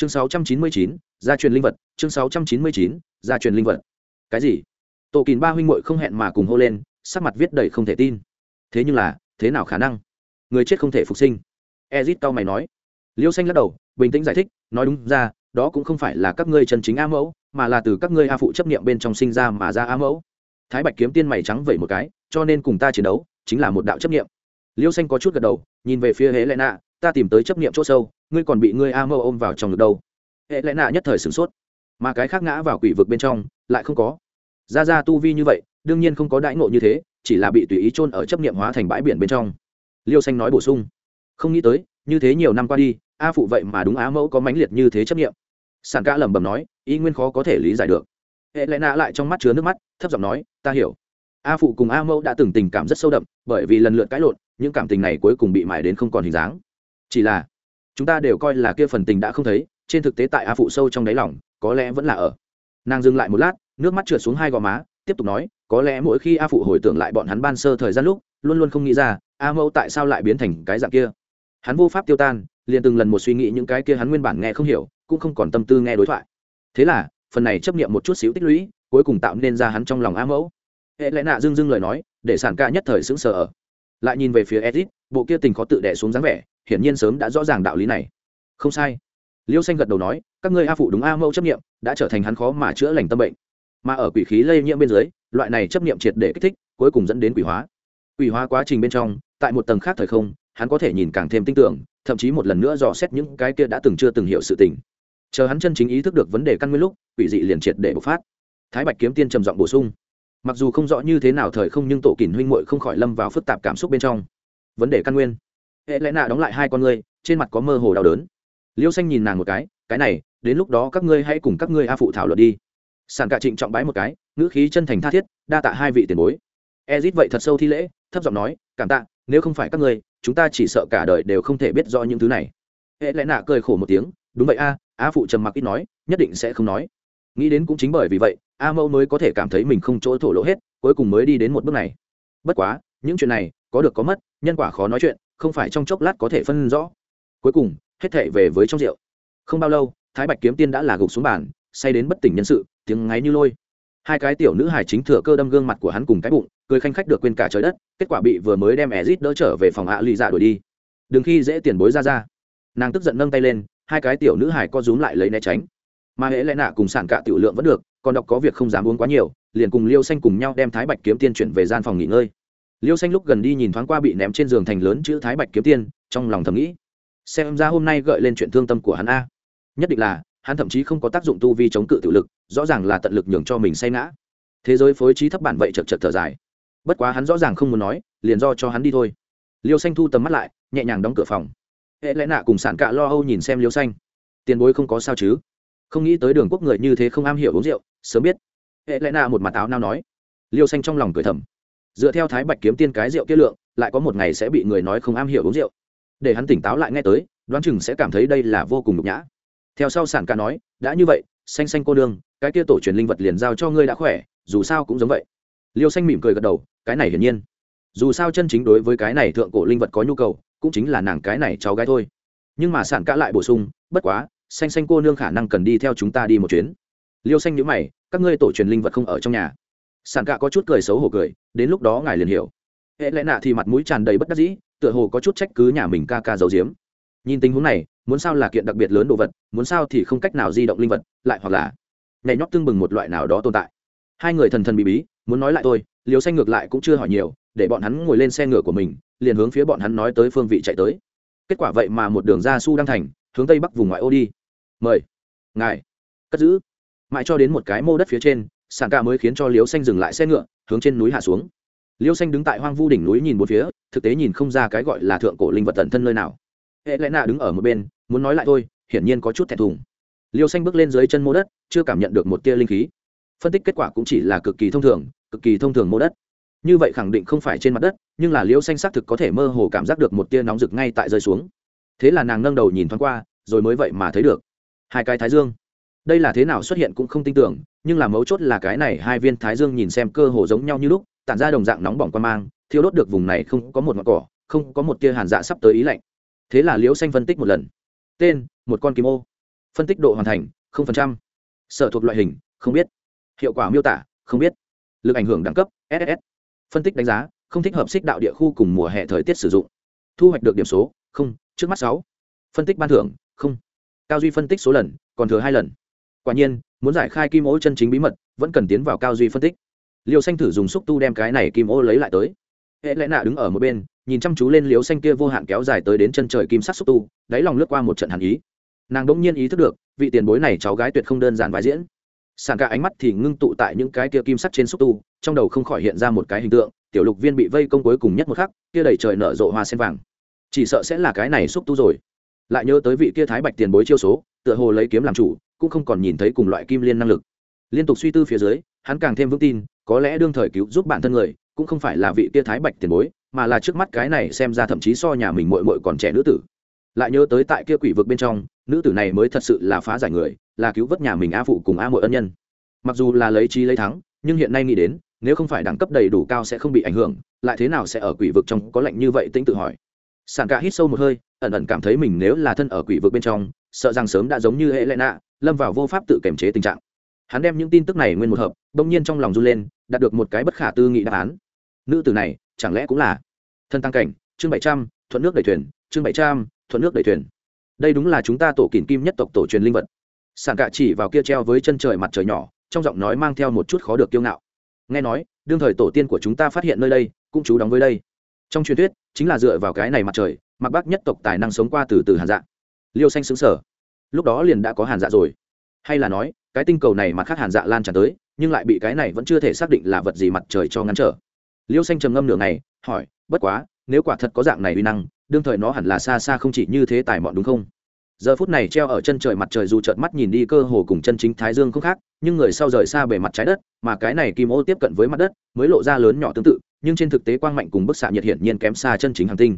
chương 699, gia truyền linh vật. Chương 699, gia truyền linh vật. Cái gì? Tổ kín ba huynh muội không hẹn mà cùng hô lên sắc mặt viết đầy không thể tin. Thế nhưng là thế nào khả năng? Người chết không thể phục sinh. Ezit tao mày nói. Liêu xanh lắc đầu bình tĩnh giải thích nói đúng ra đó cũng không phải là các ngươi chân chính a mẫu mà là từ các ngươi a phụ chấp niệm bên trong sinh ra mà ra a mẫu. Thái bạch kiếm tiên mày trắng vẩy một cái cho nên cùng ta chiến đấu chính là một đạo chấp niệm. Liêu xanh có chút gật đầu nhìn về phía hễ lẽ nạ ta tìm tới chấp niệm chỗ sâu, ngươi còn bị ngươi a Mâu ôm vào trong ngực đâu. Hệ lẽ nạ nhất thời sửng sốt. Mà cái khác ngã vào quỷ vực bên trong, lại không có. Ra ra tu vi như vậy, đương nhiên không có đãi ngộ như thế, chỉ là bị tùy ý chôn ở chấp niệm hóa thành bãi biển bên trong. Liêu xanh nói bổ sung. Không nghĩ tới, như thế nhiều năm qua đi, a phụ vậy mà đúng á mẫu có mãnh liệt như thế chấp nghiệm sản ca lẩm bẩm nói, ý nguyên khó có thể lý giải được. Hệ lẽ nạ lại trong mắt chứa nước mắt, thấp giọng nói, ta hiểu. A phụ cùng a mẫu đã từng tình cảm rất sâu đậm, bởi vì lần lượt cãi lộn, những cảm tình này cuối cùng bị mải đến không còn hình dáng chỉ là, chúng ta đều coi là kia phần tình đã không thấy, trên thực tế tại a phụ sâu trong đáy lòng, có lẽ vẫn là ở. Nàng dừng lại một lát, nước mắt trượt xuống hai gò má, tiếp tục nói, có lẽ mỗi khi a phụ hồi tưởng lại bọn hắn ban sơ thời gian lúc, luôn luôn không nghĩ ra, a mẫu tại sao lại biến thành cái dạng kia. Hắn vô pháp tiêu tan, liền từng lần một suy nghĩ những cái kia hắn nguyên bản nghe không hiểu, cũng không còn tâm tư nghe đối thoại. Thế là, phần này chấp nghiệm một chút xíu tích lũy, cuối cùng tạo nên ra hắn trong lòng a mẫu. Hệ lẽ nạ dưng dưng lời nói, để sản ca nhất thời sững sờ ở. Lại nhìn về phía edit bộ kia tình khó tự đẻ xuống dáng vẻ hiển nhiên sớm đã rõ ràng đạo lý này. Không sai. Liêu xanh gật đầu nói, các ngươi a phụ đúng a mẫu chấp nghiệm đã trở thành hắn khó mà chữa lành tâm bệnh. Mà ở quỷ khí lây nhiễm bên dưới, loại này chấp nghiệm triệt để kích thích, cuối cùng dẫn đến quỷ hóa. Quỷ hóa quá trình bên trong, tại một tầng khác thời không, hắn có thể nhìn càng thêm tinh tưởng, thậm chí một lần nữa dò xét những cái kia đã từng chưa từng hiểu sự tình. Chờ hắn chân chính ý thức được vấn đề căn nguyên lúc, quỷ dị liền triệt để bộc phát. Thái bạch kiếm tiên trầm giọng bổ sung. Mặc dù không rõ như thế nào thời không, nhưng tổ kỷ huynh muội không khỏi lâm vào phức tạp cảm xúc bên trong. Vấn đề căn nguyên hệ lẽ nạ đóng lại hai con ngươi, trên mặt có mơ hồ đau đớn. Liêu xanh nhìn nàng một cái cái này, đến lúc đó các ngươi hãy cùng các ngươi a phụ thảo luận đi. Sàn cả trịnh trọng bái một cái, ngữ khí chân thành tha thiết, đa tạ hai vị tiền bối. Ezit vậy thật sâu thi lễ, thấp giọng nói, cảm tạ, nếu không phải các ngươi, chúng ta chỉ sợ cả đời đều không thể biết rõ những thứ này. Hệ lẽ nạ cười khổ một tiếng, đúng vậy a a phụ trầm mặc ít nói, nhất định sẽ không nói. Nghĩ đến cũng chính bởi vì vậy, a mẫu mới có thể cảm thấy mình không chỗ thổ lỗ hết, cuối cùng mới đi đến một bước này. Bất quá, những chuyện này, có được có mất, nhân quả khó nói chuyện không phải trong chốc lát có thể phân rõ. Cuối cùng, hết thể về với trong rượu. Không bao lâu, thái bạch kiếm tiên đã là gục xuống bàn, say đến bất tỉnh nhân sự, tiếng ngáy như lôi. Hai cái tiểu nữ hài chính thừa cơ đâm gương mặt của hắn cùng cái bụng, cười khanh khách được quên cả trời đất, kết quả bị vừa mới đem ezit đỡ trở về phòng hạ lụy dạ đuổi đi. Đừng khi dễ tiền bối ra ra. Nàng tức giận nâng tay lên, hai cái tiểu nữ hài co rúm lại lấy né tránh. Mà hễ lẽ nạ cùng sản cạ tiểu lượng vẫn được, còn đọc có việc không dám uống quá nhiều, liền cùng liêu xanh cùng nhau đem thái bạch kiếm tiên chuyển về gian phòng nghỉ ngơi liêu xanh lúc gần đi nhìn thoáng qua bị ném trên giường thành lớn chữ thái bạch kiếm tiên, trong lòng thầm nghĩ, xem ra hôm nay gợi lên chuyện thương tâm của hắn a. Nhất định là, hắn thậm chí không có tác dụng tu vi chống cự tự lực, rõ ràng là tận lực nhường cho mình say ngã. Thế giới phối trí thấp bản vậy chật chật thở dài. Bất quá hắn rõ ràng không muốn nói, liền do cho hắn đi thôi. Liêu xanh thu tầm mắt lại, nhẹ nhàng đóng cửa phòng. Hệ lẽ nạ cùng sản cạ lo âu nhìn xem liêu xanh. Tiền bối không có sao chứ? Không nghĩ tới đường quốc người như thế không am hiểu uống rượu, sớm biết. Hệ lẽ nạ một mặt áo nao nói. Liêu xanh trong lòng cười thầm dựa theo thái bạch kiếm tiên cái rượu kia lượng, lại có một ngày sẽ bị người nói không am hiểu uống rượu. Để hắn tỉnh táo lại nghe tới, đoán chừng sẽ cảm thấy đây là vô cùng nhục nhã. Theo sau sản ca nói, đã như vậy, xanh xanh cô nương, cái kia tổ truyền linh vật liền giao cho ngươi đã khỏe, dù sao cũng giống vậy. Liêu xanh mỉm cười gật đầu, cái này hiển nhiên. Dù sao chân chính đối với cái này thượng cổ linh vật có nhu cầu, cũng chính là nàng cái này cháu gái thôi. Nhưng mà sản ca lại bổ sung, bất quá, xanh xanh cô nương khả năng cần đi theo chúng ta đi một chuyến. Liêu xanh nhữ mày, các ngươi tổ truyền linh vật không ở trong nhà sản cạ có chút cười xấu hổ cười, đến lúc đó ngài liền hiểu. Hệ lẽ nạ thì mặt mũi tràn đầy bất đắc dĩ, tựa hồ có chút trách cứ nhà mình ca ca giấu giếm. Nhìn tình huống này, muốn sao là kiện đặc biệt lớn đồ vật, muốn sao thì không cách nào di động linh vật, lại hoặc là nhảy nhót tương bừng một loại nào đó tồn tại. Hai người thần thần bí bí, muốn nói lại tôi liều xanh ngược lại cũng chưa hỏi nhiều, để bọn hắn ngồi lên xe ngựa của mình, liền hướng phía bọn hắn nói tới phương vị chạy tới. Kết quả vậy mà một đường ra su đăng thành, hướng tây bắc vùng ngoại ô đi. Mời. Ngài. Cất giữ. Mãi cho đến một cái mô đất phía trên sàn ca mới khiến cho liêu xanh dừng lại xe ngựa, hướng trên núi hạ xuống. Liêu xanh đứng tại hoang vu đỉnh núi nhìn một phía, thực tế nhìn không ra cái gọi là thượng cổ linh vật tận thân nơi nào. Hệ lẽ nạ đứng ở một bên, muốn nói lại thôi, hiển nhiên có chút thẹn thùng. Liêu xanh bước lên dưới chân mô đất, chưa cảm nhận được một tia linh khí. Phân tích kết quả cũng chỉ là cực kỳ thông thường, cực kỳ thông thường mô đất. Như vậy khẳng định không phải trên mặt đất, nhưng là liêu xanh xác thực có thể mơ hồ cảm giác được một tia nóng rực ngay tại rơi xuống. Thế là nàng nâng đầu nhìn thoáng qua, rồi mới vậy mà thấy được. Hai cái thái dương. Đây là thế nào xuất hiện cũng không tin tưởng nhưng là mấu chốt là cái này hai viên thái dương nhìn xem cơ hồ giống nhau như lúc, tản ra đồng dạng nóng bỏng qua mang, thiêu đốt được vùng này không có một ngọn cỏ, không có một tia hàn dạ sắp tới ý lạnh. Thế là liễu xanh phân tích một lần. Tên, một con kim ô. Phân tích độ hoàn thành, không phần trăm. Sở thuộc loại hình, không biết. Hiệu quả miêu tả, không biết. Lực ảnh hưởng đẳng cấp ss phân tích đánh giá, không thích hợp xích đạo địa khu cùng mùa hè thời tiết sử dụng. Thu hoạch được điểm số, không, trước mắt sáu. Phân tích ban thưởng, không. Cao duy phân tích số lần, còn thừa hai lần quả nhiên, muốn giải khai kim ô chân chính bí mật, vẫn cần tiến vào cao duy phân tích. Liều xanh thử dùng xúc tu đem cái này kim ô lấy lại tới. Hệ lẽ nạ đứng ở một bên, nhìn chăm chú lên liều xanh kia vô hạn kéo dài tới đến chân trời kim sắc xúc tu, đáy lòng lướt qua một trận hàn ý. Nàng đỗng nhiên ý thức được, vị tiền bối này cháu gái tuyệt không đơn giản vai diễn. Sàn cả ánh mắt thì ngưng tụ tại những cái kia kim sắc trên xúc tu, trong đầu không khỏi hiện ra một cái hình tượng, tiểu lục viên bị vây công cuối cùng nhất một khắc, kia đầy trời nở rộ hoa sen vàng. Chỉ sợ sẽ là cái này xúc tu rồi. Lại nhớ tới vị kia thái bạch tiền bối chiêu số, tựa hồ lấy kiếm làm chủ cũng không còn nhìn thấy cùng loại kim liên năng lực. Liên tục suy tư phía dưới, hắn càng thêm vững tin, có lẽ đương thời cứu giúp bản thân người, cũng không phải là vị tia thái bạch tiền bối, mà là trước mắt cái này xem ra thậm chí so nhà mình mội mội còn trẻ nữ tử. Lại nhớ tới tại kia quỷ vực bên trong, nữ tử này mới thật sự là phá giải người, là cứu vớt nhà mình a phụ cùng a mội ân nhân. Mặc dù là lấy trí lấy thắng, nhưng hiện nay nghĩ đến, nếu không phải đẳng cấp đầy đủ cao sẽ không bị ảnh hưởng, lại thế nào sẽ ở quỷ vực trong có lệnh như vậy tính tự hỏi. Sàn cả hít sâu một hơi, ẩn ẩn cảm thấy mình nếu là thân ở quỷ vực bên trong, sợ rằng sớm đã giống như hệ lệ nạ lâm vào vô pháp tự kiểm chế tình trạng. Hắn đem những tin tức này nguyên một hợp, bỗng nhiên trong lòng run lên, đạt được một cái bất khả tư nghị đáp án. Nữ tử này, chẳng lẽ cũng là thân tăng cảnh, chương bảy trăm, thuận nước đẩy thuyền, chương bảy trăm, thuận nước đẩy thuyền. Đây đúng là chúng ta tổ kỷ kim nhất tộc tổ truyền linh vật. Sàn cạ chỉ vào kia treo với chân trời mặt trời nhỏ, trong giọng nói mang theo một chút khó được kiêu ngạo. Nghe nói, đương thời tổ tiên của chúng ta phát hiện nơi đây, cũng chú đóng với đây. Trong truyền thuyết, chính là dựa vào cái này mặt trời mặc bác nhất tộc tài năng sống qua từ từ hàn dạng liêu xanh xứng sở lúc đó liền đã có hàn dạ rồi. Hay là nói, cái tinh cầu này mặt khác hàn dạ lan tràn tới, nhưng lại bị cái này vẫn chưa thể xác định là vật gì mặt trời cho ngăn trở. Liêu xanh trầm ngâm nửa ngày, hỏi, bất quá, nếu quả thật có dạng này uy năng, đương thời nó hẳn là xa xa không chỉ như thế tài mọn đúng không? Giờ phút này treo ở chân trời mặt trời dù trợn mắt nhìn đi cơ hồ cùng chân chính thái dương không khác, nhưng người sau rời xa bề mặt trái đất, mà cái này kim ô tiếp cận với mặt đất, mới lộ ra lớn nhỏ tương tự, nhưng trên thực tế quang mạnh cùng bức xạ nhiệt hiển nhiên kém xa chân chính hành tinh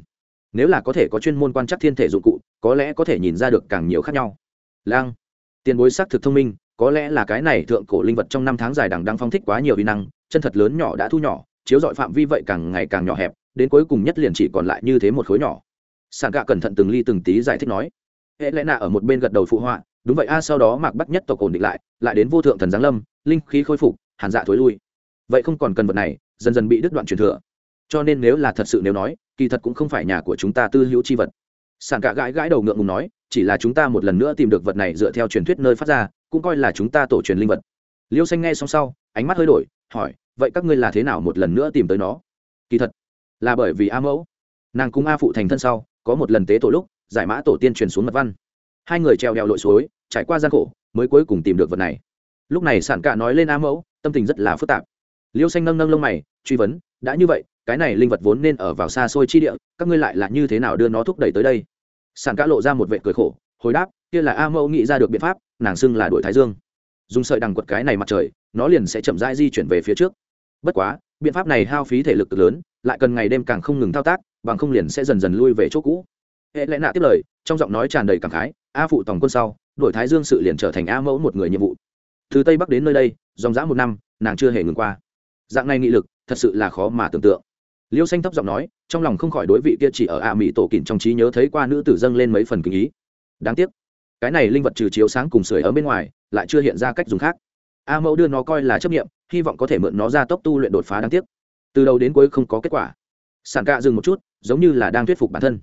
nếu là có thể có chuyên môn quan trắc thiên thể dụng cụ, có lẽ có thể nhìn ra được càng nhiều khác nhau. Lang, tiền bối xác thực thông minh, có lẽ là cái này thượng cổ linh vật trong năm tháng dài đằng đang phong thích quá nhiều uy năng, chân thật lớn nhỏ đã thu nhỏ, chiếu dọi phạm vi vậy càng ngày càng nhỏ hẹp, đến cuối cùng nhất liền chỉ còn lại như thế một khối nhỏ. Sàn gạ cẩn thận từng ly từng tí giải thích nói. Hệ lẽ nạ ở một bên gật đầu phụ họa, đúng vậy a, sau đó mạc bắt nhất tộc ổn định lại lại đến vô thượng thần giáng lâm, linh khí khôi phục, hàn dạ thối lui. Vậy không còn cần vật này, dần dần bị đứt đoạn truyền thừa cho nên nếu là thật sự nếu nói, kỳ thật cũng không phải nhà của chúng ta tư hữu chi vật. Sàn cả gãi gãi đầu ngượng ngùng nói, chỉ là chúng ta một lần nữa tìm được vật này dựa theo truyền thuyết nơi phát ra, cũng coi là chúng ta tổ truyền linh vật. Liêu xanh nghe xong sau, ánh mắt hơi đổi, hỏi, vậy các ngươi là thế nào một lần nữa tìm tới nó? Kỳ thật, là bởi vì a mẫu. Nàng cung a phụ thành thân sau, có một lần tế tổ lúc, giải mã tổ tiên truyền xuống mật văn. Hai người treo đeo lội suối, trải qua gian khổ, mới cuối cùng tìm được vật này. Lúc này sản cả nói lên a mẫu, tâm tình rất là phức tạp. Liêu xanh nâng nâng lông mày, truy vấn, đã như vậy cái này linh vật vốn nên ở vào xa xôi chi địa, các ngươi lại là như thế nào đưa nó thúc đẩy tới đây? Sản cá lộ ra một vệ cười khổ, hồi đáp, kia là a mẫu nghĩ ra được biện pháp, nàng xưng là đuổi thái dương. Dùng sợi đằng quật cái này mặt trời, nó liền sẽ chậm rãi di chuyển về phía trước. Bất quá, biện pháp này hao phí thể lực lớn, lại cần ngày đêm càng không ngừng thao tác, bằng không liền sẽ dần dần lui về chỗ cũ. Hệ lẽ nạ tiếp lời, trong giọng nói tràn đầy cảm khái, a phụ tổng quân sau đổi thái dương sự liền trở thành a mẫu một người nhiệm vụ. Từ tây bắc đến nơi đây, dòng dã một năm, nàng chưa hề ngừng qua. Dạng này nghị lực, thật sự là khó mà tưởng tượng liêu xanh thấp giọng nói, trong lòng không khỏi đối vị kia chỉ ở a mỹ tổ kỉnh trong trí nhớ thấy qua nữ tử dâng lên mấy phần kinh ý. Đáng tiếc, cái này linh vật trừ chiếu sáng cùng sưởi ở bên ngoài, lại chưa hiện ra cách dùng khác. A mẫu đưa nó coi là chấp nghiệm hy vọng có thể mượn nó ra tốc tu luyện đột phá đáng tiếc. Từ đầu đến cuối không có kết quả. Sản cạ dừng một chút, giống như là đang thuyết phục bản thân.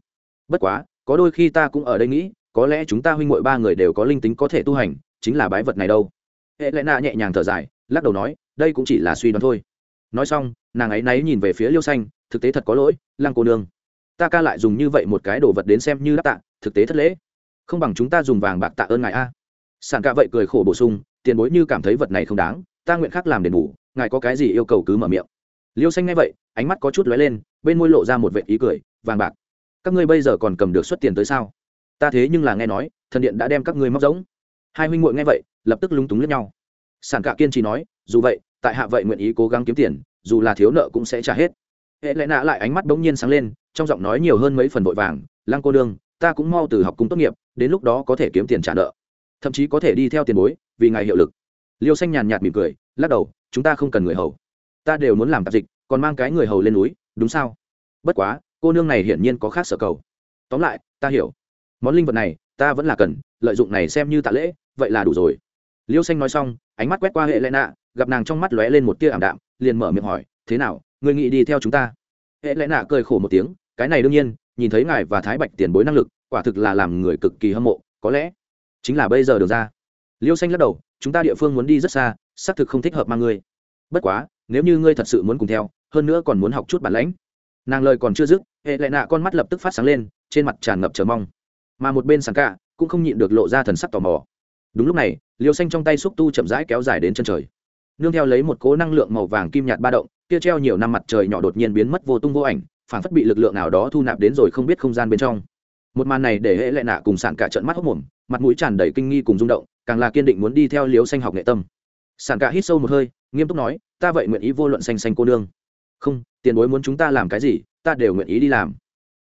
Bất quá, có đôi khi ta cũng ở đây nghĩ, có lẽ chúng ta huynh mội ba người đều có linh tính có thể tu hành, chính là bái vật này đâu. Hệ lẽ nạ nhẹ nhàng thở dài, lắc đầu nói, đây cũng chỉ là suy đoán thôi. Nói xong, nàng ấy náy nhìn về phía liêu xanh thực tế thật có lỗi, lăng cô nương. Ta ca lại dùng như vậy một cái đồ vật đến xem như đáp tạ, thực tế thất lễ. Không bằng chúng ta dùng vàng bạc tạ ơn ngài a. Sản ca vậy cười khổ bổ sung, tiền bối như cảm thấy vật này không đáng, ta nguyện khác làm đền bù, ngài có cái gì yêu cầu cứ mở miệng. Liêu xanh nghe vậy, ánh mắt có chút lóe lên, bên môi lộ ra một vệ ý cười, vàng bạc. Các ngươi bây giờ còn cầm được xuất tiền tới sao? Ta thế nhưng là nghe nói, thần điện đã đem các ngươi móc giống hai huynh muội nghe vậy, lập tức lúng túng lẫn nhau. Sản cạ kiên trì nói, dù vậy, tại hạ vậy nguyện ý cố gắng kiếm tiền, dù là thiếu nợ cũng sẽ trả hết hệ lẽ nạ lại ánh mắt bỗng nhiên sáng lên, trong giọng nói nhiều hơn mấy phần vội vàng, lăng cô đương, ta cũng mau từ học cung tốt nghiệp, đến lúc đó có thể kiếm tiền trả nợ. Thậm chí có thể đi theo tiền bối, vì ngài hiệu lực. Liêu xanh nhàn nhạt mỉm cười, lắc đầu, chúng ta không cần người hầu. Ta đều muốn làm tạp dịch, còn mang cái người hầu lên núi, đúng sao? Bất quá, cô nương này hiển nhiên có khác sở cầu. Tóm lại, ta hiểu. Món linh vật này, ta vẫn là cần, lợi dụng này xem như tạ lễ, vậy là đủ rồi. Liêu xanh nói xong, ánh mắt quét qua hệ lẽ nạ, gặp nàng trong mắt lóe lên một tia ảm đạm, liền mở miệng hỏi, thế nào? Người nghĩ đi theo chúng ta. Hệ lẽ nạ cười khổ một tiếng, cái này đương nhiên, nhìn thấy ngài và thái bạch tiền bối năng lực, quả thực là làm người cực kỳ hâm mộ, có lẽ chính là bây giờ được ra. Liêu xanh lắc đầu, chúng ta địa phương muốn đi rất xa, xác thực không thích hợp mang ngươi. Bất quá, nếu như ngươi thật sự muốn cùng theo, hơn nữa còn muốn học chút bản lãnh. Nàng lời còn chưa dứt, hệ lại nạ con mắt lập tức phát sáng lên, trên mặt tràn ngập chờ mong. Mà một bên sàn cả cũng không nhịn được lộ ra thần sắc tò mò. Đúng lúc này, liêu xanh trong tay xúc tu chậm rãi kéo dài đến chân trời. Nương theo lấy một cố năng lượng màu vàng kim nhạt ba động kia treo nhiều năm mặt trời nhỏ đột nhiên biến mất vô tung vô ảnh phản phất bị lực lượng nào đó thu nạp đến rồi không biết không gian bên trong. Một màn này để hệ lại nạ cùng sàn cả trận mắt hốc mồm, mặt mũi tràn đầy kinh nghi cùng rung động, càng là kiên định muốn đi theo liếu xanh học nghệ tâm. Sàn cả hít sâu một hơi, nghiêm túc nói, ta vậy nguyện ý vô luận xanh xanh cô nương. Không, tiền bối muốn chúng ta làm cái gì, ta đều nguyện ý đi làm.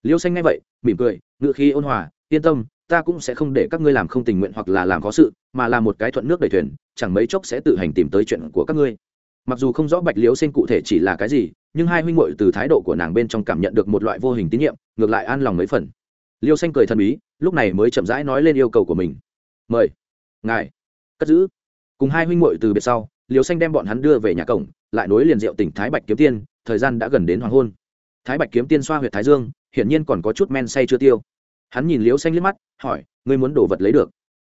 Liêu xanh ngay vậy, mỉm cười ngự khí ôn hòa, yên tâm, ta cũng sẽ không để các ngươi làm không tình nguyện hoặc là làm khó sự, mà là một cái thuận nước đầy thuyền, chẳng mấy chốc sẽ tự hành tìm tới chuyện của các ngươi mặc dù không rõ bạch liễu sinh cụ thể chỉ là cái gì, nhưng hai huynh muội từ thái độ của nàng bên trong cảm nhận được một loại vô hình tín nhiệm, ngược lại an lòng mấy phần. Liêu xanh cười thần bí, lúc này mới chậm rãi nói lên yêu cầu của mình. Mời. Ngài. Cất giữ. Cùng hai huynh muội từ biệt sau, liêu xanh đem bọn hắn đưa về nhà cổng, lại nối liền rượu tỉnh thái bạch kiếm tiên, thời gian đã gần đến hoàng hôn. Thái bạch kiếm tiên xoa huyệt thái dương, hiển nhiên còn có chút men say chưa tiêu. Hắn nhìn liêu xanh liếc mắt, hỏi, ngươi muốn đổ vật lấy được?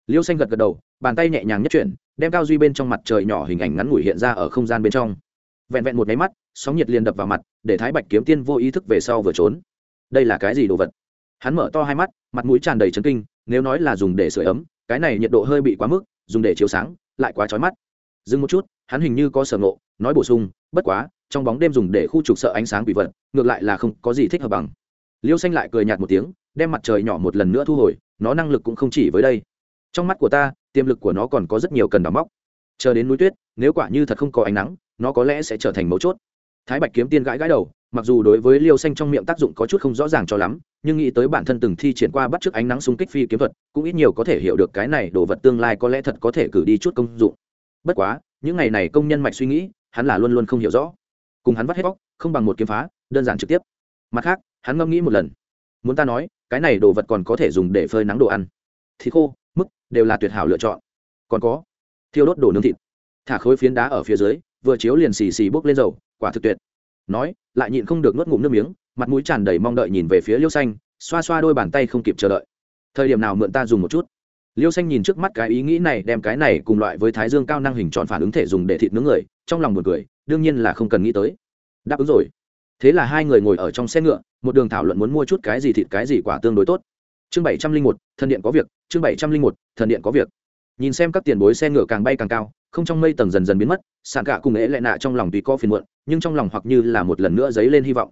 Liêu xanh gật gật đầu, bàn tay nhẹ nhàng nhất chuyển, đem cao duy bên trong mặt trời nhỏ hình ảnh ngắn ngủi hiện ra ở không gian bên trong. Vẹn vẹn một máy mắt, sóng nhiệt liền đập vào mặt, để thái bạch kiếm tiên vô ý thức về sau vừa trốn. Đây là cái gì đồ vật? Hắn mở to hai mắt, mặt mũi tràn đầy chấn kinh, nếu nói là dùng để sửa ấm, cái này nhiệt độ hơi bị quá mức, dùng để chiếu sáng, lại quá trói mắt. Dừng một chút, hắn hình như có sở ngộ, nói bổ sung, bất quá, trong bóng đêm dùng để khu trục sợ ánh sáng bị vật, ngược lại là không có gì thích hợp bằng. Liêu xanh lại cười nhạt một tiếng, đem mặt trời nhỏ một lần nữa thu hồi, nó năng lực cũng không chỉ với đây trong mắt của ta, tiềm lực của nó còn có rất nhiều cần đóng móc. Chờ đến núi tuyết, nếu quả như thật không có ánh nắng, nó có lẽ sẽ trở thành mấu chốt. Thái bạch kiếm tiên gãi gãi đầu, mặc dù đối với liêu xanh trong miệng tác dụng có chút không rõ ràng cho lắm, nhưng nghĩ tới bản thân từng thi triển qua bắt chước ánh nắng xung kích phi kiếm thuật, cũng ít nhiều có thể hiểu được cái này đồ vật tương lai có lẽ thật có thể cử đi chút công dụng. Bất quá, những ngày này công nhân mạch suy nghĩ, hắn là luôn luôn không hiểu rõ. Cùng hắn vắt hết bóc không bằng một kiếm phá, đơn giản trực tiếp. Mặt khác, hắn ngẫm nghĩ một lần. Muốn ta nói, cái này đồ vật còn có thể dùng để phơi nắng đồ ăn. Thì khô mức đều là tuyệt hảo lựa chọn. Còn có, thiêu đốt đồ nướng thịt. Thả khối phiến đá ở phía dưới, vừa chiếu liền xì xì bốc lên dầu, quả thực tuyệt. Nói, lại nhịn không được nuốt ngụm nước miếng, mặt mũi tràn đầy mong đợi nhìn về phía liêu xanh, xoa xoa đôi bàn tay không kịp chờ đợi. Thời điểm nào mượn ta dùng một chút? Liêu xanh nhìn trước mắt cái ý nghĩ này, đem cái này cùng loại với thái dương cao năng hình tròn phản ứng thể dùng để thịt nướng người, trong lòng một người đương nhiên là không cần nghĩ tới. Đáp ứng rồi. Thế là hai người ngồi ở trong xe ngựa, một đường thảo luận muốn mua chút cái gì thịt cái gì quả tương đối tốt chương bảy trăm linh một, thần điện có việc, chương bảy trăm linh một, thần điện có việc. Nhìn xem các tiền bối xe ngựa càng bay càng cao, không trong mây tầng dần dần biến mất sàn cả cùng ế lại nạ trong lòng tùy có phiền muộn, nhưng trong lòng hoặc như là một lần nữa dấy lên hy vọng.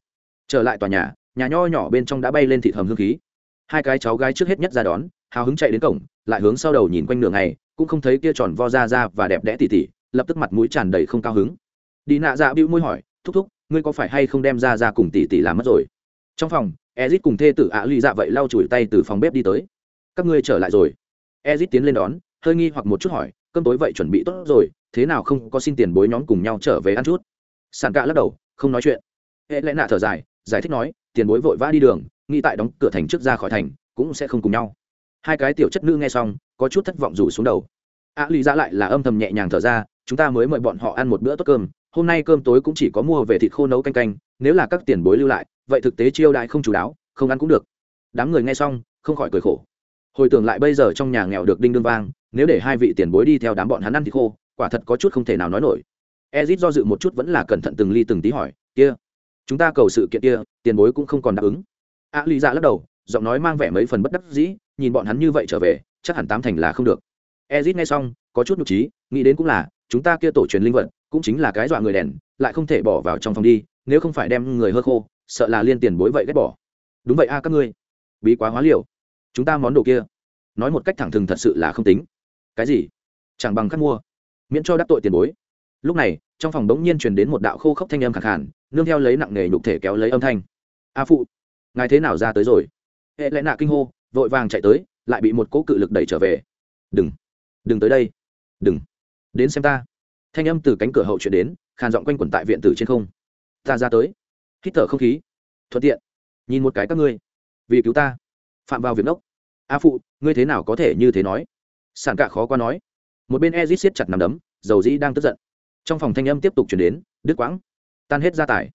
Trở lại tòa nhà nhà nho nhỏ bên trong đã bay lên thị hầm hương khí. Hai cái cháu gái trước hết nhất ra đón, hào hứng chạy đến cổng, lại hướng sau đầu nhìn quanh nửa ngày, cũng không thấy kia tròn vo ra ra và đẹp đẽ tỉ tỉ, lập tức mặt mũi tràn đầy không cao hứng. Đi nạ dạ bĩu môi hỏi, thúc thúc, ngươi có phải hay không đem ra ra cùng tỉ tỉ làm mất rồi? Trong phòng ezit cùng thê tử ạ lì dạ vậy lau chùi tay từ phòng bếp đi tới. Các ngươi trở lại rồi. Ezit tiến lên đón, hơi nghi hoặc một chút hỏi, cơm tối vậy chuẩn bị tốt rồi, thế nào không có xin tiền bối nhóm cùng nhau trở về ăn chút? Sàn cạ lắc đầu, không nói chuyện. Hệ lẽ nạ thở dài, giải thích nói, tiền bối vội vã đi đường, nghĩ tại đóng cửa thành trước ra khỏi thành, cũng sẽ không cùng nhau. Hai cái tiểu chất nữ nghe xong, có chút thất vọng rủ xuống đầu. A lý ra lại là âm thầm nhẹ nhàng thở ra, chúng ta mới mời bọn họ ăn một bữa tốt cơm, hôm nay cơm tối cũng chỉ có mua về thịt khô nấu canh canh, nếu là các tiền bối lưu lại vậy thực tế chiêu đại không chú đáo, không ăn cũng được. Đám người nghe xong, không khỏi cười khổ. Hồi tưởng lại bây giờ trong nhà nghèo được đinh đương vang, nếu để hai vị tiền bối đi theo đám bọn hắn ăn thì khô, quả thật có chút không thể nào nói nổi. Ezit do dự một chút vẫn là cẩn thận từng ly từng tí hỏi, kia, chúng ta cầu sự kiện kia, tiền bối cũng không còn đáp ứng. A lý dạ lắc đầu, giọng nói mang vẻ mấy phần bất đắc dĩ, nhìn bọn hắn như vậy trở về, chắc hẳn tám thành là không được. Ezit nghe xong, có chút nhục trí nghĩ đến cũng là, chúng ta kia tổ truyền linh vật, cũng chính là cái dọa người đèn, lại không thể bỏ vào trong phòng đi, nếu không phải đem người hơ khô sợ là liên tiền bối vậy ghét bỏ. Đúng vậy a, các ngươi. Bí quá hóa liều. Chúng ta món đồ kia. Nói một cách thẳng thừng thật sự là không tính. Cái gì? Chẳng bằng khắc mua. Miễn cho đắc tội tiền bối. Lúc này, trong phòng bỗng nhiên truyền đến một đạo khô khốc thanh âm khẳng khản nương theo lấy nặng nghề nhục thể kéo lấy âm thanh. A phụ, ngài thế nào ra tới rồi? Hệ lẽ nạ kinh hô, vội vàng chạy tới, lại bị một cỗ cự lực đẩy trở về. Đừng đừng tới đây. Đừng, đến xem ta. Thanh âm từ cánh cửa hậu chuyển đến, khàn giọng quanh quẩn tại viện tử trên không. Ta ra tới hít thở không khí. Thuận tiện. Nhìn một cái các ngươi. Vì cứu ta. Phạm vào việc nốc, a phụ ngươi thế nào có thể như thế nói? Sản cạ khó qua nói. Một bên ezit siết chặt nằm đấm dầu dĩ đang tức giận. Trong phòng thanh âm tiếp tục chuyển đến đứt quãng. Tan hết gia tài.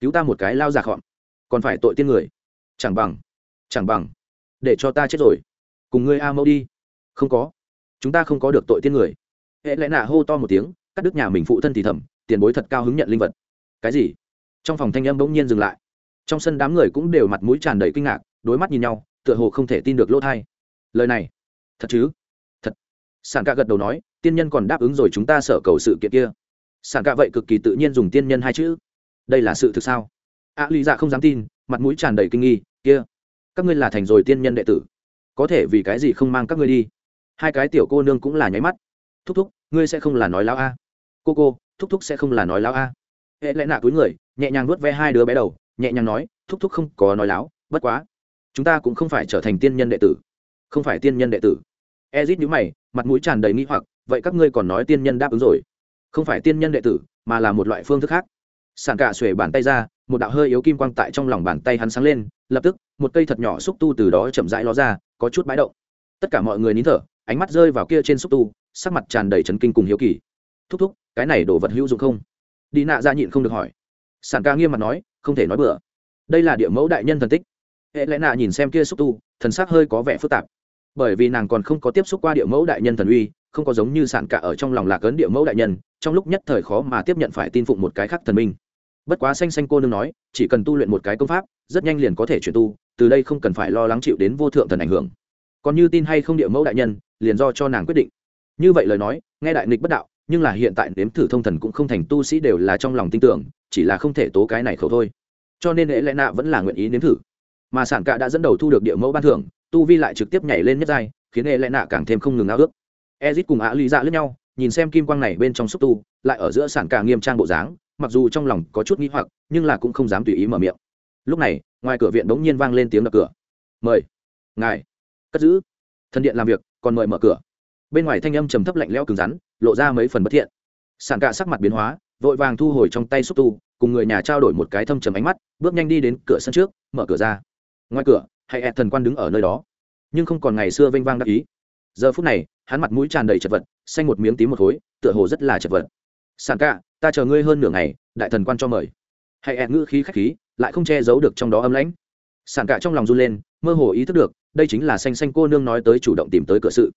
Cứu ta một cái lao già họn còn phải tội tiên người. Chẳng bằng. Chẳng bằng. Để cho ta chết rồi. Cùng ngươi a mẫu đi. Không có. Chúng ta không có được tội tiên người. Hệ lẽ nạ hô to một tiếng cắt đứt nhà mình phụ thân thì thầm tiền bối thật cao hứng nhận linh vật. Cái gì? Trong phòng thanh âm bỗng nhiên dừng lại. Trong sân đám người cũng đều mặt mũi tràn đầy kinh ngạc đối mắt nhìn nhau tựa hồ không thể tin được lỗ thai. Lời này thật chứ? Thật. Sản ca gật đầu nói tiên nhân còn đáp ứng rồi chúng ta sở cầu sự kiện kia. Sản ca vậy cực kỳ tự nhiên dùng tiên nhân hai chữ. Đây là sự thực sao? A à, lý dạ không dám tin mặt mũi tràn đầy kinh nghi kia các ngươi là thành rồi tiên nhân đệ tử. Có thể vì cái gì không mang các ngươi đi? Hai cái tiểu cô nương cũng là nháy mắt. Thúc thúc ngươi sẽ không là nói lao a. Cô cô thúc thúc sẽ không là nói lao a. Hệ lẽ nạ túi người nhẹ nhàng nuốt ve hai đứa bé đầu, nhẹ nhàng nói, thúc thúc không có nói láo, bất quá, chúng ta cũng không phải trở thành tiên nhân đệ tử. Không phải tiên nhân đệ tử. Ezit nhíu mày, mặt mũi tràn đầy nghi hoặc, vậy các ngươi còn nói tiên nhân đáp ứng rồi? Không phải tiên nhân đệ tử, mà là một loại phương thức khác. Sàn cả xuể bàn tay ra, một đạo hơi yếu kim quang tại trong lòng bàn tay hắn sáng lên, lập tức, một cây thật nhỏ xúc tu từ đó chậm rãi ló ra, có chút bãi động tất cả mọi người nín thở, ánh mắt rơi vào kia trên xúc tu, sắc mặt tràn đầy trấn kinh cùng hiếu kỳ. Thúc thúc, cái này đồ vật hữu dụng không? Đi nạ ra nhịn không được hỏi sản ca nghiêm mặt nói, không thể nói bừa. Đây là địa mẫu đại nhân thần tích. Hệ lẽ nạ nhìn xem kia xúc tu, thần sắc hơi có vẻ phức tạp. Bởi vì nàng còn không có tiếp xúc qua địa mẫu đại nhân thần uy, không có giống như sản cả ở trong lòng lạc ấn địa mẫu đại nhân, trong lúc nhất thời khó mà tiếp nhận phải tin phụng một cái khác thần minh. Bất quá xanh xanh cô nương nói, chỉ cần tu luyện một cái công pháp, rất nhanh liền có thể chuyển tu, từ đây không cần phải lo lắng chịu đến vô thượng thần ảnh hưởng. Còn như tin hay không địa mẫu đại nhân, liền do cho nàng quyết định. Như vậy lời nói, nghe đại nghịch bất đạo nhưng là hiện tại nếm thử thông thần cũng không thành tu sĩ đều là trong lòng tin tưởng, chỉ là không thể tố cái này khẩu thôi. Cho nên lễ lẽ nạ vẫn là nguyện ý nếm thử. Mà sản cạ đã dẫn đầu thu được địa mẫu ban thưởng, tu vi lại trực tiếp nhảy lên nhất giai, khiến lễ lẽ nạ càng thêm không ngừng ao ước. Ezit cùng ạ lý dạ lẫn nhau, nhìn xem kim quang này bên trong xúc tu, lại ở giữa sản cạ nghiêm trang bộ dáng, mặc dù trong lòng có chút nghĩ hoặc, nhưng là cũng không dám tùy ý mở miệng. Lúc này, ngoài cửa viện bỗng nhiên vang lên tiếng đập cửa. Mời, ngài, cất giữ. Thân điện làm việc, còn mời mở cửa. Bên ngoài thanh âm trầm thấp lạnh lẽo cứng rắn lộ ra mấy phần bất thiện. Sản cả sắc mặt biến hóa vội vàng thu hồi trong tay xúc tu cùng người nhà trao đổi một cái thâm trầm ánh mắt bước nhanh đi đến cửa sân trước mở cửa ra. Ngoài cửa hãy ẹt thần quan đứng ở nơi đó. Nhưng không còn ngày xưa vênh vang đắc ý. Giờ phút này hắn mặt mũi tràn đầy chật vật xanh một miếng tím một khối tựa hồ rất là chật vật. Sản cả, ta chờ ngươi hơn nửa ngày đại thần quan cho mời. Hãy ẹt ngữ khí khách khí lại không che giấu được trong đó âm lãnh. Sản cả trong lòng run lên mơ hồ ý thức được đây chính là xanh xanh cô nương nói tới chủ động tìm tới cửa sự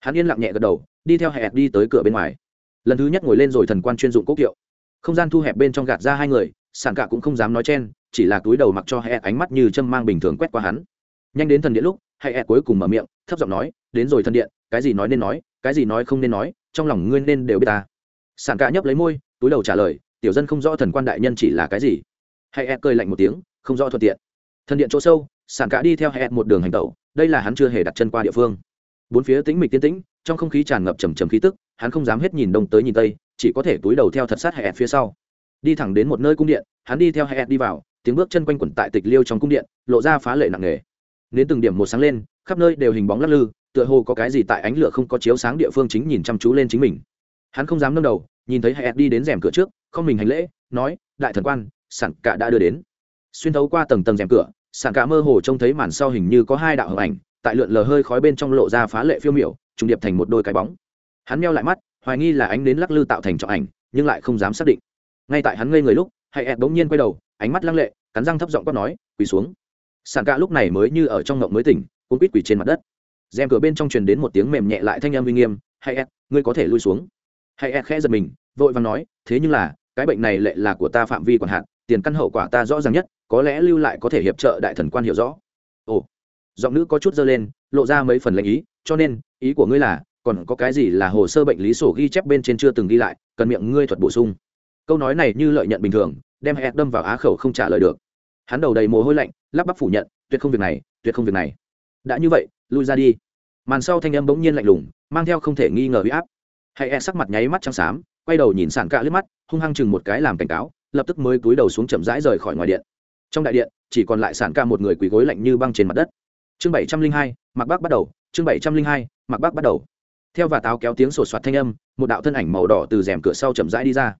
hắn yên lặng nhẹ gật đầu, đi theo hẹp đi tới cửa bên ngoài. Lần thứ nhất ngồi lên rồi thần quan chuyên dụng quốc kiệu. Không gian thu hẹp bên trong gạt ra hai người sản cả cũng không dám nói chen, chỉ là túi đầu mặc cho hẹp ánh mắt như châm mang bình thường quét qua hắn. Nhanh đến thần điện lúc, hẹp cuối cùng mở miệng, thấp giọng nói, đến rồi thần điện, cái gì nói nên nói, cái gì nói không nên nói, trong lòng ngươi nên đều biết ta. Sản cả nhấp lấy môi, túi đầu trả lời, tiểu dân không rõ thần quan đại nhân chỉ là cái gì. Hẹp cười lạnh một tiếng, không rõ thuận tiện. Thần điện chỗ sâu sản cả đi theo hẹp một đường hành tẩu, đây là hắn chưa hề đặt chân qua địa phương bốn phía tĩnh mịch tiên tĩnh, trong không khí tràn ngập trầm trầm khí tức, hắn không dám hết nhìn đông tới nhìn tây, chỉ có thể túi đầu theo thật sát hẹn phía sau. Đi thẳng đến một nơi cung điện, hắn đi theo hẹn đi vào, tiếng bước chân quanh quẩn tại tịch liêu trong cung điện, lộ ra phá lệ nặng nề. Đến từng điểm một sáng lên, khắp nơi đều hình bóng lắc lư, tựa hồ có cái gì tại ánh lửa không có chiếu sáng địa phương chính nhìn chăm chú lên chính mình. Hắn không dám nâng đầu, nhìn thấy hẹn đi đến rèm cửa trước, không mình hành lễ, nói, đại thần quan, sẵn cả đã đưa đến. Xuyên thấu qua tầng tầng rèm cửa sản cả mơ hồ trông thấy màn sau hình như có hai đạo hợp ảnh tại lượn lờ hơi khói bên trong lộ ra phá lệ phiêu miểu, trùng điệp thành một đôi cái bóng. Hắn meo lại mắt, hoài nghi là ánh đến lắc lư tạo thành trọng ảnh, nhưng lại không dám xác định. Ngay tại hắn ngây người lúc hãy ẹt bỗng nhiên quay đầu, ánh mắt lăng lệ, cắn răng thấp giọng quát nói, quỳ xuống. Sàn cạ lúc này mới như ở trong ngộng mới tỉnh, cuốn quýt quỳ trên mặt đất. Rèm cửa bên trong truyền đến một tiếng mềm nhẹ lại thanh âm uy nghiêm, hay ẹt ngươi có thể lui xuống. Hay ẹt khẽ giật mình, vội vàng nói, thế nhưng là, cái bệnh này lệ là của ta phạm vi quản hạn, tiền căn hậu quả ta rõ ràng nhất, có lẽ lưu lại có thể hiệp trợ đại thần quan hiểu rõ. Ồ giọng nữ có chút dơ lên, lộ ra mấy phần lệnh ý, cho nên, ý của ngươi là, còn có cái gì là hồ sơ bệnh lý sổ ghi chép bên trên chưa từng ghi lại, cần miệng ngươi thuật bổ sung. Câu nói này như lợi nhận bình thường, đem hẹn đâm vào á khẩu không trả lời được. Hắn đầu đầy mồ hôi lạnh, lắp bắp phủ nhận, tuyệt không việc này, tuyệt không việc này. Đã như vậy, lui ra đi. Màn sau thanh âm bỗng nhiên lạnh lùng, mang theo không thể nghi ngờ huy áp. Hãy e sắc mặt nháy mắt trắng xám, quay đầu nhìn sàn cạ lướt mắt, hung hăng chừng một cái làm cảnh cáo, lập tức mới cúi đầu xuống chậm rãi rời khỏi ngoài điện. Trong đại điện, chỉ còn lại sàn ca một người quỳ gối lạnh như băng trên mặt đất chương bảy trăm linh hai mặc bác bắt đầu, chương bảy trăm linh hai mặc bác bắt đầu. Theo và táo kéo tiếng sột soạt thanh âm, một đạo thân ảnh màu đỏ từ rèm cửa sau chậm rãi đi ra.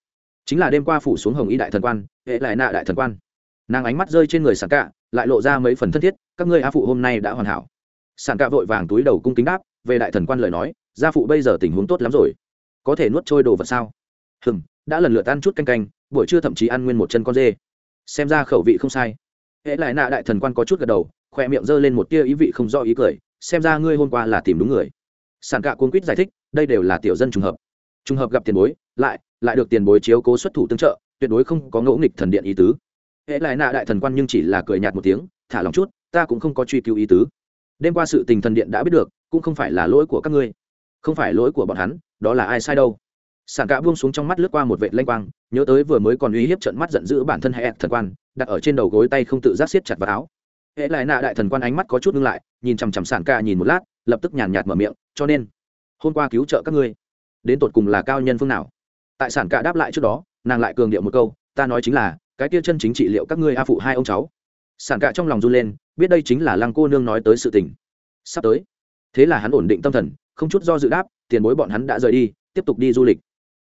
Chính là đêm qua phủ xuống hồng y đại thần quan, hệ lại nạ đại thần quan. Nàng ánh mắt rơi trên người sàn cạ, lại lộ ra mấy phần thân thiết, các ngươi a phụ hôm nay đã hoàn hảo. Sản cả vội vàng túi đầu cung kính đáp, về đại thần quan lời nói, gia phụ bây giờ tình huống tốt lắm rồi. Có thể nuốt trôi đồ vật sao? Hừm, đã lần lượt ăn chút canh canh, buổi trưa thậm chí ăn nguyên một chân con dê. Xem ra khẩu vị không sai. Hễ lại nạ đại thần quan có chút gật đầu khoe miệng giơ lên một tia ý vị không do ý cười, xem ra ngươi hôm qua là tìm đúng người. Sản cạ cuốn quýt giải thích, đây đều là tiểu dân trùng hợp. Trùng hợp gặp tiền bối, lại lại được tiền bối chiếu cố xuất thủ tương trợ, tuyệt đối không có ngẫu nghịch thần điện ý tứ. Hễ lại nạ đại thần quan nhưng chỉ là cười nhạt một tiếng, thả lòng chút, ta cũng không có truy cứu ý tứ. Đêm qua sự tình thần điện đã biết được, cũng không phải là lỗi của các ngươi. Không phải lỗi của bọn hắn, đó là ai sai đâu. Sản cả buông xuống trong mắt lướt qua một vệ lanh quang, nhớ tới vừa mới còn uy hiếp trận mắt giận dữ bản thân hệ thần quan, đặt ở trên đầu gối tay không tự giác siết chặt vào áo hễ lại nạ đại thần quan ánh mắt có chút ngưng lại, nhìn chằm chằm sản ca nhìn một lát, lập tức nhàn nhạt mở miệng, cho nên, hôm qua cứu trợ các ngươi, đến tột cùng là cao nhân phương nào? Tại sản ca đáp lại trước đó, nàng lại cường điệu một câu, ta nói chính là, cái kia chân chính trị liệu các ngươi a phụ hai ông cháu. Sản ca trong lòng run lên, biết đây chính là lăng cô nương nói tới sự tình. Sắp tới, thế là hắn ổn định tâm thần, không chút do dự đáp, tiền bối bọn hắn đã rời đi, tiếp tục đi du lịch.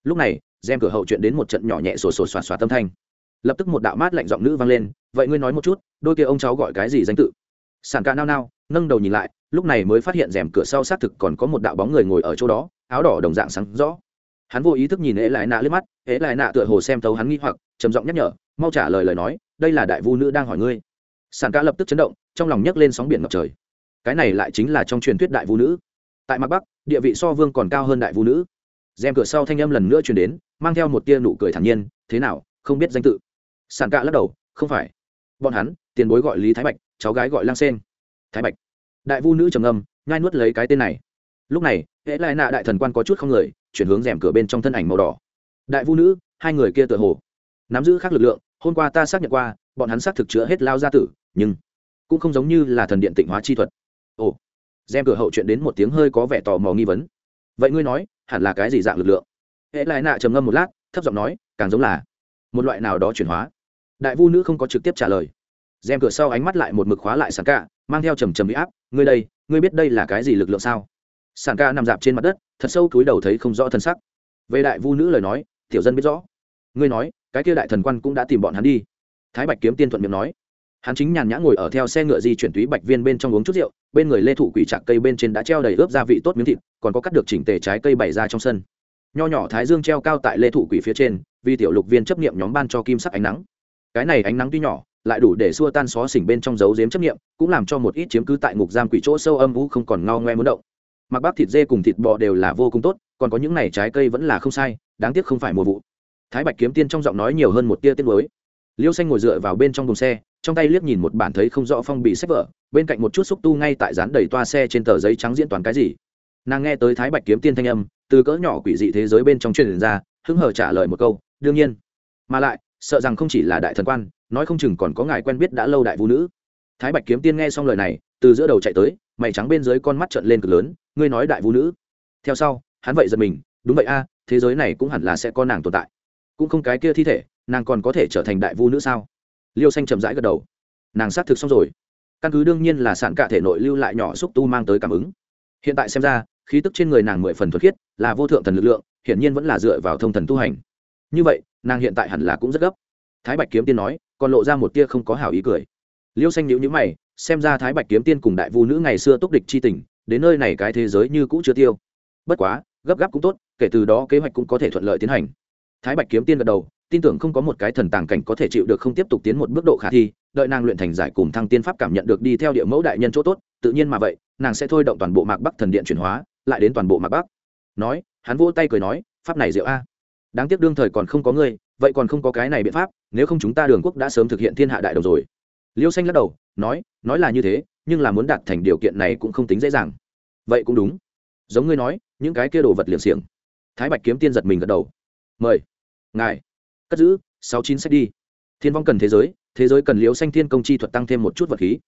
Lúc này xem cửa hậu chuyện đến một trận nhỏ nhẹ sổ sổ soạt soạt tâm thanh lập tức một đạo mát lạnh giọng nữ vang lên, vậy ngươi nói một chút, đôi kia ông cháu gọi cái gì danh tự? Sản ca nao nao, nâng đầu nhìn lại, lúc này mới phát hiện rèm cửa sau xác thực còn có một đạo bóng người ngồi ở chỗ đó, áo đỏ đồng dạng sáng rõ. Hắn vô ý thức nhìn ế lại nạ lướt mắt, ế lại nạ tựa hồ xem thấu hắn nghi hoặc, trầm giọng nhắc nhở, mau trả lời lời nói, đây là đại vu nữ đang hỏi ngươi. Sản ca lập tức chấn động, trong lòng nhấc lên sóng biển ngập trời. Cái này lại chính là trong truyền thuyết đại vu nữ. Tại mặt bắc, địa vị so vương còn cao hơn đại vu nữ. Rèm cửa sau thanh âm lần nữa truyền đến, mang theo một tia nụ cười thản nhiên, thế nào, không biết danh tự? Sản cạ lắc đầu, không phải. Bọn hắn, tiền bối gọi lý thái bạch, cháu gái gọi lang sen. Thái bạch? Đại vu nữ trầm âm nhai nuốt lấy cái tên này. Lúc này hễ lại nạ đại thần quan có chút không người, chuyển hướng rèm cửa bên trong thân ảnh màu đỏ. Đại vu nữ, hai người kia tựa hồ nắm giữ khác lực lượng, hôm qua ta xác nhận qua, bọn hắn xác thực chữa hết lao gia tử, nhưng cũng không giống như là thần điện tịnh hóa chi thuật. Ồ. Rèm cửa hậu chuyện đến một tiếng hơi có vẻ tò mò nghi vấn. Vậy ngươi nói, hẳn là cái gì dạng lực lượng? Hễ lại nạ trầm ngâm một lát, thấp giọng nói, càng giống là một loại nào đó chuyển hóa đại vu nữ không có trực tiếp trả lời. Rèm cửa sau ánh mắt lại một mực khóa lại sàn cả, mang theo trầm trầm bị áp ngươi đây ngươi biết đây là cái gì lực lượng sao? Sàn ca nằm dạp trên mặt đất thật sâu túi đầu thấy không rõ thân sắc. Về đại vu nữ lời nói tiểu dân biết rõ. Ngươi nói cái kia đại thần quan cũng đã tìm bọn hắn đi. Thái bạch kiếm tiên thuận miệng nói. Hắn chính nhàn nhã ngồi ở theo xe ngựa di chuyển túy bạch viên bên trong uống chút rượu bên người lê thủ quỷ trạc cây bên trên đã treo đầy ướp gia vị tốt miếng thịt còn có cắt được chỉnh tề trái cây bày ra trong sân. Nho nhỏ thái dương treo cao tại lê thủ quỷ phía trên vì tiểu lục viên chấp nghiệm nhóm ban cho kim sắc ánh nắng cái này ánh nắng tuy nhỏ, lại đủ để xua tan xó xỉnh bên trong dấu dếm chấp nghiệm cũng làm cho một ít chiếm cứ tại ngục giam quỷ chỗ sâu âm vũ không còn ngao ngoe muốn động. Mặc bắp thịt dê cùng thịt bò đều là vô cùng tốt, còn có những này trái cây vẫn là không sai, đáng tiếc không phải mùa vụ. Thái bạch kiếm tiên trong giọng nói nhiều hơn một tia tiết mới liêu xanh ngồi dựa vào bên trong thùng xe, trong tay liếc nhìn một bản thấy không rõ phong bị sách vở, bên cạnh một chút xúc tu ngay tại dán đầy toa xe trên tờ giấy trắng diễn toàn cái gì. Nàng nghe tới thái bạch kiếm tiên thanh âm, từ cỡ nhỏ quỷ dị thế giới bên trong truyền ra, hứng hờ trả lời một câu, đương nhiên. Mà lại sợ rằng không chỉ là đại thần quan, nói không chừng còn có ngài quen biết đã lâu đại vũ nữ. Thái bạch kiếm tiên nghe xong lời này, từ giữa đầu chạy tới, mày trắng bên dưới con mắt trận lên cực lớn, ngươi nói đại vũ nữ. Theo sau, hắn vậy giật mình, đúng vậy a, thế giới này cũng hẳn là sẽ có nàng tồn tại. Cũng không cái kia thi thể, nàng còn có thể trở thành đại vũ nữ sao? Liêu xanh chậm rãi gật đầu. Nàng xác thực xong rồi. Căn cứ đương nhiên là sạn cả thể nội lưu lại nhỏ xúc tu mang tới cảm ứng. Hiện tại xem ra, khí tức trên người nàng mười phần thuật khiết, là vô thượng thần lực lượng, hiển nhiên vẫn là dựa vào thông thần tu hành như vậy, nàng hiện tại hẳn là cũng rất gấp. Thái bạch kiếm tiên nói, còn lộ ra một tia không có hảo ý cười. Liêu xanh nhữ nhữ mày, xem ra thái bạch kiếm tiên cùng đại vũ nữ ngày xưa túc địch c h i tình, đến nơi này cái thế giới như cũ chưa tiêu. Bất quá, gấp gáp cũng tốt, kể từ đó kế hoạch cũng có thể thuận lợi tiến hành. Thái bạch kiếm tiên gật đầu, tin tưởng không có một cái thần tàng cảnh có thể chịu được không tiếp tục tiến một bước độ khả thi, đợi nàng luyện thành giải cùng thăng tiên pháp cảm nhận được đi theo địa mẫu đại nhân chỗ tốt, tự nhiên mà vậy, nàng sẽ thôi động toàn bộ mạc bắc thần điện chuyển hóa, lại đến toàn bộ mạc bắc. Nói, hắn vỗ tay cười nói, pháp này diệu a đáng tiếc đương thời còn không có ngươi, vậy còn không có cái này biện pháp, nếu không chúng ta đường quốc đã sớm thực hiện thiên hạ đại đồng rồi. Liêu xanh lắc đầu, nói nói là như thế, nhưng là muốn đạt thành điều kiện này cũng không tính dễ dàng. Vậy cũng đúng. Giống ngươi nói, những cái kia đồ vật liệng xiềng. Thái bạch kiếm tiên giật mình gật đầu. Mời. Ngài. Cất giữ, sáu chín sách đi. Thiên vong cần thế giới thế giới cần liễu xanh thiên công chi thuật tăng thêm một chút vật khí.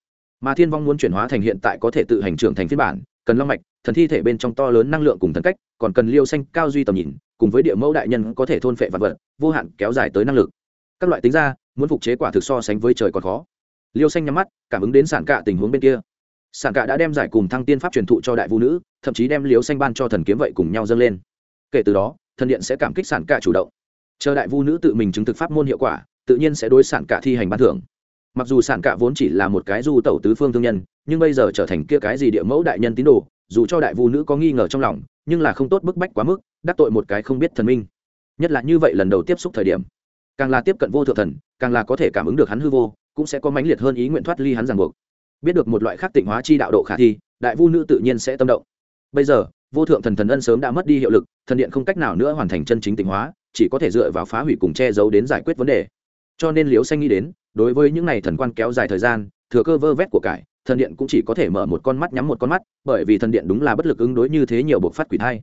Mà thiên vong muốn chuyển hóa thành hiện tại có thể tự hành trưởng thành phiên bản, cần long mạch, thần thi thể bên trong to lớn năng lượng cùng thần cách, còn cần liêu xanh cao duy tầm nhìn cùng với địa mẫu đại nhân có thể thôn phệ vật vật, vô hạn kéo dài tới năng lực. Các loại tính ra, muốn phục chế quả thực so sánh với trời còn khó. Liêu xanh nhắm mắt, cảm ứng đến sản cạ tình huống bên kia. Sản cạ đã đem giải cùng thăng tiên pháp truyền thụ cho đại vũ nữ, thậm chí đem liêu xanh ban cho thần kiếm vậy cùng nhau dâng lên. Kể từ đó, thần điện sẽ cảm kích sản cạ chủ động. Chờ đại vu nữ tự mình chứng thực pháp môn hiệu quả, tự nhiên sẽ đối sản cạ thi hành ban thưởng. Mặc dù sản cạ vốn chỉ là một cái du tẩu tứ phương thương nhân, nhưng bây giờ trở thành kia cái gì địa mẫu đại nhân tín đồ, dù cho đại vu nữ có nghi ngờ trong lòng nhưng là không tốt bức bách quá mức, đắc tội một cái không biết thần minh. Nhất là như vậy lần đầu tiếp xúc thời điểm, càng là tiếp cận vô thượng thần, càng là có thể cảm ứng được hắn hư vô, cũng sẽ có mãnh liệt hơn ý nguyện thoát ly hắn ràng buộc. Biết được một loại khác tịnh hóa chi đạo độ khả thi, đại vu nữ tự nhiên sẽ tâm động. Bây giờ, vô thượng thần thần ân sớm đã mất đi hiệu lực, thần điện không cách nào nữa hoàn thành chân chính tịnh hóa, chỉ có thể dựa vào phá hủy cùng che giấu đến giải quyết vấn đề. Cho nên liễu xanh nghĩ đến, đối với những n à y thần quan kéo dài thời gian, thừa cơ vơ vét của cải thần điện cũng chỉ có thể mở một con mắt nhắm một con mắt, bởi vì thần điện đúng là bất lực ứng đối như thế nhiều bộc phát quỷ thai.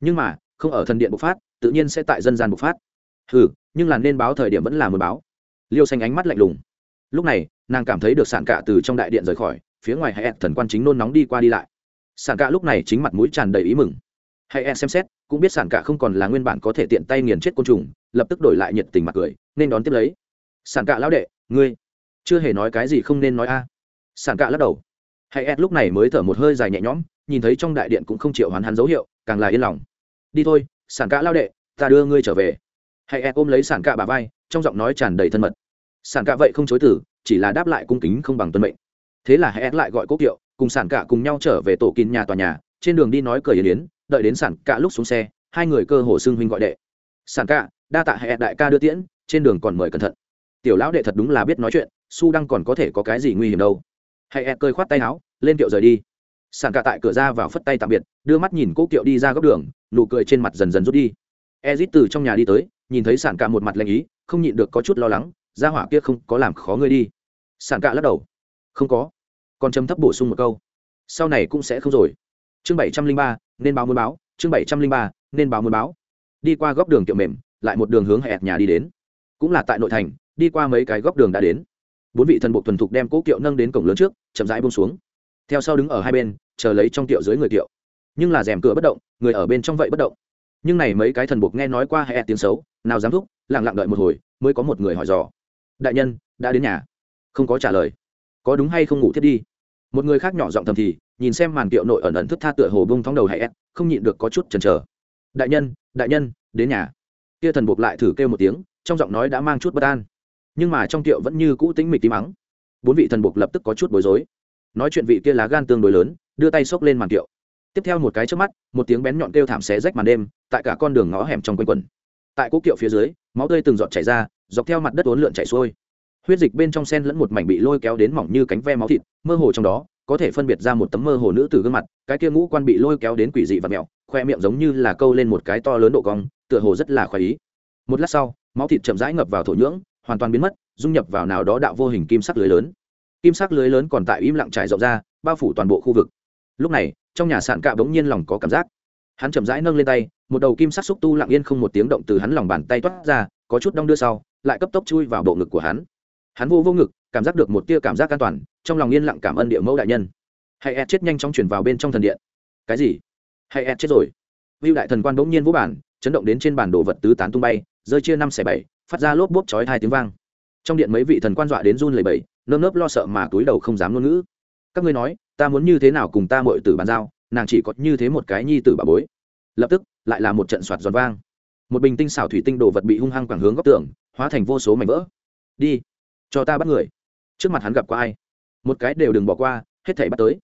Nhưng mà, không ở thần điện bộc phát, tự nhiên sẽ tại dân gian bộc phát. Ừ nhưng là nên báo thời điểm vẫn là muốn báo. Liêu xanh ánh mắt lạnh lùng. Lúc này, nàng cảm thấy được sản cạ từ trong đại điện rời khỏi, phía ngoài hãy thần quan chính nôn nóng đi qua đi lại. Sản cạ lúc này chính mặt mũi tràn đầy ý mừng. Hãy xem xét, cũng biết sản cạ không còn là nguyên bản có thể tiện tay nghiền chết côn trùng, lập tức đổi lại nhiệt tình mặt cười, nên đón tiếp lấy. Sản cạ lão đệ, ngươi chưa hề nói cái gì không nên nói a sản cạ lắc đầu. Hãy ed lúc này mới thở một hơi dài nhẹ nhõm, nhìn thấy trong đại điện cũng không chịu hoán hắn dấu hiệu, càng là yên lòng. Đi thôi sản cạ lao đệ, ta đưa ngươi trở về. Hãy ed ôm lấy sản cạ bà vai, trong giọng nói tràn đầy thân mật. Sản cạ vậy không chối tử chỉ là đáp lại cung kính không bằng tuân mệnh. Thế là hãy ed lại gọi cố kiệu, cùng sản cạ cùng nhau trở về tổ kín nhà tòa nhà, trên đường đi nói cười yên yến, đợi đến sản cạ lúc xuống xe, hai người cơ hồ xưng huynh gọi đệ. Sản cạ đa tạ hãy đại ca đưa tiễn, trên đường còn mời cẩn thận. Tiểu lão đệ thật đúng là biết nói chuyện, su đăng còn có thể có cái gì nguy hiểm đâu hãy e cơi khoát tay áo, lên kiệu rời đi. Sàn cả tại cửa ra vào phất tay tạm biệt, đưa mắt nhìn cố kiệu đi ra góc đường, nụ cười trên mặt dần dần rút đi. Ezit từ trong nhà đi tới, nhìn thấy sàn cả một mặt lanh ý, không nhịn được có chút lo lắng ra hỏa kia không có làm khó ngươi đi. Sàn cả lắc đầu. Không có. Còn chấm thấp bổ sung một câu. Sau này cũng sẽ không rồi. Chương bảy trăm linh ba, nên báo muốn báo, chương bảy trăm linh ba, nên báo muốn báo. Đi qua góc đường kiệu mềm, lại một đường hướng hẹt nhà đi đến. Cũng là tại nội thành, đi qua mấy cái góc đường đã đến bốn vị thần bộ thuần thục đem cỗ kiệu nâng đến cổng lớn trước, chậm rãi bông xuống. Theo sau đứng ở hai bên, chờ lấy trong kiệu dưới người kiệu. Nhưng là rèm cửa bất động, người ở bên trong vậy bất động. Nhưng này mấy cái thần buộc nghe nói qua hẹ tiếng xấu, nào dám thúc, lặng lặng đợi một hồi, mới có một người hỏi dò. Đại nhân, đã đến nhà. Không có trả lời. Có đúng hay không ngủ thiết đi? Một người khác nhỏ giọng thầm thì, nhìn xem màn kiệu nội ẩn ẩn thức tha tựa hồ bông thóng đầu hẹ, không nhịn được có chút chần chờ. Đại nhân đại nhân, đến nhà. Kia thần buộc lại thử kêu một tiếng, trong giọng nói đã mang chút bất an nhưng mà trong tiệu vẫn như cũ tĩnh mịch tí mắng. Bốn vị thần buộc lập tức có chút bối rối. Nói chuyện vị kia lá gan tương đối lớn, đưa tay xốc lên màn tiệu. Tiếp theo một cái trước mắt, một tiếng bén nhọn kêu thảm xé rách màn đêm, tại cả con đường ngõ hẻm trong quanh quần tại cố kiệu phía dưới, máu tươi từng giọt chảy ra, dọc theo mặt đất uốn lượn chảy xuôi. Huyết dịch bên trong sen lẫn một mảnh bị lôi kéo đến mỏng như cánh ve máu thịt, mơ hồ trong đó, có thể phân biệt ra một tấm mơ hồ nữ từ gương mặt, cái kia ngũ quan bị lôi kéo đến quỷ dị và mẹo, khoe miệng giống như là câu lên một cái to lớn độ cong, tựa hồ rất là khoái ý. Một lát sau, máu thịt chậm rãi ngập vào thổ nhưỡng hoàn toàn biến mất, dung nhập vào nào đó đạo vô hình kim sắc lưới lớn. Kim sắc lưới lớn còn tại im lặng trải rộng ra, bao phủ toàn bộ khu vực. Lúc này, trong nhà sạn cạ bỗng nhiên lòng có cảm giác. Hắn chậm rãi nâng lên tay, một đầu kim sắc xúc tu lặng yên không một tiếng động từ hắn lòng bàn tay toát ra, có chút đong đưa sau, lại cấp tốc chui vào bộ ngực của hắn. Hắn vô vô ngực, cảm giác được một tia cảm giác an toàn, trong lòng yên lặng cảm ơn địa mẫu đại nhân. Hãy ed chết nhanh chóng chuyển vào bên trong thần điện. Cái gì? Hãy ed chết rồi. Vưu đại thần quan bỗng nhiên vũ bản chấn động đến trên bản đồ vật tứ tán tung bay, rơi chia năm xẻ bảy phát ra lốp bốp chói hai tiếng vang. Trong điện mấy vị thần quan dọa đến run lẩy bẩy, nơm nớp lo sợ mà túi đầu không dám ngôn ngữ. Các ngươi nói, ta muốn như thế nào cùng ta mội tử bàn giao, nàng chỉ có như thế một cái nhi tử bà bối. Lập tức, lại là một trận soạt giòn vang. Một bình tinh xảo thủy tinh đồ vật bị hung hăng quẳng hướng góc tường, hóa thành vô số mảnh vỡ. Đi, cho ta bắt người. Trước mặt hắn gặp qua ai? Một cái đều đừng bỏ qua, hết thảy bắt tới.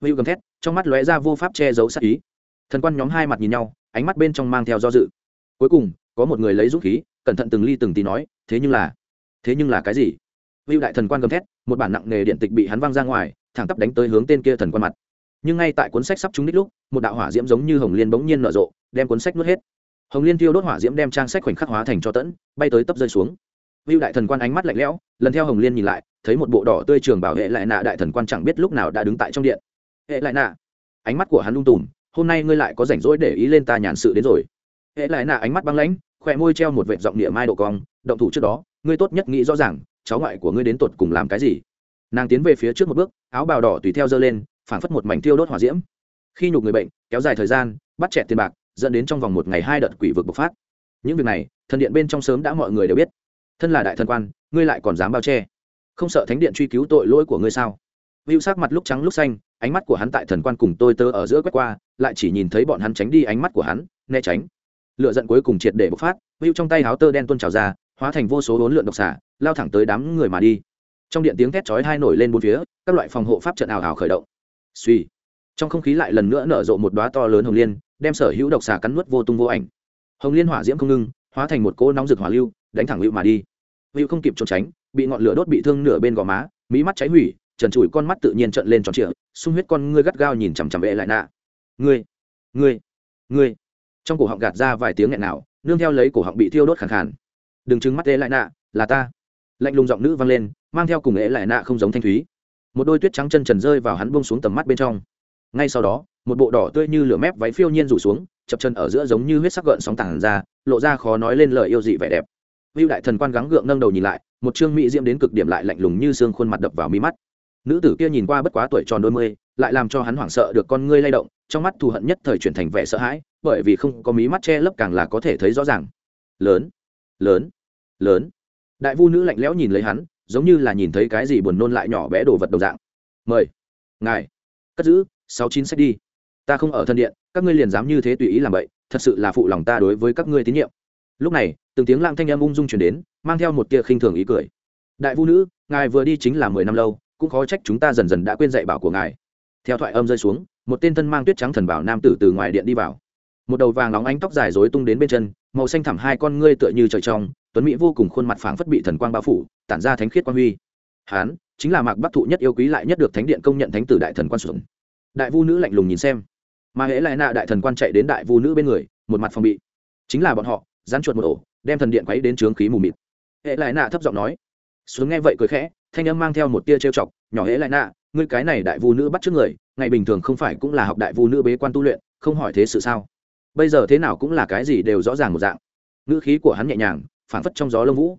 Hữu gầm thét, trong mắt lóe ra vô pháp che giấu sát ý. Thần quan nhóm hai mặt nhìn nhau, ánh mắt bên trong mang theo do dự. Cuối cùng, có một người lấy dũng khí cẩn thận từng ly từng tí nói, thế nhưng là, thế nhưng là cái gì? Vưu đại thần quan gầm thét, một bản nặng nghề điện tịch bị hắn văng ra ngoài, thẳng tắp đánh tới hướng tên kia thần quan mặt. Nhưng ngay tại cuốn sách sắp trúng đích lúc, một đạo hỏa diễm giống như hồng liên bỗng nhiên nở rộ, đem cuốn sách nuốt hết. Hồng liên tiêu đốt hỏa diễm đem trang sách khoảnh khắc hóa thành cho tẫn, bay tới tấp rơi xuống. Vưu đại thần quan ánh mắt lạnh lẽo, lần theo hồng liên nhìn lại, thấy một bộ đỏ tươi trường bảo hệ lại nạ đại thần quan chẳng biết lúc nào đã đứng tại trong điện. Hệ lại nạ. Ánh mắt của hắn lung tùm, hôm nay ngươi lại có rảnh rỗi để ý lên ta nhàn sự đến rồi. Hệ lại nạ ánh mắt băng lãnh khỏe môi treo một vệt giọng địa mai độ cong, động thủ trước đó, ngươi tốt nhất nghĩ rõ ràng, cháu ngoại của ngươi đến tột cùng làm cái gì? Nàng tiến về phía trước một bước, áo bào đỏ tùy theo giơ lên, phảng phất một mảnh tiêu đốt hỏa diễm. Khi nhục người bệnh, kéo dài thời gian, bắt chẹt tiền bạc, dẫn đến trong vòng một ngày hai đợt quỷ vực bộc phát. Những việc này, thần điện bên trong sớm đã mọi người đều biết. Thân là đại thần quan, ngươi lại còn dám bao che? Không sợ thánh điện truy cứu tội lỗi của ngươi sao? Hữu sắc mặt lúc trắng lúc xanh, ánh mắt của hắn tại thần quan cùng tôi tơ ở giữa quét qua, lại chỉ nhìn thấy bọn hắn tránh đi ánh mắt của hắn, né tránh lựa giận cuối cùng triệt để bộc phát hữu trong tay háo tơ đen tuôn trào ra, hóa thành vô số bốn lượn độc xả, lao thẳng tới đám người mà đi. Trong điện tiếng thét chói hai nổi lên bốn phía, các loại phòng hộ pháp trận ảo ảo khởi động. Suy. Trong không khí lại lần nữa nở rộ một đóa to lớn hồng liên, đem sở hữu độc xà cắn nuốt vô tung vô ảnh. Hồng liên hỏa diễm không ngưng hóa thành một cỗ nóng rực hỏa lưu, đánh thẳng lưu mà đi. Hữu không kịp trốn tránh, bị ngọn lửa đốt bị thương nửa bên gò má mỹ mắt cháy hủy, trần trụi con mắt tự nhiên trợn lên tròn trịa, sung huyết con ngươi gắt gao nhìn chằm chằm vệ lại nạ ngươi ngươi ngươi trong cổ họng gạt ra vài tiếng nghẹn nào, nương theo lấy cổ họng bị thiêu đốt khàn khàn. Đừng trừng mắt ệ lại nạ, là ta. Lạnh lùng giọng nữ vang lên, mang theo cùng ế lại nạ không giống thanh thúy. Một đôi tuyết trắng chân trần rơi vào hắn bông xuống tầm mắt bên trong. Ngay sau đó, một bộ đỏ tươi như lửa mép váy phiêu nhiên rủ xuống, chập chân ở giữa giống như huyết sắc gợn sóng tảng ra, lộ ra khó nói lên lời yêu dị vẻ đẹp. Vưu đại thần quan gắng gượng nâng đầu nhìn lại, một trương mỹ diễm đến cực điểm lại lạnh lùng như xương khuôn mặt đập vào mi mắt. Nữ tử kia nhìn qua bất quá tuổi tròn đôi mươi, lại làm cho hắn hoảng sợ được con ngươi lay động trong mắt thù hận nhất thời chuyển thành vẻ sợ hãi, bởi vì không có mí mắt che lấp càng là có thể thấy rõ ràng. Lớn lớn lớn. Đại vu nữ lạnh lẽo nhìn lấy hắn, giống như là nhìn thấy cái gì buồn nôn lại nhỏ bé đồ vật đồng dạng. Mời, ngài, cất giữ, sáu chín sách đi. Ta không ở thân điện, các ngươi liền dám như thế tùy ý làm vậy thật sự là phụ lòng ta đối với các ngươi tín nhiệm. Lúc này, từng tiếng lang thanh âm ung dung chuyển đến, mang theo một tia khinh thường ý cười. Đại vu nữ, ngài vừa đi chính là mười năm lâu, cũng khó trách chúng ta dần dần đã quên dạy bảo của ngài theo thoại âm rơi xuống, một tên thân mang tuyết trắng thần bảo nam tử từ ngoài điện đi vào. Một đầu vàng nóng ánh tóc dài rối tung đến bên chân, màu xanh thẳm hai con ngươi tựa như trời trong, tuấn mỹ vô cùng khuôn mặt phảng phất bị thần quang bao phủ, tản ra thánh khiết quan huy. Hán, chính là mạc bắc thụ nhất yêu quý lại nhất được thánh điện công nhận thánh tử đại thần quan xuống. Đại vu nữ lạnh lùng nhìn xem. Mà hễ lại nạ đại thần quan chạy đến đại vu nữ bên người, một mặt phòng bị. Chính là bọn họ, dán chuột một ổ, đem thần điện quấy đến trướng khí mù mịt. Hễ lại nạ thấp giọng nói. Xuống nghe vậy cười khẽ, thanh âm mang theo một tia trêu chọc, nhỏ hễ lại nạ ngươi cái này đại vu nữ bắt trước người, ngày bình thường không phải cũng là học đại vu nữ bế quan tu luyện, không hỏi thế sự sao? Bây giờ thế nào cũng là cái gì đều rõ ràng một dạng. Ngữ khí của hắn nhẹ nhàng, phảng phất trong gió lông vũ.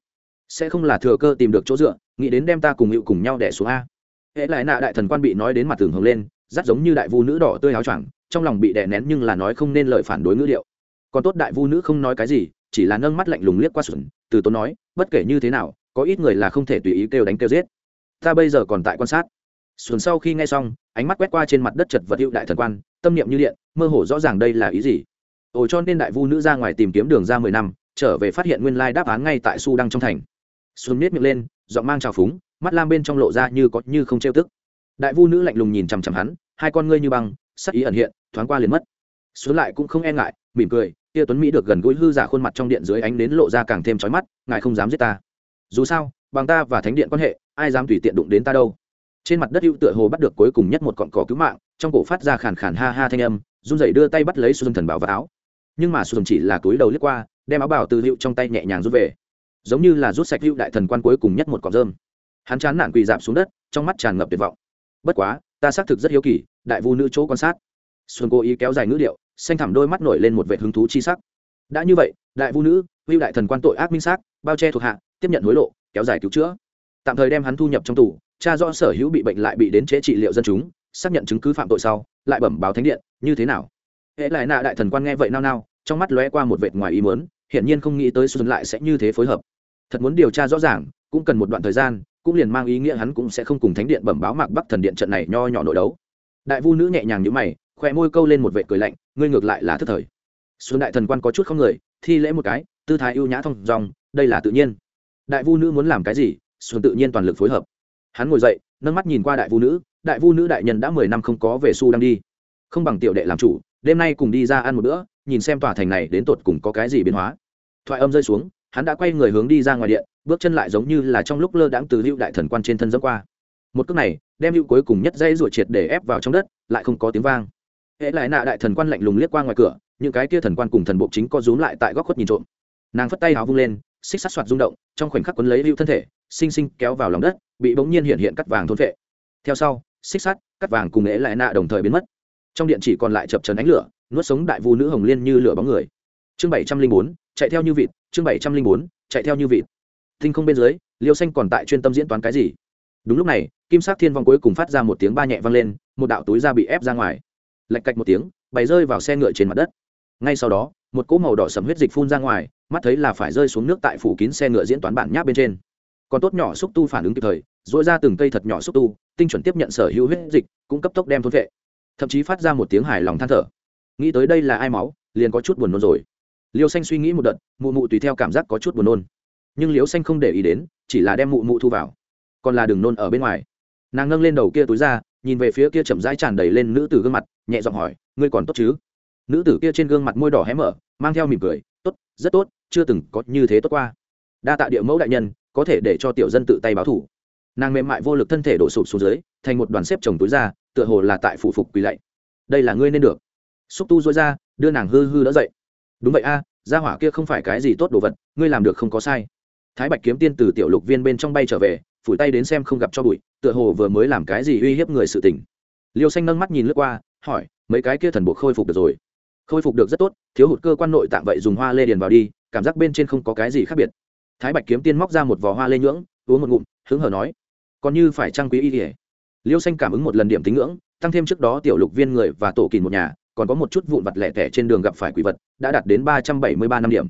Sẽ không là thừa cơ tìm được chỗ dựa, nghĩ đến đem ta cùng hiệu cùng nhau đẻ xuống a. Hễ lại nạ đại thần quan bị nói đến mặt tường hồng lên rắt giống như đại vu nữ đỏ tươi áo choàng, trong lòng bị đè nén nhưng là nói không nên lời phản đối ngữ liệu còn tốt đại vu nữ không nói cái gì, chỉ là nâng mắt lạnh lùng liếc qua xuẩn từ tốn nói, bất kể như thế nào, có ít người là không thể tùy ý kêu đánh kêu giết. Ta bây giờ còn tại quan sát xuân sau khi nghe xong, ánh mắt quét qua trên mặt đất chật vật hữu đại thần quan, tâm niệm như điện, mơ hồ rõ ràng đây là ý gì. Ồ, cho nên đại vu nữ ra ngoài tìm kiếm đường ra mười năm, trở về phát hiện nguyên lai đáp án ngay tại su đăng trong thành. Xuân miết miệng lên, giọng mang trào phúng, mắt lam bên trong lộ ra như có như không trêu tức. Đại vu nữ lạnh lùng nhìn chằm chằm hắn, hai con ngươi như băng, sắc ý ẩn hiện, thoáng qua liền mất. Xuống lại cũng không e ngại, mỉm cười kia tuấn mỹ được gần gũi hư giả khuôn mặt trong điện dưới ánh đến lộ ra càng thêm trói mắt, ngài không dám giết ta. Dù sao, bằng ta và thánh điện quan hệ, ai dám tùy tiện đụng đến ta đâu? Trên mặt đất hữu tựa hồ bắt được cuối cùng nhất một cọn cỏ cứu mạng, trong cổ phát ra khàn khàn ha ha thanh âm, run rẩy đưa tay bắt lấy xuân thần bảo vào áo. Nhưng mà xuân chỉ là túi đầu lướt qua, đem áo bảo từ hữu trong tay nhẹ nhàng rút về. Giống như là rút sạch hữu đại thần quan cuối cùng nhất một cọng rơm. Hắn chán nản quỳ dạp xuống đất, trong mắt tràn ngập tuyệt vọng. Bất quá, ta xác thực rất hiếu kỳ, đại vu nữ chỗ quan sát. Xuân cố ý kéo dài ngữ điệu, xanh thẳm đôi mắt nổi lên một vệ hứng thú chi sắc. Đã như vậy, đại vu nữ, hữu đại thần quan tội ác minh xác, bao che thuộc hạ, tiếp nhận hối lộ, kéo dài cứu chữa. Tạm thời đem hắn thu nhập trong tù cha rõ sở hữu bị bệnh lại bị đến chế trị liệu dân chúng, xác nhận chứng cứ phạm tội sau, lại bẩm báo thánh điện, như thế nào? Hễ lại nạ đại thần quan nghe vậy nao nao, trong mắt lóe qua một vệt ngoài ý muốn, hiển nhiên không nghĩ tới xuân lại sẽ như thế phối hợp. Thật muốn điều tra rõ ràng, cũng cần một đoạn thời gian, cũng liền mang ý nghĩa hắn cũng sẽ không cùng thánh điện bẩm báo mạc bắc thần điện trận này nho nhỏ nội đấu. Đại vu nữ nhẹ nhàng như mày khoe môi câu lên một vệ cười lạnh, ngươi ngược lại là thức thời. Xuân đại thần quan có chút không người, thi lễ một cái, tư thái ưu nhã thông dòng đây là tự nhiên. Đại vu nữ muốn làm cái gì, xuân tự nhiên toàn lực phối hợp hắn ngồi dậy, nâng mắt nhìn qua đại vu nữ, đại vu nữ đại nhân đã mười năm không có về su đang đi. Không bằng tiểu đệ làm chủ, đêm nay cùng đi ra ăn một bữa, nhìn xem tòa thành này đến tột cùng có cái gì biến hóa. Thoại âm rơi xuống, hắn đã quay người hướng đi ra ngoài điện, bước chân lại giống như là trong lúc lơ đãng từ hữu đại thần quan trên thân dẫm qua. Một cước này, đem hữu cuối cùng nhất dây ruột triệt để ép vào trong đất, lại không có tiếng vang. Hễ lại nạ đại thần quan lạnh lùng liếc qua ngoài cửa, những cái kia thần quan cùng thần bộ chính có rúm lại tại góc khuất nhìn trộm. Nàng phất tay háo vung lên xích sắt soạt rung động, trong khoảnh khắc quấn lấy hữu thân thể xinh xinh kéo vào lòng đất, bị bỗng nhiên hiện hiện cắt vàng thôn vệ. Theo sau, xích sắt, cắt vàng cùng ế lại nạ đồng thời biến mất. Trong điện chỉ còn lại chập trần ánh lửa, nuốt sống đại vu nữ hồng liên như lửa bóng người. Chương bảy trăm linh bốn, chạy theo như vịt, chương bảy trăm linh bốn, chạy theo như vịt. Thinh không bên dưới, liêu xanh còn tại chuyên tâm diễn toán cái gì? Đúng lúc này, kim sắc thiên vong cuối cùng phát ra một tiếng ba nhẹ vang lên, một đạo túi da bị ép ra ngoài. Lạch cạch một tiếng, bày rơi vào xe ngựa trên mặt đất. Ngay sau đó một cỗ màu đỏ sầm huyết dịch phun ra ngoài, mắt thấy là phải rơi xuống nước tại phủ kín xe ngựa diễn toán bản nháp bên trên. Còn tốt nhỏ xúc tu phản ứng kịp thời dội ra từng cây thật nhỏ xúc tu, tinh chuẩn tiếp nhận sở hữu huyết dịch, cũng cấp tốc đem thôn vệ. Thậm chí phát ra một tiếng hài lòng than thở. Nghĩ tới đây là ai máu, liền có chút buồn nôn rồi. Liêu xanh suy nghĩ một đợt, mụ mụ tùy theo cảm giác có chút buồn nôn. Nhưng liêu xanh không để ý đến, chỉ là đem mụ mụ thu vào. Còn là đừng nôn ở bên ngoài. Nàng nâng lên đầu kia túi ra, nhìn về phía kia chậm rãi tràn đầy lên nữ tử gương mặt, nhẹ giọng hỏi, ngươi còn tốt chứ? Nữ tử kia trên gương mặt môi đỏ hé mở, mang theo mỉm cười, tốt, rất tốt, chưa từng có như thế tốt qua. Đa tạ địa mẫu đại nhân, có thể để cho tiểu dân tự tay báo thủ. Nàng mềm mại vô lực thân thể đổ sụp xuống dưới, thành một đoàn xếp chồng túi ra, tựa hồ là tại phủ phục quỳ lạy. Đây là ngươi nên được. Xúc tu dối ra, đưa nàng hư hư đỡ dậy. Đúng vậy a, gia hỏa kia không phải cái gì tốt đồ vật, ngươi làm được không có sai. Thái bạch kiếm tiên từ tiểu lục viên bên trong bay trở về, phủi tay đến xem không gặp cho bụi, tựa hồ vừa mới làm cái gì uy hiếp người sự tình. Liêu xanh nâng mắt nhìn lướt qua, hỏi, mấy cái kia thần buộc khôi phục được rồi? Khôi phục được rất tốt, thiếu hụt cơ quan nội tạng vậy dùng hoa lê điền vào đi, cảm giác bên trên không có cái gì khác biệt. Thái bạch kiếm tiên móc ra một vò hoa lê nhưỡng, uống một ngụm, hứng hở nói, còn như phải trang quý y kỉa liêu xanh cảm ứng một lần điểm tính ngưỡng, tăng thêm trước đó tiểu lục viên người và tổ kỳ một nhà, còn có một chút vụn vặt lẻ tẻ trên đường gặp phải quỷ vật, đã đạt đến ba trăm bảy mươi ba năm điểm.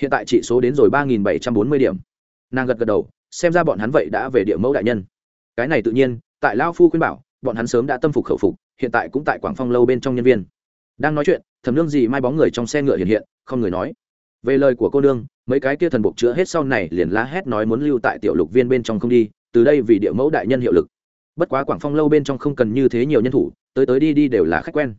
Hiện tại trị số đến rồi ba nghìn bảy trăm bốn mươi điểm. Nàng gật gật đầu, xem ra bọn hắn vậy đã về địa mẫu đại nhân. Cái này tự nhiên, tại lao phu khuyên bảo, bọn hắn sớm đã tâm phục khẩu phục, hiện tại cũng tại quảng phong lâu bên trong nhân viên. Đang nói chuyện thẩm nương gì mai bóng người trong xe ngựa hiện hiện, không người nói. Về lời của cô nương, mấy cái kia thần buộc chữa hết sau này liền la hét nói muốn lưu tại tiểu lục viên bên trong không đi, từ đây vì địa mẫu đại nhân hiệu lực. Bất quá quảng phong lâu bên trong không cần như thế nhiều nhân thủ, tới tới đi đi đều là khách quen.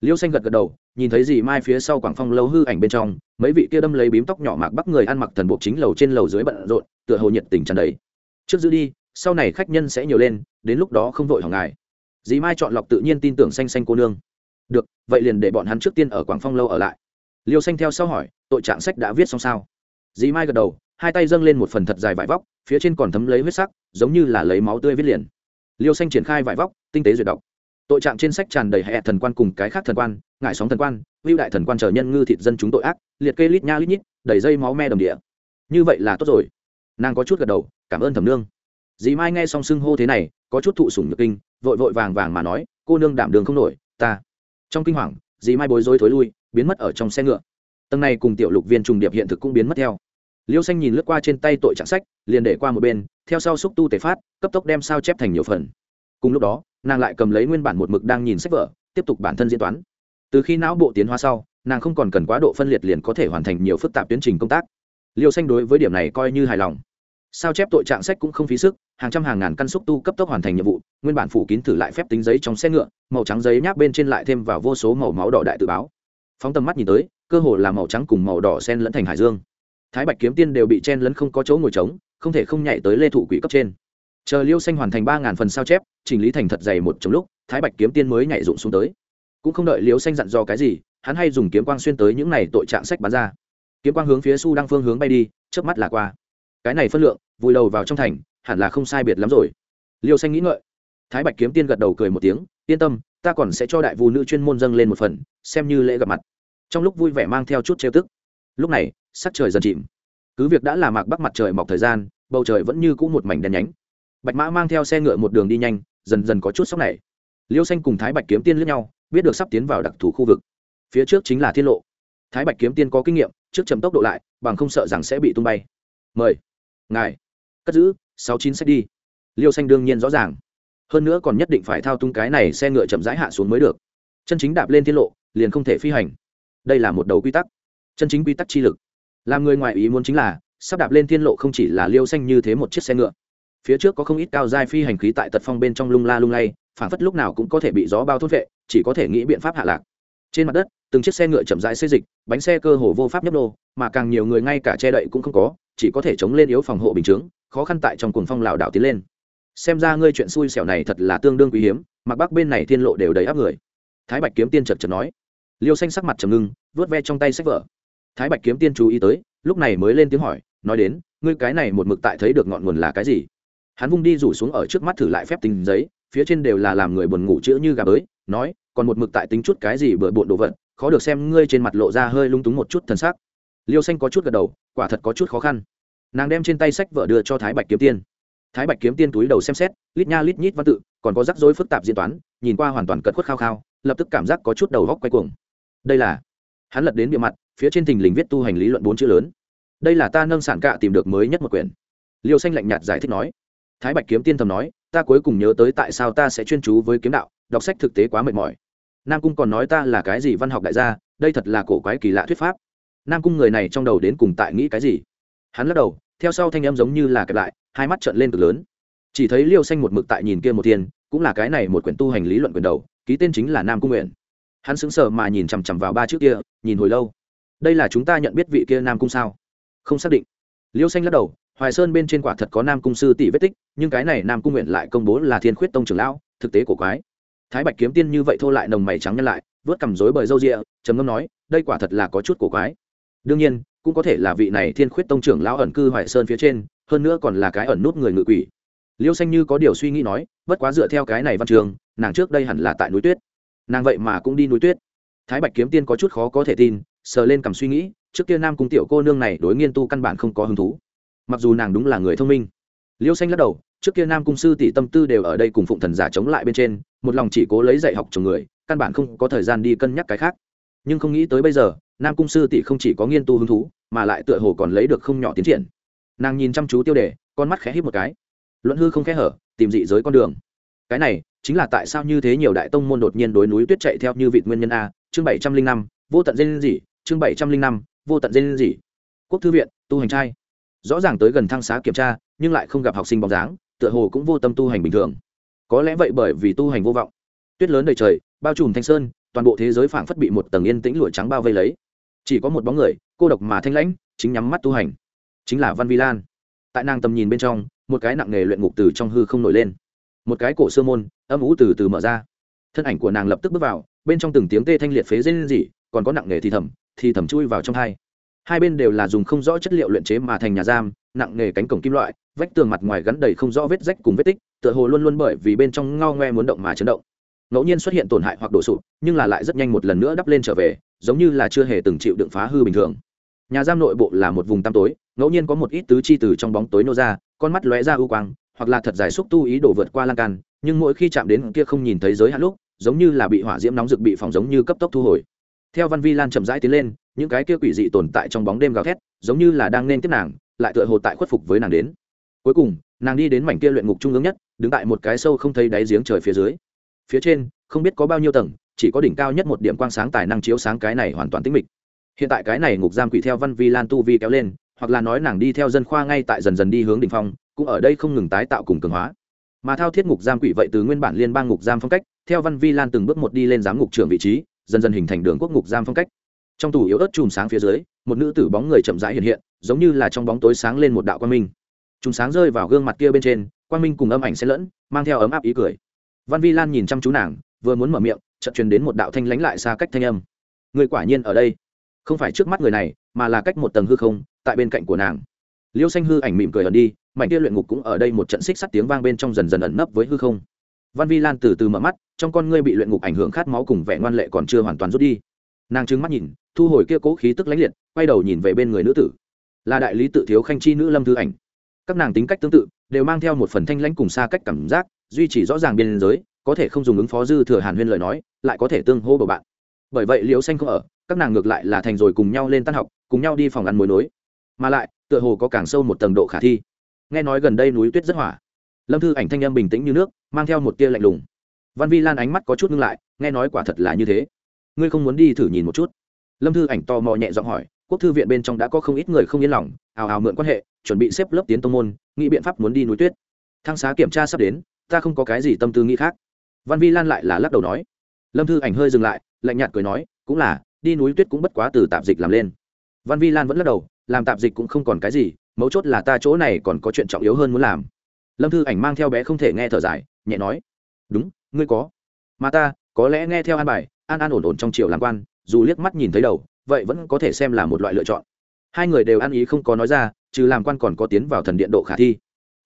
Liêu xanh gật gật đầu, nhìn thấy dì mai phía sau quảng phong lâu hư ảnh bên trong, mấy vị kia đâm lấy bím tóc nhỏ mạc bắc người ăn mặc thần buộc chính lầu trên lầu dưới bận rộn, tựa hồ nhiệt tình tràn đầy. Trước giữ đi, sau này khách nhân sẽ nhiều lên, đến lúc đó không vội hỏng ngài. Dì mai chọn lọc tự nhiên tin tưởng xanh xanh cô nương được, vậy liền để bọn hắn trước tiên ở quảng phong lâu ở lại. Liêu xanh theo sau hỏi, tội trạng sách đã viết xong sao? Dì mai gật đầu, hai tay dâng lên một phần thật dài vải vóc, phía trên còn thấm lấy huyết sắc, giống như là lấy máu tươi viết liền. Liêu xanh triển khai vải vóc, tinh tế duyệt đọc. Tội trạng trên sách tràn đầy hệ thần quan cùng cái khác thần quan ngại sóng thần quan, lưu đại thần quan trở nhân ngư thịt dân chúng tội ác, liệt kê lít nha lít nhít, đầy dây máu me đồng địa. Như vậy là tốt rồi. Nàng có chút gật đầu, cảm ơn thẩm nương. Dì mai nghe xong xưng hô thế này, có chút thụ sủng nhược kinh, vội vội vàng vàng mà nói, cô nương đảm đường không nổi, ta trong kinh hoàng, dì mai bối rối thối lui, biến mất ở trong xe ngựa. Tầng này cùng tiểu lục viên trùng điệp hiện thực cũng biến mất theo. Liêu xanh nhìn lướt qua trên tay tội trạng sách, liền để qua một bên, theo sau xúc tu tề phát, cấp tốc đem sao chép thành nhiều phần. Cùng lúc đó, nàng lại cầm lấy nguyên bản một mực đang nhìn sách vở, tiếp tục bản thân diễn toán. Từ khi não bộ tiến hóa sau, nàng không còn cần quá độ phân liệt liền có thể hoàn thành nhiều phức tạp tiến trình công tác. Liêu xanh đối với điểm này coi như hài lòng. Sao chép tội trạng sách cũng không phí sức hàng trăm hàng ngàn căn xúc tu cấp tốc hoàn thành nhiệm vụ, nguyên bản phủ kín thử lại phép tính giấy trong xe ngựa, màu trắng giấy nháp bên trên lại thêm vào vô số màu máu đỏ đại tự báo. Phóng tầm mắt nhìn tới, cơ hồ là màu trắng cùng màu đỏ sen lẫn thành hải dương. Thái bạch kiếm tiên đều bị chen lẫn không có chỗ ngồi trống, không thể không nhảy tới lê thủ quỷ cấp trên. Chờ liêu xanh hoàn thành ba ngàn phần sao chép, chỉnh lý thành thật dày một trong lúc, thái bạch kiếm tiên mới nhảy rụng xuống tới. Cũng không đợi liêu xanh dặn do cái gì, hắn hay dùng kiếm quang xuyên tới những này tội trạng sách bán ra. Kiếm quang hướng phía su đang phương hướng bay đi trước mắt là qua. Cái này phân lượng, vùi đầu vào trong thành hẳn là không sai biệt lắm rồi. Liêu xanh nghĩ ngợi. Thái bạch kiếm tiên gật đầu cười một tiếng, yên tâm, ta còn sẽ cho đại vũ nữ chuyên môn dâng lên một phần, xem như lễ gặp mặt. Trong lúc vui vẻ mang theo chút trêu tức. Lúc này, sắc trời dần chìm. Cứ việc đã là mạc bắc mặt trời mọc thời gian, bầu trời vẫn như cũ một mảnh đen nhánh. Bạch mã mang theo xe ngựa một đường đi nhanh, dần dần có chút sốc này. Liêu xanh cùng thái bạch kiếm tiên lướt nhau, biết được sắp tiến vào đặc thù khu vực. Phía trước chính là thiên lộ. Thái bạch kiếm tiên có kinh nghiệm, trước chậm tốc độ lại, bằng không sợ rằng sẽ bị tung bay. Mời. Ngài. Cất giữ sáu chín sách đi. Liêu xanh đương nhiên rõ ràng. Hơn nữa còn nhất định phải thao túng cái này xe ngựa chậm rãi hạ xuống mới được. Chân chính đạp lên thiên lộ, liền không thể phi hành. Đây là một đầu quy tắc. Chân chính quy tắc chi lực. Làm người ngoài ý muốn chính là, sắp đạp lên thiên lộ không chỉ là liêu xanh như thế một chiếc xe ngựa. Phía trước có không ít cao giai phi hành khí tại tật phong bên trong lung la lung lay, phản phất lúc nào cũng có thể bị gió bao thốt vệ, chỉ có thể nghĩ biện pháp hạ lạc. Trên mặt đất, từng chiếc xe ngựa chậm rãi xây dịch, bánh xe cơ hồ vô pháp nhấp đô mà càng nhiều người ngay cả che đậy cũng không có chỉ có thể chống lên yếu phòng hộ bình chướng, khó khăn tại trong cuồng phong lảo đảo tiến lên. Xem ra ngươi chuyện xui xẻo này thật là tương đương quý hiếm, mặc bắc bên này thiên lộ đều đầy áp người. Thái bạch kiếm tiên chật chật nói. Liêu xanh sắc mặt trầm ngưng vớt ve trong tay sách vở. Thái bạch kiếm tiên chú ý tới, lúc này mới lên tiếng hỏi, nói đến, ngươi cái này một mực tại thấy được ngọn nguồn là cái gì? Hắn vung đi rủ xuống ở trước mắt thử lại phép tính giấy, phía trên đều là làm người buồn ngủ chữ như gà bới, nói, còn một mực tại tính chút cái gì bừa bộn đồ vật, khó được xem ngươi trên mặt lộ ra hơi lung túng một chút thân xác liêu xanh có chút gật đầu, quả thật có chút khó khăn. Nàng đem trên tay sách vợ đưa cho thái bạch kiếm tiên. Thái bạch kiếm tiên túi đầu xem xét, lít nha lít nhít văn tự, còn có rắc rối phức tạp diễn toán, nhìn qua hoàn toàn cật khuất khao khao, lập tức cảm giác có chút đầu góc quay cuồng. Đây là, hắn lật đến bề mặt, phía trên thình lình viết tu hành lý luận bốn chữ lớn. Đây là ta nâng sản cạ tìm được mới nhất một quyển. Liêu xanh lạnh nhạt giải thích nói. Thái bạch kiếm tiên thầm nói, ta cuối cùng nhớ tới tại sao ta sẽ chuyên chú với kiếm đạo, đọc sách thực tế quá mệt mỏi. Nam cung còn nói ta là cái gì văn học đại gia, đây thật là cổ quái kỳ lạ thuyết pháp nam cung người này trong đầu đến cùng tại nghĩ cái gì? Hắn lắc đầu, theo sau thanh em giống như là kẹp lại, hai mắt trợn lên cực lớn. Chỉ thấy liêu xanh một mực tại nhìn kia một thiên, cũng là cái này một quyển tu hành lý luận quyền đầu, ký tên chính là nam cung nguyện. Hắn sững sờ mà nhìn chằm chằm vào ba chữ kia, nhìn hồi lâu. Đây là chúng ta nhận biết vị kia nam cung sao? Không xác định. Liêu xanh lắc đầu, hoài sơn bên trên quả thật có nam cung sư tỷ vết tích, nhưng cái này nam cung nguyện lại công bố là thiên khuyết tông trưởng lão, thực tế của quái. Thái bạch kiếm tiên như vậy thô lại nồng mày trắng nhân lại vớt cầm rối bời râu rịa trầm ngâm nói, đây quả thật là có chút cổ quái đương nhiên, cũng có thể là vị này thiên khuyết tông trưởng lão ẩn cư hoài sơn phía trên, hơn nữa còn là cái ẩn nút người ngự quỷ. Liêu xanh như có điều suy nghĩ nói, bất quá dựa theo cái này văn trường, nàng trước đây hẳn là tại núi tuyết. Nàng vậy mà cũng đi núi tuyết. Thái bạch kiếm tiên có chút khó có thể tin, sờ lên cầm suy nghĩ, trước kia nam cung tiểu cô nương này đối nghiên tu căn bản không có hứng thú. Mặc dù nàng đúng là người thông minh. Liêu xanh lắc đầu, trước kia nam cung sư tỷ tâm tư đều ở đây cùng phụng thần giả chống lại bên trên, một lòng chỉ cố lấy dạy học chồng người, căn bản không có thời gian đi cân nhắc cái khác. Nhưng không nghĩ tới bây giờ nam cung sư tỷ không chỉ có nghiên tu hứng thú, mà lại tựa hồ còn lấy được không nhỏ tiến triển. Nàng nhìn chăm chú tiêu đề, con mắt khẽ hít một cái. Luận hư không khẽ hở, tìm dị giới con đường. Cái này, chính là tại sao như thế nhiều đại tông môn đột nhiên đối núi tuyết chạy theo như vị nguyên nhân a, chương bảy trăm linh năm, vô tận dây gì chương bảy trăm linh năm, vô tận dây gì quốc thư viện, tu hành trai. Rõ ràng tới gần thăng xá kiểm tra, nhưng lại không gặp học sinh bóng dáng, tựa hồ cũng vô tâm tu hành bình thường. Có lẽ vậy bởi vì tu hành vô vọng. Tuyết lớn đầy trời, bao trùm thanh sơn, toàn bộ thế giới phảng phất bị một tầng yên tĩnh lụa trắng bao vây lấy chỉ có một bóng người, cô độc mà thanh lãnh, chính nhắm mắt tu hành. Chính là văn vi lan. Tại nàng tầm nhìn bên trong, một cái nặng nghề luyện ngục từ trong hư không nổi lên. Một cái cổ xưa môn, âm ú từ từ mở ra. Thân ảnh của nàng lập tức bước vào, bên trong từng tiếng tê thanh liệt phế dên gì còn có nặng nghề thì thầm thì thầm chui vào trong hai. Hai bên đều là dùng không rõ chất liệu luyện chế mà thành nhà giam, nặng nghề cánh cổng kim loại, vách tường mặt ngoài gắn đầy không rõ vết rách cùng vết tích, tựa hồ luôn luôn bởi vì bên trong ngao ngoe muốn động mà chấn động. Ngẫu nhiên xuất hiện tổn hại hoặc đổ sụp, nhưng là lại rất nhanh một lần nữa đắp lên trở về giống như là chưa hề từng chịu đựng phá hư bình thường. Nhà giam nội bộ là một vùng tăm tối, ngẫu nhiên có một ít tứ chi từ trong bóng tối nô ra, con mắt lóe ra ưu quang, hoặc là thật dài xúc tu ý đổ vượt qua lan can, nhưng mỗi khi chạm đến kia không nhìn thấy giới hạn lúc, giống như là bị hỏa diễm nóng rực bị phòng giống như cấp tốc thu hồi. Theo văn vi lan chậm rãi tiến lên, những cái kia quỷ dị tồn tại trong bóng đêm gào thét, giống như là đang nên tiếp nàng, lại tựa hồ tại khuất phục với nàng đến. Cuối cùng, nàng đi đến mảnh kia luyện ngục trung ương nhất, đứng tại một cái sâu không thấy đáy giếng trời phía dưới. Phía trên, không biết có bao nhiêu tầng chỉ có đỉnh cao nhất một điểm quang sáng tài năng chiếu sáng cái này hoàn toàn tĩnh mịch. Hiện tại cái này ngục giam quỷ theo văn vi lan tu vi kéo lên, hoặc là nói nàng đi theo dân khoa ngay tại dần dần đi hướng đ ỉ n h phong, cũng ở đây không ngừng tái tạo cùng cường hóa. Mà thao thiết ngục giam quỷ vậy từ nguyên bản liên bang ngục giam phong cách, theo văn vi lan từng bước một đi lên giám ngục trưởng vị trí, dần dần hình thành đường quốc ngục giam phong cách. Trong tủ yếu ớt chùm sáng phía dưới, một nữ tử bóng người chậm rãi hiện hiện, giống như là trong bóng tối sáng lên một đạo quang minh. Chùm sáng rơi vào gương mặt kia bên trên, quang minh cùng âm ảnh xen lẫn, mang theo ấm áp ý cười. Văn vi lan nhìn chăm chú nàng, vừa muốn mở miệng chợt truyền đến một đạo thanh lánh lại xa cách thanh âm. Người quả nhiên ở đây. Không phải trước mắt người này, mà là cách một tầng hư không, tại bên cạnh của nàng. Liêu xanh hư ảnh mỉm cười ẩn đi, mảnh kia luyện ngục cũng ở đây một trận xích sắt tiếng vang bên trong dần dần ẩn nấp với hư không. Văn vi lan từ từ mở mắt, trong con ngươi bị luyện ngục ảnh hưởng khát máu cùng vẻ ngoan lệ còn chưa hoàn toàn rút đi. Nàng trừng mắt nhìn, thu hồi kia cố khí tức lãnh liệt, quay đầu nhìn về bên người nữ tử. Là đại lý tự thiếu khanh chi nữ lâm thư ảnh. Các nàng tính cách tương tự, đều mang theo một phần thanh lãnh cùng xa cách cảm giác, duy trì rõ ràng biên giới có thể không dùng ứng phó dư thừa hàn huyên lời nói, lại có thể tương hô bầu bạn. Bởi vậy liễu xanh không ở, các nàng ngược lại là thành rồi cùng nhau lên tan học, cùng nhau đi phòng ăn mối nối. Mà lại, tựa hồ có càng sâu một tầng độ khả thi. Nghe nói gần đây núi tuyết rất hỏa. Lâm thư ảnh thanh âm bình tĩnh như nước, mang theo một tia lạnh lùng. Văn vi lan ánh mắt có chút ngưng lại, nghe nói quả thật là như thế. Ngươi không muốn đi thử nhìn một chút? Lâm thư ảnh tò mò nhẹ giọng hỏi, quốc thư viện bên trong đã có không ít người không yên lòng, ào ào mượn quan hệ, chuẩn bị xếp lớp tiến tông môn, nghĩ biện pháp muốn đi núi tuyết. Thăng xá kiểm tra sắp đến, ta không có cái gì tâm tư nghĩ khác văn vi lan lại là lắc đầu nói. Lâm thư ảnh hơi dừng lại, lạnh nhạt cười nói, cũng là, đi núi tuyết cũng bất quá từ tạp dịch làm lên. Văn vi lan vẫn lắc đầu, làm tạp dịch cũng không còn cái gì, mấu chốt là ta chỗ này còn có chuyện trọng yếu hơn muốn làm. Lâm thư ảnh mang theo bé không thể nghe thở dài, nhẹ nói. Đúng, ngươi có. Mà ta, có lẽ nghe theo an bài, an an ổn ổn trong chiều làm quan, dù liếc mắt nhìn thấy đầu, vậy vẫn có thể xem là một loại lựa chọn. Hai người đều ăn ý không có nói ra, trừ làm quan còn có tiến vào thần điện độ khả thi.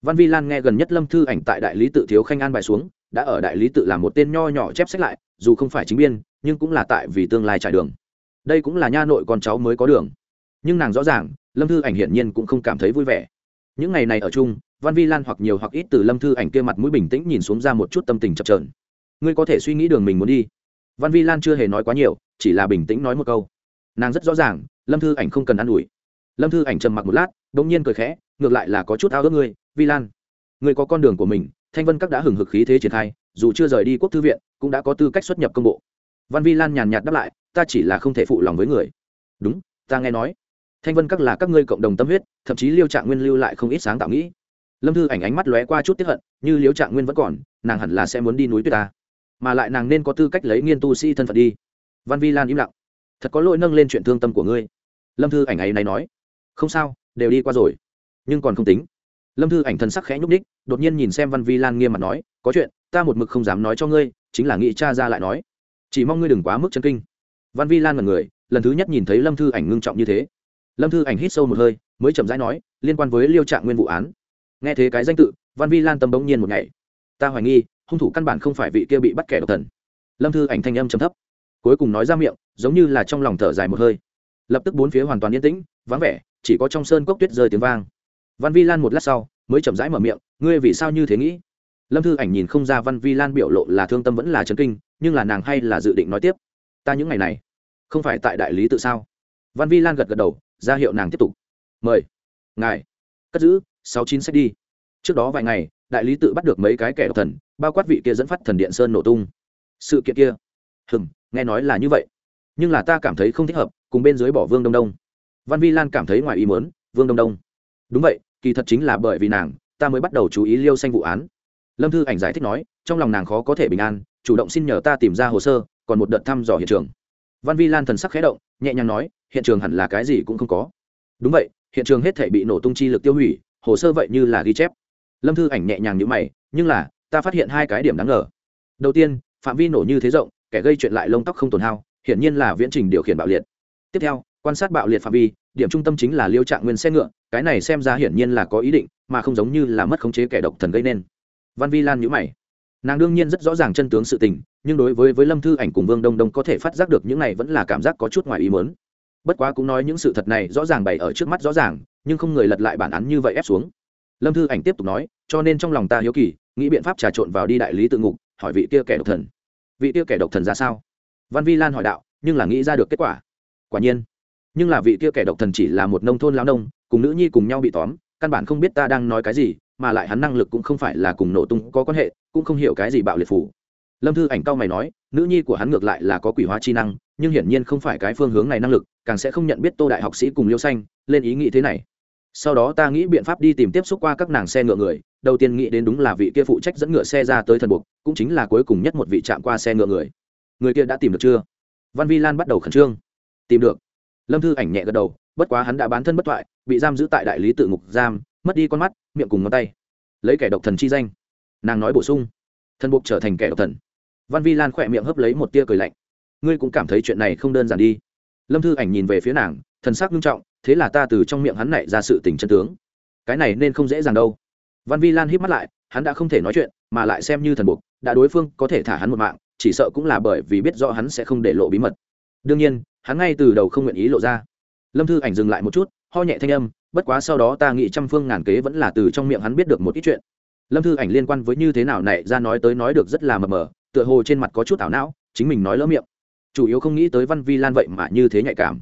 Văn vi lan nghe gần nhất lâm thư ảnh tại đại lý tự thiếu khanh an bài xuống đã ở đại lý tự làm một tên nho nhỏ chép sách lại, dù không phải chính biên, nhưng cũng là tại vì tương lai trải đường. Đây cũng là nha nội con cháu mới có đường. Nhưng nàng rõ ràng, lâm thư ảnh hiển nhiên cũng không cảm thấy vui vẻ. Những ngày này ở chung, văn vi lan hoặc nhiều hoặc ít từ lâm thư ảnh kia mặt mũi bình tĩnh nhìn xuống ra một chút tâm tình chập trờn ngươi có thể suy nghĩ đường mình muốn đi. Văn vi lan chưa hề nói quá nhiều, chỉ là bình tĩnh nói một câu. Nàng rất rõ ràng, lâm thư ảnh không cần ă n ủi. Lâm thư ảnh trầm mặc một lát đ ỗ n g nhiên cười khẽ, ngược lại là có chút ao ước ngươi, vi lan. Ngươi có con đường của mình thanh vân các đã hừng hực khí thế triển khai, dù chưa rời đi quốc thư viện, cũng đã có tư cách xuất nhập công bộ. Văn vi lan nhàn nhạt đáp lại, ta chỉ là không thể phụ lòng với người. Đúng, ta nghe nói. Thanh vân các là các ngươi cộng đồng tâm huyết, thậm chí liêu trạng nguyên lưu lại không ít sáng tạo nghĩ. Lâm thư ảnh ánh mắt lóe qua chút tiếp hận, như Liêu trạng nguyên vẫn còn, nàng hẳn là sẽ muốn đi núi tuyết ta. Mà lại nàng nên có tư cách lấy nghiên tu sĩ thân phận đi. Văn vi lan im lặng. Thật có lỗi nâng lên chuyện thương tâm của ngươi. Lâm thư ảnh ấy này nói. Không sao, đều đi qua rồi, nhưng còn không tính lâm thư ảnh thân sắc khẽ nhúc đích đột nhiên nhìn xem văn vi lan nghiêm mặt nói, có chuyện, ta một mực không dám nói cho ngươi, chính là nghĩ cha ra lại nói. Chỉ mong ngươi đừng quá mức chân kinh. Văn vi lan là người, lần thứ nhất nhìn thấy lâm thư ảnh ngưng trọng như thế. Lâm thư ảnh hít sâu một hơi, mới chậm rãi nói, liên quan với liêu trạng nguyên vụ án. Nghe thế cái danh tự, văn vi lan tâm bỗng nhiên một ngày ta hoài nghi, hung thủ căn bản không phải vị kia bị bắt kẻ độc thần. Lâm thư ảnh thanh âm trầm thấp, cuối cùng nói ra miệng, giống như là trong lòng thở dài một hơi. Lập tức bốn phía hoàn toàn yên tĩnh, vắng vẻ, chỉ có trong sơn cốc tuyết rơi tiếng vang văn vi lan một lát sau, mới chậm rãi mở miệng, ngươi vì sao như thế nghĩ? Lâm thư ảnh nhìn không ra văn vi lan biểu lộ là thương tâm vẫn là chấn kinh, nhưng là nàng hay là dự định nói tiếp, ta những ngày này không phải tại đại lý tự sao? Văn vi lan gật gật đầu, ra hiệu nàng tiếp tục, mời, ngài, cất giữ sáu chín sách đi. Trước đó vài ngày, đại lý tự bắt được mấy cái kẻ độc thần, bao quát vị kia dẫn phát thần điện sơn nổ tung. Sự kiện kia hừng nghe nói là như vậy, nhưng là ta cảm thấy không thích hợp, cùng bên dưới bỏ vương đông đông. Văn vi lan cảm thấy ngoài ý mớn vương đông đông. Đúng vậy kỳ thật chính là bởi vì nàng, ta mới bắt đầu chú ý liêu xanh vụ án. Lâm thư ảnh giải thích nói, trong lòng nàng khó có thể bình an, chủ động xin nhờ ta tìm ra hồ sơ, còn một đợt thăm dò hiện trường. Văn vi lan thần sắc khẽ động, nhẹ nhàng nói, hiện trường hẳn là cái gì cũng không có. Đúng vậy, hiện trường hết thể bị nổ tung chi lực tiêu hủy, hồ sơ vậy như là ghi chép. Lâm thư ảnh nhẹ nhàng như mày, nhưng là, ta phát hiện hai cái điểm đáng ngờ. Đầu tiên, phạm vi nổ như thế rộng, kẻ gây chuyện lại lông tóc không tổn hao, hiển nhiên là viễn trình điều khiển bạo liệt. Tiếp theo, quan sát bạo liệt phạm vi điểm trung tâm chính là liêu trạng nguyên xe ngựa, cái này xem ra hiển nhiên là có ý định, mà không giống như là mất khống chế kẻ độc thần gây nên. Văn vi lan nhữ mày. Nàng đương nhiên rất rõ ràng chân tướng sự tình, nhưng đối với với lâm thư ảnh cùng vương đông đông có thể phát giác được những này vẫn là cảm giác có chút ngoài ý mớn bất quá cũng nói những sự thật này rõ ràng bày ở trước mắt rõ ràng, nhưng không người lật lại bản án như vậy ép xuống. Lâm thư ảnh tiếp tục nói, cho nên trong lòng ta hiếu kỳ, nghĩ biện pháp trà trộn vào đi đại lý tự ngục, hỏi vị kia kẻ độc thần. Vị kia kẻ độc thần ra sao? Văn vi lan hỏi đạo, nhưng là nghĩ ra được kết quả. Quả nhiên nhưng là vị kia kẻ độc thần chỉ là một nông thôn lao nông, cùng nữ nhi cùng nhau bị tóm, căn bản không biết ta đang nói cái gì, mà lại hắn năng lực cũng không phải là cùng nổ tung có quan hệ, cũng không hiểu cái gì bạo liệt phủ lâm thư ảnh cao mày nói, nữ nhi của hắn ngược lại là có quỷ hóa chi năng, nhưng hiển nhiên không phải cái phương hướng này năng lực, càng sẽ không nhận biết tô đại học sĩ cùng liêu xanh, lên ý nghĩ thế này. Sau đó ta nghĩ biện pháp đi tìm tiếp xúc qua các nàng xe ngựa người, đầu tiên nghĩ đến đúng là vị kia phụ trách dẫn ngựa xe ra tới thần buộc, cũng chính là cuối cùng nhất một vị chạm qua xe ngựa người. Người kia đã tìm được chưa? Văn vi lan bắt đầu khẩn trương. Tìm được lâm thư ảnh nhẹ gật đầu, bất quá hắn đã bán thân bất toại bị giam giữ tại đại lý tự ngục giam, mất đi con mắt, miệng cùng ngón tay. Lấy kẻ độc thần chi danh. Nàng nói bổ sung. Thần buộc trở thành kẻ độc thần. Văn vi lan khỏe miệng hấp lấy một tia cười lạnh. Ngươi cũng cảm thấy chuyện này không đơn giản đi. Lâm thư ảnh nhìn về phía nàng, thần sắc nghiêm trọng, thế là ta từ trong miệng hắn này ra sự tình chân tướng. Cái này nên không dễ dàng đâu. Văn vi lan híp mắt lại, hắn đã không thể nói chuyện, mà lại xem như thần buộc, đã đối phương có thể thả hắn một mạng, chỉ sợ cũng là bởi vì biết rõ hắn sẽ không để lộ bí mật. Đương nhiên hắn ngay từ đầu không nguyện ý lộ ra. Lâm thư ảnh dừng lại một chút, ho nhẹ thanh âm, bất quá sau đó ta nghĩ trăm phương ngàn kế vẫn là từ trong miệng hắn biết được một ít chuyện. Lâm thư ảnh liên quan với như thế nào này ra nói tới nói được rất là mờ mờ, tựa hồ trên mặt có chút ảo não, chính mình nói lỡ miệng. Chủ yếu không nghĩ tới văn vi lan vậy mà như thế nhạy cảm.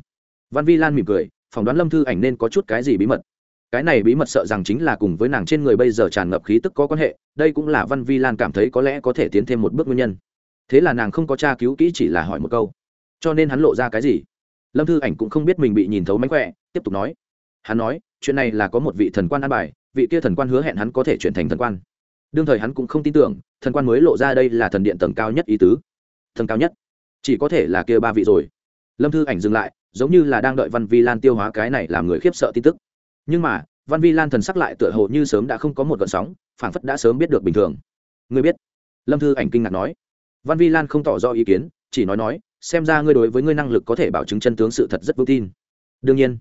Văn vi lan mỉm cười, phỏng đoán lâm thư ảnh nên có chút cái gì bí mật. Cái này bí mật sợ rằng chính là cùng với nàng trên người bây giờ tràn ngập khí tức có quan hệ, đây cũng là văn vi lan cảm thấy có lẽ có thể tiến thêm một bước nguyên nhân. Thế là nàng không có tra cứu kỹ chỉ là hỏi một câu cho nên hắn lộ ra cái gì? Lâm thư ảnh cũng không biết mình bị nhìn thấu mánh khỏe, tiếp tục nói. Hắn nói, chuyện này là có một vị thần quan ăn bài, vị kia thần quan hứa hẹn hắn có thể chuyển thành thần quan. Đương thời hắn cũng không tin tưởng, thần quan mới lộ ra đây là thần điện tầng cao nhất ý tứ. Thần cao nhất? Chỉ có thể là kia ba vị rồi. Lâm thư ảnh dừng lại, giống như là đang đợi văn vi lan tiêu hóa cái này làm người khiếp sợ tin tức. Nhưng mà, văn vi lan thần sắc lại tựa hồ như sớm đã không có một gợn sóng, phảng phất đã sớm biết được bình thường. Người biết? Lâm thư ảnh kinh ngạc nói. Văn vi lan không tỏ rõ ý kiến, chỉ nói nói xem ra ngươi đối với ngươi năng lực có thể bảo chứng chân tướng sự thật rất vững tin. Đương nhiên,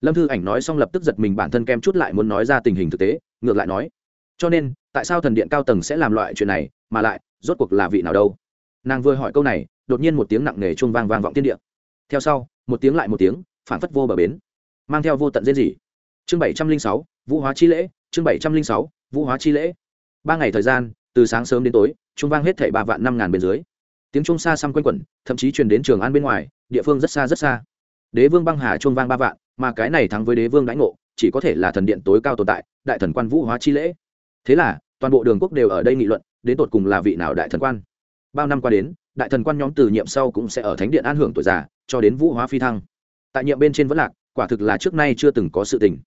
lâm thư ảnh nói xong lập tức giật mình bản thân kem chút lại muốn nói ra tình hình thực tế, ngược lại nói, cho nên, tại sao thần điện cao tầng sẽ làm loại chuyện này, mà lại, rốt cuộc là vị nào đâu? Nàng vừa hỏi câu này, đột nhiên một tiếng nặng nề chuông vang vang vọng tiên điện theo sau, một tiếng lại một tiếng phản phất vô bờ bến, mang theo vô tận dễ gì chương bảy trăm linh sáu, vũ hóa chi lễ, chương bảy trăm linh sáu, vũ hóa chi lễ. Ba ngày thời gian, từ sáng sớm đến tối trung vang hết thảy ba vạn năm ngàn bên dưới tiếng trung xa xăm quanh quẩn, thậm chí truyền đến trường an bên ngoài, địa phương rất xa rất xa. Đế vương băng hà trung vang ba vạn, mà cái này thắng với đế vương đãi ngộ, chỉ có thể là thần điện tối cao tồn tại, đại thần quan vũ hóa chi lễ. Thế là, toàn bộ đường quốc đều ở đây nghị luận, đến tột cùng là vị nào đại thần quan. Bao năm qua đến, đại thần quan nhóm từ nhiệm sau cũng sẽ ở thánh điện an hưởng tuổi già, cho đến vũ hóa phi thăng. Tại nhiệm bên trên vẫn lạc, quả thực là trước nay chưa từng có sự tình.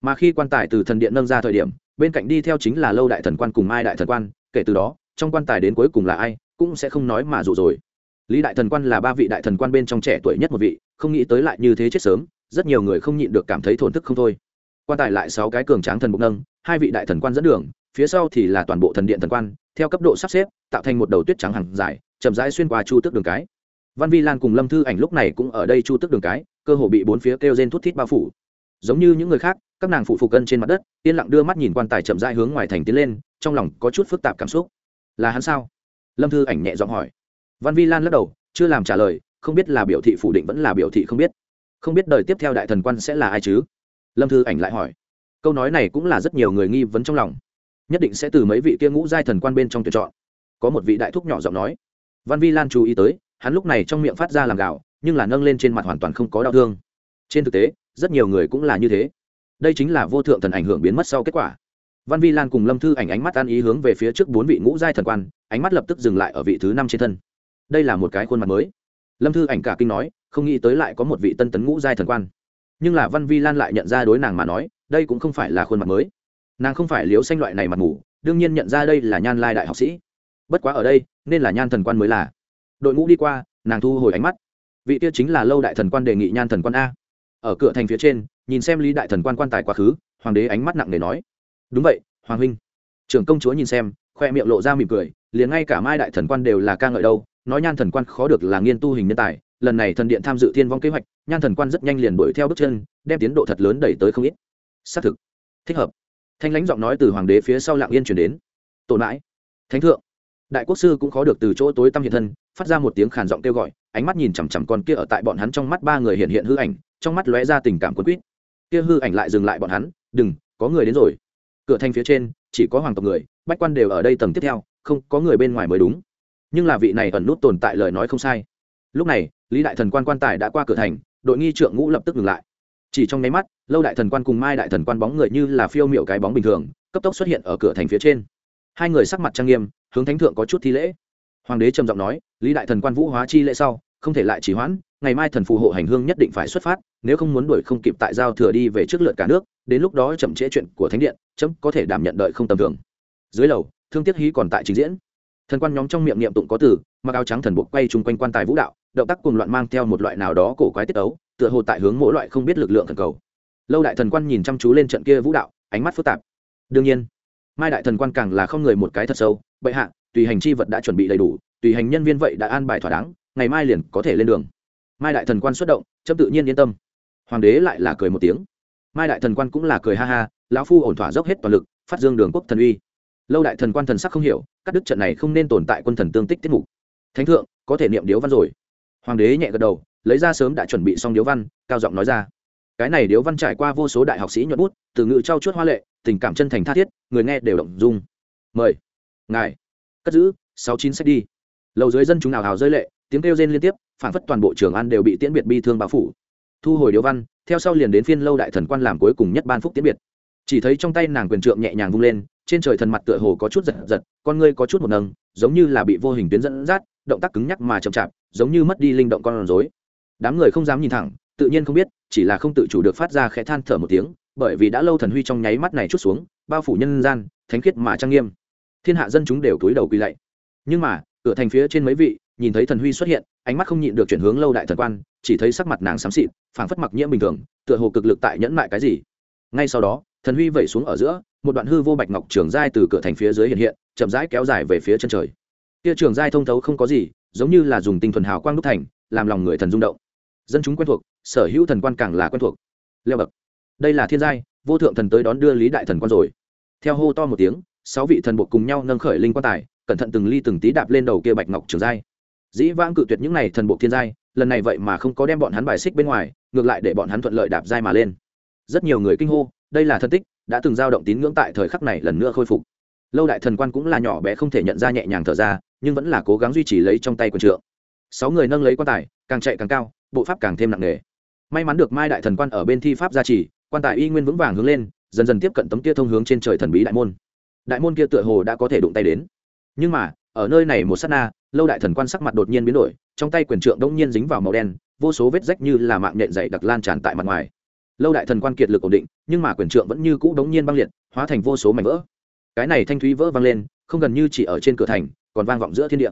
Mà khi quan tài từ thần điện nâng ra thời điểm, bên cạnh đi theo chính là lâu đại thần quan cùng mai đại thần quan, kể từ đó, trong quan tài đến cuối cùng là ai cũng sẽ không nói mà dù rồi. Lý đại thần quan là ba vị đại thần quan bên trong trẻ tuổi nhất một vị, không nghĩ tới lại như thế chết sớm, rất nhiều người không nhịn được cảm thấy thổn thức không thôi. Quan tài lại sáu cái cường tráng thần bục nâng, hai vị đại thần quan dẫn đường, phía sau thì là toàn bộ thần điện thần quan, theo cấp độ sắp xếp, tạo thành một đầu tuyết trắng hàng dài, chậm rãi xuyên qua chu tước đường cái. Văn vi lan cùng lâm thư ảnh lúc này cũng ở đây chu tước đường cái, cơ hồ bị bốn phía kêu rên thút thít bao phủ. Giống như những người khác, các nàng phụ phục cân trên mặt đất, yên lặng đưa mắt nhìn quan tài chậm rãi hướng ngoài thành tiến lên, trong lòng có chút phức tạp cảm xúc. Là hắn sao? Lâm thư ảnh nhẹ giọng hỏi. Văn vi lan lắc đầu, chưa làm trả lời, không biết là biểu thị phủ định vẫn là biểu thị không biết. Không biết đời tiếp theo đại thần quan sẽ là ai chứ? Lâm thư ảnh lại hỏi. Câu nói này cũng là rất nhiều người nghi vấn trong lòng. Nhất định sẽ từ mấy vị kia ngũ giai thần quan bên trong tuyển chọn. Có một vị đại thúc nhỏ giọng nói. Văn vi lan chú ý tới, hắn lúc này trong miệng phát ra làm gạo, nhưng là nâng lên trên mặt hoàn toàn không có đau thương. Trên thực tế, rất nhiều người cũng là như thế. Đây chính là vô thượng thần ảnh hưởng biến mất sau kết quả văn vi lan cùng lâm thư ảnh ánh mắt an ý hướng về phía trước bốn vị ngũ giai thần quan, ánh mắt lập tức dừng lại ở vị thứ năm trên thân. Đây là một cái khuôn mặt mới. Lâm thư ảnh cả kinh nói, không nghĩ tới lại có một vị tân tấn ngũ giai thần quan. Nhưng là văn vi lan lại nhận ra đối nàng mà nói, đây cũng không phải là khuôn mặt mới. Nàng không phải liếu xanh loại này mặt ngủ đương nhiên nhận ra đây là nhan lai đại học sĩ. Bất quá ở đây, nên là nhan thần quan mới là. Đội ngũ đi qua, nàng thu hồi ánh mắt. Vị kia chính là lâu đại thần quan đề nghị nhan thần quan a. Ở cửa thành phía trên, nhìn xem lý đại thần quan quan tài quá khứ, hoàng đế ánh mắt nặng nề nói đúng vậy, hoàng huynh. Trưởng công chúa nhìn xem, khoe miệng lộ ra mỉm cười, liền ngay cả mai đại thần quan đều là ca ngợi đâu, nói nhan thần quan khó được là nghiên tu hình nhân tài, lần này thần điện tham dự thiên vong kế hoạch, nhan thần quan rất nhanh liền đuổi theo bước chân, đem tiến độ thật lớn đẩy tới không ít. Xác thực. Thích hợp. Thanh lãnh giọng nói từ hoàng đế phía sau lạng yên chuyển đến. Tổn mãi thánh thượng. Đại quốc sư cũng khó được từ chỗ tối tăm hiện thân, phát ra một tiếng khàn giọng kêu gọi, ánh mắt nhìn chằm chằm con kia ở tại bọn hắn trong mắt ba người hiện hiện hư ảnh, trong mắt lóe ra tình cảm quấn quýt. Kia hư ảnh lại dừng lại bọn hắn, đừng, có người đến rồi cửa thành phía trên, chỉ có hoàng tộc người, bách quan đều ở đây tầng tiếp theo, không có người bên ngoài mới đúng. Nhưng là vị này ẩn nút tồn tại lời nói không sai. Lúc này, lý đại thần quan quan tài đã qua cửa thành, đội nghi trượng ngũ lập tức ngừng lại. Chỉ trong nháy mắt, lâu đại thần quan cùng mai đại thần quan bóng người như là phiêu miệu cái bóng bình thường, cấp tốc xuất hiện ở cửa thành phía trên. Hai người sắc mặt trang nghiêm, hướng thánh thượng có chút thi lễ. Hoàng đế trầm giọng nói, lý đại thần quan vũ hóa chi lễ sau, không thể lại trì hoãn, ngày mai thần phù hộ hành hương nhất định phải xuất phát, nếu không muốn đuổi không kịp tại giao thừa đi về trước lượt cả nước, đến lúc đó chậm trễ chuyện của thánh điện chấm có thể đảm nhận đợi không tầm thường. Dưới lầu, thương tiếc hí còn tại trình diễn. Thần quan nhóm trong miệng niệm tụng có từ, mặc áo trắng thần buộc quay chung quanh quan tài vũ đạo, động tác cùng loạn mang theo một loại nào đó cổ quái tiết ấu tựa hồ tại hướng mỗi loại không biết lực lượng thần cầu. Lâu đại thần quan nhìn chăm chú lên trận kia vũ đạo, ánh mắt phức tạp. Đương nhiên, mai đại thần quan càng là không người một cái thật sâu, bệ hạ, tùy hành chi vật đã chuẩn bị đầy đủ, tùy hành nhân viên vậy đã an bài thỏa đáng, ngày mai liền có thể lên đường. Mai đại thần quan xuất động, chấm tự nhiên yên tâm. Hoàng đế lại là cười một tiếng. Mai đại thần quan cũng là cười ha ha lão phu ổn thỏa dốc hết toàn lực, phát dương đường quốc thần uy. Lâu đại thần quan thần sắc không hiểu các đức trận này không nên tồn tại quân thần tương tích tiết mục. Thánh thượng, có thể niệm điếu văn rồi. Hoàng đế nhẹ gật đầu, lấy ra sớm đã chuẩn bị xong điếu văn, cao giọng nói ra. Cái này điếu văn trải qua vô số đại học sĩ nhuận bút, từ ngữ trau chuốt hoa lệ, tình cảm chân thành tha thiết, người nghe đều động dung. Mời. Ngài. Cất giữ, sáu chín sách đi. Lầu dưới dân chúng nào hào rơi lệ, tiếng kêu rên liên tiếp phản phất toàn bộ trường an đều bị tiễn biệt bi thương báo phủ. Thu hồi điếu văn, theo sau liền đến phiên lâu đại thần quan làm cuối cùng nhất ban phúc tiễn biệt chỉ thấy trong tay nàng quyền trượng nhẹ nhàng vung lên, trên trời thần mặt tựa hồ có chút giật giật, con ngươi có chút một nâng, giống như là bị vô hình tuyến dẫn dắt, động tác cứng nhắc mà chậm chạp, giống như mất đi linh động con rối. Đám người không dám nhìn thẳng, tự nhiên không biết, chỉ là không tự chủ được phát ra khẽ than thở một tiếng, bởi vì đã lâu thần huy trong nháy mắt này chút xuống, bao phủ nhân gian, thánh khiết mà trang nghiêm. Thiên hạ dân chúng đều túi đầu quỳ lạy. Nhưng mà, cửa thành phía trên mấy vị, nhìn thấy thần huy xuất hiện, ánh mắt không nhịn được chuyển hướng lâu đại thần quan, chỉ thấy sắc mặt nàng xám xịt, phảng phất mặc nhiễm bình thường, tựa hồ cực lực tại nhẫn mại cái gì. Ngay sau đó thần huy vẩy xuống ở giữa, một đoạn hư vô bạch ngọc trường giai từ cửa thành phía dưới hiện hiện, chậm rãi kéo dài về phía chân trời. Kia trường giai thông thấu không có gì, giống như là dùng tinh thuần hào quang đúc thành, làm lòng người thần rung động. Dân chúng quen thuộc, sở hữu thần quan càng là quen thuộc. Leo bậc. Đây là thiên giai, vô thượng thần tới đón đưa lý đại thần quan rồi. Theo hô to một tiếng, sáu vị thần bộ cùng nhau nâng khởi linh quan tài, cẩn thận từng ly từng tí đạp lên đầu kia bạch ngọc trường giai. Dĩ vãng cự tuyệt những này thần bộ thiên giai, lần này vậy mà không có đem bọn hắn bài xích bên ngoài, ngược lại để bọn hắn thuận lợi đạp giai mà lên. Rất nhiều người kinh hô đây là thân tích, đã từng giao động tín ngưỡng tại thời khắc này lần nữa khôi phục. Lâu đại thần quan cũng là nhỏ bé không thể nhận ra nhẹ nhàng thở ra, nhưng vẫn là cố gắng duy trì lấy trong tay quần trượng. Sáu người nâng lấy quan tài, càng chạy càng cao, bộ pháp càng thêm nặng nề. May mắn được mai đại thần quan ở bên thi pháp gia trì, quan tài y nguyên vững vàng hướng lên, dần dần tiếp cận tấm kia thông hướng trên trời thần bí đại môn. Đại môn kia tựa hồ đã có thể đụng tay đến. Nhưng mà, ở nơi này một s á t na, lâu đại thần quan sắc mặt đột nhiên biến đổi, trong tay quyền trượng đông nhiên dính vào màu đen, vô số vết rách như là mạng nhện dày đặc lan tràn tại mặt ngoài lâu đại thần quan kiệt lực ổn định, nhưng mà quyền trượng vẫn như cũ đống nhiên băng liệt, hóa thành vô số mảnh vỡ. Cái này thanh thúy vỡ vang lên, không gần như chỉ ở trên cửa thành, còn vang vọng giữa thiên địa.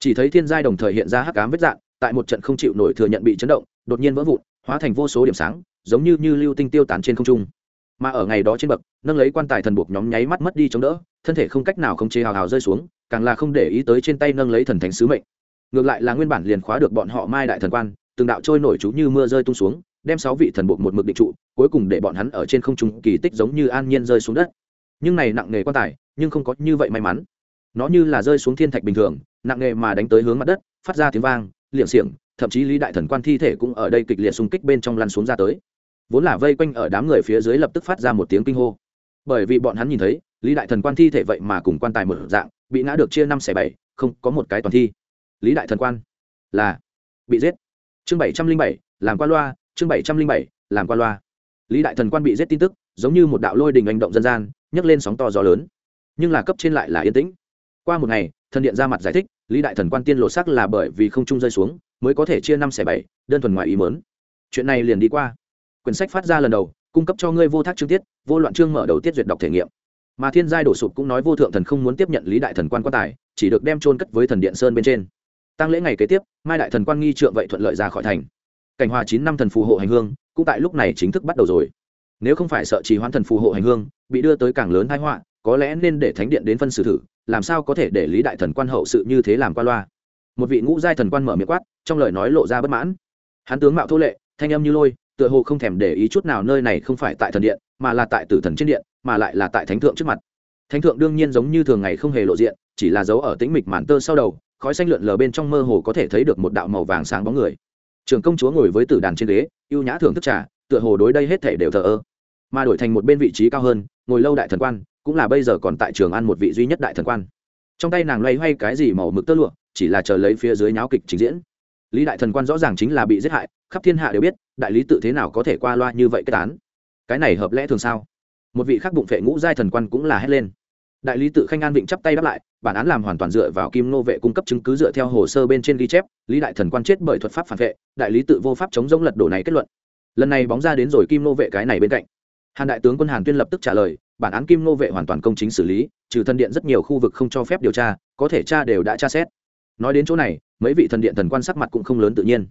Chỉ thấy thiên giai đồng thời hiện ra hắc ám vết dạn tại một trận không chịu nổi thừa nhận bị chấn động, đột nhiên vỡ vụn, hóa thành vô số điểm sáng, giống như như lưu tinh tiêu tán trên không trung. Mà ở ngày đó trên bậc, nâng lấy quan tài thần buộc nhóm nháy mắt mất đi chống đỡ, thân thể không cách nào không chế hào hào rơi xuống, càng là không để ý tới trên tay nâng lấy thần thánh sứ mệnh. Ngược lại là nguyên bản liền khóa được bọn họ mai đại thần quan, từng đạo trôi nổi chú như mưa rơi tung xuống đem sáu vị thần buộc một mực định trụ, cuối cùng để bọn hắn ở trên không trung kỳ tích giống như an nhiên rơi xuống đất. Nhưng này nặng nghề quan tài, nhưng không có như vậy may mắn. Nó như là rơi xuống thiên thạch bình thường, nặng nghề mà đánh tới hướng mặt đất, phát ra tiếng vang, liệng xiềng, thậm chí lý đại thần quan thi thể cũng ở đây kịch liệt xung kích bên trong lăn xuống ra tới. Vốn là vây quanh ở đám người phía dưới lập tức phát ra một tiếng kinh hô. Bởi vì bọn hắn nhìn thấy, lý đại thần quan thi thể vậy mà cùng quan tài một dạng, bị ngã được chia năm xẻ bảy, không có một cái toàn thi. Lý đại thần quan, là, bị giết. Chương bảy trăm linh bảy, làm qua loa chương bảy trăm linh bảy, làm qua loa. Lý đại thần quan bị giết tin tức, giống như một đạo lôi đình hành động dân gian, nhấc lên sóng to gió lớn. Nhưng là cấp trên lại là yên tĩnh. Qua một ngày, thần điện ra mặt giải thích, lý đại thần quan tiên lộ sắc là bởi vì không trung rơi xuống, mới có thể chia năm xẻ bảy, đơn thuần ngoài ý mớn chuyện này liền đi qua. Quyển sách phát ra lần đầu, cung cấp cho ngươi vô thác chương tiết, vô loạn chương mở đầu tiết duyệt đọc thể nghiệm. Mà thiên giai đổ sụp cũng nói vô thượng thần không muốn tiếp nhận lý đại thần quan quan tài, chỉ được đem trôn cất với thần điện sơn bên trên. Tăng lễ ngày kế tiếp, mai đại thần quan nghi trượng vậy thuận lợi ra khỏi thành cảnh hòa chín năm thần phù hộ hành hương, cũng tại lúc này chính thức bắt đầu rồi. Nếu không phải sợ trì hoãn thần phù hộ hành hương, bị đưa tới càng lớn thái họa, có lẽ nên để thánh điện đến phân xử thử, làm sao có thể để lý đại thần quan hậu sự như thế làm qua loa. Một vị ngũ giai thần quan mở miệng quát, trong lời nói lộ ra bất mãn. Hắn tướng mạo thô lệ, thanh âm như lôi, tựa hồ không thèm để ý chút nào nơi này không phải tại thần điện, mà là tại tử thần trên điện, mà lại là tại thánh thượng trước mặt. Thánh thượng đương nhiên giống như thường ngày không hề lộ diện, chỉ là dấu ở tĩnh mịch màn tơ sau đầu, khói xanh lượn lờ bên trong mơ hồ có thể thấy được một đạo màu vàng sáng bóng người trường công chúa ngồi với tử đàn trên ghế, ưu nhã thưởng thức trà, tựa hồ đối đây hết thể đều thờ ơ. Mà đổi thành một bên vị trí cao hơn, ngồi lâu đại thần quan, cũng là bây giờ còn tại trường ăn một vị duy nhất đại thần quan. Trong tay nàng loay hoay cái gì màu mực tơ lụa, chỉ là chờ lấy phía dưới nháo kịch trình diễn. Lý đại thần quan rõ ràng chính là bị giết hại, khắp thiên hạ đều biết, đại lý tự thế nào có thể qua loa như vậy kết án cái này hợp lẽ thường sao? Một vị khác bụng phệ ngũ giai thần quan cũng là hét lên đại lý tự khanh an vịnh chắp tay đáp lại, bản án làm hoàn toàn dựa vào kim nô vệ cung cấp chứng cứ dựa theo hồ sơ bên trên ghi chép, lý đại thần quan chết bởi thuật pháp phản vệ, đại lý tự vô pháp chống giống lật đổ này kết luận. Lần này bóng ra đến rồi kim nô vệ cái này bên cạnh. Hàn đại tướng quân hàn tuyên lập tức trả lời, bản án kim nô vệ hoàn toàn công chính xử lý, trừ thân điện rất nhiều khu vực không cho phép điều tra, có thể tra đều đã tra xét. Nói đến chỗ này, mấy vị thần điện thần quan sắc mặt cũng không lớn tự nhiên.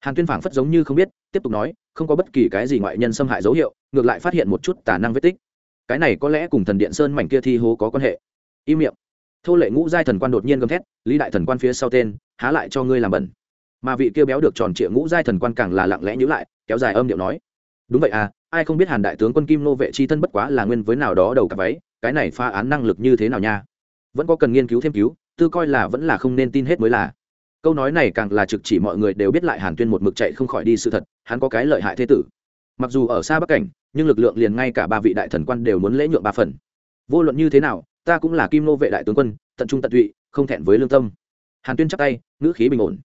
Hàn tuyên phảng phất giống như không biết, tiếp tục nói, không có bất kỳ cái gì ngoại nhân xâm hại dấu hiệu, ngược lại phát hiện một chút tà năng vết tích cái này có lẽ cùng thần điện sơn mảnh kia thi hố có quan hệ. Im miệng. Thô lệ ngũ giai thần quan đột nhiên gầm thét, lý đại thần quan phía sau tên, há lại cho ngươi làm bẩn. Mà vị kia béo được tròn trịa ngũ giai thần quan càng là lặng lẽ nhữ lại, kéo dài âm điệu nói, đúng vậy à ai không biết hàn đại tướng quân kim nô vệ chi thân bất quá là nguyên với nào đó đầu cặp váy, cái này pha án năng lực như thế nào nha? Vẫn có cần nghiên cứu thêm cứu, tư coi là vẫn là không nên tin hết mới là. Câu nói này càng là trực chỉ mọi người đều biết lại hàn tuyên một mực chạy không khỏi đi sự thật, hắn có cái lợi hại thế tử. Mặc dù ở xa bắc cảnh nhưng lực lượng liền ngay cả ba vị đại thần quan đều muốn lễ nhượng ba phần. Vô luận như thế nào, ta cũng là kim nô vệ đại tướng quân, tận trung tận tụy, không thẹn với lương tâm. Hàn tuyên chắc tay, ngữ khí bình ổn.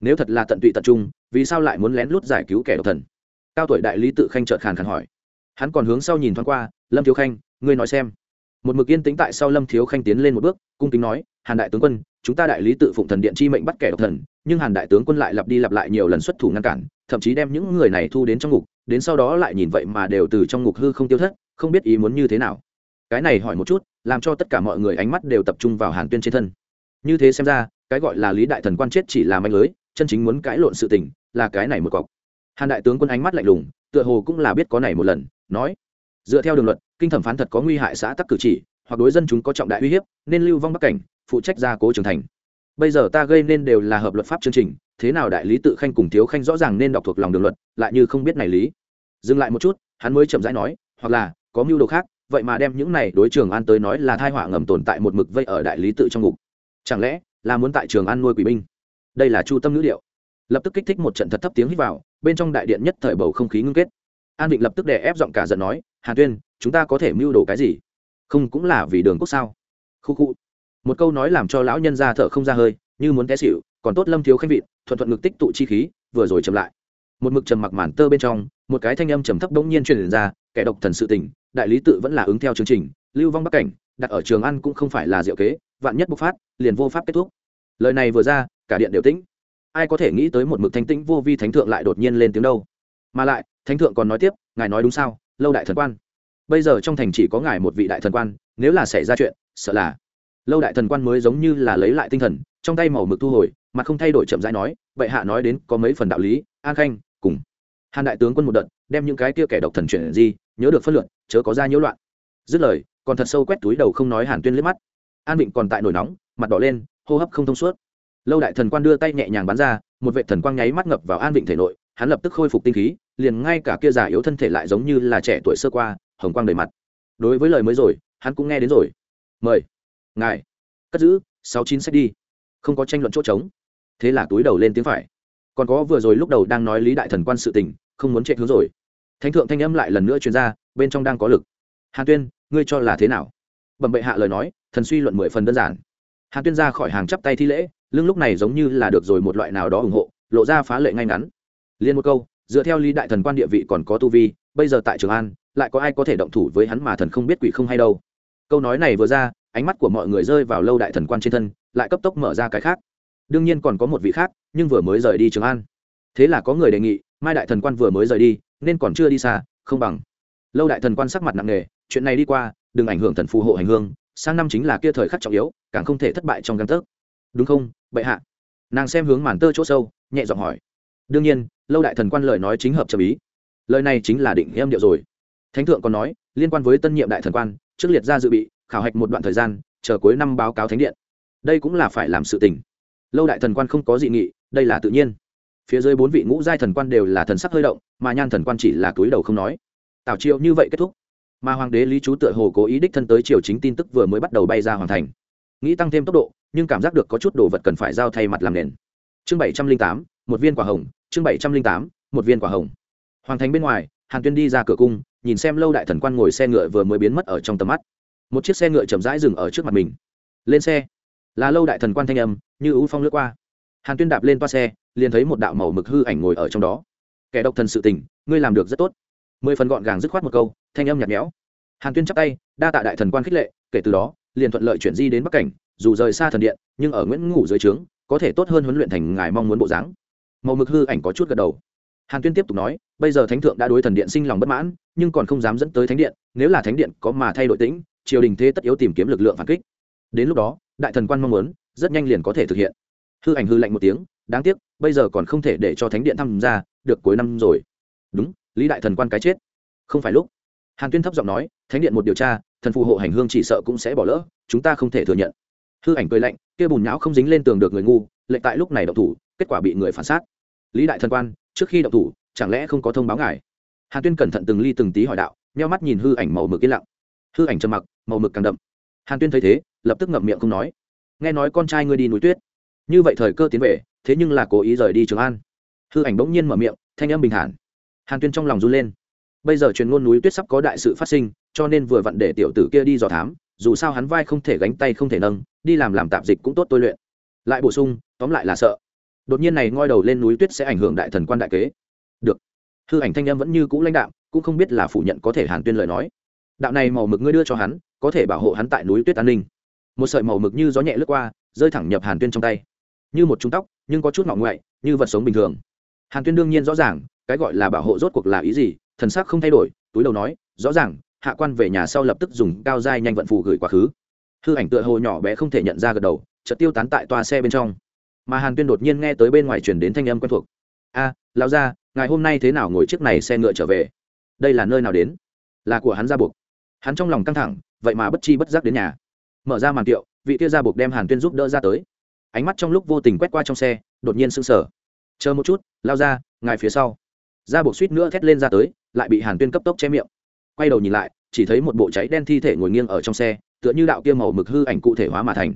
Nếu thật là tận tụy tận trung, vì sao lại muốn lén lút giải cứu kẻ độc thần? Cao tuổi đại lý tự khanh trợt khàn khàn hỏi. Hắn còn hướng sau nhìn thoáng qua, lâm thiếu khanh, ngươi nói xem. Một mực yên tĩnh tại sau lâm thiếu khanh tiến lên một bước, cung kính nói, hàn đại tướng quân, chúng ta đại lý tự phụng thần điện chi mệnh bắt kẻ độc thần, nhưng hàn đại tướng quân lại lặp đi lặp lại nhiều lần xuất thủ ngăn cản, thậm chí đem những người này thu đến trong ngục đến sau đó lại nhìn vậy mà đều từ trong ngục hư không tiêu thất, không biết ý muốn như thế nào. Cái này hỏi một chút, làm cho tất cả mọi người ánh mắt đều tập trung vào hàn tuyên trên thân. Như thế xem ra, cái gọi là lý đại thần quan chết chỉ là manh lưới, chân chính muốn cãi lộn sự tình, là cái này một cọc. Hàn đại tướng quân ánh mắt lạnh lùng, tựa hồ cũng là biết có này một lần, nói, dựa theo đường luật, kinh thẩm phán thật có nguy hại xã tắc cử chỉ, hoặc đối dân chúng có trọng đại uy hiếp, nên lưu vong bắc cảnh, phụ trách gia cố trưởng thành. Bây giờ ta gây nên đều là hợp luật pháp chương trình thế nào đại lý tự khanh cùng thiếu khanh rõ ràng nên đọc thuộc lòng đường luật, lại như không biết này lý. Dừng lại một chút, hắn mới chậm rãi nói, hoặc là, có mưu đồ khác, vậy mà đem những này đối trường an tới nói là thai họa ngầm tồn tại một mực vây ở đại lý tự trong ngục. Chẳng lẽ, là muốn tại trường an nuôi quỷ binh? Đây là chu tâm ngữ điệu lập tức kích thích một trận thật thấp tiếng hít vào, bên trong đại điện nhất thời bầu không khí ngưng kết. An định lập tức đè ép giọng cả giận nói hàn tuyên, chúng ta có thể mưu đồ cái gì? Không cũng là vì đường quốc sao? Khu khu. Một câu nói làm cho lão nhân ra thở không ra hơi, như muốn té xịu còn tốt lâm thiếu khanh vị, thuận thuận ngực tích tụ chi khí, vừa rồi chậm lại. Một mực trầm mặc màn tơ bên trong, một cái thanh âm trầm thấp bỗng nhiên truyền ra, kẻ độc thần sự tình, đại lý tự vẫn là ứng theo chương trình, lưu vong bắc cảnh, đặt ở trường ăn cũng không phải là diệu kế, vạn nhất bộc phát, liền vô pháp kết thúc. Lời này vừa ra, cả điện đều tĩnh. Ai có thể nghĩ tới một mực thanh tĩnh vô vi thánh thượng lại đột nhiên lên tiếng đâu. Mà lại, thánh thượng còn nói tiếp, ngài nói đúng sao? Lâu đại thần quan. Bây giờ trong thành chỉ có ngài một vị đại thần quan, nếu là xảy ra chuyện, sợ là lâu đại thần quan mới giống như là lấy lại tinh thần, trong tay màu mực thu hồi mà không thay đổi chậm rãi nói bệ hạ nói đến có mấy phần đạo lý, an khanh, cùng hàn đại tướng quân một đợt, đem những cái kia kẻ độc thần chuyển gì nhớ được phân luận, chớ có ra nhiễu loạn. Dứt lời, còn thật sâu quét túi đầu không nói hàn tuyên liếc mắt. An bình còn tại nổi nóng, mặt đỏ lên, hô hấp không thông suốt. Lâu đại thần quan đưa tay nhẹ nhàng bắn ra, một vệ thần quang nháy mắt ngập vào an vịnh thể nội, hắn lập tức khôi phục tinh khí, liền ngay cả kia già yếu thân thể lại giống như là trẻ tuổi sơ qua, hồng quang đầy mặt. Đối với lời mới rồi, hắn cũng nghe đến rồi. Mời, ngài, cất giữ, sáu chín sách đi không có tranh luận chỗ trống. Thế là túi đầu lên tiếng phải. Còn có vừa rồi lúc đầu đang nói lý đại thần quan sự tình, không muốn chạy hướng rồi. Thánh thượng thanh âm lại lần nữa truyền ra, bên trong đang có lực. Hàn tuyên, ngươi cho là thế nào? Bẩm bệ hạ lời nói, thần suy luận mười phần đơn giản. Hàn tuyên ra khỏi hàng chắp tay thi lễ, lưng lúc này giống như là được rồi một loại nào đó ủng hộ, lộ ra phá lệ ngay ngắn. Liên một câu, dựa theo lý đại thần quan địa vị còn có tu vi, bây giờ tại trường an, lại có ai có thể động thủ với hắn mà thần không biết quỷ không hay đâu. Câu nói này vừa ra ánh mắt của mọi người rơi vào lâu đại thần quan trên thân, lại cấp tốc mở ra cái khác. Đương nhiên còn có một vị khác, nhưng vừa mới rời đi trường an. Thế là có người đề nghị, mai đại thần quan vừa mới rời đi, nên còn chưa đi xa, không bằng. Lâu đại thần quan sắc mặt nặng nề, chuyện này đi qua, đừng ảnh hưởng thần phù hộ hành hương, sang năm chính là kia thời khắc trọng yếu, càng không thể thất bại trong găng tấc. Đúng không, bệ hạ? Nàng xem hướng màn tơ chỗ sâu, nhẹ giọng hỏi. Đương nhiên, lâu đại thần quan lời nói chính hợp trầm ý. Lời này chính là định em điệu rồi. Thánh thượng còn nói, liên quan với tân nhiệm đại thần quan, trước liệt ra dự bị khảo hạch một đoạn thời gian, chờ cuối năm báo cáo thánh điện. Đây cũng là phải làm sự tình. Lâu đại thần quan không có dị nghị, đây là tự nhiên. Phía dưới bốn vị ngũ giai thần quan đều là thần sắc hơi động, mà nhan thần quan chỉ là túi đầu không nói. Tào triệu như vậy kết thúc. Mà hoàng đế lý chú tựa hồ cố ý đích thân tới triều chính tin tức vừa mới bắt đầu bay ra hoàn thành. Nghĩ tăng thêm tốc độ, nhưng cảm giác được có chút đồ vật cần phải giao thay mặt làm nền. Chương bảy trăm linh tám, một viên quả hồng, chương bảy trăm linh tám, một viên quả hồng. Hoàng thành bên ngoài, hàn tuyên đi ra cửa cung, nhìn xem lâu đại thần quan ngồi xe ngựa vừa mới biến mất ở trong tầm mắt một chiếc xe ngựa chậm rãi dừng ở trước mặt mình. Lên xe. Là lâu đại thần quan thanh âm, như ưu phong lướt qua. Hàn tuyên đạp lên toa xe, liền thấy một đạo màu mực hư ảnh ngồi ở trong đó. Kẻ độc thần sự tình, ngươi làm được rất tốt. Mười phần gọn gàng dứt khoát một câu, thanh âm nhạt nhẽo. Hàn tuyên chắp tay, đa tạ đại thần quan khích lệ, kể từ đó, liền thuận lợi chuyển di đến bắc cảnh, dù rời xa thần điện, nhưng ở nguyễn ngủ dưới trướng, có thể tốt hơn huấn luyện thành ngài mong muốn bộ dáng. Màu mực hư ảnh có chút gật đầu. Hàn tuyên tiếp tục nói, bây giờ thánh thượng đã đối thần điện sinh lòng bất mãn, nhưng còn không dám dẫn tới thánh điện, nếu là thánh điện có mà thay đổi tĩnh triều đình thế tất yếu tìm kiếm lực lượng phản kích. Đến lúc đó, đại thần quan mong muốn, rất nhanh liền có thể thực hiện. Hư ảnh hư lạnh một tiếng, đáng tiếc, bây giờ còn không thể để cho thánh điện tham gia, được cuối năm rồi. Đúng, lý đại thần quan cái chết. Không phải lúc. Hàn tuyên thấp giọng nói, thánh điện một điều tra, thần phù hộ hành hương chỉ sợ cũng sẽ bỏ lỡ, chúng ta không thể thừa nhận. Hư ảnh cười lạnh, kia bùn nhão không dính lên tường được người ngu, lệnh tại lúc này động thủ, kết quả bị người phản sát lý đại thần quan, trước khi động thủ, chẳng lẽ không có thông báo ngài? Hàn tuyên cẩn thận từng ly từng tí hỏi đạo, nheo mắt nhìn hư ảnh màu mực yên lặng hư ảnh trầm mặc, màu mực càng đậm. Hàn tuyên thấy thế, lập tức ngậm miệng không nói. Nghe nói con trai ngươi đi núi tuyết. Như vậy thời cơ tiến về, thế nhưng là cố ý rời đi trường an. Hư ảnh bỗng nhiên mở miệng, thanh âm bình thản. Hàn tuyên trong lòng run lên. Bây giờ truyền ngôn núi tuyết sắp có đại sự phát sinh, cho nên vừa vặn để tiểu tử kia đi dò thám, dù sao hắn vai không thể gánh tay không thể nâng, đi làm làm tạp dịch cũng tốt tôi luyện. Lại bổ sung, tóm lại là sợ. Đột nhiên này ngoi đầu lên núi tuyết sẽ ảnh hưởng đại thần quan đại kế. Được. Hư ảnh thanh em vẫn như cũ lãnh đạo cũng không biết là phủ nhận có thể hàn tuyên lời nói đạo này màu mực ngươi đưa cho hắn có thể bảo hộ hắn tại núi tuyết an ninh. Một sợi màu mực như gió nhẹ lướt qua rơi thẳng nhập hàn tuyên trong tay. Như một trung tóc nhưng có chút ngọng ngoại như vật sống bình thường. Hàn tuyên đương nhiên rõ ràng cái gọi là bảo hộ rốt cuộc là ý gì thần sắc không thay đổi túi đầu nói rõ ràng hạ quan về nhà sau lập tức dùng cao dai nhanh vận phù gửi quá khứ. Hư ảnh tựa hồ nhỏ bé không thể nhận ra gật đầu chợt tiêu tán tại toa xe bên trong. Mà hàn tuyên đột nhiên nghe tới bên ngoài chuyển đến thanh âm quen thuộc. A à, lão gia ngài hôm nay thế nào ngồi chiếc này xe ngựa trở về? Đây là nơi nào đến? Là của hắn ra buộc hắn trong lòng căng thẳng, vậy mà bất chi bất giác đến nhà. Mở ra màn tiệu, vị kia ra buộc đem hàn tuyên giúp đỡ ra tới. Ánh mắt trong lúc vô tình quét qua trong xe, đột nhiên sưng sở chờ một chút, lao ra, ngài phía sau. Ra buộc suýt nữa thét lên ra tới, lại bị hàn tuyên cấp tốc che miệng. Quay đầu nhìn lại, chỉ thấy một bộ cháy đen thi thể ngồi nghiêng ở trong xe, tựa như đạo kia màu mực hư ảnh cụ thể hóa mà thành.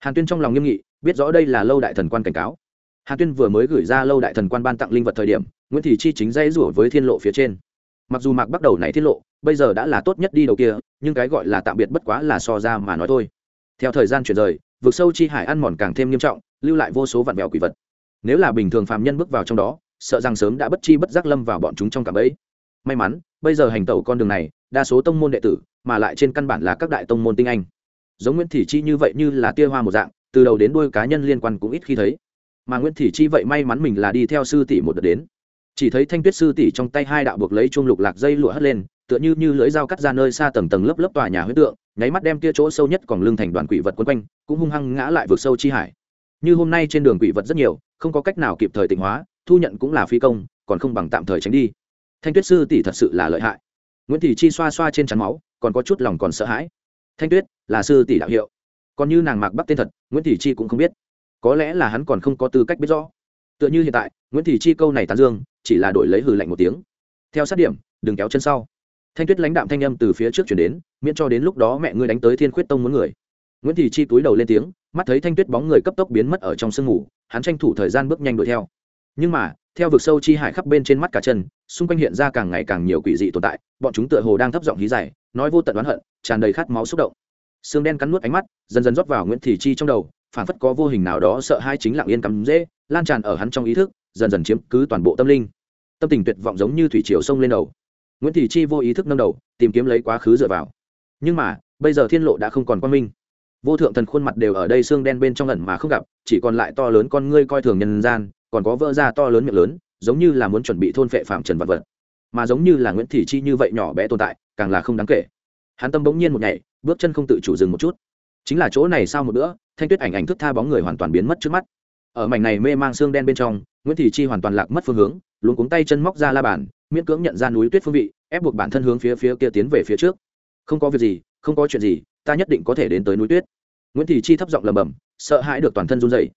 Hàn tuyên trong lòng nghiêm nghị, biết rõ đây là lâu đại thần quan cảnh cáo. Hàn tuyên vừa mới gửi ra lâu đại thần quan ban tặng linh vật thời điểm, nguyễn thị chi chính dây rủa với thiên lộ phía trên mặc dù mạc bắt đầu này tiết lộ, bây giờ đã là tốt nhất đi đầu kia, nhưng cái gọi là tạm biệt bất quá là so ra mà nói thôi. Theo thời gian chuyển rời, vực sâu chi hải ăn mòn càng thêm nghiêm trọng, lưu lại vô số vạn vẹo quỷ vật. Nếu là bình thường phàm nhân bước vào trong đó, sợ rằng sớm đã bất chi bất giác lâm vào bọn chúng trong cả ấy may mắn, bây giờ hành tẩu con đường này, đa số tông môn đệ tử, mà lại trên căn bản là các đại tông môn tinh anh. Giống nguyễn thị chi như vậy như là tia hoa một dạng, từ đầu đến đuôi cá nhân liên quan cũng ít khi thấy. Mà nguyễn thị chi vậy may mắn mình là đi theo sư tỷ một đợt đến chỉ thấy thanh tuyết sư tỷ trong tay hai đạo buộc lấy chuông lục lạc dây lụa hất lên, tựa như như lưỡi dao cắt ra nơi xa tầng tầng lớp lớp tòa nhà huyết tượng, nháy mắt đem kia chỗ sâu nhất còn lưng thành đoàn quỷ vật quấn quanh, cũng hung hăng ngã lại vượt sâu chi hải. Như hôm nay trên đường quỷ vật rất nhiều, không có cách nào kịp thời tịnh hóa, thu nhận cũng là phi công, còn không bằng tạm thời tránh đi. Thanh tuyết sư tỷ thật sự là lợi hại. Nguyễn thị chi xoa xoa trên chắn máu, còn có chút lòng còn sợ hãi. Thanh tuyết, là sư tỷ đạo hiệu. Còn như nàng mạc bắc tên thật, nguyễn thị chi cũng không biết. Có lẽ là hắn còn không có tư cách biết rõ. Tựa như hiện tại, nguyễn thị chi câu này tán dương chỉ là đổi lấy hừ lạnh một tiếng. Theo sát điểm, đừng kéo chân sau. Thanh tuyết lãnh đạm thanh âm từ phía trước chuyển đến, miễn cho đến lúc đó mẹ ngươi đánh tới thiên khuyết tông muốn người. Nguyễn thị chi túi đầu lên tiếng, mắt thấy thanh tuyết bóng người cấp tốc biến mất ở trong sương mù, hắn tranh thủ thời gian bước nhanh đuổi theo. Nhưng mà, theo vực sâu chi hải khắp bên trên mắt cả chân, xung quanh hiện ra càng ngày càng nhiều quỷ dị tồn tại, bọn chúng tựa hồ đang thấp giọng hí dài, nói vô tận oán hận, tràn đầy khát máu xúc động. Xương đen cắn nuốt ánh mắt, dần dần rót vào nguyễn thị chi trong đầu phản phất có vô hình nào đó sợ hai chính lặng yên cắm dễ lan tràn ở hắn trong ý thức dần dần chiếm cứ toàn bộ tâm linh. Tâm tình tuyệt vọng giống như thủy triều sông lên đầu. Nguyễn thị chi vô ý thức nâng đầu, tìm kiếm lấy quá khứ dựa vào. Nhưng mà, bây giờ thiên lộ đã không còn quan minh. Vô thượng thần khuôn mặt đều ở đây xương đen bên trong lần mà không gặp, chỉ còn lại to lớn con ngươi coi thường nhân gian, còn có vỡ ra to lớn miệng lớn, giống như là muốn chuẩn bị thôn phệ phạm trần vật vật. Mà giống như là nguyễn thị chi như vậy nhỏ bé tồn tại, càng là không đáng kể. Hắn tâm bỗng nhiên một ngày bước chân không tự chủ dừng một chút. Chính là chỗ này sau một bữa, thanh tuyết ảnh ảnh thức tha bóng người hoàn toàn biến mất trước mắt. Ở mảnh này mê mang xương đen bên trong nguyễn thị chi hoàn toàn lạc mất phương hướng luôn cuống tay chân móc ra la bàn, miễn cưỡng nhận ra núi tuyết phương vị, ép buộc bản thân hướng phía phía kia tiến về phía trước. Không có việc gì, không có chuyện gì, ta nhất định có thể đến tới núi tuyết. Nguyễn thị chi thấp giọng lầm bầm sợ hãi được toàn thân run dày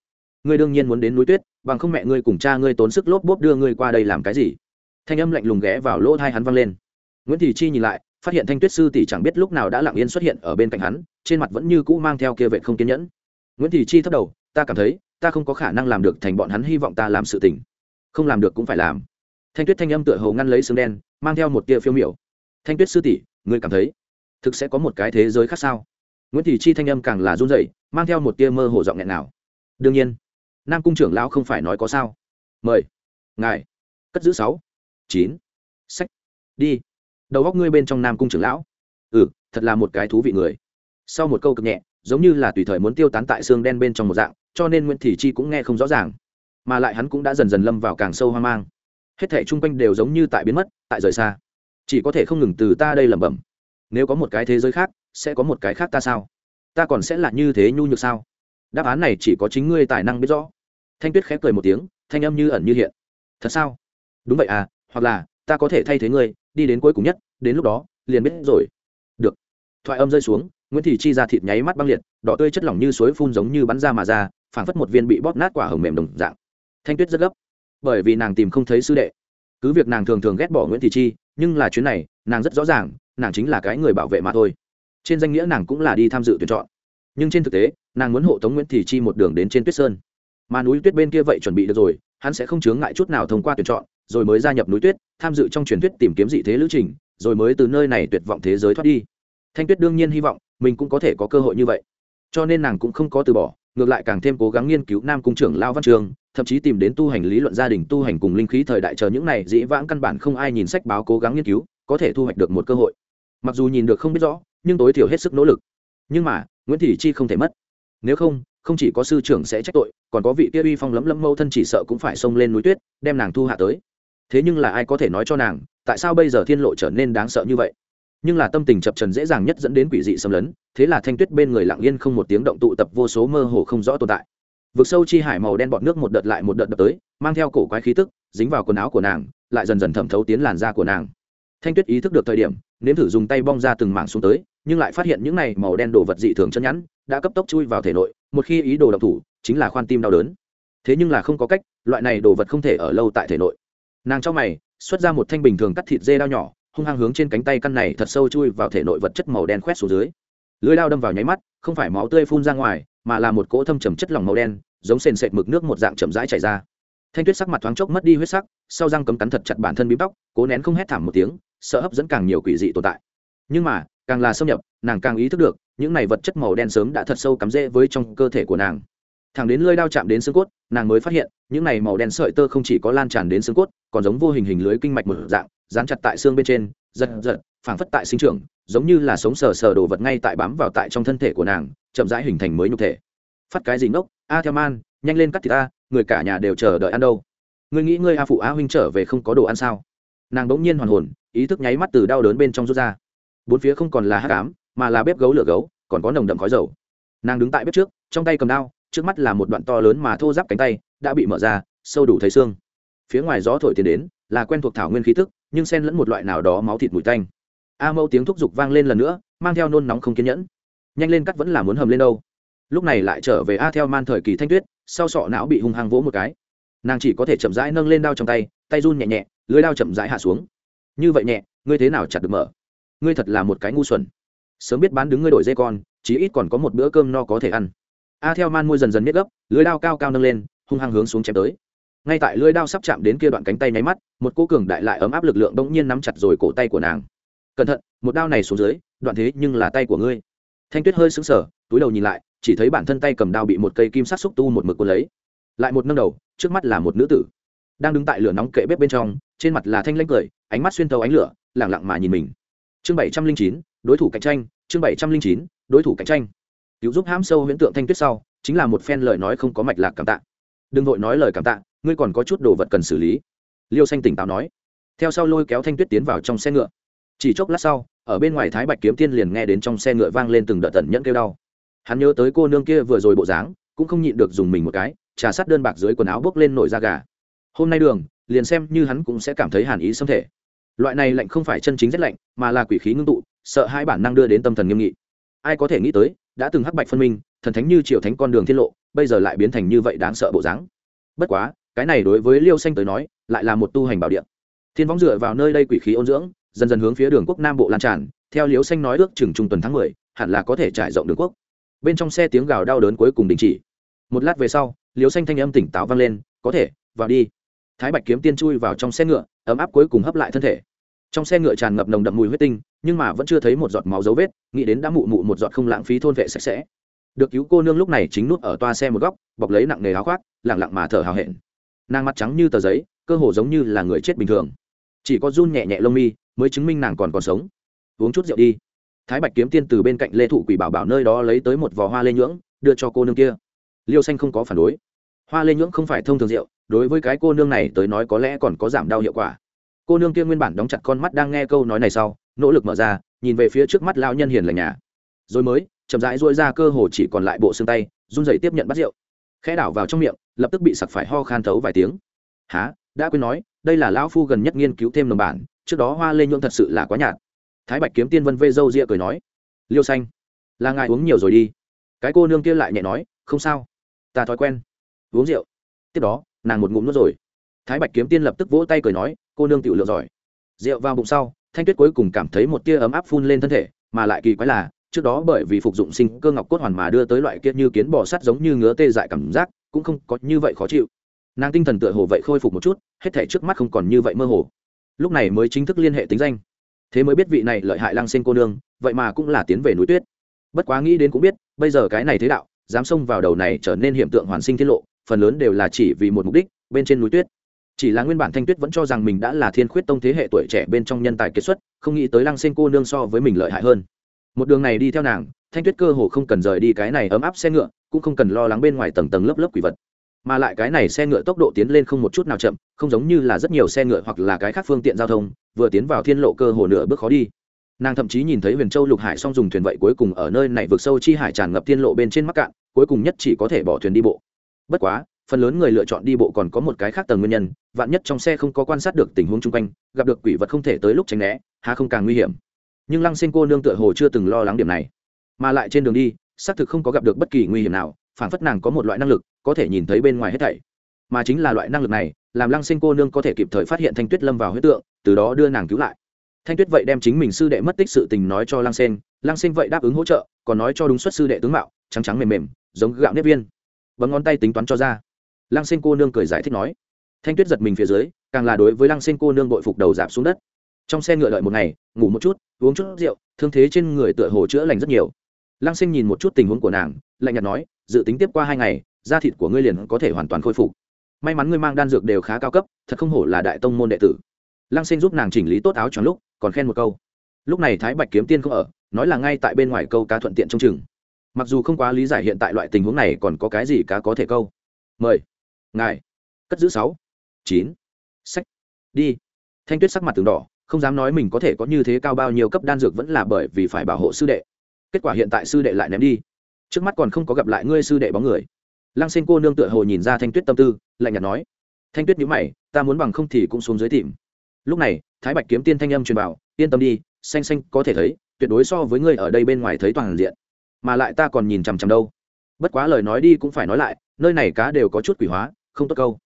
ngươi đương nhiên muốn đến núi tuyết, bằng không mẹ ngươi cùng cha ngươi tốn sức lốp bốp đưa ngươi qua đây làm cái gì? Thanh âm lạnh lùng ghé vào lỗ thai hắn văng lên. Nguyễn thị chi nhìn lại, phát hiện thanh tuyết sư tỷ chẳng biết lúc nào đã lặng yên xuất hiện ở bên cạnh hắn, trên mặt vẫn như cũ mang theo kia vệ không kiên nhẫn. Nguyễn thị chi thấp đầu, ta cảm thấy ta không có khả năng làm được thành bọn hắn hy vọng ta làm sự tình. Không làm được cũng phải làm. Thanh tuyết thanh âm tựa hồ ngăn lấy xương đen, mang theo một tia phiêu miểu. Thanh tuyết sư tỷ, ngươi cảm thấy thực sẽ có một cái thế giới khác sao? Nguyễn thị chi thanh âm càng là run rẩy, mang theo một tia mơ hồ giọng nghẹn nào. Đương nhiên, nam cung trưởng lão không phải nói có sao. Mời. Ngài. Cất giữ sáu, chín. Sách. Đi. Đầu góc ngươi bên trong nam cung trưởng lão. Ừ thật là một cái thú vị người. Sau một câu cực nhẹ, giống như là tùy thời muốn tiêu tán tại xương đen bên trong một dạng cho nên nguyễn thị chi cũng nghe không rõ ràng mà lại hắn cũng đã dần dần lâm vào càng sâu hoang mang hết thẻ chung quanh đều giống như tại biến mất tại rời xa chỉ có thể không ngừng từ ta đây lẩm bẩm nếu có một cái thế giới khác sẽ có một cái khác ta sao ta còn sẽ là như thế nhu nhược sao đáp án này chỉ có chính ngươi tài năng biết rõ thanh tuyết khép cười một tiếng thanh âm như ẩn như hiện thật sao đúng vậy à hoặc là ta có thể thay thế ngươi đi đến cuối cùng nhất đến lúc đó liền biết rồi được thoại âm rơi xuống nguyễn thị chi ra thịt nháy mắt băng liệt đỏ tươi chất lỏng như suối phun giống như bắn ra mà ra phảng phất một viên bị bóp nát quả hồng mềm đồng dạng. Thanh tuyết rất gấp, bởi vì nàng tìm không thấy sư đệ. Cứ việc nàng thường thường ghét bỏ nguyễn thị chi, nhưng là chuyến này, nàng rất rõ ràng, nàng chính là cái người bảo vệ mà thôi. Trên danh nghĩa nàng cũng là đi tham dự tuyển chọn. Nhưng trên thực tế, nàng muốn hộ tống nguyễn thị chi một đường đến trên tuyết sơn. Mà núi tuyết bên kia vậy chuẩn bị được rồi, hắn sẽ không chướng ngại chút nào thông qua tuyển chọn, rồi mới gia nhập núi tuyết, tham dự trong truyền thuyết tìm kiếm dị thế lữ trình, rồi mới từ nơi này tuyệt vọng thế giới thoát đi. Thanh tuyết đương nhiên hy vọng mình cũng có thể có cơ hội như vậy. Cho nên nàng cũng không có từ bỏ ngược lại càng thêm cố gắng nghiên cứu nam cung trưởng lao văn trường, thậm chí tìm đến tu hành lý luận gia đình, tu hành cùng linh khí thời đại chờ những này dĩ vãng căn bản không ai nhìn sách báo cố gắng nghiên cứu, có thể thu hoạch được một cơ hội. Mặc dù nhìn được không biết rõ, nhưng tối thiểu hết sức nỗ lực. Nhưng mà, nguyễn thị chi không thể mất. Nếu không không chỉ có sư trưởng sẽ trách tội, còn có vị kia uy phong lấm lấm mâu thân chỉ sợ cũng phải xông lên núi tuyết, đem nàng thu hạ tới. Thế nhưng là ai có thể nói cho nàng, tại sao bây giờ thiên lộ trở nên đáng sợ như vậy? Nhưng là tâm tình chập trần dễ dàng nhất dẫn đến quỷ dị xâm lấn, thế là thanh tuyết bên người lặng yên không một tiếng động tụ tập vô số mơ hồ không rõ tồn tại. Vực sâu chi hải màu đen bọt nước một đợt lại một đợt đập tới, mang theo cổ quái khí tức, dính vào quần áo của nàng, lại dần dần thẩm thấu tiến làn da của nàng. Thanh tuyết ý thức được thời điểm, nếm thử dùng tay bong ra từng mảng xuống tới, nhưng lại phát hiện những này màu đen đồ vật dị thường chân nhẵn, đã cấp tốc chui vào thể nội, một khi ý đồ độc thủ, chính là khoan tim đau đớn. Thế nhưng là không có cách, loại này đồ vật không thể ở lâu tại thể nội. Nàng cho mày, xuất ra một thanh bình thường cắt thịt dê đao nhỏ hung hăng hướng trên cánh tay căn này thật sâu chui vào thể nội vật chất màu đen khoét xuống dưới. Lưới lao đâm vào nháy mắt không phải máu tươi phun ra ngoài mà là một cỗ thâm trầm chất lỏng màu đen giống sền sệt mực nước một dạng chậm rãi chảy ra. Thanh tuyết sắc mặt thoáng chốc mất đi huyết sắc sau răng cấm cắn thật chặt bản thân bím bóc, cố nén không hét thảm một tiếng sợ hấp dẫn càng nhiều quỷ dị tồn tại. Nhưng mà càng là xâm nhập nàng càng ý thức được những này vật chất màu đen sớm đã thật sâu cắm rễ với trong cơ thể của nàng thẳng đến lưỡi đao chạm đến xương cốt, nàng mới phát hiện, những này màu đen sợi tơ không chỉ có lan tràn đến xương cốt, còn giống vô hình hình lưới kinh mạch một dạng, dán chặt tại xương bên trên, giật giật, phảng phất tại sinh trưởng, giống như là sống sờ sờ đồ vật ngay tại bám vào tại trong thân thể của nàng, chậm rãi hình thành mới nhục thể. Phát cái gì ngốc? A, theo man, nhanh lên cắt thịt a người cả nhà đều chờ đợi ăn đâu. Ngươi nghĩ ngươi a phụ a huynh trở về không có đồ ăn sao? Nàng bỗng nhiên hoàn hồn, ý thức nháy mắt từ đau đớn bên trong rút ra. Bốn phía không còn là hát cám mà là bếp gấu lửa gấu, còn có nồng đậm khói dầu. Nàng đứng tại bếp trước, trong tay cầm đao trước mắt là một đoạn to lớn mà thô giáp cánh tay, đã bị mở ra, sâu đủ thấy xương. Phía ngoài gió thổi tiến đến, là quen thuộc thảo nguyên khí thức nhưng xen lẫn một loại nào đó máu thịt mùi tanh. A mẫu tiếng thúc giục vang lên lần nữa, mang theo nôn nóng không kiên nhẫn. Nhanh lên cắt vẫn là muốn hầm lên đâu. Lúc này lại trở về a theo man thời kỳ thanh tuyết, sau sọ não bị hung hăng vỗ một cái. Nàng chỉ có thể chậm rãi nâng lên đao trong tay tay run nhẹ nhẹ lưới đao chậm rãi hạ xuống. Như vậy nhẹ, ngươi thế nào chặt được mở? Ngươi thật là một cái ngu xuẩn. Sớm biết bán đứng ngươi đổi dây con, chí ít còn có một bữa cơm no có thể ăn a theo man môi dần dần miết gấp, lưới đao cao cao nâng lên, hung hăng hướng xuống chém tới. Ngay tại lưới đao sắp chạm đến kia đoạn cánh tay nháy mắt, một cô cường đại lại ấm áp lực lượng bỗng nhiên nắm chặt rồi cổ tay của nàng. Cẩn thận, một đao này xuống dưới, đoạn thế nhưng là tay của ngươi. Thanh tuyết hơi sững sờ, túi đầu nhìn lại, chỉ thấy bản thân tay cầm đao bị một cây kim sắc xúc tu một mực cuốn lấy. Lại một nâng đầu, trước mắt là một nữ tử. Đang đứng tại lửa nóng kệ bếp bên trong, trên mặt là thanh lãnh cười, ánh mắt xuyên thấu ánh lửa lẳng lặng mà nhìn mình. Chương bảy trăm linh chín, đối thủ cạnh tranh, chương bảy trăm linh chín, đối thủ cạnh tranh cứu giúp hãm sâu huyễn tượng thanh tuyết sau, chính là một phen lời nói không có mạch lạc cảm tạ. Đừng vội nói lời cảm tạ, ngươi còn có chút đồ vật cần xử lý. Liêu xanh tỉnh táo nói. Theo sau lôi kéo thanh tuyết tiến vào trong xe ngựa. Chỉ chốc lát sau, ở bên ngoài thái bạch kiếm tiên liền nghe đến trong xe ngựa vang lên từng đợt tận nhẫn kêu đau. Hắn nhớ tới cô nương kia vừa rồi bộ dáng, cũng không nhịn được dùng mình một cái, trà sắt đơn bạc dưới quần áo bốc lên nổi da gà. Hôm nay đường, liền xem như hắn cũng sẽ cảm thấy hàn ý xâm thể. Loại này lạnh không phải chân chính rất lạnh, mà là quỷ khí ngưng tụ, sợ hai bản năng đưa đến tâm thần nghiêm nghị. Ai có thể nghĩ tới đã từng hắc bạch phân minh, thần thánh như triều thánh con đường tiết lộ, bây giờ lại biến thành như vậy đáng sợ bộ dáng. Bất quá, cái này đối với liêu xanh tới nói, lại là một tu hành bảo địa. Thiên võng dựa vào nơi đây quỷ khí ôn dưỡng, dần dần hướng phía đường quốc nam bộ lan tràn, theo liêu xanh nói ước chừng trung tuần tháng mười, hẳn là có thể trải rộng đường quốc. Bên trong xe tiếng gào đau đớn cuối cùng đình chỉ. Một lát về sau, liêu xanh thanh âm tỉnh táo vang lên, có thể, vào đi. Thái bạch kiếm tiên chui vào trong xe ngựa, ấm áp cuối cùng hấp lại thân thể trong xe ngựa tràn ngập nồng đậm mùi huyết tinh, nhưng mà vẫn chưa thấy một giọt máu dấu vết, nghĩ đến đã mụ mụ một giọt không lãng phí thôn vệ sạch sẽ. Được cứu cô nương lúc này chính nút ở toa xe một góc, bọc lấy nặng nề áo khoác lẳng lặng mà thở hào hẹn. Nàng mặt trắng như tờ giấy, cơ hồ giống như là người chết bình thường. Chỉ có run nhẹ nhẹ lông mi mới chứng minh nàng còn còn sống. Uống chút rượu đi. Thái bạch kiếm tiên từ bên cạnh lê thụ quỷ bảo bảo nơi đó lấy tới một vò hoa lê nhưỡng, đưa cho cô nương kia. Liêu xanh không có phản đối. Hoa lê nhưỡng không phải thông thường rượu, đối với cái cô nương này tới nói có lẽ còn có giảm đau hiệu quả cô nương kia nguyên bản đóng chặt con mắt đang nghe câu nói này sau, nỗ lực mở ra, nhìn về phía trước mắt lao nhân hiền lành nhà. Rồi mới, chậm rãi dôi ra cơ hồ chỉ còn lại bộ xương tay, run rẩy tiếp nhận bắt rượu. Khẽ đảo vào trong miệng, lập tức bị sặc phải ho khan thấu vài tiếng. Há đã quên nói, đây là lão phu gần nhất nghiên cứu thêm đồng bản, trước đó hoa lê nhuộm thật sự là quá nhạt. Thái bạch kiếm tiên vân vê râu ria cười nói. Liêu xanh, là ngài uống nhiều rồi đi. Cái cô nương kia lại nhẹ nói, không sao, ta thói quen. Uống rượu. Tiếp đó, nàng một ngụm nuốt rồi thái bạch kiếm tiên lập tức vỗ tay cười nói, cô nương tiểu lượng giỏi. Rượu vào bụng sau, thanh tuyết cuối cùng cảm thấy một tia ấm áp phun lên thân thể, mà lại kỳ quái là, trước đó bởi vì phục dụng sinh cơ ngọc cốt hoàn mà đưa tới loại kia như kiến bò sắt giống như ngứa tê dại cảm giác, cũng không có như vậy khó chịu. Nàng tinh thần tựa hồ vậy khôi phục một chút, hết thể trước mắt không còn như vậy mơ hồ. Lúc này mới chính thức liên hệ tính danh. Thế mới biết vị này lợi hại lăng sinh cô nương, vậy mà cũng là tiến về núi tuyết. Bất quá nghĩ đến cũng biết, bây giờ cái này thế đạo, dám xông vào đầu này trở nên hiện tượng hoàn sinh tiết lộ, phần lớn đều là chỉ vì một mục đích, bên trên núi tuyết chỉ là nguyên bản thanh tuyết vẫn cho rằng mình đã là thiên khuyết tông thế hệ tuổi trẻ bên trong nhân tài kết xuất, không nghĩ tới lăng sinh cô nương so với mình lợi hại hơn. Một đường này đi theo nàng, thanh tuyết cơ hồ không cần rời đi cái này ấm áp xe ngựa, cũng không cần lo lắng bên ngoài tầng tầng lớp lớp quỷ vật. Mà lại cái này xe ngựa tốc độ tiến lên không một chút nào chậm, không giống như là rất nhiều xe ngựa hoặc là cái khác phương tiện giao thông, vừa tiến vào thiên lộ cơ hồ nửa bước khó đi. Nàng thậm chí nhìn thấy huyền châu lục hải song dùng thuyền vậy cuối cùng ở nơi này vượt sâu chi hải tràn ngập thiên lộ bên trên mắc cạn, cuối cùng nhất chỉ có thể bỏ thuyền đi bộ. Bất quá phần lớn người lựa chọn đi bộ còn có một cái khác tầng nguyên nhân, vạn nhất trong xe không có quan sát được tình huống chung quanh, gặp được quỷ vật không thể tới lúc tránh né hà không càng nguy hiểm. Nhưng lăng sinh cô nương tựa hồ chưa từng lo lắng điểm này. Mà lại trên đường đi, xác thực không có gặp được bất kỳ nguy hiểm nào phản phất nàng có một loại năng lực, có thể nhìn thấy bên ngoài hết thảy. Mà chính là loại năng lực này, làm lăng sinh cô nương có thể kịp thời phát hiện thanh tuyết lâm vào huyết tượng, từ đó đưa nàng cứu lại. Thanh tuyết vậy đem chính mình sư đệ mất tích sự tình nói cho lăng sen lăng sinh vậy đáp ứng hỗ trợ, còn nói cho đúng xuất sư đệ tướng mạo, trắng trắng mềm mềm, giống gạo nếp viên. Bấm ngón tay tính toán cho ra lăng sinh cô nương cười giải thích nói. Thanh tuyết giật mình phía dưới, càng là đối với lăng sinh cô nương bội phục đầu giảm xuống đất. Trong xe ngựa đợi một ngày, ngủ một chút, uống chút rượu, thương thế trên người tựa hồ chữa lành rất nhiều. Lăng sinh nhìn một chút tình huống của nàng, lạnh nhạt nói, dự tính tiếp qua hai ngày, da thịt của ngươi liền có thể hoàn toàn khôi phục. May mắn ngươi mang đan dược đều khá cao cấp, thật không hổ là đại tông môn đệ tử. Lăng sinh giúp nàng chỉnh lý tốt áo tròn lúc, còn khen một câu. Lúc này thái bạch kiếm tiên không ở, nói là ngay tại bên ngoài câu cá thuận tiện trong chừng. Mặc dù không quá lý giải hiện tại loại tình huống này còn có cái gì cá có thể câu. Mời ngài. Cất giữ sáu. Chín. Sách. Đi. Thanh tuyết sắc mặt từng đỏ, không dám nói mình có thể có như thế cao bao nhiêu cấp đan dược vẫn là bởi vì phải bảo hộ sư đệ. Kết quả hiện tại sư đệ lại ném đi. Trước mắt còn không có gặp lại ngươi sư đệ bóng người. Lăng sinh cô nương tựa hồ nhìn ra thanh tuyết tâm tư, lạnh nhạt nói. Thanh tuyết nhữ mày, ta muốn bằng không thì cũng xuống dưới tìm. Lúc này, thái bạch kiếm tiên thanh âm truyền bảo yên tâm đi, xanh xanh có thể thấy, tuyệt đối so với ngươi ở đây bên ngoài thấy toàn diện. Mà lại ta còn nhìn chằm chằm đâu. Bất quá lời nói đi cũng phải nói lại, nơi này cá đều có chút quỷ hóa không tốt câu.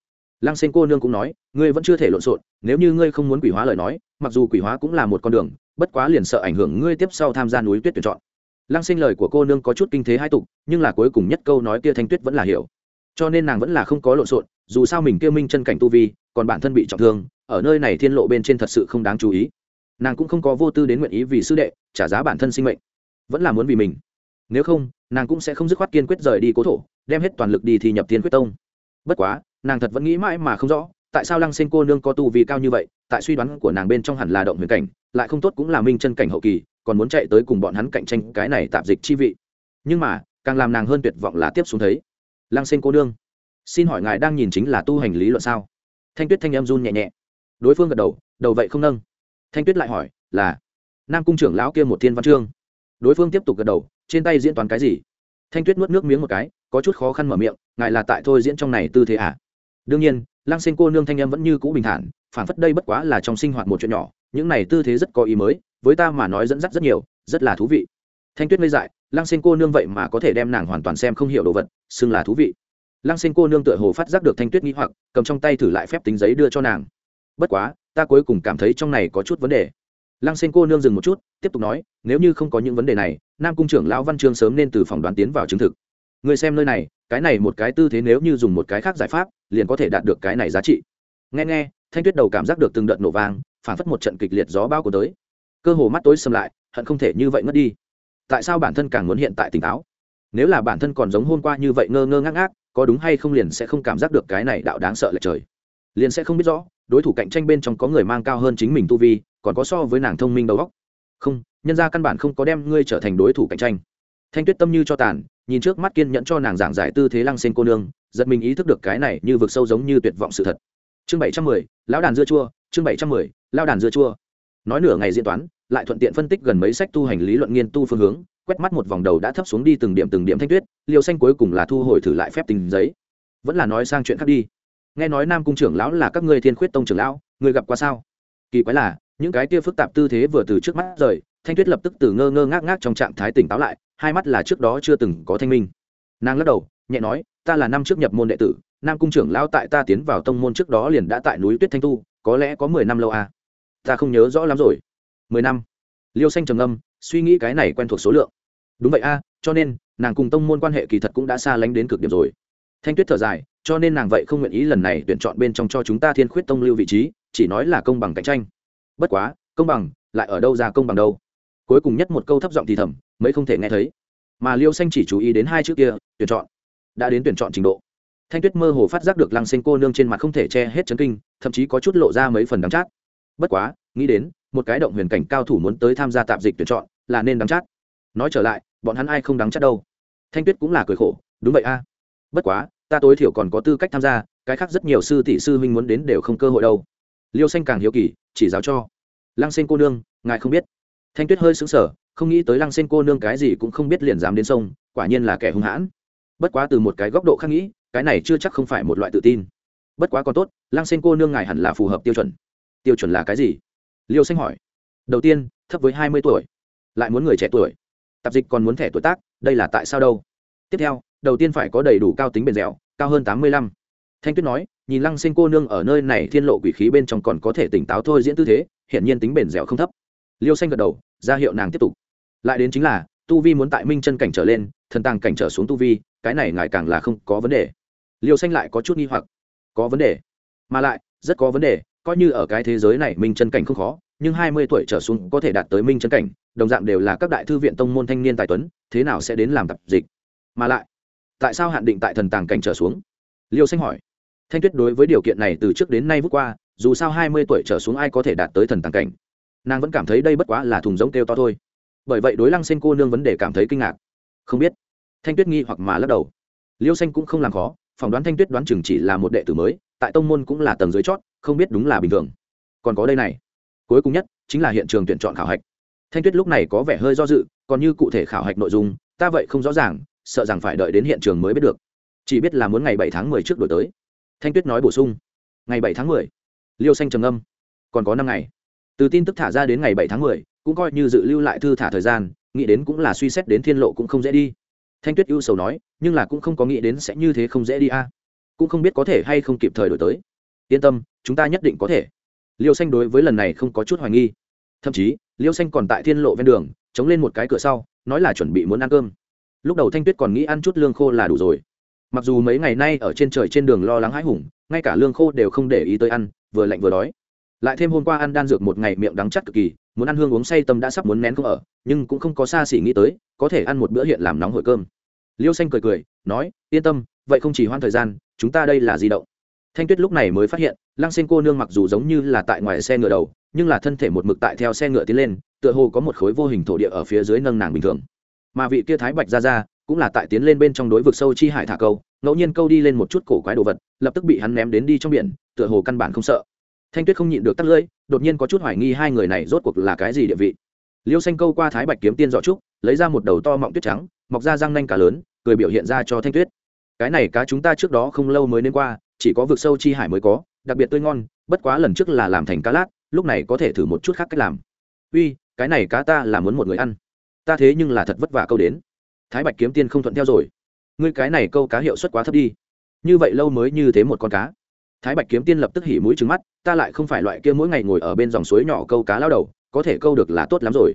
Lăng sinh cô nương cũng nói, ngươi vẫn chưa thể lộn xộn, nếu như ngươi không muốn quỷ hóa lời nói, mặc dù quỷ hóa cũng là một con đường, bất quá liền sợ ảnh hưởng ngươi tiếp sau tham gia núi tuyết tuyển chọn. Lăng sinh lời của cô nương có chút kinh thế hai tục, nhưng là cuối cùng nhất câu nói kia thanh tuyết vẫn là hiểu. Cho nên nàng vẫn là không có lộn xộn, dù sao mình kêu minh chân cảnh tu vi, còn bản thân bị trọng thương, ở nơi này thiên lộ bên trên thật sự không đáng chú ý. Nàng cũng không có vô tư đến nguyện ý vì sư đệ trả giá bản thân sinh mệnh, vẫn là muốn vì mình. Nếu không, nàng cũng sẽ không dứt khoát kiên quyết rời đi cố thổ, đem hết toàn lực đi thì nhập tiên quyết tông bất quá, nàng thật vẫn nghĩ mãi mà không rõ, tại sao lăng sinh cô nương có tu vì cao như vậy, tại suy đoán của nàng bên trong hẳn là động huyền cảnh, lại không tốt cũng là minh chân cảnh hậu kỳ, còn muốn chạy tới cùng bọn hắn cạnh tranh cái này tạp dịch chi vị. Nhưng mà, càng làm nàng hơn tuyệt vọng là tiếp xuống thấy. Lăng sinh cô nương, xin hỏi ngài đang nhìn chính là tu hành lý luận sao? Thanh tuyết thanh em run nhẹ nhẹ. Đối phương gật đầu đầu vậy không nâng. Thanh tuyết lại hỏi, là, nam cung trưởng lão kia một thiên văn chương. Đối phương tiếp tục gật đầu, trên tay diễn toán cái gì? Thanh tuyết nuốt nước miếng một cái, có chút khó khăn mở miệng Ngại là tại thôi diễn trong này tư thế à? Đương nhiên, lăng sinh cô nương thanh em vẫn như cũ bình thản, phản phất đây bất quá là trong sinh hoạt một chuyện nhỏ, những này tư thế rất có ý mới, với ta mà nói dẫn dắt rất nhiều, rất là thú vị. Thanh tuyết ngây dại, lăng sinh cô nương vậy mà có thể đem nàng hoàn toàn xem không hiểu đồ vật, xưng là thú vị. Lăng sinh cô nương tựa hồ phát giác được thanh tuyết nghĩ hoặc, cầm trong tay thử lại phép tính giấy đưa cho nàng. Bất quá, ta cuối cùng cảm thấy trong này có chút vấn đề lăng sinh cô nương dừng một chút, tiếp tục nói, nếu như không có những vấn đề này, nam cung trưởng lão văn chương sớm nên từ phòng đoán tiến vào chứng thực. Người xem nơi này, cái này một cái tư thế nếu như dùng một cái khác giải pháp, liền có thể đạt được cái này giá trị. Nghe nghe, thanh tuyết đầu cảm giác được từng đợt nổ vang phản phất một trận kịch liệt gió bao của tới. Cơ hồ mắt tối xâm lại, hận không thể như vậy ngất đi. Tại sao bản thân càng muốn hiện tại tỉnh táo? Nếu là bản thân còn giống hôm qua như vậy ngơ ngơ ngác ngác, có đúng hay không liền sẽ không cảm giác được cái này đạo đáng sợ lệch trời. Liền sẽ không biết rõ, đối thủ cạnh tranh bên trong có người mang cao hơn chính mình tu vi còn có so với nàng thông minh đầu óc. Không, nhân ra căn bản không có đem ngươi trở thành đối thủ cạnh tranh. Thanh tuyết tâm như cho tàn, nhìn trước mắt kiên nhẫn cho nàng giảng giải tư thế lăng xen cô nương, giật mình ý thức được cái này như vực sâu giống như tuyệt vọng sự thật. Chương bảy trăm mười, lão đàn dưa chua, chương bảy trăm mười lao đàn dưa chua. Nói nửa ngày diễn toán, lại thuận tiện phân tích gần mấy sách tu hành lý luận nghiên tu phương hướng, quét mắt một vòng đầu đã thấp xuống đi từng điểm từng điểm thanh tuyết, liều xanh cuối cùng là thu hồi thử lại phép tình giấy. Vẫn là nói sang chuyện khác đi. Nghe nói nam cung trưởng lão là các ngươi thiên khuyết tông trưởng lão, người gặp qua sao? Kỳ quái là những cái kia phức tạp tư thế vừa từ trước mắt rời, thanh tuyết lập tức từ ngơ ngơ ngác ngác trong trạng thái tỉnh táo lại, hai mắt là trước đó chưa từng có thanh minh. Nàng lắc đầu, nhẹ nói, ta là năm trước nhập môn đệ tử, nam cung trưởng lão tại ta tiến vào tông môn trước đó liền đã tại núi tuyết thanh tu, có lẽ có mười năm lâu à. ta không nhớ rõ lắm rồi. Mười năm. Liêu xanh trầm âm suy nghĩ cái này quen thuộc số lượng. Đúng vậy a, cho nên, nàng cùng tông môn quan hệ kỳ thật cũng đã xa lánh đến cực điểm rồi. Thanh tuyết thở dài, cho nên nàng vậy không nguyện ý lần này tuyển chọn bên trong cho chúng ta thiên khuyết tông lưu vị trí, chỉ nói là công bằng cạnh tranh bất quá, công bằng, lại ở đâu ra công bằng đâu? Cuối cùng nhất một câu thấp giọng thì thầm, mấy không thể nghe thấy. Mà liêu xanh chỉ chú ý đến hai chữ kia, tuyển chọn. Đã đến tuyển chọn trình độ. Thanh tuyết mơ hồ phát giác được lăng xanh cô nương trên mặt không thể che hết chấn kinh, thậm chí có chút lộ ra mấy phần đắng chát. Bất quá, nghĩ đến, một cái động huyền cảnh cao thủ muốn tới tham gia tạp dịch tuyển chọn, là nên đắng chát. Nói trở lại, bọn hắn ai không đắng chát đâu? Thanh tuyết cũng là cười khổ, đúng vậy a. Bất quá, ta tối thiểu còn có tư cách tham gia, cái khác rất nhiều sư tỷ sư huynh muốn đến đều không cơ hội đâu liêu xanh càng hiếu kỳ, chỉ giáo cho. Lăng xanh cô nương, ngài không biết. Thanh tuyết hơi xứng sở không nghĩ tới lăng xanh cô nương cái gì cũng không biết liền dám đến sông, quả nhiên là kẻ hung hãn. Bất quá từ một cái góc độ khác nghĩ, cái này chưa chắc không phải một loại tự tin. Bất quá còn tốt, lăng xanh cô nương ngài hẳn là phù hợp tiêu chuẩn. Tiêu chuẩn là cái gì? Liêu xanh hỏi. Đầu tiên, thấp với hai mươi tuổi, lại muốn người trẻ tuổi. Tạp dịch còn muốn thẻ tuổi tác, đây là tại sao đâu? Tiếp theo, đầu tiên phải có đầy đủ cao tính bền dẻo, cao hơn tám mươi lăm. Thanh tuyết nói nhìn lăng sinh cô nương ở nơi này thiên lộ quỷ khí bên trong còn có thể tỉnh táo thôi diễn tư thế hiện nhiên tính bền dẻo không thấp. Liêu xanh gật đầu, ra hiệu nàng tiếp tục. Lại đến chính là, tu vi muốn tại minh chân cảnh trở lên, thần tàng cảnh trở xuống tu vi, cái này ngài càng là không có vấn đề. Liêu xanh lại có chút nghi hoặc. Có vấn đề. Mà lại, rất có vấn đề, coi như ở cái thế giới này minh chân cảnh không khó, nhưng hai mươi tuổi trở xuống có thể đạt tới minh chân cảnh, đồng dạng đều là các đại thư viện tông môn thanh niên tài tuấn, thế nào sẽ đến làm tập dịch? Mà lại, tại sao hạn định tại thần tàng cảnh trở xuống? Liêu xanh hỏi thanh tuyết đối với điều kiện này từ trước đến nay vút qua, dù sao hai mươi tuổi trở xuống ai có thể đạt tới thần tàng cảnh. Nàng vẫn cảm thấy đây bất quá là thùng giống kêu to thôi. Bởi vậy đối lăng xanh cô nương vấn đề cảm thấy kinh ngạc. Không biết. Thanh tuyết nghi hoặc mà lắc đầu. Liêu xanh cũng không làm khó, phỏng đoán thanh tuyết đoán chừng chỉ là một đệ tử mới, tại tông môn cũng là tầng dưới chót, không biết đúng là bình thường. Còn có đây này. Cuối cùng nhất, chính là hiện trường tuyển chọn khảo hạch. Thanh tuyết lúc này có vẻ hơi do dự, còn như cụ thể khảo hạch nội dung, ta vậy không rõ ràng, sợ rằng phải đợi đến hiện trường mới biết được. Chỉ biết là muốn ngày bảy tháng mười trước đổi tới thanh tuyết nói bổ sung. Ngày bảy tháng mười. Liêu xanh trầm âm còn có năm ngày. Từ tin tức thả ra đến ngày bảy tháng mười, cũng coi như dự lưu lại thư thả thời gian, nghĩ đến cũng là suy xét đến thiên lộ cũng không dễ đi. Thanh tuyết ưu sầu nói, nhưng là cũng không có nghĩ đến sẽ như thế không dễ đi a. Cũng không biết có thể hay không kịp thời đổi tới. Yên tâm, chúng ta nhất định có thể. Liêu xanh đối với lần này không có chút hoài nghi. Thậm chí, liêu xanh còn tại thiên lộ ven đường, chống lên một cái cửa sau, nói là chuẩn bị muốn ăn cơm. Lúc đầu thanh tuyết còn nghĩ ăn chút lương khô là đủ rồi mặc dù mấy ngày nay ở trên trời trên đường lo lắng hãi hùng, ngay cả lương khô đều không để ý tới ăn, vừa lạnh vừa đói. Lại thêm hôm qua ăn đan dược một ngày miệng đắng chắc cực kỳ, muốn ăn hương uống say tâm đã sắp muốn nén không ở, nhưng cũng không có xa xỉ nghĩ tới, có thể ăn một bữa hiện làm nóng hổi cơm. Liêu xanh cười cười, nói, yên tâm, vậy không chỉ hoan thời gian, chúng ta đây là di động. Thanh tuyết lúc này mới phát hiện, lăng Sinh cô nương mặc dù giống như là tại ngoài xe ngựa đầu, nhưng là thân thể một mực tại theo xe ngựa tiến lên, tựa hồ có một khối vô hình thổ địa ở phía dưới nâng nàng bình thường. Mà vị kia thái bạch ra ra cũng là tại tiến lên bên trong đối vực sâu chi hải thả câu, ngẫu nhiên câu đi lên một chút cổ quái đồ vật, lập tức bị hắn ném đến đi trong biển, tựa hồ căn bản không sợ. Thanh tuyết không nhịn được tắt lưỡi, đột nhiên có chút hoài nghi hai người này rốt cuộc là cái gì địa vị. Liêu xanh câu qua thái bạch kiếm tiên dọ trúc, lấy ra một đầu to mọng tuyết trắng, mọc ra răng nanh cá lớn, cười biểu hiện ra cho thanh tuyết. Cái này cá chúng ta trước đó không lâu mới nên qua, chỉ có vực sâu chi hải mới có, đặc biệt tươi ngon, bất quá lần trước là làm thành cá lát, lúc này có thể thử một chút khác cách làm. Uy, cái này cá ta là muốn một người ăn. Ta thế nhưng là thật vất vả câu đến thái bạch kiếm tiên không thuận theo rồi. Ngươi cái này câu cá hiệu suất quá thấp đi. Như vậy lâu mới như thế một con cá. Thái bạch kiếm tiên lập tức hỉ mũi trứng mắt, ta lại không phải loại kia mỗi ngày ngồi ở bên dòng suối nhỏ câu cá lao đầu, có thể câu được là tốt lắm rồi.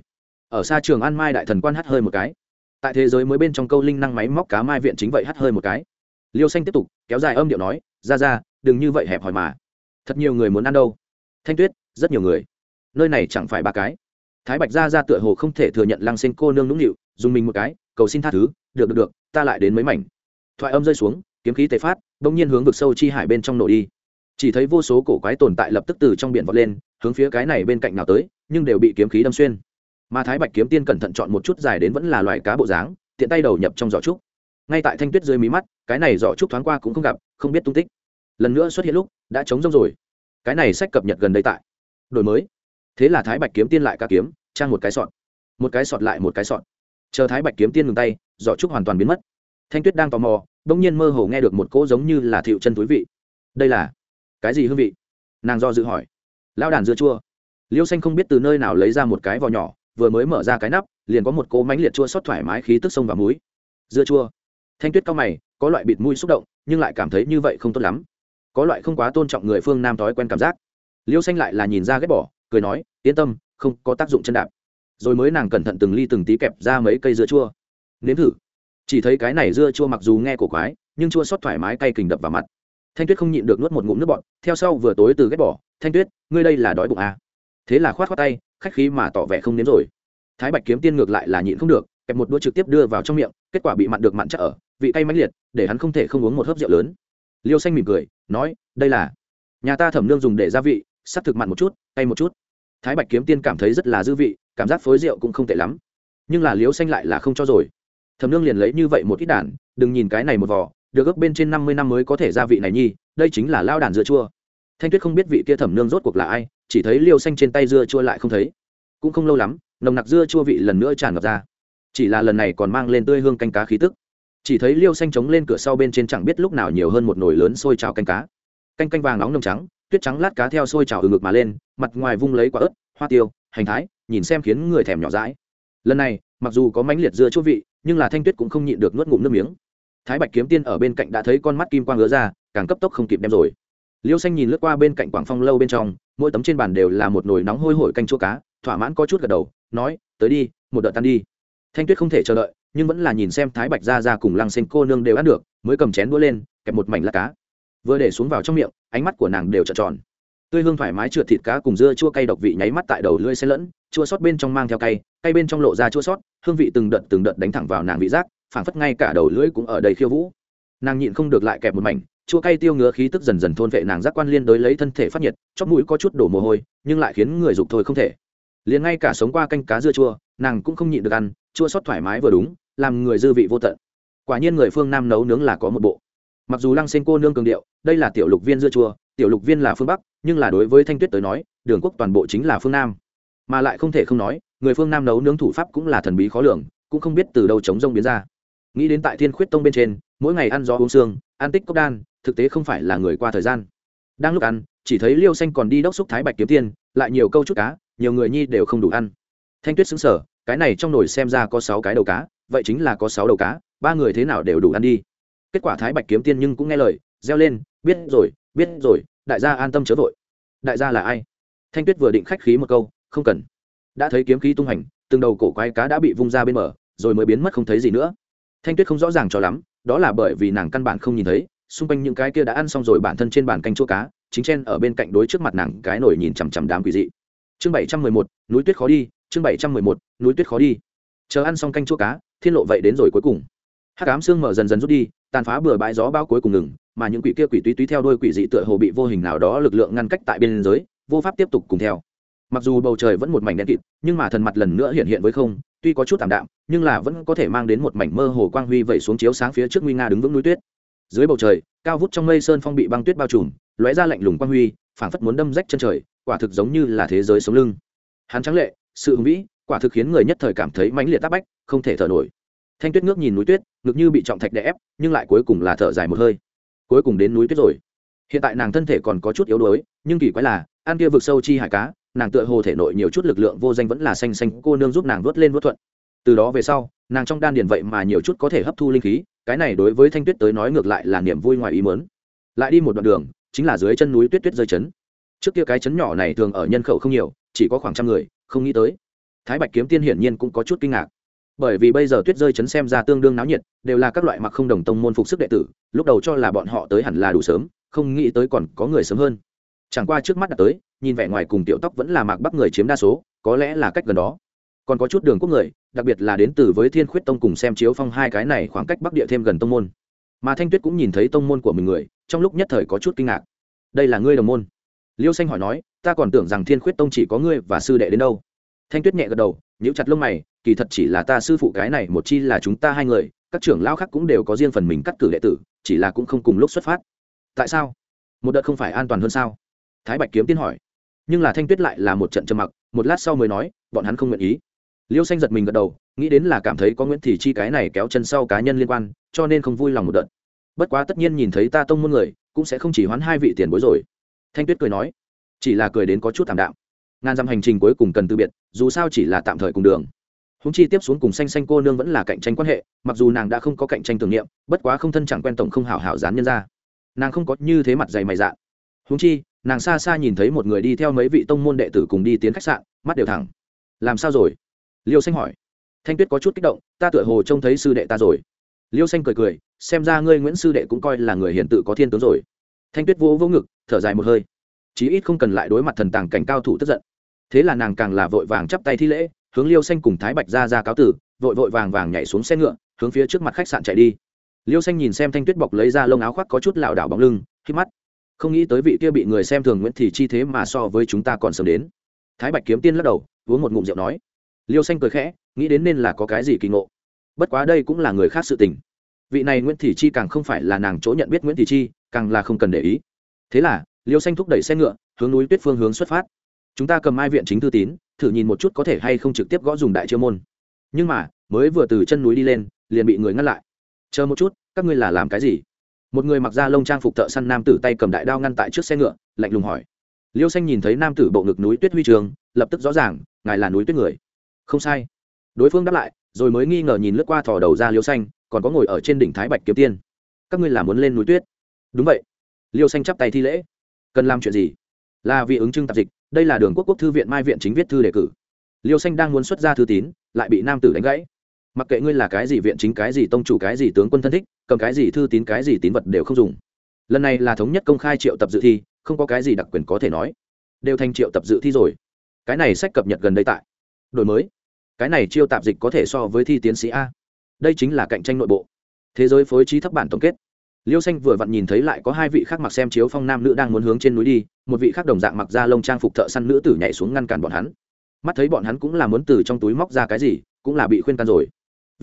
Ở xa trường an mai đại thần quan hắt hơi một cái. Tại thế giới mới bên trong câu linh năng máy móc cá mai viện chính vậy hắt hơi một cái. Liêu xanh tiếp tục, kéo dài âm điệu nói, ra ra, đừng như vậy hẹp hòi mà. Thật nhiều người muốn ăn đâu. Thanh tuyết, rất nhiều người. Nơi này chẳng phải ba cái. Thái bạch ra ra tựa hồ không thể thừa nhận lăng xanh cô nương nũng nịu, dùng mình một cái cầu xin tha thứ, được được được, ta lại đến mấy mảnh. Thoại âm rơi xuống, kiếm khí tề phát, bỗng nhiên hướng vực sâu chi hải bên trong nổ đi. Chỉ thấy vô số cổ quái tồn tại lập tức từ trong biển vọt lên, hướng phía cái này bên cạnh nào tới, nhưng đều bị kiếm khí đâm xuyên. Mà thái bạch kiếm tiên cẩn thận chọn một chút dài đến vẫn là loài cá bộ dáng, tiện tay đầu nhập trong giỏ trúc. Ngay tại thanh tuyết dưới mí mắt, cái này giỏ trúc thoáng qua cũng không gặp, không biết tung tích. Lần nữa xuất hiện lúc, đã trống rông rồi. Cái này sách cập nhật gần đây tại. Đổi mới. Thế là thái bạch kiếm tiên lại cá kiếm, trang một cái sọt. Một cái sọt lại một cái sọt chờ thái bạch kiếm tiên ngừng tay, giỏ trúc hoàn toàn biến mất. Thanh tuyết đang tò mò, bỗng nhiên mơ hồ nghe được một cỗ giống như là thiệu chân túi vị. Đây là cái gì hương vị? Nàng do dự hỏi. Lão đàn dưa chua. Liêu xanh không biết từ nơi nào lấy ra một cái vò nhỏ, vừa mới mở ra cái nắp, liền có một cỗ mánh liệt chua xót thoải mái khí tức sông và muối dưa chua. Thanh tuyết cao mày, có loại bịt mũi xúc động, nhưng lại cảm thấy như vậy không tốt lắm. Có loại không quá tôn trọng người phương nam thói quen cảm giác. Liêu xanh lại là nhìn ra ghét bỏ, cười nói, yên tâm, không có tác dụng chân đạp rồi mới nàng cẩn thận từng ly từng tí kẹp ra mấy cây dưa chua. Nếm thử. Chỉ thấy cái này dưa chua mặc dù nghe cổ quái, nhưng chua xót thoải mái cay kình đập vào mặt. Thanh tuyết không nhịn được nuốt một ngụm nước bọt, theo sau vừa tối từ ghét bỏ, thanh tuyết, ngươi đây là đói bụng à. thế là khoát khoát tay, khách khí mà tỏ vẻ không nếm rồi. Thái bạch kiếm tiên ngược lại là nhịn không được, kẹp một đũa trực tiếp đưa vào trong miệng, kết quả bị mặn được mặn chắc ở, vị cay mãnh liệt, để hắn không thể không uống một hớp rượu lớn. Liêu xanh mỉm cười, nói, đây là nhà ta thẩm nương dùng để gia vị sắc thực mặn một chút, cay một chút. Thái bạch kiếm tiên cảm thấy rất là dư vị cảm giác phối rượu cũng không tệ lắm. Nhưng là liêu xanh lại là không cho rồi. Thẩm nương liền lấy như vậy một ít đản đừng nhìn cái này một vỏ được ước bên trên năm mươi năm mới có thể gia vị này nhi, đây chính là lao đàn dưa chua. Thanh tuyết không biết vị kia thẩm nương rốt cuộc là ai, chỉ thấy liêu xanh trên tay dưa chua lại không thấy. Cũng không lâu lắm, nồng nặc dưa chua vị lần nữa tràn ngập ra. Chỉ là lần này còn mang lên tươi hương canh cá khí tức. Chỉ thấy liêu xanh trống lên cửa sau bên trên chẳng biết lúc nào nhiều hơn một nồi lớn sôi trào canh cá. Canh canh vàng nóng nồng trắng, tuyết trắng lát cá theo sôi trào ừ ngực mà lên, mặt ngoài vung lấy quả ớt, hoa tiêu, hành thái nhìn xem khiến người thèm nhỏ dãi. lần này, mặc dù có mãnh liệt dưa chua vị, nhưng là thanh tuyết cũng không nhịn được nuốt ngụm nước miếng. Thái bạch kiếm tiên ở bên cạnh đã thấy con mắt kim quang ngứa ra, càng cấp tốc không kịp đem rồi. Liêu xanh nhìn lướt qua bên cạnh quảng phong lâu bên trong, mỗi tấm trên bàn đều là một nồi nóng hôi hổi canh chua cá, thỏa mãn có chút gật đầu, nói, tới đi, một đợt tan đi. Thanh tuyết không thể chờ đợi, nhưng vẫn là nhìn xem thái bạch ra ra cùng lăng xanh cô nương đều ăn được, mới cầm chén đũa lên, kẹp một mảnh lá cá. Vừa để xuống vào trong miệng, ánh mắt của nàng đều trợn tròn. Tươi hương thoải mái trượt thịt cá cùng dưa chua cay độc vị nháy mắt tại đầu lưỡi xen lẫn chua sót bên trong mang theo cay cay bên trong lộ ra chua sót, hương vị từng đợt từng đợt đánh thẳng vào nàng vị giác, phảng phất ngay cả đầu lưỡi cũng ở đây khiêu vũ. Nàng nhịn không được lại kẹp một mảnh, chua cay tiêu ngứa khí tức dần dần thôn vệ nàng giác quan liên đối lấy thân thể phát nhiệt, chóp mũi có chút đổ mồ hôi, nhưng lại khiến người dục thôi không thể. Liền ngay cả sống qua canh cá dưa chua, nàng cũng không nhịn được ăn, chua sót thoải mái vừa đúng, làm người dư vị vô tận. Quả nhiên người phương nam nấu nướng là có một bộ. Mặc dù lăng xên cô nương cường điệu, đây là tiểu lục viên dưa chua, tiểu lục viên là phương bắc, nhưng là đối với thanh tuyết tới nói, đường quốc toàn bộ chính là phương nam mà lại không thể không nói, người phương nam nấu nướng thủ pháp cũng là thần bí khó lường, cũng không biết từ đâu chống rông biến ra. Nghĩ đến tại thiên khuyết tông bên trên, mỗi ngày ăn gió uống xương ăn tích cốc đan, thực tế không phải là người qua thời gian. Đang lúc ăn, chỉ thấy liêu xanh còn đi đốc xúc thái bạch kiếm tiên, lại nhiều câu chút cá, nhiều người nhi đều không đủ ăn. Thanh tuyết xứng sở cái này trong nồi xem ra có sáu cái đầu cá, vậy chính là có sáu đầu cá, ba người thế nào đều đủ ăn đi. Kết quả thái bạch kiếm tiên nhưng cũng nghe lời, reo lên, biết rồi biết rồi, đại gia an tâm chớ vội. Đại gia là ai? Thanh tuyết vừa định khách khí một câu không cần. Đã thấy kiếm khí tung hành, từng đầu cổ quái cá đã bị vung ra bên mở rồi mới biến mất không thấy gì nữa. Thanh tuyết không rõ ràng cho lắm, đó là bởi vì nàng căn bản không nhìn thấy, xung quanh những cái kia đã ăn xong rồi bản thân trên bàn canh chua cá, chính chen ở bên cạnh đối trước mặt nàng cái nổi nhìn chằm chằm đám quỷ dị. Chương bảy trăm mười một, núi tuyết khó đi, chương bảy trăm mười một, núi tuyết khó đi. Chờ ăn xong canh chua cá, thiên lộ vậy đến rồi cuối cùng. Hắc ám xương mở dần dần rút đi, tàn phá bừa bãi gió bao cuối cùng ngừng, mà những quỷ kia quỷ túy túy theo đôi quỷ dị tựa hồ bị vô hình nào đó lực lượng ngăn cách tại biên giới, vô pháp tiếp tục cùng theo mặc dù bầu trời vẫn một mảnh đen kịt, nhưng mà thần mặt lần nữa hiện hiện với không, tuy có chút tạm đạm, nhưng là vẫn có thể mang đến một mảnh mơ hồ quang huy vẩy xuống chiếu sáng phía trước nguy nga đứng vững núi tuyết. Dưới bầu trời, cao vút trong mây sơn phong bị băng tuyết bao trùm, lóe ra lạnh lùng quang huy, phảng phất muốn đâm rách chân trời, quả thực giống như là thế giới sống lưng. Hắn trắng lệ, sự hùng vĩ, quả thực khiến người nhất thời cảm thấy mãnh liệt tác bách, không thể thở nổi. Thanh tuyết ngước nhìn núi tuyết, ngực như bị trọng thạch đè ép, nhưng lại cuối cùng là thở dài một hơi. Cuối cùng đến núi tuyết rồi. Hiện tại nàng thân thể còn có chút yếu đuối, nhưng kỳ quái là, ăn kia vực sâu chi hải cá nàng tựa hồ thể nội nhiều chút lực lượng vô danh vẫn là xanh xanh, cô nương giúp nàng vớt lên vớt thuận. Từ đó về sau, nàng trong đan điền vậy mà nhiều chút có thể hấp thu linh khí, cái này đối với thanh tuyết tới nói ngược lại là niềm vui ngoài ý mớn lại đi một đoạn đường, chính là dưới chân núi tuyết tuyết rơi chấn. Trước kia cái chấn nhỏ này thường ở nhân khẩu không nhiều, chỉ có khoảng trăm người, không nghĩ tới. Thái bạch kiếm tiên hiển nhiên cũng có chút kinh ngạc. Bởi vì bây giờ tuyết rơi chấn xem ra tương đương náo nhiệt, đều là các loại mặc không đồng tông môn phục sức đệ tử, lúc đầu cho là bọn họ tới hẳn là đủ sớm, không nghĩ tới còn có người sớm hơn chẳng qua trước mắt đã tới, nhìn vẻ ngoài cùng tiểu tóc vẫn là mạc bắc người chiếm đa số, có lẽ là cách gần đó. Còn có chút đường quốc người, đặc biệt là đến từ với thiên khuyết tông cùng xem chiếu phong hai cái này khoảng cách bắc địa thêm gần tông môn. Mà thanh tuyết cũng nhìn thấy tông môn của mình người, trong lúc nhất thời có chút kinh ngạc. Đây là ngươi đồng môn? Liêu xanh hỏi nói, ta còn tưởng rằng thiên khuyết tông chỉ có ngươi và sư đệ đến đâu. Thanh tuyết nhẹ gật đầu, nhíu chặt lông mày, kỳ thật chỉ là ta sư phụ cái này một chi là chúng ta hai người, các trưởng lao khác cũng đều có riêng phần mình cắt cử đệ tử, chỉ là cũng không cùng lúc xuất phát. Tại sao? Một đợt không phải an toàn hơn sao? Thái bạch kiếm tiên hỏi. Nhưng là thanh tuyết lại là một trận trầm mặc, một lát sau mới nói, bọn hắn không nguyện ý. Liêu xanh giật mình gật đầu, nghĩ đến là cảm thấy có nguyễn thị chi cái này kéo chân sau cá nhân liên quan, cho nên không vui lòng một đợt. Bất quá tất nhiên nhìn thấy ta tông môn người, cũng sẽ không chỉ hoán hai vị tiền bối rồi. Thanh tuyết cười nói, chỉ là cười đến có chút thảm đạm. ngàn dặm hành trình cuối cùng cần từ biệt, dù sao chỉ là tạm thời cùng đường. Húng chi tiếp xuống cùng xanh xanh cô nương vẫn là cạnh tranh quan hệ, mặc dù nàng đã không có cạnh tranh tưởng niệm, bất quá không thân chẳng quen tổng không hảo hảo dán nhân ra. Nàng không có như thế mặt dày mày dạ. Húng chi nàng xa xa nhìn thấy một người đi theo mấy vị tông môn đệ tử cùng đi tiến khách sạn, mắt đều thẳng. Làm sao rồi? Liêu xanh hỏi. Thanh tuyết có chút kích động, ta tựa hồ trông thấy sư đệ ta rồi. Liêu xanh cười cười, xem ra ngươi nguyễn sư đệ cũng coi là người hiền tự có thiên tướng rồi. Thanh tuyết vỗ vỗ ngực, thở dài một hơi. Chí ít không cần lại đối mặt thần tàng cảnh cao thủ tức giận. Thế là nàng càng là vội vàng chắp tay thi lễ, hướng liêu xanh cùng thái bạch ra ra cáo tử, vội vội vàng vàng nhảy xuống xe ngựa, hướng phía trước mặt khách sạn chạy đi. Liêu xanh nhìn xem thanh tuyết bọc lấy ra lông áo khoác có chút lảo đảo bóng lưng khi mắt không nghĩ tới vị kia bị người xem thường nguyễn Thị chi thế mà so với chúng ta còn sớm đến. Thái bạch kiếm tiên lắc đầu, uống một ngụm rượu nói. Liêu xanh cười khẽ, nghĩ đến nên là có cái gì kỳ ngộ. Bất quá đây cũng là người khác sự tình. Vị này nguyễn thị chi càng không phải là nàng chỗ nhận biết nguyễn thị chi, càng là không cần để ý. Thế là, liêu xanh thúc đẩy xe ngựa, hướng núi tuyết phương hướng xuất phát. Chúng ta cầm ai viện chính thư tín, thử nhìn một chút có thể hay không trực tiếp gõ dùng đại chiêu môn. Nhưng mà, mới vừa từ chân núi đi lên, liền bị người ngăn lại. Chờ một chút, các ngươi là làm cái gì? Một người mặc da lông trang phục thợ săn nam tử tay cầm đại đao ngăn tại trước xe ngựa, lạnh lùng hỏi. Liêu xanh nhìn thấy nam tử bộ ngực núi tuyết huy trường, lập tức rõ ràng, ngài là núi tuyết người. Không sai. Đối phương đáp lại, rồi mới nghi ngờ nhìn lướt qua thò đầu ra liêu xanh, còn có ngồi ở trên đỉnh thái bạch kiếm tiên. Các ngươi là muốn lên núi tuyết. Đúng vậy. Liêu xanh chắp tay thi lễ. Cần làm chuyện gì? Là vì ứng trưng tạp dịch, đây là đường quốc quốc thư viện mai viện chính viết thư đề cử. Liêu xanh đang muốn xuất ra thư tín, lại bị nam tử đánh gãy mặc kệ ngươi là cái gì viện chính, cái gì tông chủ, cái gì tướng quân thân thích, cầm cái gì thư tín, cái gì tín vật đều không dùng. Lần này là thống nhất công khai triệu tập dự thi, không có cái gì đặc quyền có thể nói. Đều thành triệu tập dự thi rồi. Cái này sách cập nhật gần đây tại. Đổi mới. Cái này chiêu tạp dịch có thể so với thi tiến sĩ a. Đây chính là cạnh tranh nội bộ. Thế giới phối trí thấp bản tổng kết. Liêu xanh vừa vặn nhìn thấy lại có hai vị khác mặc xem chiếu phong nam nữ đang muốn hướng trên núi đi, một vị khác đồng dạng mặc da lông trang phục thợ săn nữ tử nhảy xuống ngăn cản bọn hắn. Mắt thấy bọn hắn cũng là muốn từ trong túi móc ra cái gì, cũng là bị khuyên can rồi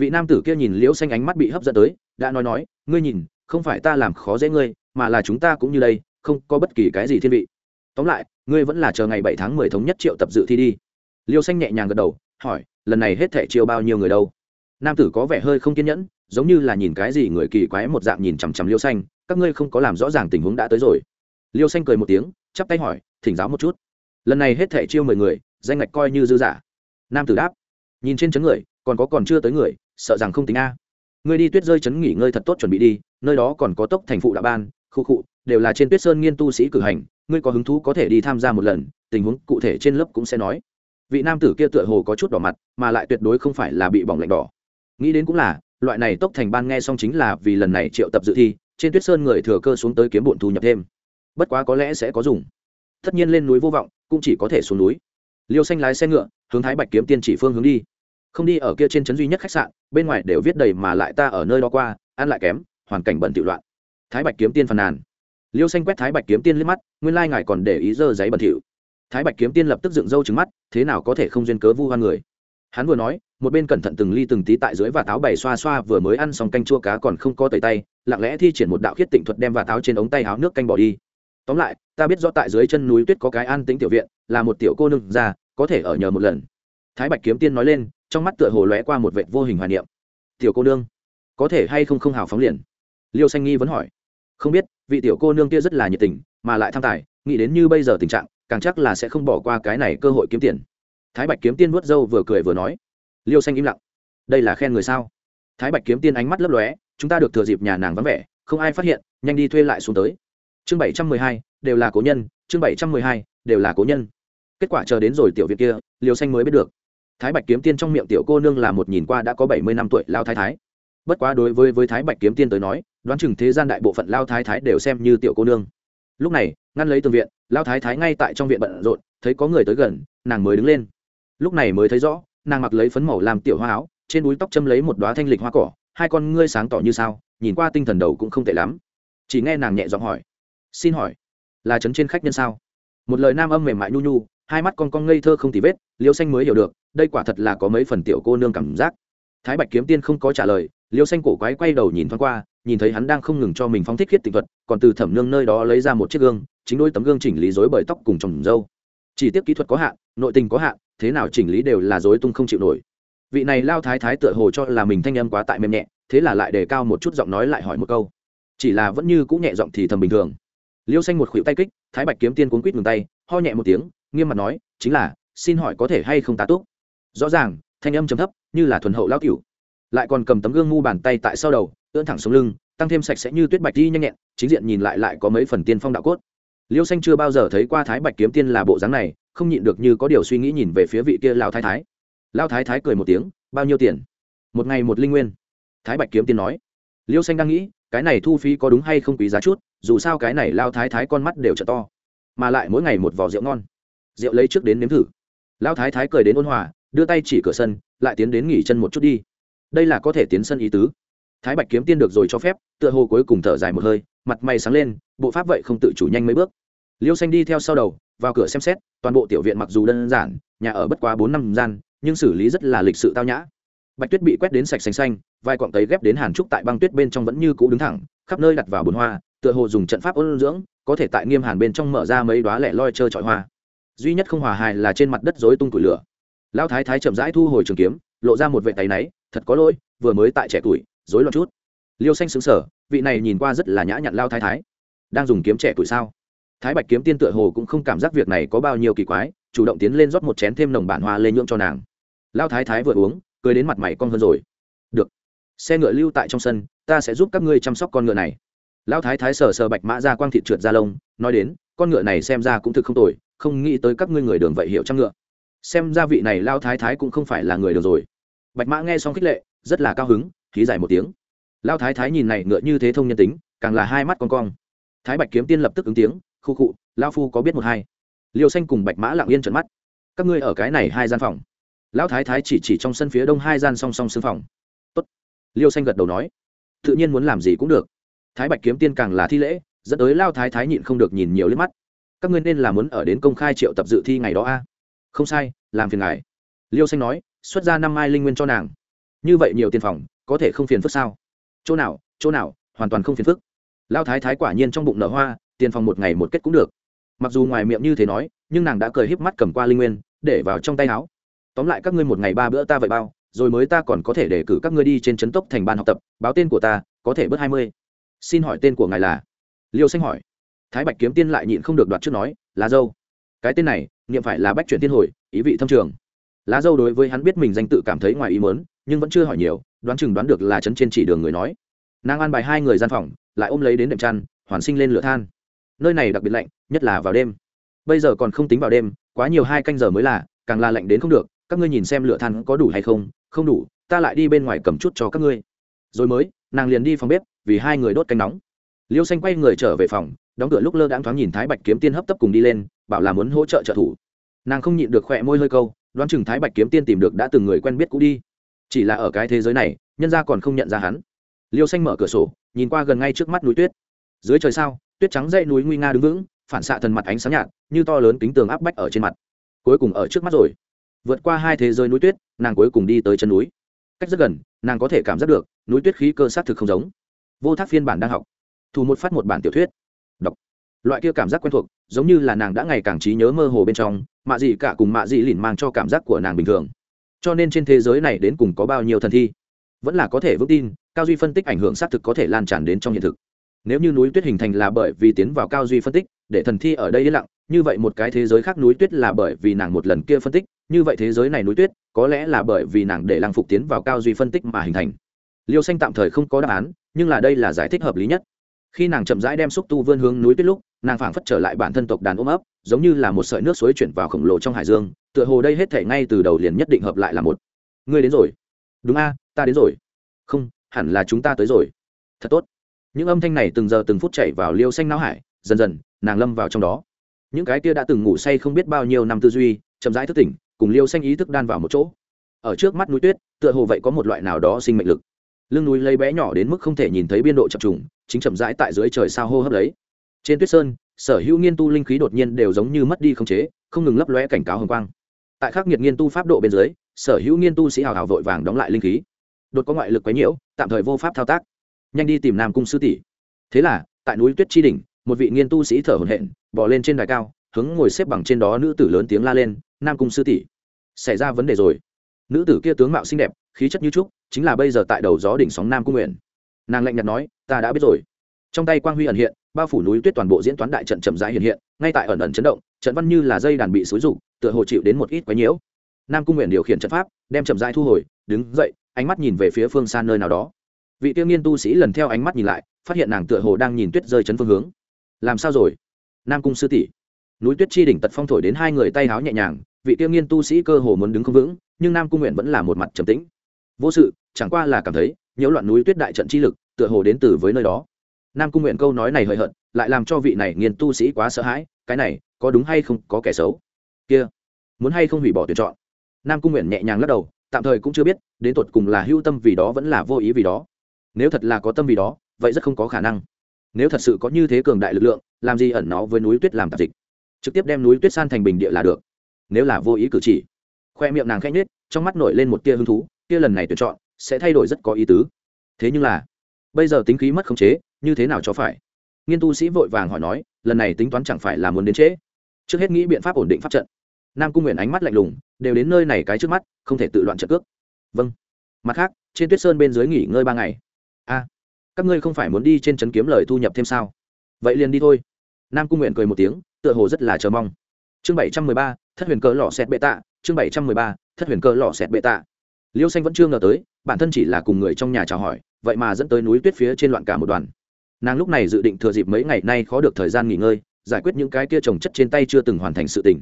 vị nam tử kia nhìn liễu xanh ánh mắt bị hấp dẫn tới, đã nói nói, ngươi nhìn, không phải ta làm khó dễ ngươi, mà là chúng ta cũng như đây, không có bất kỳ cái gì thiên vị. Tóm lại, ngươi vẫn là chờ ngày bảy tháng mười thống nhất triệu tập dự thi đi. Liêu xanh nhẹ nhàng gật đầu, hỏi, lần này hết thể chiêu bao nhiêu người đâu? Nam tử có vẻ hơi không kiên nhẫn, giống như là nhìn cái gì người kỳ quái một dạng nhìn chằm chằm liêu xanh, các ngươi không có làm rõ ràng tình huống đã tới rồi. Liêu xanh cười một tiếng, chắp tay hỏi, thỉnh giáo một chút. Lần này hết thể chiêu mười người, danh ngạch coi như dư giả. Nam tử đáp, nhìn trên chấn người, còn có còn chưa tới người sợ rằng không tính a. Ngươi đi tuyết rơi chấn nghỉ ngơi thật tốt chuẩn bị đi, nơi đó còn có tốc thành phụ đạo ban, khu cụ đều là trên tuyết sơn nghiên tu sĩ cử hành, ngươi có hứng thú có thể đi tham gia một lần, tình huống cụ thể trên lớp cũng sẽ nói. Vị nam tử kia tựa hồ có chút đỏ mặt, mà lại tuyệt đối không phải là bị bỏng lạnh đỏ. Nghĩ đến cũng là, loại này tốc thành ban nghe xong chính là vì lần này triệu tập dự thi, trên tuyết sơn người thừa cơ xuống tới kiếm bổn thu nhập thêm. Bất quá có lẽ sẽ có dùng. Tất nhiên lên núi vô vọng, cũng chỉ có thể xuống núi. Liêu xanh lái xe ngựa, hướng thái bạch kiếm tiên chỉ phương hướng đi không đi ở kia trên trấn duy nhất khách sạn, bên ngoài đều viết đầy mà lại ta ở nơi đó qua, ăn lại kém, hoàn cảnh bẩn tiểu loạn. Thái bạch kiếm tiên phàn nàn. Liêu xanh quét thái bạch kiếm tiên liếc mắt, nguyên lai ngài còn để ý dơ giấy bẩn thỉu. Thái bạch kiếm tiên lập tức dựng râu trứng mắt, thế nào có thể không duyên cớ vu hoan người? Hắn vừa nói, một bên cẩn thận từng ly từng tí tại dưới và táo bày xoa xoa vừa mới ăn xong canh chua cá còn không có tẩy tay, lặng lẽ thi triển một đạo khiết tịnh thuật đem và táo trên ống tay áo nước canh bỏ đi. Tóm lại, ta biết rõ tại dưới chân núi tuyết có cái an tính tiểu viện, là một tiểu cô nương ra có thể ở nhờ một lần. Thái bạch kiếm tiên nói lên trong mắt tựa hồ lóe qua một vệt vô hình hoài niệm. Tiểu cô nương, có thể hay không không hào phóng liền? Liêu xanh nghi vẫn hỏi. Không biết, vị tiểu cô nương kia rất là nhiệt tình, mà lại tham tài, nghĩ đến như bây giờ tình trạng, càng chắc là sẽ không bỏ qua cái này cơ hội kiếm tiền. Thái bạch kiếm tiên vuốt râu vừa cười vừa nói. Liêu xanh im lặng. Đây là khen người sao? Thái bạch kiếm tiên ánh mắt lấp lóe, chúng ta được thừa dịp nhà nàng vắng vẻ, không ai phát hiện, nhanh đi thuê lại xuống tới. Chương bảy trăm mười hai, đều là cố nhân, chương bảy trăm mười hai, đều là cố nhân. Kết quả chờ đến rồi tiểu viện kia, liêu xanh mới biết được thái bạch kiếm tiên trong miệng tiểu cô nương là một nhìn qua đã có bảy mươi năm tuổi lao thái thái. Bất quá đối với với thái bạch kiếm tiên tới nói, đoán chừng thế gian đại bộ phận lao thái thái đều xem như tiểu cô nương. Lúc này, ngăn lấy tường viện, lao thái thái ngay tại trong viện bận rộn, thấy có người tới gần, nàng mới đứng lên. Lúc này mới thấy rõ, nàng mặc lấy phấn màu làm tiểu hoa áo, trên đuôi tóc châm lấy một đoá thanh lịch hoa cỏ, hai con ngươi sáng tỏ như sao, nhìn qua tinh thần đầu cũng không tệ lắm. Chỉ nghe nàng nhẹ giọng hỏi, xin hỏi, là trấn trên khách nhân sao? Một lời nam âm mềm mại nhu nhu hai mắt con con ngây thơ không tì vết, liêu xanh mới hiểu được, đây quả thật là có mấy phần tiểu cô nương cảm giác. Thái bạch kiếm tiên không có trả lời, liêu xanh cổ quái quay đầu nhìn thoáng qua, nhìn thấy hắn đang không ngừng cho mình phóng thích khiết tịnh thuật, còn từ thẩm nương nơi đó lấy ra một chiếc gương, chính đôi tấm gương chỉnh lý dối bởi tóc cùng trồng dâu. Chỉ tiếc kỹ thuật có hạn, nội tình có hạn, thế nào chỉnh lý đều là dối tung không chịu nổi. Vị này lao thái thái tựa hồ cho là mình thanh âm quá tại mềm nhẹ, thế là lại đề cao một chút giọng nói lại hỏi một câu. Chỉ là vẫn như cũng nhẹ giọng thì thầm bình thường. Liêu xanh một khuỷu tay kích, thái bạch kiếm tiên cuốn quýt ngừng tay, ho nhẹ một tiếng nghiêm mặt nói, chính là, xin hỏi có thể hay không tá túc? Rõ ràng, thanh âm trầm thấp, như là thuần hậu lao cửu. Lại còn cầm tấm gương mu bàn tay tại sau đầu, ưỡn thẳng xuống lưng, tăng thêm sạch sẽ như tuyết bạch đi nhanh nhẹn, chính diện nhìn lại lại có mấy phần tiên phong đạo cốt. Liêu xanh chưa bao giờ thấy qua thái bạch kiếm tiên là bộ dáng này, không nhịn được như có điều suy nghĩ nhìn về phía vị kia lao thái thái. Lao thái thái cười một tiếng, bao nhiêu tiền? Một ngày một linh nguyên. Thái bạch kiếm tiên nói. Liêu xanh đang nghĩ, cái này thu phí có đúng hay không quý giá chút, dù sao cái này lao thái thái con mắt đều t to. Mà lại mỗi ngày một vò rượu ngon rượu lấy trước đến nếm thử. Lão thái thái cười đến ôn hòa, đưa tay chỉ cửa sân, lại tiến đến nghỉ chân một chút đi. Đây là có thể tiến sân ý tứ. Thái bạch kiếm tiên được rồi cho phép, tựa hồ cuối cùng thở dài một hơi, mặt mày sáng lên, bộ pháp vậy không tự chủ nhanh mấy bước. Liêu xanh đi theo sau đầu, vào cửa xem xét, toàn bộ tiểu viện mặc dù đơn giản, nhà ở bất quá bốn năm gian, nhưng xử lý rất là lịch sự tao nhã. Bạch tuyết bị quét đến sạch xanh xanh vai cọng tấy ghép đến hàn trúc tại băng tuyết bên trong vẫn như cũ đứng thẳng, khắp nơi đặt vào bồn hoa, tựa hồ dùng trận pháp ôn dưỡng, có thể tại nghiêm hàn bên trong mở ra mấy đoá lẻ loi trơ trọi hoa duy nhất không hòa hài là trên mặt đất dối tung tủi lửa. Lão thái thái chậm rãi thu hồi trường kiếm, lộ ra một vệ tay náy, thật có lỗi, vừa mới tại trẻ tuổi dối loạn chút. Liêu xanh xứng sở vị này nhìn qua rất là nhã nhặn lao thái thái. Đang dùng kiếm trẻ tuổi sao? Thái bạch kiếm tiên tựa hồ cũng không cảm giác việc này có bao nhiêu kỳ quái, chủ động tiến lên rót một chén thêm nồng bản hoa lên nhượng cho nàng. Lao thái thái vừa uống, cười đến mặt mày con hơn rồi. Được, xe ngựa lưu tại trong sân, ta sẽ giúp các ngươi chăm sóc con ngựa này. Lao thái thái sờ sờ bạch mã ra quang thịt trượt ra lông, nói đến, con ngựa này xem ra cũng thực không tồi không nghĩ tới các ngươi người đường vậy hiểu trăm ngựa. Xem ra vị này lao thái thái cũng không phải là người đường rồi. Bạch mã nghe xong khích lệ, rất là cao hứng khí dài một tiếng. Lao thái thái nhìn này ngựa như thế thông nhân tính, càng là hai mắt con cong. Thái bạch kiếm tiên lập tức ứng tiếng, khu khụ lao phu có biết một hai. Liêu xanh cùng bạch mã lặng yên trận mắt. Các ngươi ở cái này hai gian phòng. Lão thái thái chỉ chỉ trong sân phía đông hai gian song song xương phòng. Tốt. liêu xanh gật đầu nói. Tự nhiên muốn làm gì cũng được. Thái bạch kiếm tiên càng là thi lễ, dẫn tới lao thái thái nhịn không được nhìn nhiều liếc mắt các ngươi nên là muốn ở đến công khai triệu tập dự thi ngày đó a? Không sai, làm phiền ngài. Liêu xanh nói, xuất ra năm mai linh nguyên cho nàng. Như vậy nhiều tiền phòng, có thể không phiền phức sao? Chỗ nào chỗ nào, hoàn toàn không phiền phức. Lao thái thái quả nhiên trong bụng nở hoa, tiền phòng một ngày một kết cũng được. Mặc dù ngoài miệng như thế nói, nhưng nàng đã cười híp mắt cầm qua linh nguyên, để vào trong tay áo. Tóm lại các ngươi một ngày ba bữa ta vậy bao, rồi mới ta còn có thể để cử các ngươi đi trên chấn tốc thành ban học tập, báo tên của ta, có thể bớt hai mươi. Xin hỏi tên của ngài là? Liêu xanh hỏi thái bạch kiếm tiên lại nhịn không được đoạt trước nói, lá dâu. Cái tên này, niệm phải là bách chuyển tiên hồi, ý vị thâm trường. Lá dâu đối với hắn biết mình danh tự cảm thấy ngoài ý mớn nhưng vẫn chưa hỏi nhiều, đoán chừng đoán được là chấn trên chỉ đường người nói. Nàng an bài hai người gian phòng, lại ôm lấy đến đệm chăn, hoàn sinh lên lửa than. Nơi này đặc biệt lạnh, nhất là vào đêm. Bây giờ còn không tính vào đêm, quá nhiều hai canh giờ mới là, càng là lạnh đến không được, các ngươi nhìn xem lửa than có đủ hay không? Không đủ, ta lại đi bên ngoài cầm chút cho các ngươi. Rồi mới, nàng liền đi phòng bếp, vì hai người đốt canh nóng. Liêu xanh quay người trở về phòng đóng cửa lúc lơ đãng thoáng nhìn thái bạch kiếm tiên hấp tấp cùng đi lên, bảo là muốn hỗ trợ trợ thủ. Nàng không nhịn được khỏe môi hơi câu, đoán chừng thái bạch kiếm tiên tìm được đã từng người quen biết cũ đi. Chỉ là ở cái thế giới này, nhân gia còn không nhận ra hắn. Liêu xanh mở cửa sổ, nhìn qua gần ngay trước mắt núi tuyết. Dưới trời sao, tuyết trắng dãy núi nguy nga đứng vững, phản xạ thần mặt ánh sáng nhạt, như to lớn kính tường áp bách ở trên mặt. Cuối cùng ở trước mắt rồi. Vượt qua hai thế giới núi tuyết, nàng cuối cùng đi tới chân núi. Cách rất gần, nàng có thể cảm giác được, núi tuyết khí cơ sát thực không giống. Vô thác phiên bản đang học. Thủ một phát một bản tiểu thuyết loại kia cảm giác quen thuộc, giống như là nàng đã ngày càng trí nhớ mơ hồ bên trong, mạ dị cả cùng mạ dị lìn mang cho cảm giác của nàng bình thường. Cho nên trên thế giới này đến cùng có bao nhiêu thần thi? Vẫn là có thể vững tin, cao duy phân tích ảnh hưởng xác thực có thể lan tràn đến trong hiện thực. Nếu như núi tuyết hình thành là bởi vì tiến vào cao duy phân tích, để thần thi ở đây yên lặng, như vậy một cái thế giới khác núi tuyết là bởi vì nàng một lần kia phân tích, như vậy thế giới này núi tuyết, có lẽ là bởi vì nàng để lăng phục tiến vào cao duy phân tích mà hình thành. Liêu xanh tạm thời không có đáp án, nhưng là đây là giải thích hợp lý nhất. Khi nàng chậm rãi đem xúc tu vươn hướng núi tuyết lúc nàng phảng phất trở lại bản thân tộc đàn ôm ấp, giống như là một sợi nước suối chuyển vào khổng lồ trong hải dương, tựa hồ đây hết thể ngay từ đầu liền nhất định hợp lại là một. Ngươi đến rồi. Đúng a, ta đến rồi. Không, hẳn là chúng ta tới rồi. Thật tốt. Những âm thanh này từng giờ từng phút chảy vào liêu xanh não hải, dần dần, nàng lâm vào trong đó. Những cái kia đã từng ngủ say không biết bao nhiêu năm tư duy, chậm rãi thức tỉnh, cùng liêu xanh ý thức đan vào một chỗ. Ở trước mắt núi tuyết, tựa hồ vậy có một loại nào đó sinh mệnh lực. Lưng núi lấy bé nhỏ đến mức không thể nhìn thấy biên độ chập trùng, chính chậm rãi tại dưới trời sao hô hấp lấy trên tuyết sơn, sở hữu nghiên tu linh khí đột nhiên đều giống như mất đi khống chế, không ngừng lấp lóe cảnh cáo hồng quang. Tại khắc nghiệt nghiên tu pháp độ bên dưới, sở hữu nghiên tu sĩ hào hào vội vàng đóng lại linh khí. Đột có ngoại lực quấy nhiễu, tạm thời vô pháp thao tác. Nhanh đi tìm nam cung sư tỷ. Thế là, tại núi tuyết chi đỉnh, một vị nghiên tu sĩ thở hổn hển bỏ lên trên đài cao, hướng ngồi xếp bằng trên đó nữ tử lớn tiếng la lên, nam cung sư tỷ, xảy ra vấn đề rồi. Nữ tử kia tướng mạo xinh đẹp, khí chất như trúc, chính là bây giờ tại đầu gió đỉnh sóng nam cung nguyện. Nàng lạnh nhạt nói, ta đã biết rồi. Trong tay quang huy ẩn hiện bao phủ núi tuyết toàn bộ diễn toán đại trận chậm rãi hiện hiện, ngay tại ẩn ẩn chấn động, trận văn như là dây đàn bị xúi rụng, tựa hồ chịu đến một ít quái nhiễu. Nam cung nguyện điều khiển trận pháp, đem chậm rãi thu hồi, đứng dậy, ánh mắt nhìn về phía phương xa nơi nào đó. Vị tiêu nghiên tu sĩ lần theo ánh mắt nhìn lại, phát hiện nàng tựa hồ đang nhìn tuyết rơi chấn phương hướng. Làm sao rồi? Nam cung sư tỷ. Núi tuyết chi đỉnh tật phong thổi đến hai người tay háo nhẹ nhàng, vị tiêu nghiên tu sĩ cơ hồ muốn đứng không vững, nhưng nam cung nguyện vẫn là một mặt trầm tĩnh. Vô sự, chẳng qua là cảm thấy, nhiễu loạn núi tuyết đại trận chi lực, tựa hồ đến từ với nơi đó nam cung nguyện câu nói này hời hợt, lại làm cho vị này nghiền tu sĩ quá sợ hãi, cái này, có đúng hay không, có kẻ xấu? Kia, muốn hay không hủy bỏ tuyển chọn? Nam cung nguyện nhẹ nhàng lắc đầu, tạm thời cũng chưa biết, đến tột cùng là hưu tâm vì đó vẫn là vô ý vì đó. Nếu thật là có tâm vì đó, vậy rất không có khả năng. Nếu thật sự có như thế cường đại lực lượng, làm gì ẩn nó với núi tuyết làm tạp dịch? Trực tiếp đem núi tuyết san thành bình địa là được. Nếu là vô ý cử chỉ, khoe miệng nàng khẽ nhết trong mắt nổi lên một tia hứng thú, Kia lần này tuyển chọn, sẽ thay đổi rất có ý tứ. Thế nhưng là, bây giờ tính khí mất khống chế như thế nào cho phải? Nghiên tu sĩ vội vàng hỏi nói, lần này tính toán chẳng phải là muốn đến trễ. Trước hết nghĩ biện pháp ổn định pháp trận. Nam cung nguyện ánh mắt lạnh lùng, đều đến nơi này cái trước mắt, không thể tự loạn trận cước. Vâng. Mặt khác, trên tuyết sơn bên dưới nghỉ ngơi ba ngày. A các ngươi không phải muốn đi trên trấn kiếm lời thu nhập thêm sao? Vậy liền đi thôi. Nam cung nguyện cười một tiếng, tựa hồ rất là chờ mong. Chương bảy trăm mười ba, thất huyền cơ lò xẹt bệ tạ, chương bảy trăm mười ba, thất huyền cơ lò xẹt bệ tạ. Liêu xanh vẫn chưa ngờ tới, bản thân chỉ là cùng người trong nhà chào hỏi, vậy mà dẫn tới núi tuyết phía trên loạn cả một đoàn nàng lúc này dự định thừa dịp mấy ngày nay khó được thời gian nghỉ ngơi, giải quyết những cái kia trồng chất trên tay chưa từng hoàn thành sự tình.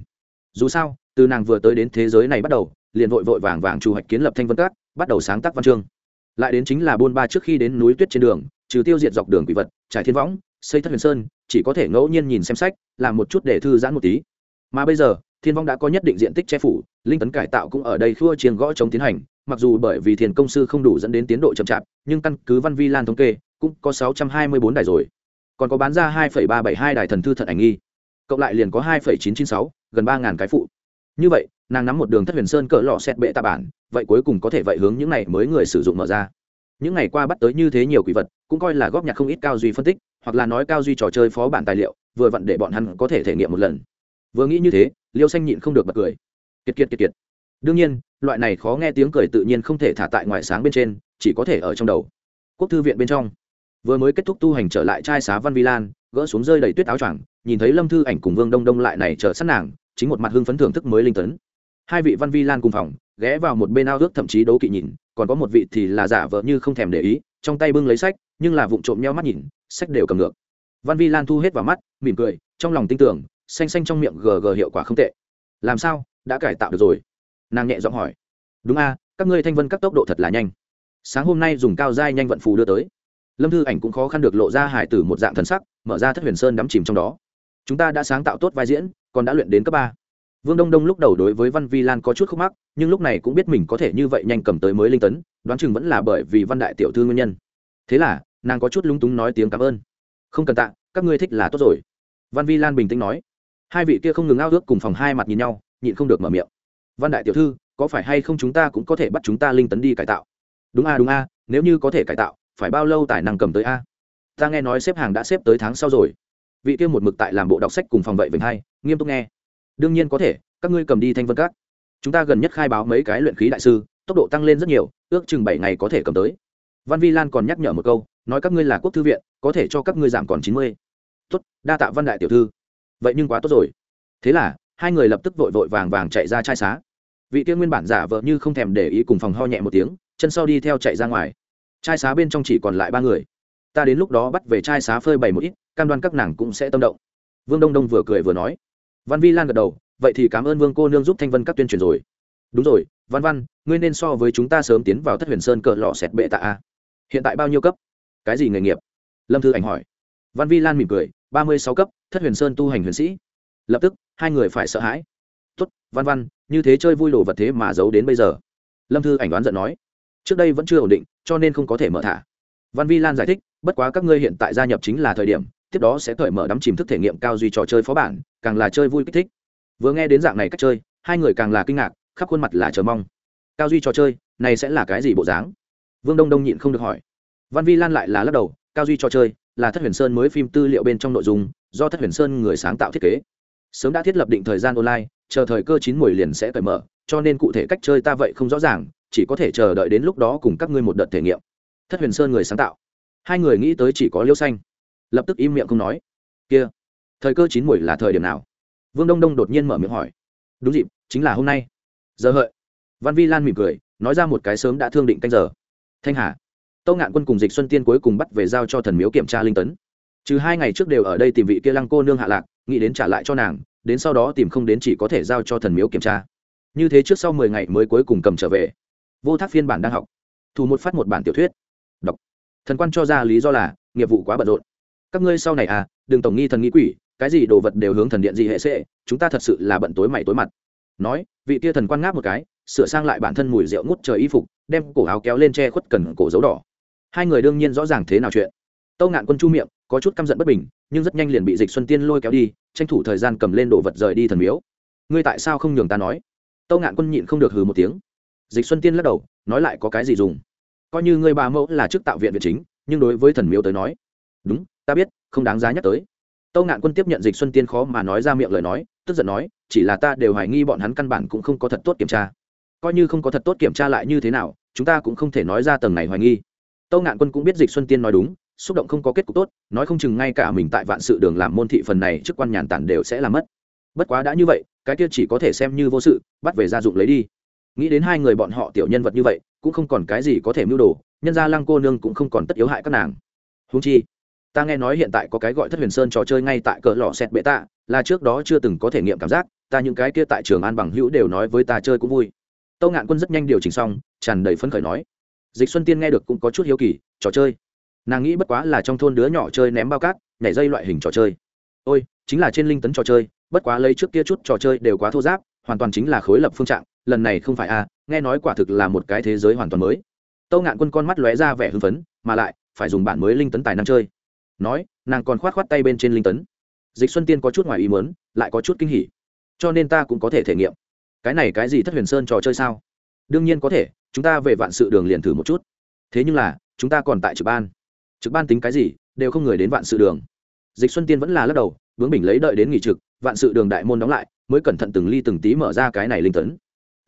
Dù sao, từ nàng vừa tới đến thế giới này bắt đầu, liền vội vội vàng vàng chủ hoạch kiến lập thanh vân các, bắt đầu sáng tác văn chương. Lại đến chính là buôn ba trước khi đến núi tuyết trên đường, trừ tiêu diệt dọc đường quỷ vật, trải thiên võng, xây thất huyền sơn, chỉ có thể ngẫu nhiên nhìn xem sách, làm một chút để thư giãn một tí. Mà bây giờ, thiên vong đã có nhất định diện tích che phủ, linh tấn cải tạo cũng ở đây khua chiêng gõ chống tiến hành, mặc dù bởi vì thiền công sư không đủ dẫn đến tiến độ chậm chạp, nhưng căn cứ văn vi lan thống kê cũng có sáu trăm hai mươi bốn đài rồi. Còn có bán ra hai ba trăm bảy hai đài thần thư thận ảnh nghi. Cộng lại liền có hai chín trăm chín sáu, gần ba ngàn cái phụ. Như vậy, nàng nắm một đường thất huyền sơn cỡ lọ xét bệ tạ bản, vậy cuối cùng có thể vậy hướng những này mới người sử dụng mở ra. Những ngày qua bắt tới như thế nhiều quỷ vật, cũng coi là góp nhặt không ít cao duy phân tích, hoặc là nói cao duy trò chơi phó bản tài liệu, vừa vặn để bọn hắn có thể thể nghiệm một lần. Vừa nghĩ như thế, liêu xanh nhịn không được bật cười. Kiệt kiệt kiệt kiệt. Đương nhiên, loại này khó nghe tiếng cười tự nhiên không thể thả tại ngoài sáng bên trên, chỉ có thể ở trong đầu. Quốc thư viện bên trong vừa mới kết thúc tu hành trở lại trai xá văn vi lan, gỡ xuống rơi đầy tuyết áo choàng, nhìn thấy lâm thư ảnh cùng vương đông đông lại này chờ sẵn nàng, chính một mặt hưng phấn thưởng thức mới linh tấn. Hai vị văn vi lan cùng phòng, ghé vào một bên ao ước thậm chí đấu kỵ nhìn, còn có một vị thì là giả vợ như không thèm để ý, trong tay bưng lấy sách, nhưng là vụng trộm nhau mắt nhìn, sách đều cầm ngược. Văn vi lan thu hết vào mắt, mỉm cười, trong lòng tin tưởng, xanh xanh trong miệng gờ gờ hiệu quả không tệ. Làm sao, đã cải tạo được rồi? Nàng nhẹ giọng hỏi. Đúng a, các ngươi thanh vân các tốc độ thật là nhanh. Sáng hôm nay dùng cao giai nhanh vận phù đưa tới lâm thư ảnh cũng khó khăn được lộ ra hải tử một dạng thần sắc, mở ra thất huyền sơn đắm chìm trong đó. Chúng ta đã sáng tạo tốt vai diễn, còn đã luyện đến cấp ba. Vương đông đông lúc đầu đối với văn vi lan có chút khúc mắc, nhưng lúc này cũng biết mình có thể như vậy nhanh cầm tới mới linh tấn, đoán chừng vẫn là bởi vì văn đại tiểu thư nguyên nhân. Thế là, nàng có chút lúng túng nói tiếng cảm ơn. Không cần tạ, các ngươi thích là tốt rồi. Văn vi lan bình tĩnh nói. Hai vị kia không ngừng ao ước cùng phòng hai mặt nhìn nhau, nhịn không được mở miệng. Văn đại tiểu thư, có phải hay không chúng ta cũng có thể bắt chúng ta linh tấn đi cải tạo? Đúng a đúng a, nếu như có thể cải tạo phải bao lâu tài năng cầm tới a? Ta nghe nói xếp hàng đã xếp tới tháng sau rồi. Vị kia một mực tại làm bộ đọc sách cùng phòng vậy vĩnh hai, nghiêm túc nghe. Đương nhiên có thể, các ngươi cầm đi thanh vân các. Chúng ta gần nhất khai báo mấy cái luyện khí đại sư, tốc độ tăng lên rất nhiều, ước chừng bảy ngày có thể cầm tới. Văn vi lan còn nhắc nhở một câu, nói các ngươi là quốc thư viện, có thể cho các ngươi giảm còn chín mươi. Tốt, đa tạ văn đại tiểu thư. Vậy nhưng quá tốt rồi. Thế là, hai người lập tức vội vội vàng vàng chạy ra trai xá. Vị kia nguyên bản giả vợ như không thèm để ý cùng phòng ho nhẹ một tiếng, chân sau đi theo chạy ra ngoài trai xá bên trong chỉ còn lại ba người. Ta đến lúc đó bắt về trai xá phơi bày một ít, cam đoan các nàng cũng sẽ tâm động. Vương đông đông vừa cười vừa nói. Văn vi lan gật đầu, vậy thì cảm ơn vương cô nương giúp thanh vân các tuyên truyền rồi. Đúng rồi, văn văn, ngươi nên so với chúng ta sớm tiến vào thất huyền sơn cỡ lọ xẹt bệ tạ a. Hiện tại bao nhiêu cấp? Cái gì nghề nghiệp? Lâm thư ảnh hỏi. Văn vi lan mỉm cười, ba mươi sáu cấp, thất huyền sơn tu hành huyền sĩ. Lập tức, hai người phải sợ hãi. Tuất văn văn, như thế chơi vui đồ vật thế mà giấu đến bây giờ. Lâm thư ảnh đoán giận nói trước đây vẫn chưa ổn định, cho nên không có thể mở thả. Văn vi lan giải thích, bất quá các ngươi hiện tại gia nhập chính là thời điểm, tiếp đó sẽ cởi mở đắm chìm thức thể nghiệm cao duy trò chơi phó bản, càng là chơi vui kích thích. Vừa nghe đến dạng này cách chơi, hai người càng là kinh ngạc, khắp khuôn mặt là chờ mong. Cao duy trò chơi, này sẽ là cái gì bộ dáng? Vương đông đông nhịn không được hỏi. Văn vi lan lại là lắc đầu, cao duy trò chơi là thất huyền sơn mới phim tư liệu bên trong nội dung, do thất huyền sơn người sáng tạo thiết kế. Sớm đã thiết lập định thời gian online, chờ thời cơ chín mùi liền sẽ cởi mở, cho nên cụ thể cách chơi ta vậy không rõ ràng chỉ có thể chờ đợi đến lúc đó cùng các ngươi một đợt thể nghiệm. Thất huyền sơn người sáng tạo. Hai người nghĩ tới chỉ có liêu xanh. Lập tức im miệng không nói. Kia, thời cơ chín mùi là thời điểm nào? Vương đông đông đột nhiên mở miệng hỏi. Đúng dịp, chính là hôm nay. Giờ hợi. Văn vi lan mỉm cười, nói ra một cái sớm đã thương định canh giờ. Thanh hà. Tâu ngạn quân cùng dịch xuân tiên cuối cùng bắt về giao cho thần miếu kiểm tra linh tấn. Trừ hai ngày trước đều ở đây tìm vị kia lăng cô nương hạ lạc, nghĩ đến trả lại cho nàng, đến sau đó tìm không đến chỉ có thể giao cho thần miếu kiểm tra. Như thế trước sau mười ngày mới cuối cùng cầm trở về vô thác phiên bản đang học. Thủ một phát một bản tiểu thuyết. Đọc. Thần quan cho ra lý do là, nghiệp vụ quá bận rộn. Các ngươi sau này à đừng tổng nghi thần nghĩ quỷ, cái gì đồ vật đều hướng thần điện gì hệ sệ chúng ta thật sự là bận tối mày tối mặt. Nói, vị tia thần quan ngáp một cái, sửa sang lại bản thân mùi rượu ngút trời y phục, đem cổ áo kéo lên che khuất cần cổ dấu đỏ. Hai người đương nhiên rõ ràng thế nào chuyện. Tâu ngạn quân chu miệng, có chút căm giận bất bình, nhưng rất nhanh liền bị dịch xuân tiên lôi kéo đi, tranh thủ thời gian cầm lên đồ vật rời đi thần miếu. Ngươi tại sao không nhường ta nói? Tâu ngạn quân nhịn không được hừ một tiếng dịch xuân tiên lắc đầu, nói lại có cái gì dùng? Coi như ngươi bà mẫu là chức tạo viện viện chính, nhưng đối với thần miếu tới nói, đúng, ta biết, không đáng giá nhắc tới. Tâu ngạn quân tiếp nhận dịch xuân tiên khó mà nói ra miệng lời nói, tức giận nói, chỉ là ta đều hoài nghi bọn hắn căn bản cũng không có thật tốt kiểm tra. Coi như không có thật tốt kiểm tra lại như thế nào, chúng ta cũng không thể nói ra tầng này hoài nghi. Tâu ngạn quân cũng biết dịch xuân tiên nói đúng, xúc động không có kết cục tốt, nói không chừng ngay cả mình tại vạn sự đường làm môn thị phần này chức quan nhàn tản đều sẽ làm mất. Bất quá đã như vậy, cái kia chỉ có thể xem như vô sự, bắt về gia dụng lấy đi nghĩ đến hai người bọn họ tiểu nhân vật như vậy, cũng không còn cái gì có thể mưu đồ, nhân ra lăng cô nương cũng không còn tất yếu hại các nàng. Húng chi, ta nghe nói hiện tại có cái gọi thất huyền sơn trò chơi ngay tại cỡ lò xẹt bệ tạ, là trước đó chưa từng có thể nghiệm cảm giác, ta những cái kia tại trường an bằng hữu đều nói với ta chơi cũng vui. Tâu ngạn quân rất nhanh điều chỉnh xong, tràn đầy phấn khởi nói, dịch xuân tiên nghe được cũng có chút hiếu kỳ, trò chơi. Nàng nghĩ bất quá là trong thôn đứa nhỏ chơi ném bao cát, nhảy dây loại hình trò chơi. Ôi, chính là trên linh tấn trò chơi, bất quá lấy trước kia chút trò chơi đều quá thô giáp, hoàn toàn chính là khối lập phương trạng lần này không phải a, nghe nói quả thực là một cái thế giới hoàn toàn mới. Tâu ngạn quân con mắt lóe ra vẻ hưng phấn, mà lại, phải dùng bản mới linh tấn tài năng chơi. Nói, nàng còn khoát khoát tay bên trên linh tấn. Dịch xuân tiên có chút ngoài ý mớn lại có chút kinh hỉ. Cho nên ta cũng có thể thể nghiệm. Cái này cái gì thất huyền sơn trò chơi sao? Đương nhiên có thể, chúng ta về vạn sự đường liền thử một chút. Thế nhưng là, chúng ta còn tại trực ban. Trực ban tính cái gì, đều không người đến vạn sự đường. Dịch xuân tiên vẫn là lắc đầu bướng bình lấy đợi đến nghỉ trực, vạn sự đường đại môn đóng lại, mới cẩn thận từng ly từng tí mở ra cái này linh tấn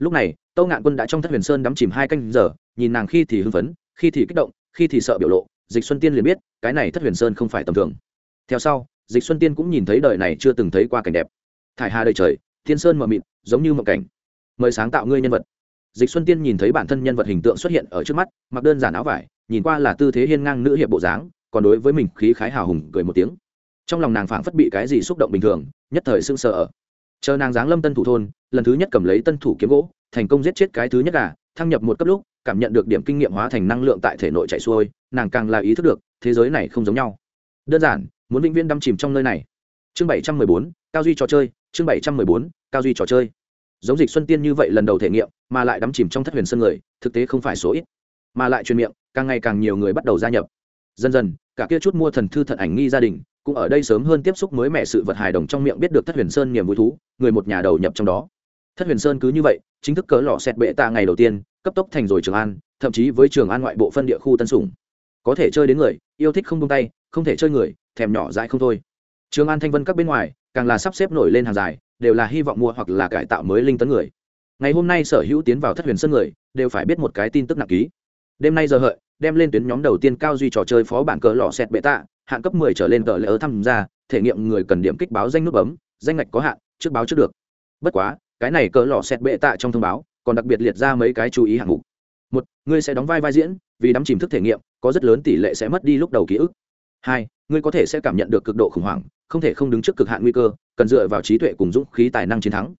lúc này, tâu ngạn quân đã trong thất huyền sơn đắm chìm hai canh giờ, nhìn nàng khi thì hưng phấn, khi thì kích động, khi thì sợ biểu lộ, dịch xuân tiên liền biết, cái này thất huyền sơn không phải tầm thường. Theo sau, dịch xuân tiên cũng nhìn thấy đời này chưa từng thấy qua cảnh đẹp. Thải hà đời trời, thiên sơn mờ mịt, giống như một cảnh. Mời sáng tạo ngươi nhân vật. Dịch xuân tiên nhìn thấy bản thân nhân vật hình tượng xuất hiện ở trước mắt, mặc đơn giản áo vải, nhìn qua là tư thế hiên ngang nữ hiệp bộ dáng, còn đối với mình khí khái hào hùng cười một tiếng. Trong lòng nàng phảng phất bị cái gì xúc động bình thường, nhất thời sưng sờ chờ nàng giáng lâm tân thủ thôn, lần thứ nhất cầm lấy tân thủ kiếm gỗ, thành công giết chết cái thứ nhất gà, thăng nhập một cấp lúc, cảm nhận được điểm kinh nghiệm hóa thành năng lượng tại thể nội chạy xuôi, nàng càng là ý thức được, thế giới này không giống nhau. Đơn giản, muốn vĩnh viễn đắm chìm trong nơi này. Chương bảy trăm mười bốn, cao duy trò chơi, chương bảy trăm mười bốn, cao duy trò chơi. Giống dịch xuân tiên như vậy lần đầu thể nghiệm, mà lại đắm chìm trong thất huyền sân người, thực tế không phải số ít. Mà lại truyền miệng, càng ngày càng nhiều người bắt đầu gia nhập. Dần dần, cả kia chút mua thần thư thận ảnh nghi gia đình cũng ở đây sớm hơn tiếp xúc mới mẹ sự vật hài đồng trong miệng biết được thất huyền sơn niềm vui thú, người một nhà đầu nhập trong đó. Thất huyền sơn cứ như vậy, chính thức cỡ lọ xẹt bệ tạ ngày đầu tiên, cấp tốc thành rồi trường an, thậm chí với trường an ngoại bộ phân địa khu tân sủng. Có thể chơi đến người, yêu thích không tung tay, không thể chơi người, thèm nhỏ dại không thôi. Trường an thanh vân các bên ngoài, càng là sắp xếp nổi lên hàng dài, đều là hy vọng mua hoặc là cải tạo mới linh tấn người. Ngày hôm nay sở hữu tiến vào thất huyền sơn người, đều phải biết một cái tin tức nặng ký. Đêm nay giờ hợi, đem lên tuyến nhóm đầu tiên cao duy trò chơi phó bản cờ lọ xẹt bệ tạ hạn cấp 10 trở lên tờ lỡ tham gia, thể nghiệm người cần điểm kích báo danh nút bấm, danh ngạch có hạn, trước báo trước được. Bất quá, cái này cỡ lọ xét bệ tạ trong thông báo, còn đặc biệt liệt ra mấy cái chú ý hạng mục. Một, ngươi sẽ đóng vai vai diễn, vì đắm chìm thức thể nghiệm, có rất lớn tỷ lệ sẽ mất đi lúc đầu ký ức. Hai, ngươi có thể sẽ cảm nhận được cực độ khủng hoảng, không thể không đứng trước cực hạn nguy cơ, cần dựa vào trí tuệ cùng dũng khí tài năng chiến thắng.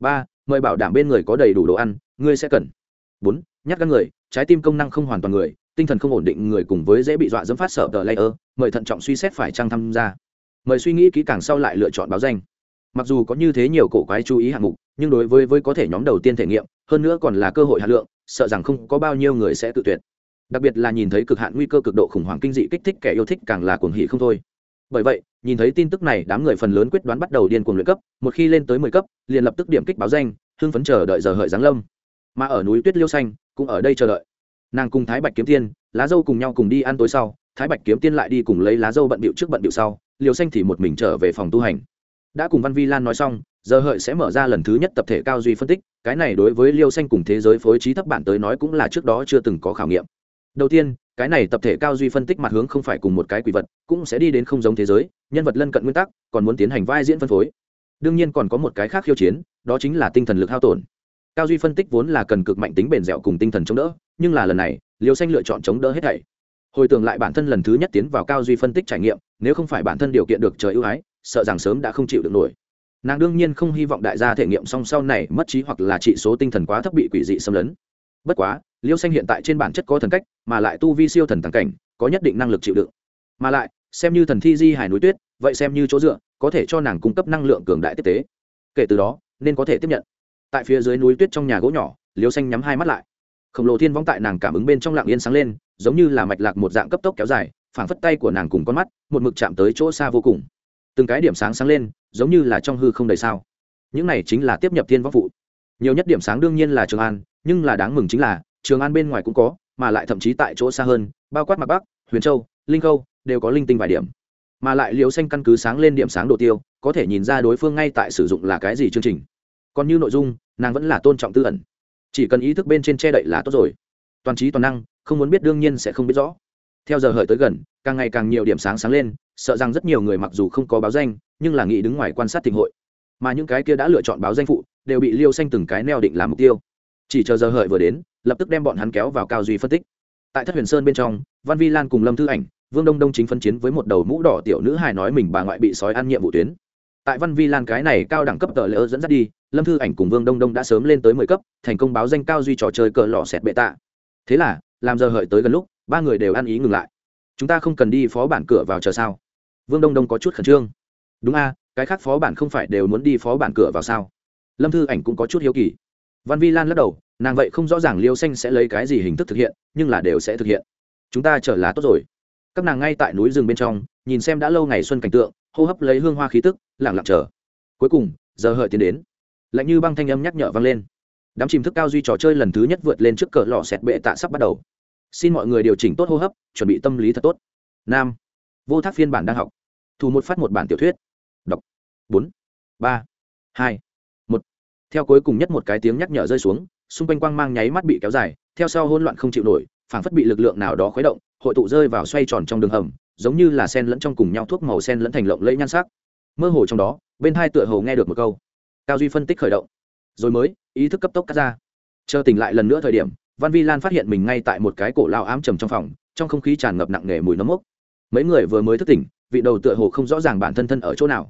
Ba, mời bảo đảm bên người có đầy đủ đồ ăn, ngươi sẽ cần. Bốn nhắc các người, trái tim công năng không hoàn toàn người tinh thần không ổn định người cùng với dễ bị dọa dẫm phát sợ tờ layer, mời thận trọng suy xét phải trang tham gia. Mời suy nghĩ kỹ càng sau lại lựa chọn báo danh. Mặc dù có như thế nhiều cổ quái chú ý hạng mục, nhưng đối với với có thể nhóm đầu tiên thể nghiệm, hơn nữa còn là cơ hội hạt lượng, sợ rằng không có bao nhiêu người sẽ tự tuyệt. Đặc biệt là nhìn thấy cực hạn nguy cơ cực độ khủng hoảng kinh dị kích thích kẻ yêu thích càng là cuồng hỉ không thôi. Bởi vậy, nhìn thấy tin tức này, đám người phần lớn quyết đoán bắt đầu điên cuồng luyện cấp, một khi lên tới mười cấp, liền lập tức điểm kích báo danh, hưng phấn chờ đợi giờ hợi giáng lâm. Mà ở núi tuyết liêu xanh, cũng ở đây chờ đợi nàng cùng thái bạch kiếm tiên, lá dâu cùng nhau cùng đi ăn tối sau, thái bạch kiếm tiên lại đi cùng lấy lá dâu bận bịu trước bận bịu sau liều xanh thì một mình trở về phòng tu hành. Đã cùng văn vi lan nói xong, giờ hợi sẽ mở ra lần thứ nhất tập thể cao duy phân tích, cái này đối với liêu xanh cùng thế giới phối trí thấp bản tới nói cũng là trước đó chưa từng có khảo nghiệm. Đầu tiên, cái này tập thể cao duy phân tích mặt hướng không phải cùng một cái quỷ vật, cũng sẽ đi đến không giống thế giới, nhân vật lân cận nguyên tắc, còn muốn tiến hành vai diễn phân phối. Đương nhiên còn có một cái khác khiêu chiến, đó chính là tinh thần lực hao tổn. Cao duy phân tích vốn là cần cực mạnh tính bền dẻo cùng tinh thần chống đỡ nhưng là lần này, liêu xanh lựa chọn chống đỡ hết thảy. Hồi tưởng lại bản thân lần thứ nhất tiến vào cao duy phân tích trải nghiệm, nếu không phải bản thân điều kiện được trời ưu ái, sợ rằng sớm đã không chịu được nổi. Nàng đương nhiên không hy vọng đại gia thể nghiệm song sau này mất trí hoặc là trị số tinh thần quá thấp bị quỷ dị xâm lấn. Bất quá, liêu xanh hiện tại trên bản chất có thần cách, mà lại tu vi siêu thần tàng cảnh, có nhất định năng lực chịu đựng. Mà lại, xem như thần thi di hải núi tuyết, vậy xem như chỗ dựa, có thể cho nàng cung cấp năng lượng cường đại tiếp tế. Kể từ đó, nên có thể tiếp nhận. Tại phía dưới núi tuyết trong nhà gỗ nhỏ, liêu xanh nhắm hai mắt lại khổng lồ thiên vong tại nàng cảm ứng bên trong lạng yên sáng lên, giống như là mạch lạc một dạng cấp tốc kéo dài, phảng phất tay của nàng cùng con mắt, một mực chạm tới chỗ xa vô cùng. Từng cái điểm sáng sáng lên, giống như là trong hư không đầy sao. Những này chính là tiếp nhập thiên vong phụ nhiều nhất điểm sáng đương nhiên là trường an, nhưng là đáng mừng chính là, trường an bên ngoài cũng có, mà lại thậm chí tại chỗ xa hơn, bao quát mặt bắc, huyền châu, linh khâu, đều có linh tinh vài điểm. Mà lại liều xanh căn cứ sáng lên điểm sáng đồ tiêu, có thể nhìn ra đối phương ngay tại sử dụng là cái gì chương trình. Còn như nội dung, nàng vẫn là tôn trọng tư ẩn chỉ cần ý thức bên trên che đậy là tốt rồi. Toàn trí toàn năng, không muốn biết đương nhiên sẽ không biết rõ. Theo giờ hợi tới gần, càng ngày càng nhiều điểm sáng sáng lên, sợ rằng rất nhiều người mặc dù không có báo danh, nhưng là nghĩ đứng ngoài quan sát tình hội. Mà những cái kia đã lựa chọn báo danh phụ, đều bị liêu xanh từng cái neo định làm mục tiêu. Chỉ chờ giờ hợi vừa đến, lập tức đem bọn hắn kéo vào cao duy phân tích. Tại thất huyền sơn bên trong, văn vi lan cùng lâm thư ảnh, vương đông đông chính phân chiến với một đầu mũ đỏ tiểu nữ hài nói mình bà ngoại bị sói ăn nhiệm vụ tuyến tại văn vi lan cái này cao đẳng cấp tờ lỡ dẫn dắt đi, lâm thư ảnh cùng vương đông đông đã sớm lên tới mười cấp, thành công báo danh cao duy trò chơi cờ lò xẹt bệ tạ. Thế là, làm giờ hợi tới gần lúc, ba người đều ăn ý ngừng lại. Chúng ta không cần đi phó bản cửa vào chờ sao? Vương đông đông có chút khẩn trương. Đúng a, cái khác phó bản không phải đều muốn đi phó bản cửa vào sao? Lâm thư ảnh cũng có chút hiếu kỳ. Văn vi lan lắc đầu, nàng vậy không rõ ràng liêu xanh sẽ lấy cái gì hình thức thực hiện, nhưng là đều sẽ thực hiện. Chúng ta chờ là tốt rồi. Các nàng ngay tại núi rừng bên trong, nhìn xem đã lâu ngày xuân cảnh tượng hô hấp lấy hương hoa khí tức lẳng lặng chờ. Cuối cùng, giờ hợi tiến đến. Lạnh như băng thanh âm nhắc nhở vang lên. Đám chìm thức cao duy trò chơi lần thứ nhất vượt lên trước cờ lò xẹt bệ tạ sắp bắt đầu. Xin mọi người điều chỉnh tốt hô hấp, chuẩn bị tâm lý thật tốt. Nam. Vô thác phiên bản đang học. Thủ một phát một bản tiểu thuyết. Đọc. Bốn. Ba. Hai. Một. Theo cuối cùng nhất một cái tiếng nhắc nhở rơi xuống, xung quanh quang mang nháy mắt bị kéo dài, theo sau hỗn loạn không chịu nổi, phảng phất bị lực lượng nào đó khuấy động, hội tụ rơi vào xoay tròn trong đường hầm giống như là sen lẫn trong cùng nhau thuốc màu sen lẫn thành lộng lẫy nhan sắc. Mơ hồ trong đó, bên hai tựa hồ nghe được một câu. Cao duy phân tích khởi động. Rồi mới, ý thức cấp tốc cắt ra. Chờ tỉnh lại lần nữa thời điểm, văn vi lan phát hiện mình ngay tại một cái cổ lao ám trầm trong phòng, trong không khí tràn ngập nặng nề mùi nấm mốc. Mấy người vừa mới thức tỉnh, vị đầu tựa hồ không rõ ràng bản thân thân ở chỗ nào.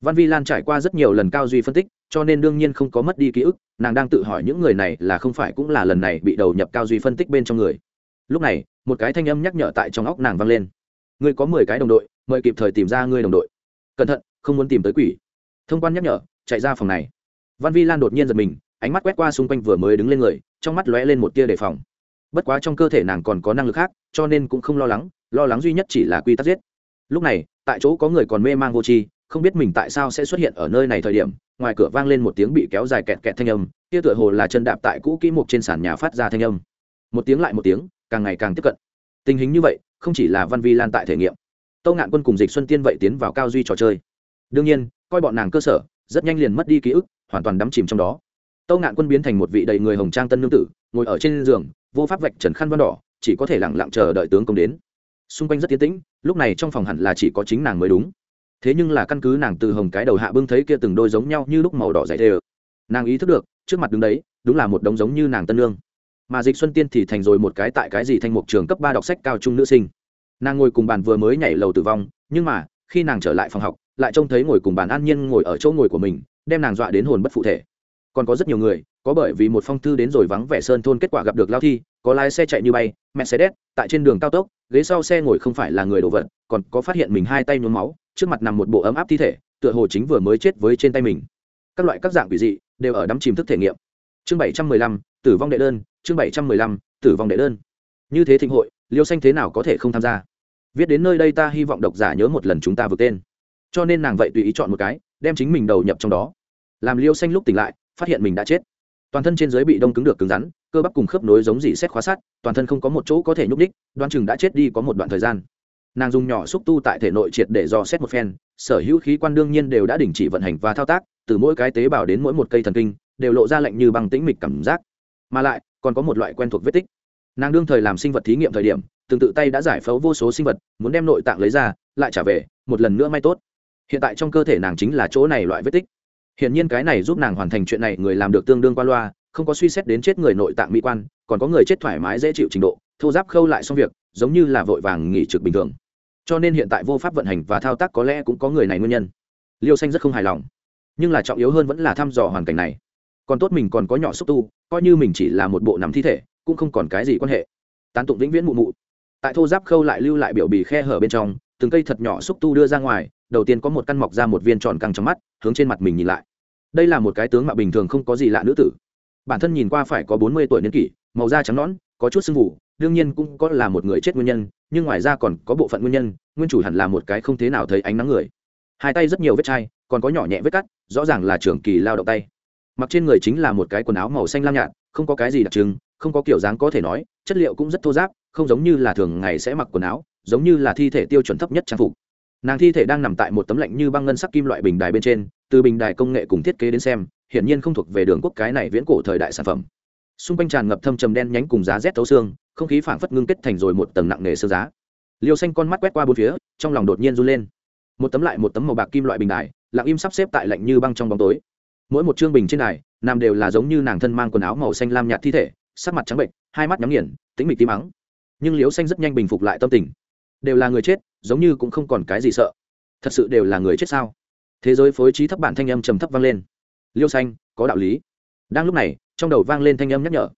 Văn vi lan trải qua rất nhiều lần cao duy phân tích, cho nên đương nhiên không có mất đi ký ức, nàng đang tự hỏi những người này là không phải cũng là lần này bị đầu nhập cao duy phân tích bên trong người. Lúc này, một cái thanh âm nhắc nhở tại trong óc nàng vang lên ngươi có mười cái đồng đội, mời kịp thời tìm ra ngươi đồng đội. Cẩn thận, không muốn tìm tới quỷ. Thông quan nhắc nhở, chạy ra phòng này. Văn vi lan đột nhiên giật mình, ánh mắt quét qua xung quanh vừa mới đứng lên người, trong mắt lóe lên một tia đề phòng. Bất quá trong cơ thể nàng còn có năng lực khác, cho nên cũng không lo lắng lo lắng duy nhất chỉ là quy tắc giết. Lúc này, tại chỗ có người còn mê mang vô tri, không biết mình tại sao sẽ xuất hiện ở nơi này thời điểm, ngoài cửa vang lên một tiếng bị kéo dài kẹt kẹt thanh âm, kia tựa hồ là chân đạp tại cũ kỹ mục trên sàn nhà phát ra thanh âm. Một tiếng lại một tiếng, càng ngày càng tiếp cận. Tình hình như vậy không chỉ là văn vi lan tại thể nghiệm. Tâu ngạn quân cùng dịch xuân tiên vậy tiến vào cao duy trò chơi. Đương nhiên, coi bọn nàng cơ sở, rất nhanh liền mất đi ký ức, hoàn toàn đắm chìm trong đó. Tâu ngạn quân biến thành một vị đầy người hồng trang tân nương tử, ngồi ở trên giường, vô pháp vạch trần khăn văn đỏ, chỉ có thể lẳng lặng chờ đợi tướng công đến. Xung quanh rất tiến tĩnh, lúc này trong phòng hẳn là chỉ có chính nàng mới đúng. Thế nhưng là căn cứ nàng từ hồng cái đầu hạ bưng thấy kia từng đôi giống nhau như lúc màu đỏ dày đều. Nàng ý thức được, trước mặt đứng đấy, đúng là một đống giống như nàng tân Nương mà dịch xuân tiên thì thành rồi một cái tại cái gì thanh mục trường cấp ba đọc sách cao trung nữ sinh. Nàng ngồi cùng bàn vừa mới nhảy lầu tử vong, nhưng mà, khi nàng trở lại phòng học, lại trông thấy ngồi cùng bàn an nhiên ngồi ở chỗ ngồi của mình, đem nàng dọa đến hồn bất phụ thể. Còn có rất nhiều người, có bởi vì một phong thư đến rồi vắng vẻ sơn thôn kết quả gặp được lao thi, có lái xe chạy như bay, mercedes, tại trên đường cao tốc, ghế sau xe ngồi không phải là người đồ vật, còn có phát hiện mình hai tay nhuốm máu, trước mặt nằm một bộ ấm áp thi thể, tựa hồ chính vừa mới chết với trên tay mình. Các loại các dạng quỷ dị, đều ở đắm chìm thức thể nghiệm. Chương bảy trăm mười lăm, tử vong đệ đơn chương bảy trăm mười lăm, tử vong đệ đơn. Như thế thịnh hội, liêu xanh thế nào có thể không tham gia? Viết đến nơi đây ta hy vọng độc giả nhớ một lần chúng ta vượt tên. Cho nên nàng vậy tùy ý chọn một cái, đem chính mình đầu nhập trong đó. Làm liêu xanh lúc tỉnh lại, phát hiện mình đã chết. Toàn thân trên dưới bị đông cứng được cứng rắn, cơ bắp cùng khớp nối giống dỉ xét khóa sát toàn thân không có một chỗ có thể nhúc đích đoan chừng đã chết đi có một đoạn thời gian. Nàng dùng nhỏ xúc tu tại thể nội triệt để dò xét một phen, sở hữu khí quan đương nhiên đều đã đình chỉ vận hành và thao tác, từ mỗi cái tế bào đến mỗi một cây thần kinh, đều lộ ra lạnh như băng tĩnh mịch cảm giác. Mà lại còn có một loại quen thuộc vết tích. Nàng đương thời làm sinh vật thí nghiệm thời điểm, từng tự tay đã giải phẫu vô số sinh vật, muốn đem nội tạng lấy ra, lại trả về, một lần nữa may tốt. Hiện tại trong cơ thể nàng chính là chỗ này loại vết tích. Hiện nhiên cái này giúp nàng hoàn thành chuyện này người làm được tương đương qua loa, không có suy xét đến chết người nội tạng mỹ quan, còn có người chết thoải mái dễ chịu trình độ, thô giáp khâu lại xong việc, giống như là vội vàng nghỉ trực bình thường. Cho nên hiện tại vô pháp vận hành và thao tác có lẽ cũng có người này nguyên nhân. Liêu xanh rất không hài lòng, nhưng là trọng yếu hơn vẫn là thăm dò hoàn cảnh này còn tốt mình còn có nhỏ xúc tu, coi như mình chỉ là một bộ nằm thi thể, cũng không còn cái gì quan hệ. Tán tụng vĩnh viễn mụ mụ. Tại thô giáp khâu lại lưu lại biểu bì khe hở bên trong, từng cây thật nhỏ xúc tu đưa ra ngoài, đầu tiên có một căn mọc ra một viên tròn căng trong mắt, hướng trên mặt mình nhìn lại. Đây là một cái tướng mạo bình thường không có gì lạ nữ tử. Bản thân nhìn qua phải có bốn mươi tuổi niên kỷ, màu da trắng nõn, có chút sưng vụ đương nhiên cũng có là một người chết nguyên nhân, nhưng ngoài ra còn có bộ phận nguyên nhân, nguyên chủ hẳn là một cái không thế nào thấy ánh nắng người. Hai tay rất nhiều vết chai, còn có nhỏ nhẹ vết cắt, rõ ràng là trường kỳ lao động tay mặc trên người chính là một cái quần áo màu xanh lam nhạt, không có cái gì đặc trưng, không có kiểu dáng có thể nói, chất liệu cũng rất thô giáp không giống như là thường ngày sẽ mặc quần áo, giống như là thi thể tiêu chuẩn thấp nhất trang phục. Nàng thi thể đang nằm tại một tấm lạnh như băng ngân sắc kim loại bình đài bên trên, từ bình đài công nghệ cùng thiết kế đến xem, hiển nhiên không thuộc về đường quốc cái này viễn cổ thời đại sản phẩm. Xung quanh tràn ngập thâm trầm đen nhánh cùng giá rét thấu xương, không khí phảng phất ngưng kết thành rồi một tầng nặng nề sơ giá. Liêu xanh con mắt quét qua bốn phía, trong lòng đột nhiên run lên. Một tấm lại một tấm màu bạc kim loại bình đài, lặng im sắp xếp tại lạnh như băng trong bóng tối mỗi một chương bình trên này nam đều là giống như nàng thân mang quần áo màu xanh lam nhạt thi thể, sắc mặt trắng bệnh, hai mắt nhắm nghiền tính mịch tím mắng. Nhưng liêu xanh rất nhanh bình phục lại tâm tình. Đều là người chết, giống như cũng không còn cái gì sợ. Thật sự đều là người chết sao? Thế giới phối trí thấp bản thanh âm trầm thấp vang lên. Liêu xanh, có đạo lý. Đang lúc này, trong đầu vang lên thanh âm nhắc nhở.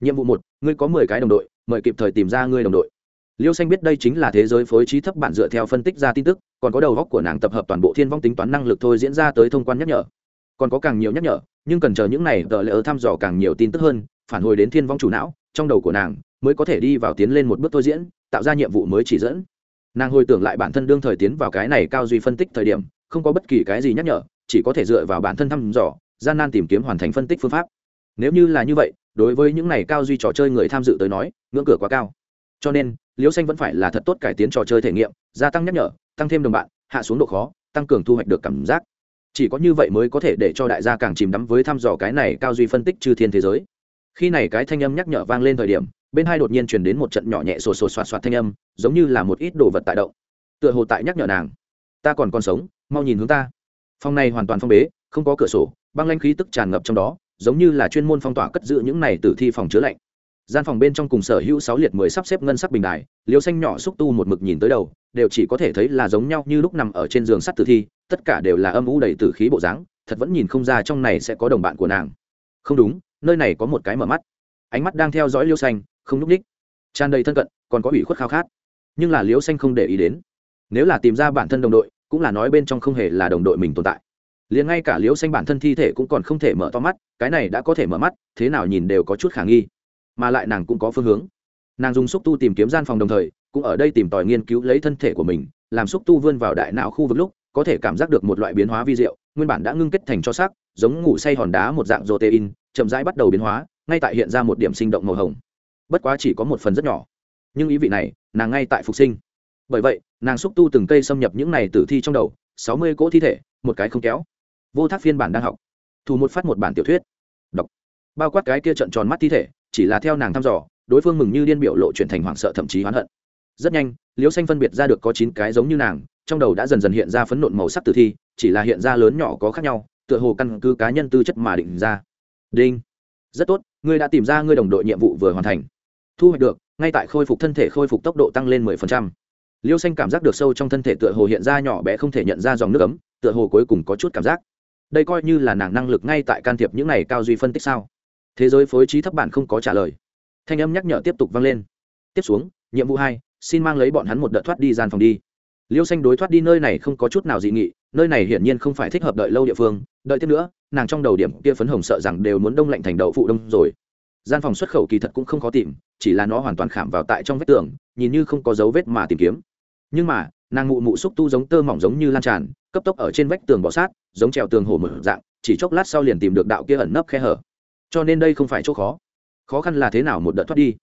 Nhiệm vụ một, ngươi có mười cái đồng đội, mời kịp thời tìm ra ngươi đồng đội. Liêu xanh biết đây chính là thế giới phối trí thấp bản dựa theo phân tích ra tin tức, còn có đầu góc của nàng tập hợp toàn bộ thiên vong tính toán năng lực thôi diễn ra tới thông quan nhắc nhở còn có càng nhiều nhắc nhở, nhưng cần chờ những này, tờ lỡ thăm dò càng nhiều tin tức hơn, phản hồi đến thiên vong chủ não, trong đầu của nàng, mới có thể đi vào tiến lên một bước thôi diễn, tạo ra nhiệm vụ mới chỉ dẫn. Nàng hồi tưởng lại bản thân đương thời tiến vào cái này cao duy phân tích thời điểm, không có bất kỳ cái gì nhắc nhở, chỉ có thể dựa vào bản thân thăm dò, gian nan tìm kiếm hoàn thành phân tích phương pháp. Nếu như là như vậy, đối với những này cao duy trò chơi người tham dự tới nói, ngưỡng cửa quá cao. Cho nên, liễu xanh vẫn phải là thật tốt cải tiến trò chơi thể nghiệm, gia tăng nhắc nhở, tăng thêm đồng bạn, hạ xuống độ khó, tăng cường thu hoạch được cảm giác chỉ có như vậy mới có thể để cho đại gia càng chìm đắm với thăm dò cái này cao duy phân tích chư thiên thế giới. Khi này cái thanh âm nhắc nhở vang lên thời điểm, bên hai đột nhiên truyền đến một trận nhỏ nhẹ sột sột soạt soạt thanh âm, giống như là một ít đồ vật tại động. Tựa hồ tại nhắc nhở nàng, ta còn còn sống, mau nhìn hướng ta. Phòng này hoàn toàn phong bế, không có cửa sổ, băng lanh khí tức tràn ngập trong đó, giống như là chuyên môn phong tỏa cất giữ những này tử thi phòng chứa lạnh gian phòng bên trong cùng sở hữu sáu liệt mười sắp xếp ngân sắc bình đài liều xanh nhỏ xúc tu một mực nhìn tới đầu, đều chỉ có thể thấy là giống nhau như lúc nằm ở trên giường sắt tử thi, tất cả đều là âm u đầy tử khí bộ dáng, thật vẫn nhìn không ra trong này sẽ có đồng bạn của nàng. Không đúng, nơi này có một cái mở mắt. Ánh mắt đang theo dõi liêu xanh, không núp ních. Tràn đầy thân cận, còn có ủy khuất khao khát. Nhưng là liêu xanh không để ý đến. Nếu là tìm ra bản thân đồng đội, cũng là nói bên trong không hề là đồng đội mình tồn tại. Liền ngay cả liêu xanh bản thân thi thể cũng còn không thể mở to mắt, cái này đã có thể mở mắt, thế nào nhìn đều có chút khả nghi mà lại nàng cũng có phương hướng. Nàng dùng xúc tu tìm kiếm gian phòng đồng thời, cũng ở đây tìm tòi nghiên cứu lấy thân thể của mình, làm xúc tu vươn vào đại não khu vực lúc, có thể cảm giác được một loại biến hóa vi diệu, nguyên bản đã ngưng kết thành cho sắc giống ngủ say hòn đá một dạng protein, chậm rãi bắt đầu biến hóa, ngay tại hiện ra một điểm sinh động màu hồng. Bất quá chỉ có một phần rất nhỏ. Nhưng ý vị này, nàng ngay tại phục sinh. Bởi vậy, nàng xúc tu từng cây xâm nhập những này tử thi trong đầu, sáu mươi cỗ thi thể, một cái không kéo. Vô thác phiên bản đang học. Thu một phát một bản tiểu thuyết. Đọc. Bao quát cái kia trận tròn mắt thi thể chỉ là theo nàng thăm dò, đối phương mừng như điên biểu lộ chuyển thành hoảng sợ thậm chí hoán hận. Rất nhanh, liễu xanh phân biệt ra được có chín cái giống như nàng, trong đầu đã dần dần hiện ra phấn nộn màu sắc tử thi, chỉ là hiện ra lớn nhỏ có khác nhau, tựa hồ căn cứ cá nhân tư chất mà định ra. Đinh. Rất tốt, ngươi đã tìm ra ngươi đồng đội nhiệm vụ vừa hoàn thành. Thu hoạch được, ngay tại khôi phục thân thể khôi phục tốc độ tăng lên 10%. liêu xanh cảm giác được sâu trong thân thể tựa hồ hiện ra nhỏ bé không thể nhận ra dòng nước ấm, tựa hồ cuối cùng có chút cảm giác. Đây coi như là nàng năng lực ngay tại can thiệp những này cao duy phân tích sao? Thế giới phối trí thấp bản không có trả lời. Thanh âm nhắc nhở tiếp tục vang lên. Tiếp xuống, nhiệm vụ hai, xin mang lấy bọn hắn một đợt thoát đi gian phòng đi. Liêu xanh đối thoát đi nơi này không có chút nào dị nghị, nơi này hiển nhiên không phải thích hợp đợi lâu địa phương. Đợi tiếp nữa, nàng trong đầu điểm kia phấn hồng sợ rằng đều muốn đông lạnh thành đậu phụ đông rồi. Gian phòng xuất khẩu kỳ thật cũng không khó tìm, chỉ là nó hoàn toàn khảm vào tại trong vách tường, nhìn như không có dấu vết mà tìm kiếm. Nhưng mà, nàng mụ mụ xúc tu giống tơ mỏng giống như lan tràn, cấp tốc ở trên vách tường bọ sát, giống trèo tường hổ mở dạng, chỉ chốc lát sau liền tìm được đạo kia ẩn nấp khe hở cho nên đây không phải chỗ khó. Khó khăn là thế nào một đợt thoát đi?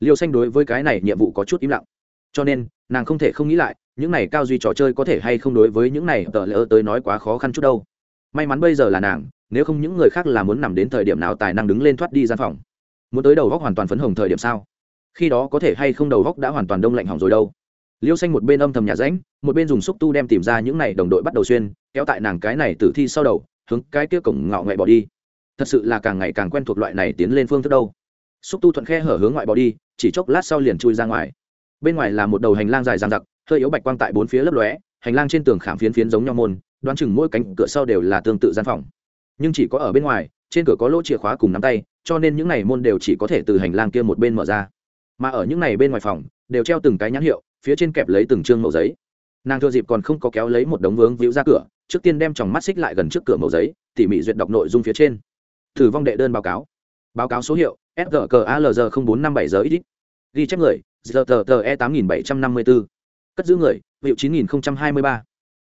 Liêu xanh đối với cái này nhiệm vụ có chút im lặng. Cho nên, nàng không thể không nghĩ lại, những này cao duy trò chơi có thể hay không đối với những này tờ lỡ tới nói quá khó khăn chút đâu. May mắn bây giờ là nàng, nếu không những người khác là muốn nằm đến thời điểm nào tài năng đứng lên thoát đi gian phòng. Muốn tới đầu góc hoàn toàn phấn hồng thời điểm sao? Khi đó có thể hay không đầu góc đã hoàn toàn đông lạnh hỏng rồi đâu. Liêu xanh một bên âm thầm nhà ránh một bên dùng xúc tu đem tìm ra những này đồng đội bắt đầu xuyên, kéo tại nàng cái này tử thi sau đầu, hướng cái kia cổng ngạo nghệ bỏ đi thật sự là càng ngày càng quen thuộc loại này tiến lên phương thức đâu. Xúc tu thuận khe hở hướng ngoại bỏ đi, chỉ chốc lát sau liền chui ra ngoài. Bên ngoài là một đầu hành lang dài dang dặc, hơi yếu bạch quang tại bốn phía lấp lóe, hành lang trên tường khảm phiến phiến giống nhau môn, đoán chừng mỗi cánh cửa sau đều là tương tự gian phòng. Nhưng chỉ có ở bên ngoài, trên cửa có lỗ chìa khóa cùng nắm tay, cho nên những này môn đều chỉ có thể từ hành lang kia một bên mở ra. Mà ở những này bên ngoài phòng, đều treo từng cái nhãn hiệu, phía trên kẹp lấy từng chương mẫu giấy. Nàng thừa dịp còn không có kéo lấy một đống vướng víu ra cửa, trước tiên đem tròng mắt xích lại gần trước cửa mẫu giấy, tỉ mỉ duyệt đọc nội dung phía trên thử vong đệ đơn báo cáo. Báo cáo số hiệu sgcalg bốn năm bảy giờ ít ghi chép người gtge tám nghìn bảy trăm năm mươi bốn cất giữ người, hiệu chín nghìn hai mươi ba.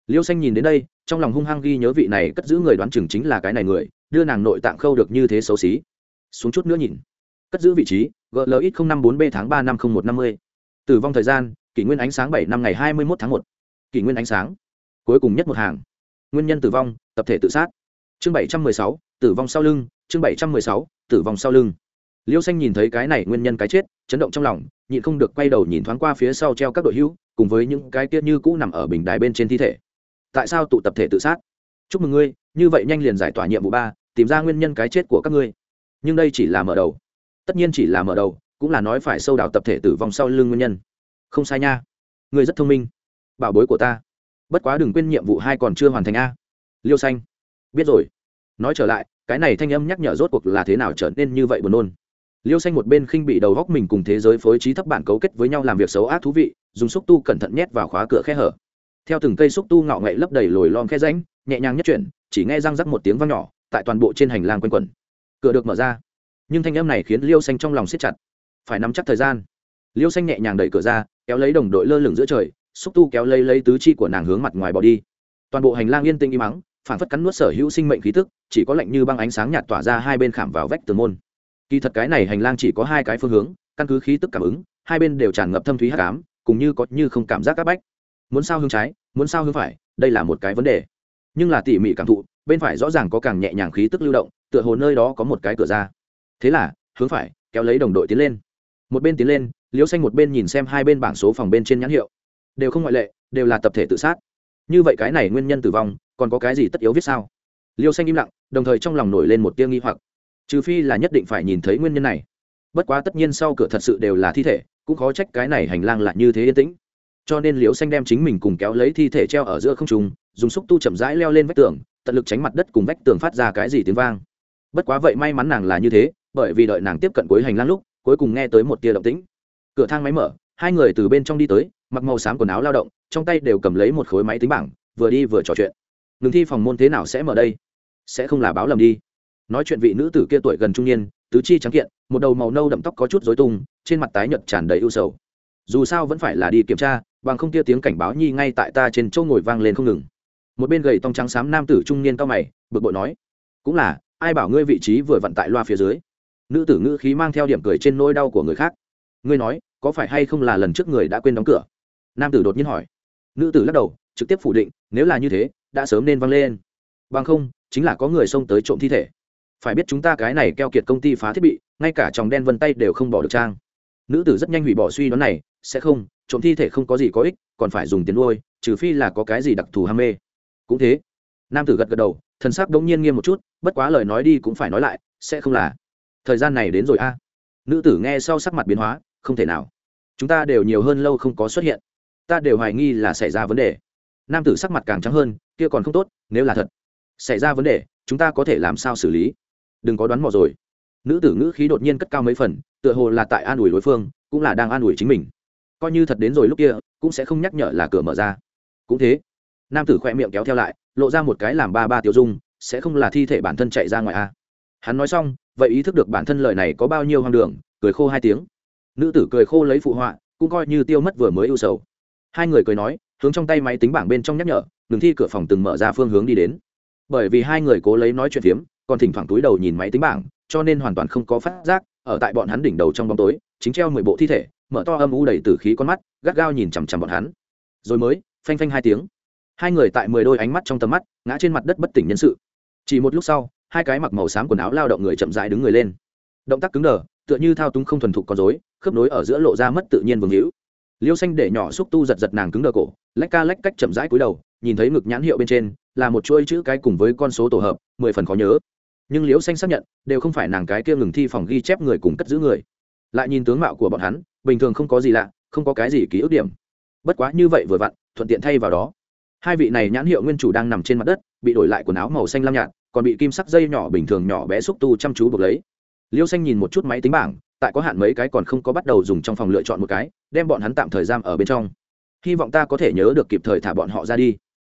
Liêu xanh nhìn đến đây, trong lòng hung hăng ghi nhớ vị này cất giữ người đoán chừng chính là cái này người, đưa nàng nội tạng khâu được như thế xấu xí. Xuống chút nữa nhìn. Cất giữ vị trí glx năm bốn b tháng ba năm một năm mươi. Tử vong thời gian, kỷ nguyên ánh sáng bảy năm ngày hai mươi một tháng một. Kỷ nguyên ánh sáng. Cuối cùng nhất một hàng. Nguyên nhân tử vong, tập thể tự sát. Chương bảy trăm mười sáu tử vong sau lưng, chương bảy trăm mười sáu, tử vong sau lưng. Liêu xanh nhìn thấy cái này nguyên nhân cái chết, chấn động trong lòng, nhịn không được quay đầu nhìn thoáng qua phía sau treo các đội hữu, cùng với những cái kia như cũ nằm ở bình đài bên trên thi thể. Tại sao tụ tập thể tự sát? Chúc mừng ngươi, như vậy nhanh liền giải tỏa nhiệm vụ ba, tìm ra nguyên nhân cái chết của các ngươi. Nhưng đây chỉ là mở đầu. Tất nhiên chỉ là mở đầu, cũng là nói phải sâu đào tập thể tử vong sau lưng nguyên nhân. Không sai nha. Ngươi rất thông minh. Bảo bối của ta. Bất quá đừng quên nhiệm vụ hai còn chưa hoàn thành a. Liêu xanh. Biết rồi nói trở lại, cái này thanh âm nhắc nhở rốt cuộc là thế nào trở nên như vậy buồn nôn. Liêu xanh một bên khinh bị đầu góc mình cùng thế giới phối trí thấp bản cấu kết với nhau làm việc xấu ác thú vị, dùng xúc tu cẩn thận nhét vào khóa cửa khe hở. Theo từng cây xúc tu ngạo ngậy lấp đầy lồi lom khe ránh nhẹ nhàng nhất chuyển, chỉ nghe răng rắc một tiếng vang nhỏ, tại toàn bộ trên hành lang quanh quẩn. Cửa được mở ra. Nhưng thanh âm này khiến liêu xanh trong lòng siết chặt. Phải nắm chắc thời gian. Liêu xanh nhẹ nhàng đẩy cửa ra, kéo lấy đồng đội lơ lửng giữa trời, xúc tu kéo lấy lấy tứ chi của nàng hướng mặt ngoài bỏ đi. Toàn bộ hành lang yên tĩnh im mắng phản phất cắn nuốt sở hữu sinh mệnh khí tức, chỉ có lạnh như băng ánh sáng nhạt tỏa ra hai bên khảm vào vách tường môn. Kỳ thật cái này hành lang chỉ có hai cái phương hướng, căn cứ khí tức cảm ứng, hai bên đều tràn ngập thâm thúy hắc ám, cùng như có như không cảm giác các bách. Muốn sao hướng trái, muốn sao hướng phải, đây là một cái vấn đề. Nhưng là tỉ mỉ cảm thụ, bên phải rõ ràng có càng nhẹ nhàng khí tức lưu động, tựa hồ nơi đó có một cái cửa ra. Thế là, hướng phải, kéo lấy đồng đội tiến lên. Một bên tiến lên, liễu xanh một bên nhìn xem hai bên bảng số phòng bên trên nhãn hiệu. Đều không ngoại lệ, đều là tập thể tự sát. Như vậy cái này nguyên nhân tử vong còn có cái gì tất yếu viết sao? Liêu xanh im lặng, đồng thời trong lòng nổi lên một tia nghi hoặc. Trừ phi là nhất định phải nhìn thấy nguyên nhân này. Bất quá tất nhiên sau cửa thật sự đều là thi thể, cũng khó trách cái này hành lang lại như thế yên tĩnh. Cho nên liễu xanh đem chính mình cùng kéo lấy thi thể treo ở giữa không trùng dùng xúc tu chậm rãi leo lên vách tường, tận lực tránh mặt đất cùng vách tường phát ra cái gì tiếng vang. Bất quá vậy may mắn nàng là như thế, bởi vì đợi nàng tiếp cận cuối hành lang lúc, cuối cùng nghe tới một tia động tĩnh. Cửa thang máy mở, hai người từ bên trong đi tới, mặc màu xám quần áo lao động, trong tay đều cầm lấy một khối máy tính bảng, vừa đi vừa trò chuyện ngừng thi phòng môn thế nào sẽ mở đây? Sẽ không là báo lầm đi. Nói chuyện vị nữ tử kia tuổi gần trung niên, tứ chi trắng kiện, một đầu màu nâu đậm tóc có chút dối tung, trên mặt tái nhợt tràn đầy ưu sầu. Dù sao vẫn phải là đi kiểm tra, bằng không kia tiếng cảnh báo nhi ngay tại ta trên chỗ ngồi vang lên không ngừng. Một bên gầy tông trắng xám nam tử trung niên cao mày, bực bội nói, cũng là, ai bảo ngươi vị trí vừa vặn tại loa phía dưới? Nữ tử ngữ khí mang theo điểm cười trên nỗi đau của người khác. Ngươi nói, có phải hay không là lần trước người đã quên đóng cửa? Nam tử đột nhiên hỏi. Nữ tử lắc đầu, trực tiếp phủ định, nếu là như thế đã sớm nên văng lên. Bằng không, chính là có người xông tới trộm thi thể. Phải biết chúng ta cái này keo kiệt công ty phá thiết bị, ngay cả tròng đen vân tay đều không bỏ được trang. Nữ tử rất nhanh hủy bỏ suy đoán này, sẽ không, trộm thi thể không có gì có ích, còn phải dùng tiền nuôi, trừ phi là có cái gì đặc thù ham mê. Cũng thế. Nam tử gật gật đầu, thần sắc đống nhiên nghiêm một chút, bất quá lời nói đi cũng phải nói lại, sẽ không là. Thời gian này đến rồi a. Nữ tử nghe sau sắc mặt biến hóa, không thể nào. Chúng ta đều nhiều hơn lâu không có xuất hiện. Ta đều hoài nghi là xảy ra vấn đề nam tử sắc mặt càng trắng hơn, kia còn không tốt, nếu là thật xảy ra vấn đề, chúng ta có thể làm sao xử lý? Đừng có đoán mò rồi. Nữ tử ngữ khí đột nhiên cất cao mấy phần, tựa hồ là tại an ủi đối phương, cũng là đang an ủi chính mình. Coi như thật đến rồi lúc kia, cũng sẽ không nhắc nhở là cửa mở ra. Cũng thế, nam tử khoe miệng kéo theo lại, lộ ra một cái làm ba ba tiêu dung, sẽ không là thi thể bản thân chạy ra ngoài a à. hắn nói xong, vậy ý thức được bản thân lời này có bao nhiêu hoang đường, cười khô hai tiếng. Nữ tử cười khô lấy phụ họa, cũng coi như tiêu mất vừa mới ưu sầu. Hai người cười nói hướng trong tay máy tính bảng bên trong nhắc nhở, ngừng thi cửa phòng từng mở ra phương hướng đi đến. Bởi vì hai người cố lấy nói chuyện phiếm, còn thỉnh thoảng túi đầu nhìn máy tính bảng, cho nên hoàn toàn không có phát giác, ở tại bọn hắn đỉnh đầu trong bóng tối, chính treo mười bộ thi thể, mở to âm u đầy t khí con mắt, gắt gao nhìn chằm chằm bọn hắn. Rồi mới, phanh phanh hai tiếng. Hai người tại mười đôi ánh mắt trong tầm mắt, ngã trên mặt đất bất tỉnh nhân sự. Chỉ một lúc sau, hai cái mặc màu xám quần áo lao động người chậm dại đứng người lên. Động tác cứng đờ, tựa như thao túng không thuần thục con dối khớp nối ở giữa lộ ra mất tự nhiên vương hữu liêu xanh để nhỏ xúc tu giật giật nàng cứng đờ cổ, lách ca lách cách chậm rãi cúi đầu, nhìn thấy ngực nhãn hiệu bên trên, là một chuỗi chữ cái cùng với con số tổ hợp, mười phần khó nhớ. Nhưng liễu xanh xác nhận, đều không phải nàng cái kia ngừng thi phòng ghi chép người cùng cất giữ người. Lại nhìn tướng mạo của bọn hắn, bình thường không có gì lạ, không có cái gì ký ức điểm. Bất quá như vậy vừa vặn, thuận tiện thay vào đó. Hai vị này nhãn hiệu nguyên chủ đang nằm trên mặt đất, bị đổi lại quần áo màu xanh lam nhạt, còn bị kim sắc dây nhỏ bình thường nhỏ bé xúc tu chăm chú buộc lấy. Liêu xanh nhìn một chút máy tính bảng tại có hạn mấy cái còn không có bắt đầu dùng trong phòng lựa chọn một cái, đem bọn hắn tạm thời giam ở bên trong. Hy vọng ta có thể nhớ được kịp thời thả bọn họ ra đi.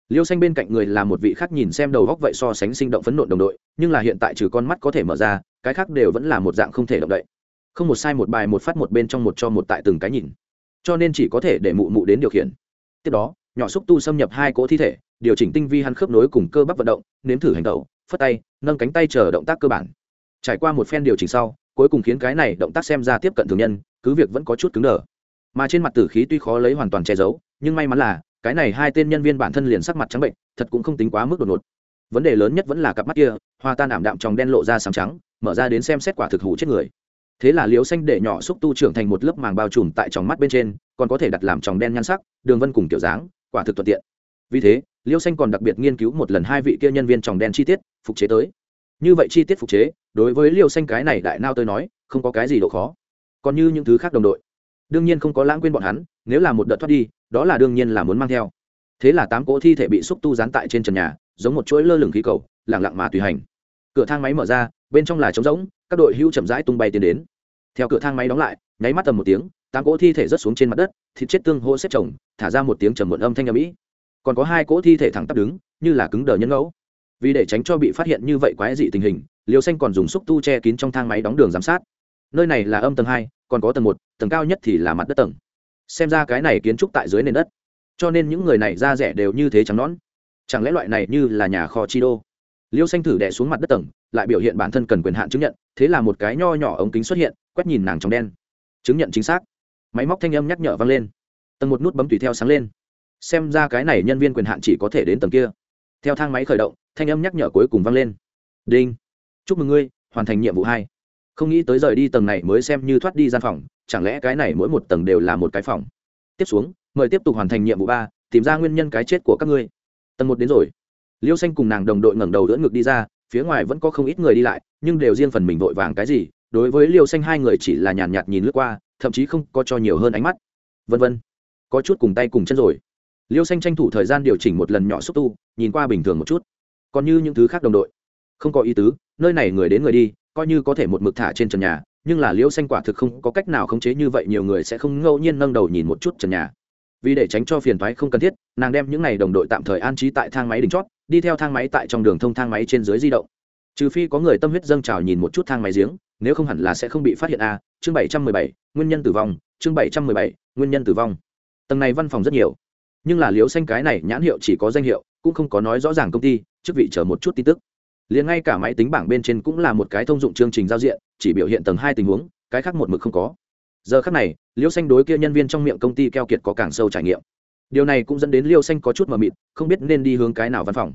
Liêu xanh bên cạnh người là một vị khác nhìn xem đầu góc vậy so sánh sinh động phấn nộn đồng đội, nhưng là hiện tại trừ con mắt có thể mở ra, cái khác đều vẫn là một dạng không thể động đậy. Không một sai một bài một phát một bên trong một cho một tại từng cái nhìn. Cho nên chỉ có thể để mụ mụ đến điều khiển. Tiếp đó, nhỏ xúc tu xâm nhập hai cỗ thi thể, điều chỉnh tinh vi hắn khớp nối cùng cơ bắp vận động, nếm thử hành động phất tay, nâng cánh tay chờ động tác cơ bản. Trải qua một phen điều chỉnh sau cuối cùng khiến cái này động tác xem ra tiếp cận thường nhân, cứ việc vẫn có chút cứng đờ. Mà trên mặt tử khí tuy khó lấy hoàn toàn che giấu, nhưng may mắn là, cái này hai tên nhân viên bản thân liền sắc mặt trắng bệnh, thật cũng không tính quá mức đột ngột. Vấn đề lớn nhất vẫn là cặp mắt kia, hoa tan ảm đạm trong đen lộ ra sáng trắng, mở ra đến xem xét quả thực hủ chết người. Thế là liếu xanh để nhỏ xúc tu trưởng thành một lớp màng bao trùm tại tròng mắt bên trên, còn có thể đặt làm tròng đen nhan sắc, đường vân cùng kiểu dáng, quả thực thuận tiện. Vì thế liêu xanh còn đặc biệt nghiên cứu một lần hai vị kia nhân viên tròng đen chi tiết, phục chế tới. Như vậy chi tiết phục chế đối với liều xanh cái này đại nao tôi nói, không có cái gì độ khó. Còn như những thứ khác đồng đội. Đương nhiên không có lãng quên bọn hắn, nếu là một đợt thoát đi, đó là đương nhiên là muốn mang theo. Thế là tám cỗ thi thể bị xúc tu dán tại trên trần nhà, giống một chuỗi lơ lửng khí cầu lẳng lặng mà tùy hành. Cửa thang máy mở ra, bên trong là trống rỗng, các đội hữu chậm rãi tung bay tiến đến. Theo cửa thang máy đóng lại, nháy mắt tầm một tiếng, tám cỗ thi thể rớt xuống trên mặt đất, thịt chết tương hô xếp chồng, thả ra một tiếng trầm muộn âm thanh âm ĩ. Còn có hai cỗ thi thể thẳng tắp đứng, như là cứng đờ nhân ngẫu vì để tránh cho bị phát hiện như vậy quái dị tình hình liều xanh còn dùng xúc tu che kín trong thang máy đóng đường giám sát. Nơi này là âm tầng hai, còn có tầng một, tầng cao nhất thì là mặt đất tầng. Xem ra cái này kiến trúc tại dưới nền đất. Cho nên những người này ra rẻ đều như thế trắng nón chẳng lẽ loại này như là nhà kho chi đô? Liêu xanh thử đẻ xuống mặt đất tầng, lại biểu hiện bản thân cần quyền hạn chứng nhận, thế là một cái nho nhỏ ống kính xuất hiện, quét nhìn nàng trong đen. Chứng nhận chính xác. Máy móc thanh âm nhắc nhở vang lên. Tầng một nút bấm tùy theo sáng lên. Xem ra cái này nhân viên quyền hạn chỉ có thể đến tầng kia theo thang máy khởi động thanh âm nhắc nhở cuối cùng vang lên. Đinh. Chúc mừng ngươi hoàn thành nhiệm vụ hai. Không nghĩ tới rời đi tầng này mới xem như thoát đi gian phòng chẳng lẽ cái này mỗi một tầng đều là một cái phòng? Tiếp xuống mời tiếp tục hoàn thành nhiệm vụ ba tìm ra nguyên nhân cái chết của các ngươi. Tầng một đến rồi. Liêu xanh cùng nàng đồng đội ngẩng đầu đỡ ngực đi ra phía ngoài vẫn có không ít người đi lại nhưng đều riêng phần mình vội vàng cái gì đối với liêu xanh hai người chỉ là nhàn nhạt, nhìn lướt qua thậm chí không có cho nhiều hơn ánh mắt. Vân vân. Có chút cùng tay cùng chân rồi liêu xanh tranh thủ thời gian điều chỉnh một lần nhỏ xúc tu, nhìn qua bình thường một chút. Còn như những thứ khác đồng đội. Không có ý tứ, nơi này người đến người đi, coi như có thể một mực thả trên trần nhà, nhưng là liêu xanh quả thực không có cách nào khống chế như vậy, nhiều người sẽ không ngẫu nhiên nâng đầu nhìn một chút trần nhà. Vì để tránh cho phiền thoái không cần thiết, nàng đem những n à y đồng đội tạm thời an trí tại thang máy đỉnh chót, đi theo thang máy tại trong đường thông thang máy trên dưới di động. Trừ phi có người tâm huyết dâng trào nhìn một chút thang máy giếng, nếu không hẳn là sẽ không bị phát hiện a. Chương bảy trăm mười bảy, nguyên nhân tử vong, chương bảy trăm mười bảy, nguyên nhân tử vong. Tầng này văn phòng rất nhiều nhưng là liếu xanh cái này nhãn hiệu chỉ có danh hiệu, cũng không có nói rõ ràng công ty, chức vị chờ một chút tin tức. Liền ngay cả máy tính bảng bên trên cũng là một cái thông dụng chương trình giao diện, chỉ biểu hiện tầng hai tình huống, cái khác một mực không có. Giờ khác này liêu xanh đối kia nhân viên trong miệng công ty keo kiệt có càng sâu trải nghiệm. Điều này cũng dẫn đến liêu xanh có chút mờ mịt, không biết nên đi hướng cái nào văn phòng.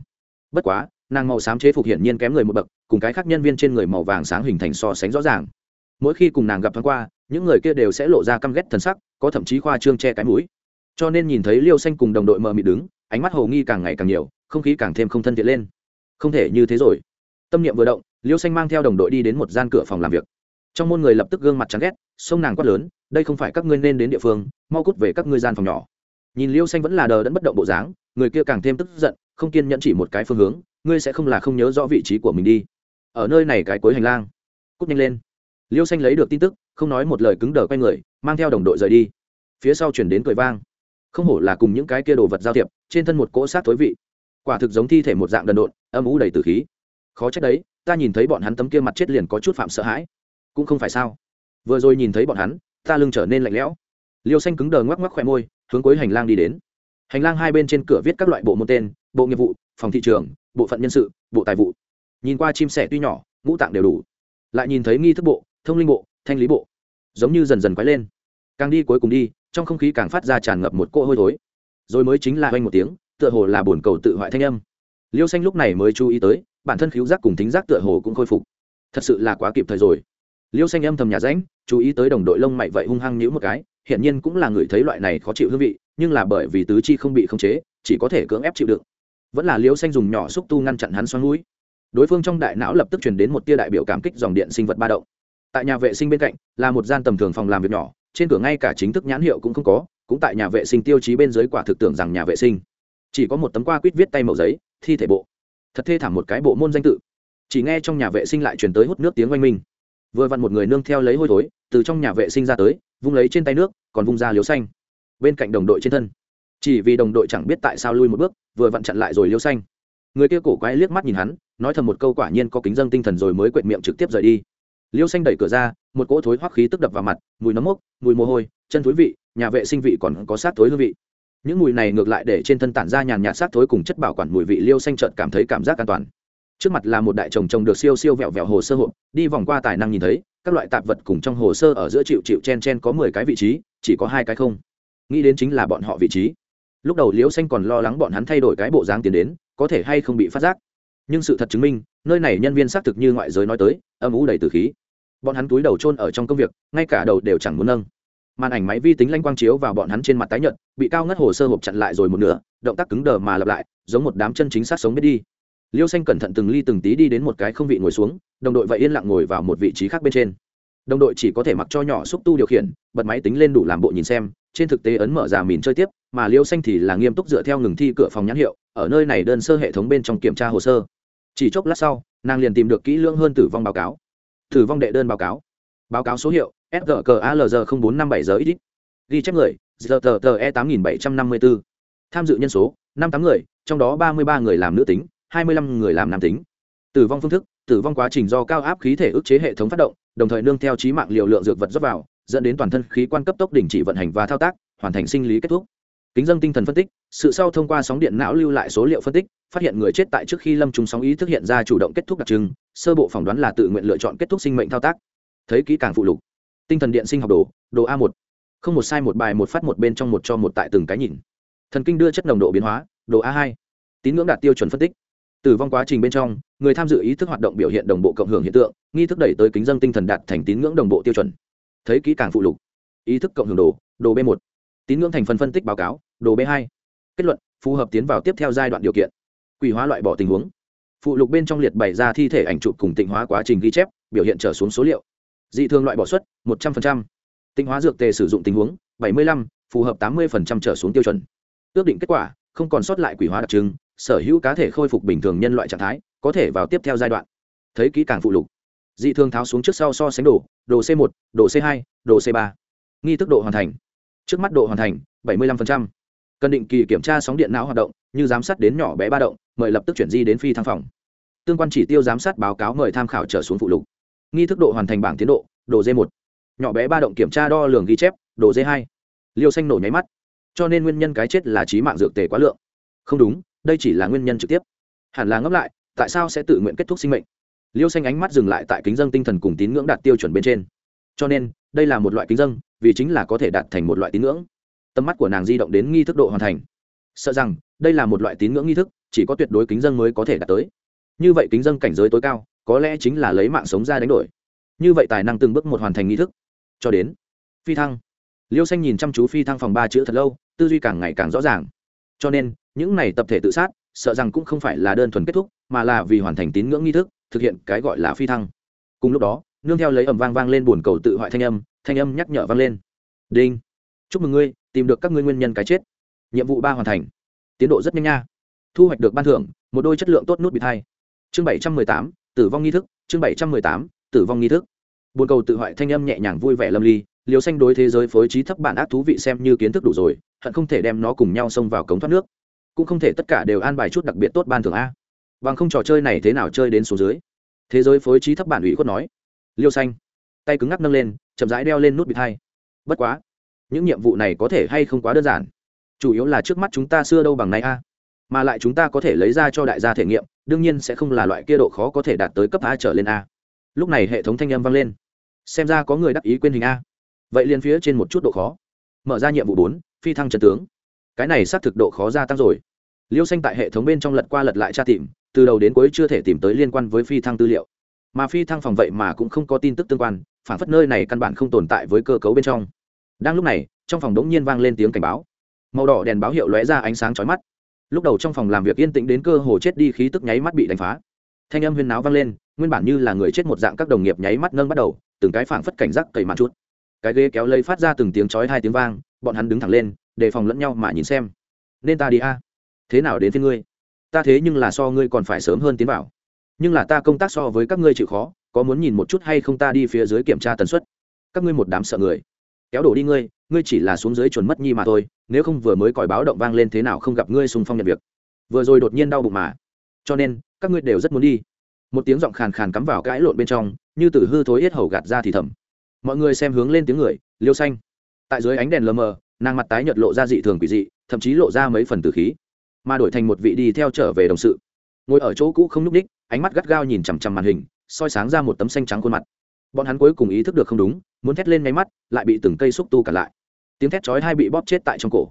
Bất quá, nàng màu xám chế phục hiển nhiên kém người một bậc, cùng cái khác nhân viên trên người màu vàng sáng hình thành so sánh rõ ràng. Mỗi khi cùng nàng gặp thoáng qua, những người kia đều sẽ lộ ra căm ghét thần sắc, có thậm chí khoa trương che cái mũi cho nên nhìn thấy liêu xanh cùng đồng đội mờ mịt đứng, ánh mắt hồ nghi càng ngày càng nhiều, không khí càng thêm không thân thiện lên. Không thể như thế rồi. Tâm niệm vừa động, liêu xanh mang theo đồng đội đi đến một gian cửa phòng làm việc. Trong môn người lập tức gương mặt chán ghét, sông nàng quát lớn, đây không phải các ngươi nên đến địa phương, mau cút về các ngươi gian phòng nhỏ. Nhìn liêu xanh vẫn là đờ đẫn bất động bộ dáng, người kia càng thêm tức giận, không kiên nhẫn chỉ một cái phương hướng, ngươi sẽ không là không nhớ rõ vị trí của mình đi. Ở nơi này cái cuối hành lang. Cút nhanh lên. Liêu xanh lấy được tin tức, không nói một lời cứng đờ quay người, mang theo đồng đội rời đi. Phía sau chuyển đến cười vang không hổ là cùng những cái kia đồ vật giao thiệp, trên thân một cỗ sát thối vị. Quả thực giống thi thể một dạng đần độn, âm ú đầy từ khí. Khó trách đấy, ta nhìn thấy bọn hắn tấm kia mặt chết liền có chút phạm sợ hãi. Cũng không phải sao. Vừa rồi nhìn thấy bọn hắn, ta lưng trở nên lạnh lẽo. Liêu xanh cứng đờ ngoắc ngoắc khỏe môi, hướng cuối hành lang đi đến. Hành lang hai bên trên cửa viết các loại bộ môn tên, bộ nghiệp vụ, phòng thị trường, bộ phận nhân sự, bộ tài vụ. Nhìn qua chim sẻ tuy nhỏ, ngũ tạng đều đủ. Lại nhìn thấy nghi thức bộ, thông linh bộ, thanh lý bộ. Giống như dần dần quái lên càng đi cuối cùng đi, trong không khí càng phát ra tràn ngập một cỗ hôi thối. Rồi mới chính là oanh một tiếng, tựa hồ là bồn cầu tự hoại thanh âm. Liêu xanh lúc này mới chú ý tới, bản thân khíu giác cùng thính giác tựa hồ cũng khôi phục. Thật sự là quá kịp thời rồi. Liêu xanh âm thầm nhà ránh chú ý tới đồng đội lông mày vậy hung hăng nhữ một cái hiện nhiên cũng là người thấy loại này khó chịu hương vị, nhưng là bởi vì tứ chi không bị khống chế, chỉ có thể cưỡng ép chịu đựng. Vẫn là liêu xanh dùng nhỏ xúc tu ngăn chặn hắn xoắn núi đối phương trong đại não lập tức chuyển đến một tia đại biểu cảm kích dòng điện sinh vật ba động. Tại nhà vệ sinh bên cạnh, là một gian tầm thường phòng làm việc nhỏ trên cửa ngay cả chính thức nhãn hiệu cũng không có, cũng tại nhà vệ sinh tiêu chí bên dưới quả thực tưởng rằng nhà vệ sinh. Chỉ có một tấm qua quýt viết tay màu giấy, thi thể bộ. Thật thê thảm một cái bộ môn danh tự. Chỉ nghe trong nhà vệ sinh lại chuyển tới hút nước tiếng oanh minh. Vừa vặn một người nương theo lấy hôi thối, từ trong nhà vệ sinh ra tới, vung lấy trên tay nước, còn vung ra liếu xanh. Bên cạnh đồng đội trên thân. Chỉ vì đồng đội chẳng biết tại sao lui một bước, vừa vặn chặn lại rồi liếu xanh. Người kia cổ quái liếc mắt nhìn hắn, nói thầm một câu quả nhiên có kính dân tinh thần rồi mới quệt miệng trực tiếp rời đi liêu xanh đẩy cửa ra, một cỗ thối hoắc khí tức đập vào mặt, mùi nấm mốc, mùi mồ hôi, chân thối vị, nhà vệ sinh vị còn có sát thối hương vị. Những mùi này ngược lại để trên thân tản ra nhàn nhạt sát thối cùng chất bảo quản mùi vị, liêu xanh trợt cảm thấy cảm giác an toàn. Trước mặt là một đại chồng trồng được siêu siêu vẹo vẹo hồ sơ hộp, đi vòng qua tài năng nhìn thấy, các loại tạp vật cùng trong hồ sơ ở giữa chịu chịu chen chen có mười cái vị trí, chỉ có hai cái không. Nghĩ đến chính là bọn họ vị trí. Lúc đầu Liêu xanh còn lo lắng bọn hắn thay đổi cái bộ dáng tiến đến, có thể hay không bị phát giác. Nhưng sự thật chứng minh, nơi này nhân viên xác thực như ngoại giới nói tới, âm ủ đầy từ khí bọn hắn túi đầu chôn ở trong công việc, ngay cả đầu đều chẳng muốn nâng. Màn ảnh máy vi tính lanh quang chiếu vào bọn hắn trên mặt tái nhợt, bị cao ngất hồ sơ hộp chặn lại rồi một nửa, động tác cứng đờ mà lặp lại, giống một đám chân chính sát sống biết đi. Liêu xanh cẩn thận từng ly từng tí đi đến một cái không vị ngồi xuống, đồng đội vậy yên lặng ngồi vào một vị trí khác bên trên. Đồng đội chỉ có thể mặc cho nhỏ xúc tu điều khiển, bật máy tính lên đủ làm bộ nhìn xem, trên thực tế ấn mở ra mìn chơi tiếp, mà liêu xanh thì là nghiêm túc dựa theo ngừng thi cửa phòng nhãn hiệu, ở nơi này đơn sơ hệ thống bên trong kiểm tra hồ sơ. Chỉ chốc lát sau, nàng liền tìm được kỹ lưỡng hơn tử vong báo cáo tử vong đệ đơn báo cáo. Báo cáo số hiệu sgkalg bốn năm bảy giờ ít ghi chép người gtte tám nghìn bảy trăm năm mươi bốn tham dự nhân số, năm tám người, trong đó ba mươi ba người làm nữ tính, hai mươi lăm người làm nam tính. Tử vong phương thức, tử vong quá trình do cao áp khí thể ức chế hệ thống phát động, đồng thời nương theo trí mạng liều lượng dược vật dốc vào, dẫn đến toàn thân khí quan cấp tốc đình chỉ vận hành và thao tác, hoàn thành sinh lý kết thúc. Kính dân tinh thần phân tích, sự sau thông qua sóng điện não lưu lại số liệu phân tích phát hiện người chết tại trước khi lâm trùng sóng ý thức hiện ra chủ động kết thúc đặc trưng, sơ bộ phỏng đoán là tự nguyện lựa chọn kết thúc sinh mệnh thao tác. Thấy kỹ càng phụ lục. Tinh thần điện sinh học đồ đồ a một. Không một sai một bài, một phát một bên trong một cho một tại từng cái nhìn. Thần kinh đưa chất nồng độ biến hóa, đồ a hai. Tín ngưỡng đạt tiêu chuẩn phân tích. Tử vong quá trình bên trong, người tham dự ý thức hoạt động biểu hiện đồng bộ cộng hưởng hiện tượng, nghi thức đẩy tới kính dân tinh thần đạt thành tín ngưỡng đồng bộ tiêu chuẩn. Thấy kỹ càng phụ lục. Ý thức cộng hưởng đồ đồ b một. Tín ngưỡng thành phần phân tích báo cáo, đồ b hai. Kết luận, phù hợp tiến vào tiếp theo giai đoạn điều kiện quỷ hóa loại bỏ tình huống. Phụ lục bên trong liệt bày ra thi thể ảnh chụp cùng tịnh hóa quá trình ghi chép, biểu hiện trở xuống số liệu. Dị thường loại bỏ suất, một trăm linh tịnh hóa dược tề sử dụng tình huống, bảy mươi lăm, phù hợp tám mươi trở xuống tiêu chuẩn. Ước định kết quả, không còn sót lại quỷ hóa đặc trưng, sở hữu cá thể khôi phục bình thường nhân loại trạng thái, có thể vào tiếp theo giai đoạn. Thấy kỹ càng phụ lục. Dị thường tháo xuống trước sau so sánh đồ đồ c một, đồ c hai, đồ c ba. Nghi thức độ hoàn thành. Trước mắt độ hoàn thành 75%. cần định kỳ kiểm tra sóng điện não hoạt động, như giám sát đến nhỏ bé ba động mời lập tức chuyển di đến phi thăng phòng. Tương quan chỉ tiêu giám sát báo cáo mời tham khảo trở xuống phụ lục. Nghi thức độ hoàn thành bảng tiến độ, đồ d 1 nhỏ bé ba động kiểm tra đo lường ghi chép, đồ d 2 liêu xanh nổ nháy mắt. Cho nên nguyên nhân cái chết là trí mạng dược tề quá lượng. Không đúng, đây chỉ là nguyên nhân trực tiếp. Hẳn là ngẫm lại, tại sao sẽ tự nguyện kết thúc sinh mệnh? Liêu xanh ánh mắt dừng lại tại kính dân tinh thần cùng tín ngưỡng đạt tiêu chuẩn bên trên. Cho nên, đây là một loại kính dân vì chính là có thể đạt thành một loại tín ngưỡng. Tầm mắt của nàng di động đến nghi thức độ hoàn thành. Sợ rằng đây là một loại tín ngưỡng nghi thức, chỉ có tuyệt đối kính dân mới có thể đạt tới. Như vậy kính dân cảnh giới tối cao, có lẽ chính là lấy mạng sống ra đánh đổi. Như vậy tài năng từng bước một hoàn thành nghi thức. Cho đến phi thăng. Liêu xanh nhìn chăm chú phi thăng phòng ba chữ thật lâu, tư duy càng ngày càng rõ ràng. Cho nên, những này tập thể tự sát, sợ rằng cũng không phải là đơn thuần kết thúc, mà là vì hoàn thành tín ngưỡng nghi thức, thực hiện cái gọi là phi thăng. Cùng lúc đó, nương theo lấy ẩm vang vang lên buồn cầu tự hoại thanh âm thanh âm nhắc nhở vang lên. Đinh. Chúc mừng ngươi, tìm được các ngươi nguyên nhân cái chết. Nhiệm vụ ba hoàn thành tiến độ rất nhanh nha. Thu hoạch được ban thưởng, một đôi chất lượng tốt nút bị thay chương bảy trăm mười tám, tử vong nghi thức. Chương bảy trăm mười tám, tử vong nghi thức. Buồn cầu tự hoại thanh âm nhẹ nhàng vui vẻ lâm ly liều xanh đối thế giới phối trí thấp bản ác thú vị xem như kiến thức đủ rồi, hận không thể đem nó cùng nhau xông vào cống thoát nước. Cũng không thể tất cả đều an bài chút đặc biệt tốt ban thưởng a. Bằng không trò chơi này thế nào chơi đến số dưới? Thế giới phối trí thấp bản ủy khuất nói. Liêu xanh, tay cứng ngắc nâng lên, chậm rãi đeo lên nút bịt hai bất quá, những nhiệm vụ này có thể hay không quá đơn giản chủ yếu là trước mắt chúng ta xưa đâu bằng này a. Mà lại chúng ta có thể lấy ra cho đại gia thể nghiệm, đương nhiên sẽ không là loại kia độ khó có thể đạt tới cấp a trở lên a. Lúc này hệ thống thanh âm vang lên. Xem ra có người đắc ý quên hình a. Vậy liền phía trên một chút độ khó. Mở ra nhiệm vụ bốn, phi thăng trần tướng. Cái này xác thực độ khó gia tăng rồi. Liêu xanh tại hệ thống bên trong lật qua lật lại tra tìm, từ đầu đến cuối chưa thể tìm tới liên quan với phi thăng tư liệu. Mà phi thăng phòng vậy mà cũng không có tin tức tương quan, phản phất nơi này căn bản không tồn tại với cơ cấu bên trong. Đang lúc này, trong phòng đống nhiên vang lên tiếng cảnh báo màu đỏ đèn báo hiệu lóe ra ánh sáng chói mắt. Lúc đầu trong phòng làm việc yên tĩnh đến cơ hồ chết đi, khí tức nháy mắt bị đánh phá. Thanh âm huyên náo vang lên, nguyên bản như là người chết một dạng các đồng nghiệp nháy mắt nâng bắt đầu, từng cái phảng phất cảnh giác cầy mặt chút. Cái ghế kéo lây phát ra từng tiếng chói hai tiếng vang, bọn hắn đứng thẳng lên, đề phòng lẫn nhau mà nhìn xem. Nên ta đi a? Thế nào đến thiên ngươi? Ta thế nhưng là so ngươi còn phải sớm hơn tiến vào. Nhưng là ta công tác so với các ngươi chịu khó, có muốn nhìn một chút hay không ta đi phía dưới kiểm tra tần suất? Các ngươi một đám sợ người kéo đổ đi ngươi ngươi chỉ là xuống dưới chuẩn mất nhi mà thôi, nếu không vừa mới còi báo động vang lên thế nào không gặp ngươi xung phong nhận việc. Vừa rồi đột nhiên đau bụng mà. Cho nên, các ngươi đều rất muốn đi. Một tiếng giọng khàn khàn cắm vào cãi lộn bên trong, như từ hư thối yết hầu gạt ra thì thầm. Mọi người xem hướng lên tiếng người, liêu xanh. Tại dưới ánh đèn lờ mờ, nàng mặt tái nhợt lộ ra dị thường quỷ dị, thậm chí lộ ra mấy phần từ khí. Mà đổi thành một vị đi theo trở về đồng sự. Ngồi ở chỗ cũ không nhúc ních ánh mắt gắt gao nhìn chằm chằm màn hình, soi sáng ra một tấm xanh trắng khuôn mặt bọn hắn cuối cùng ý thức được không đúng, muốn thét lên nháy mắt, lại bị từng cây xúc tu cản lại. Tiếng thét chói hai bị bóp chết tại trong cổ.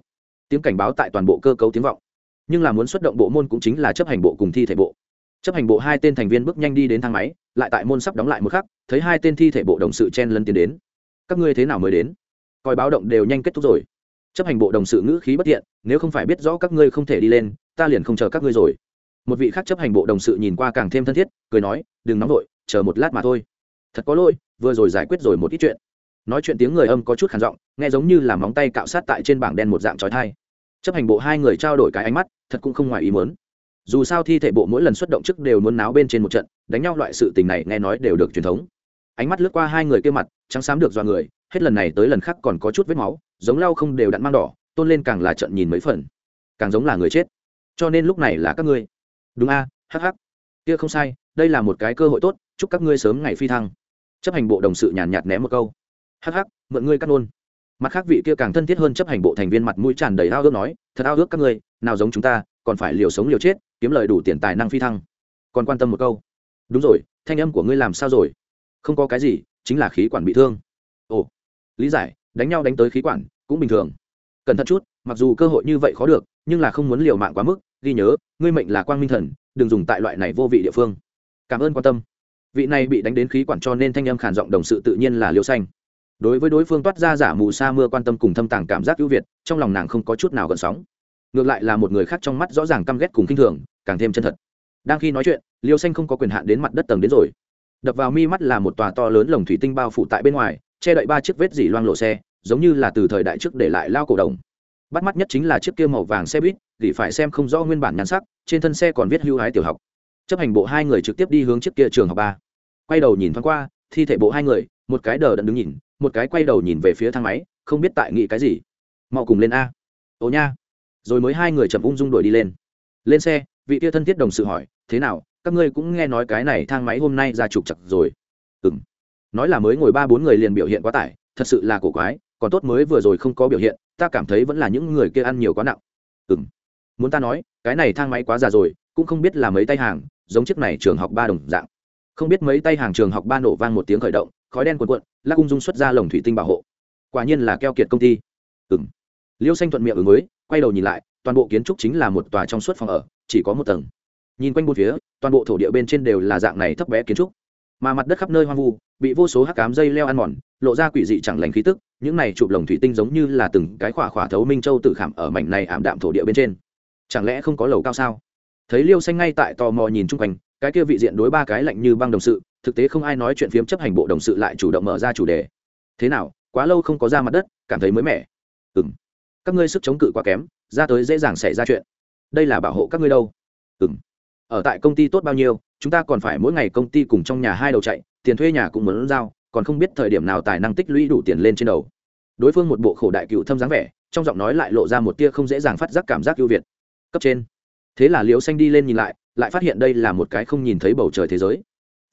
Tiếng cảnh báo tại toàn bộ cơ cấu tiếng vọng. Nhưng là muốn xuất động bộ môn cũng chính là chấp hành bộ cùng thi thể bộ. Chấp hành bộ hai tên thành viên bước nhanh đi đến thang máy, lại tại môn sắp đóng lại một khắc, thấy hai tên thi thể bộ đồng sự chen lân tiến đến. Các ngươi thế nào mới đến? Coi báo động đều nhanh kết thúc rồi. Chấp hành bộ đồng sự ngữ khí bất thiện, nếu không phải biết rõ các ngươi không thể đi lên, ta liền không chờ các ngươi rồi. Một vị khác chấp hành bộ đồng sự nhìn qua càng thêm thân thiết, cười nói, đừng nóng vội, chờ một lát mà thôi thật có lỗi vừa rồi giải quyết rồi một ít chuyện. Nói chuyện tiếng người âm có chút khản giọng nghe giống như là móng tay cạo sát tại trên bảng đen một dạng trói thai chấp hành bộ hai người trao đổi cái ánh mắt thật cũng không ngoài ý muốn. Dù sao thi thể bộ mỗi lần xuất động trước đều muốn náo bên trên một trận đánh nhau loại sự tình này nghe nói đều được truyền thống. Ánh mắt lướt qua hai người kia mặt trắng xám được do người hết lần này tới lần khác còn có chút vết máu giống lau không đều đặn mang đỏ tôn lên càng là trận nhìn mấy phần. Càng giống là người chết. Cho nên lúc này là các ngươi. Đúng a à, hh kia không sai đây là một cái cơ hội tốt chúc các ngươi sớm ngày phi thăng chấp hành bộ đồng sự nhàn nhạt ném một câu. Hắc Hắc, mượn ngươi cắt nôn mặt khác vị kia càng thân thiết hơn chấp hành bộ thành viên mặt mũi tràn đầy ao ước nói thật ao ước các ngươi nào giống chúng ta còn phải liều sống liều chết kiếm lời đủ tiền tài năng phi thăng. Còn quan tâm một câu. Đúng rồi thanh âm của ngươi làm sao rồi? Không có cái gì chính là khí quản bị thương. Ồ lý giải đánh nhau đánh tới khí quản cũng bình thường. Cẩn thận chút mặc dù cơ hội như vậy khó được nhưng là không muốn liều mạng quá mức ghi nhớ ngươi mệnh là quang minh thần đừng dùng tại loại này vô vị địa phương. Cảm ơn quan tâm vị này bị đánh đến khí quản cho nên thanh âm khản giọng đồng sự tự nhiên là liêu xanh. Đối với đối phương toát ra giả mù sa mưa quan tâm cùng thâm tàng cảm giác ưu việt, trong lòng nàng không có chút nào gợn sóng. Ngược lại là một người khác trong mắt rõ ràng căm ghét cùng k i n h thường, càng thêm chân thật. Đang khi nói chuyện, liêu xanh không có quyền hạn đến mặt đất tầng đến rồi. Đập vào mi mắt là một tòa to lớn lồng thủy tinh bao phủ tại bên ngoài, che đậy ba chiếc vết dỉ loang lộ xe, giống như là từ thời đại trước để lại lao cổ đồng. Bắt mắt nhất chính là chiếc kia màu vàng xe buýt gỉ phải xem không rõ nguyên bản nhắn sắc, trên thân xe còn viết hưu hái tiểu học chấp hành bộ hai người trực tiếp đi hướng chiếc kia trường học ba. Quay đầu nhìn thoáng qua, thi thể bộ hai người, một cái đờ đẫn đứng nhìn, một cái quay đầu nhìn về phía thang máy, không biết tại nghị cái gì. Mau cùng lên a. Ồ nha. Rồi mới hai người chậm ung dung đuổi đi lên. Lên xe, vị kia thân thiết đồng sự hỏi, thế nào, các ngươi cũng nghe nói cái này thang máy hôm nay ra trục chặt rồi. Ừng nói là mới ngồi ba bốn người liền biểu hiện quá tải, thật sự là cổ quái, còn tốt mới vừa rồi không có biểu hiện, ta cảm thấy vẫn là những người kia ăn nhiều quá nặng. Ừng muốn ta nói, cái này thang máy quá già rồi, cũng không biết là mấy tay hàng giống chiếc này trường học ba đồng dạng. Không biết mấy tay hàng trường học ba nổ vang một tiếng khởi động, khói đen cuộn cuộn, lắc ung dung xuất ra lồng thủy tinh bảo hộ. Quả nhiên là keo kiệt công ty. Ừng liêu xanh thuận miệng ứng mới quay đầu nhìn lại, toàn bộ kiến trúc chính là một tòa trong suốt phòng ở, chỉ có một tầng. Nhìn quanh bốn phía, toàn bộ thổ địa bên trên đều là dạng này thấp bé kiến trúc. Mà mặt đất khắp nơi hoang vu, bị vô số hắc cám dây leo ăn mòn, lộ ra quỷ dị chẳng lành khí tức, những này chụp lồng thủy tinh giống như là từng cái khỏa khỏa thấu minh châu tự khảm ở mảnh này ảm đạm thổ địa bên trên. Chẳng lẽ không có lầu cao sao? Thấy liêu xanh ngay tại tò mò nhìn chung quanh, cái kia vị diện đối ba cái lạnh như băng đồng sự, thực tế không ai nói chuyện phiếm chấp hành bộ đồng sự lại chủ động mở ra chủ đề. Thế nào, quá lâu không có ra mặt đất, cảm thấy mới mẻ. Ừ m các ngươi sức chống cự quá kém, ra tới dễ dàng xảy ra chuyện. Đây là bảo hộ các ngươi đâu? Ừ m ở tại công ty tốt bao nhiêu, chúng ta còn phải mỗi ngày công ty cùng trong nhà hai đầu chạy, tiền thuê nhà cũng muốn giao, còn không biết thời điểm nào tài năng tích lũy đủ tiền lên trên đầu. Đối phương một bộ khổ đại cựu thâm dáng vẻ, trong giọng nói lại lộ ra một tia không dễ dàng phát giác cảm giác ưu việt. Cấp trên thế là liễu xanh đi lên nhìn lại lại phát hiện đây là một cái không nhìn thấy bầu trời thế giới.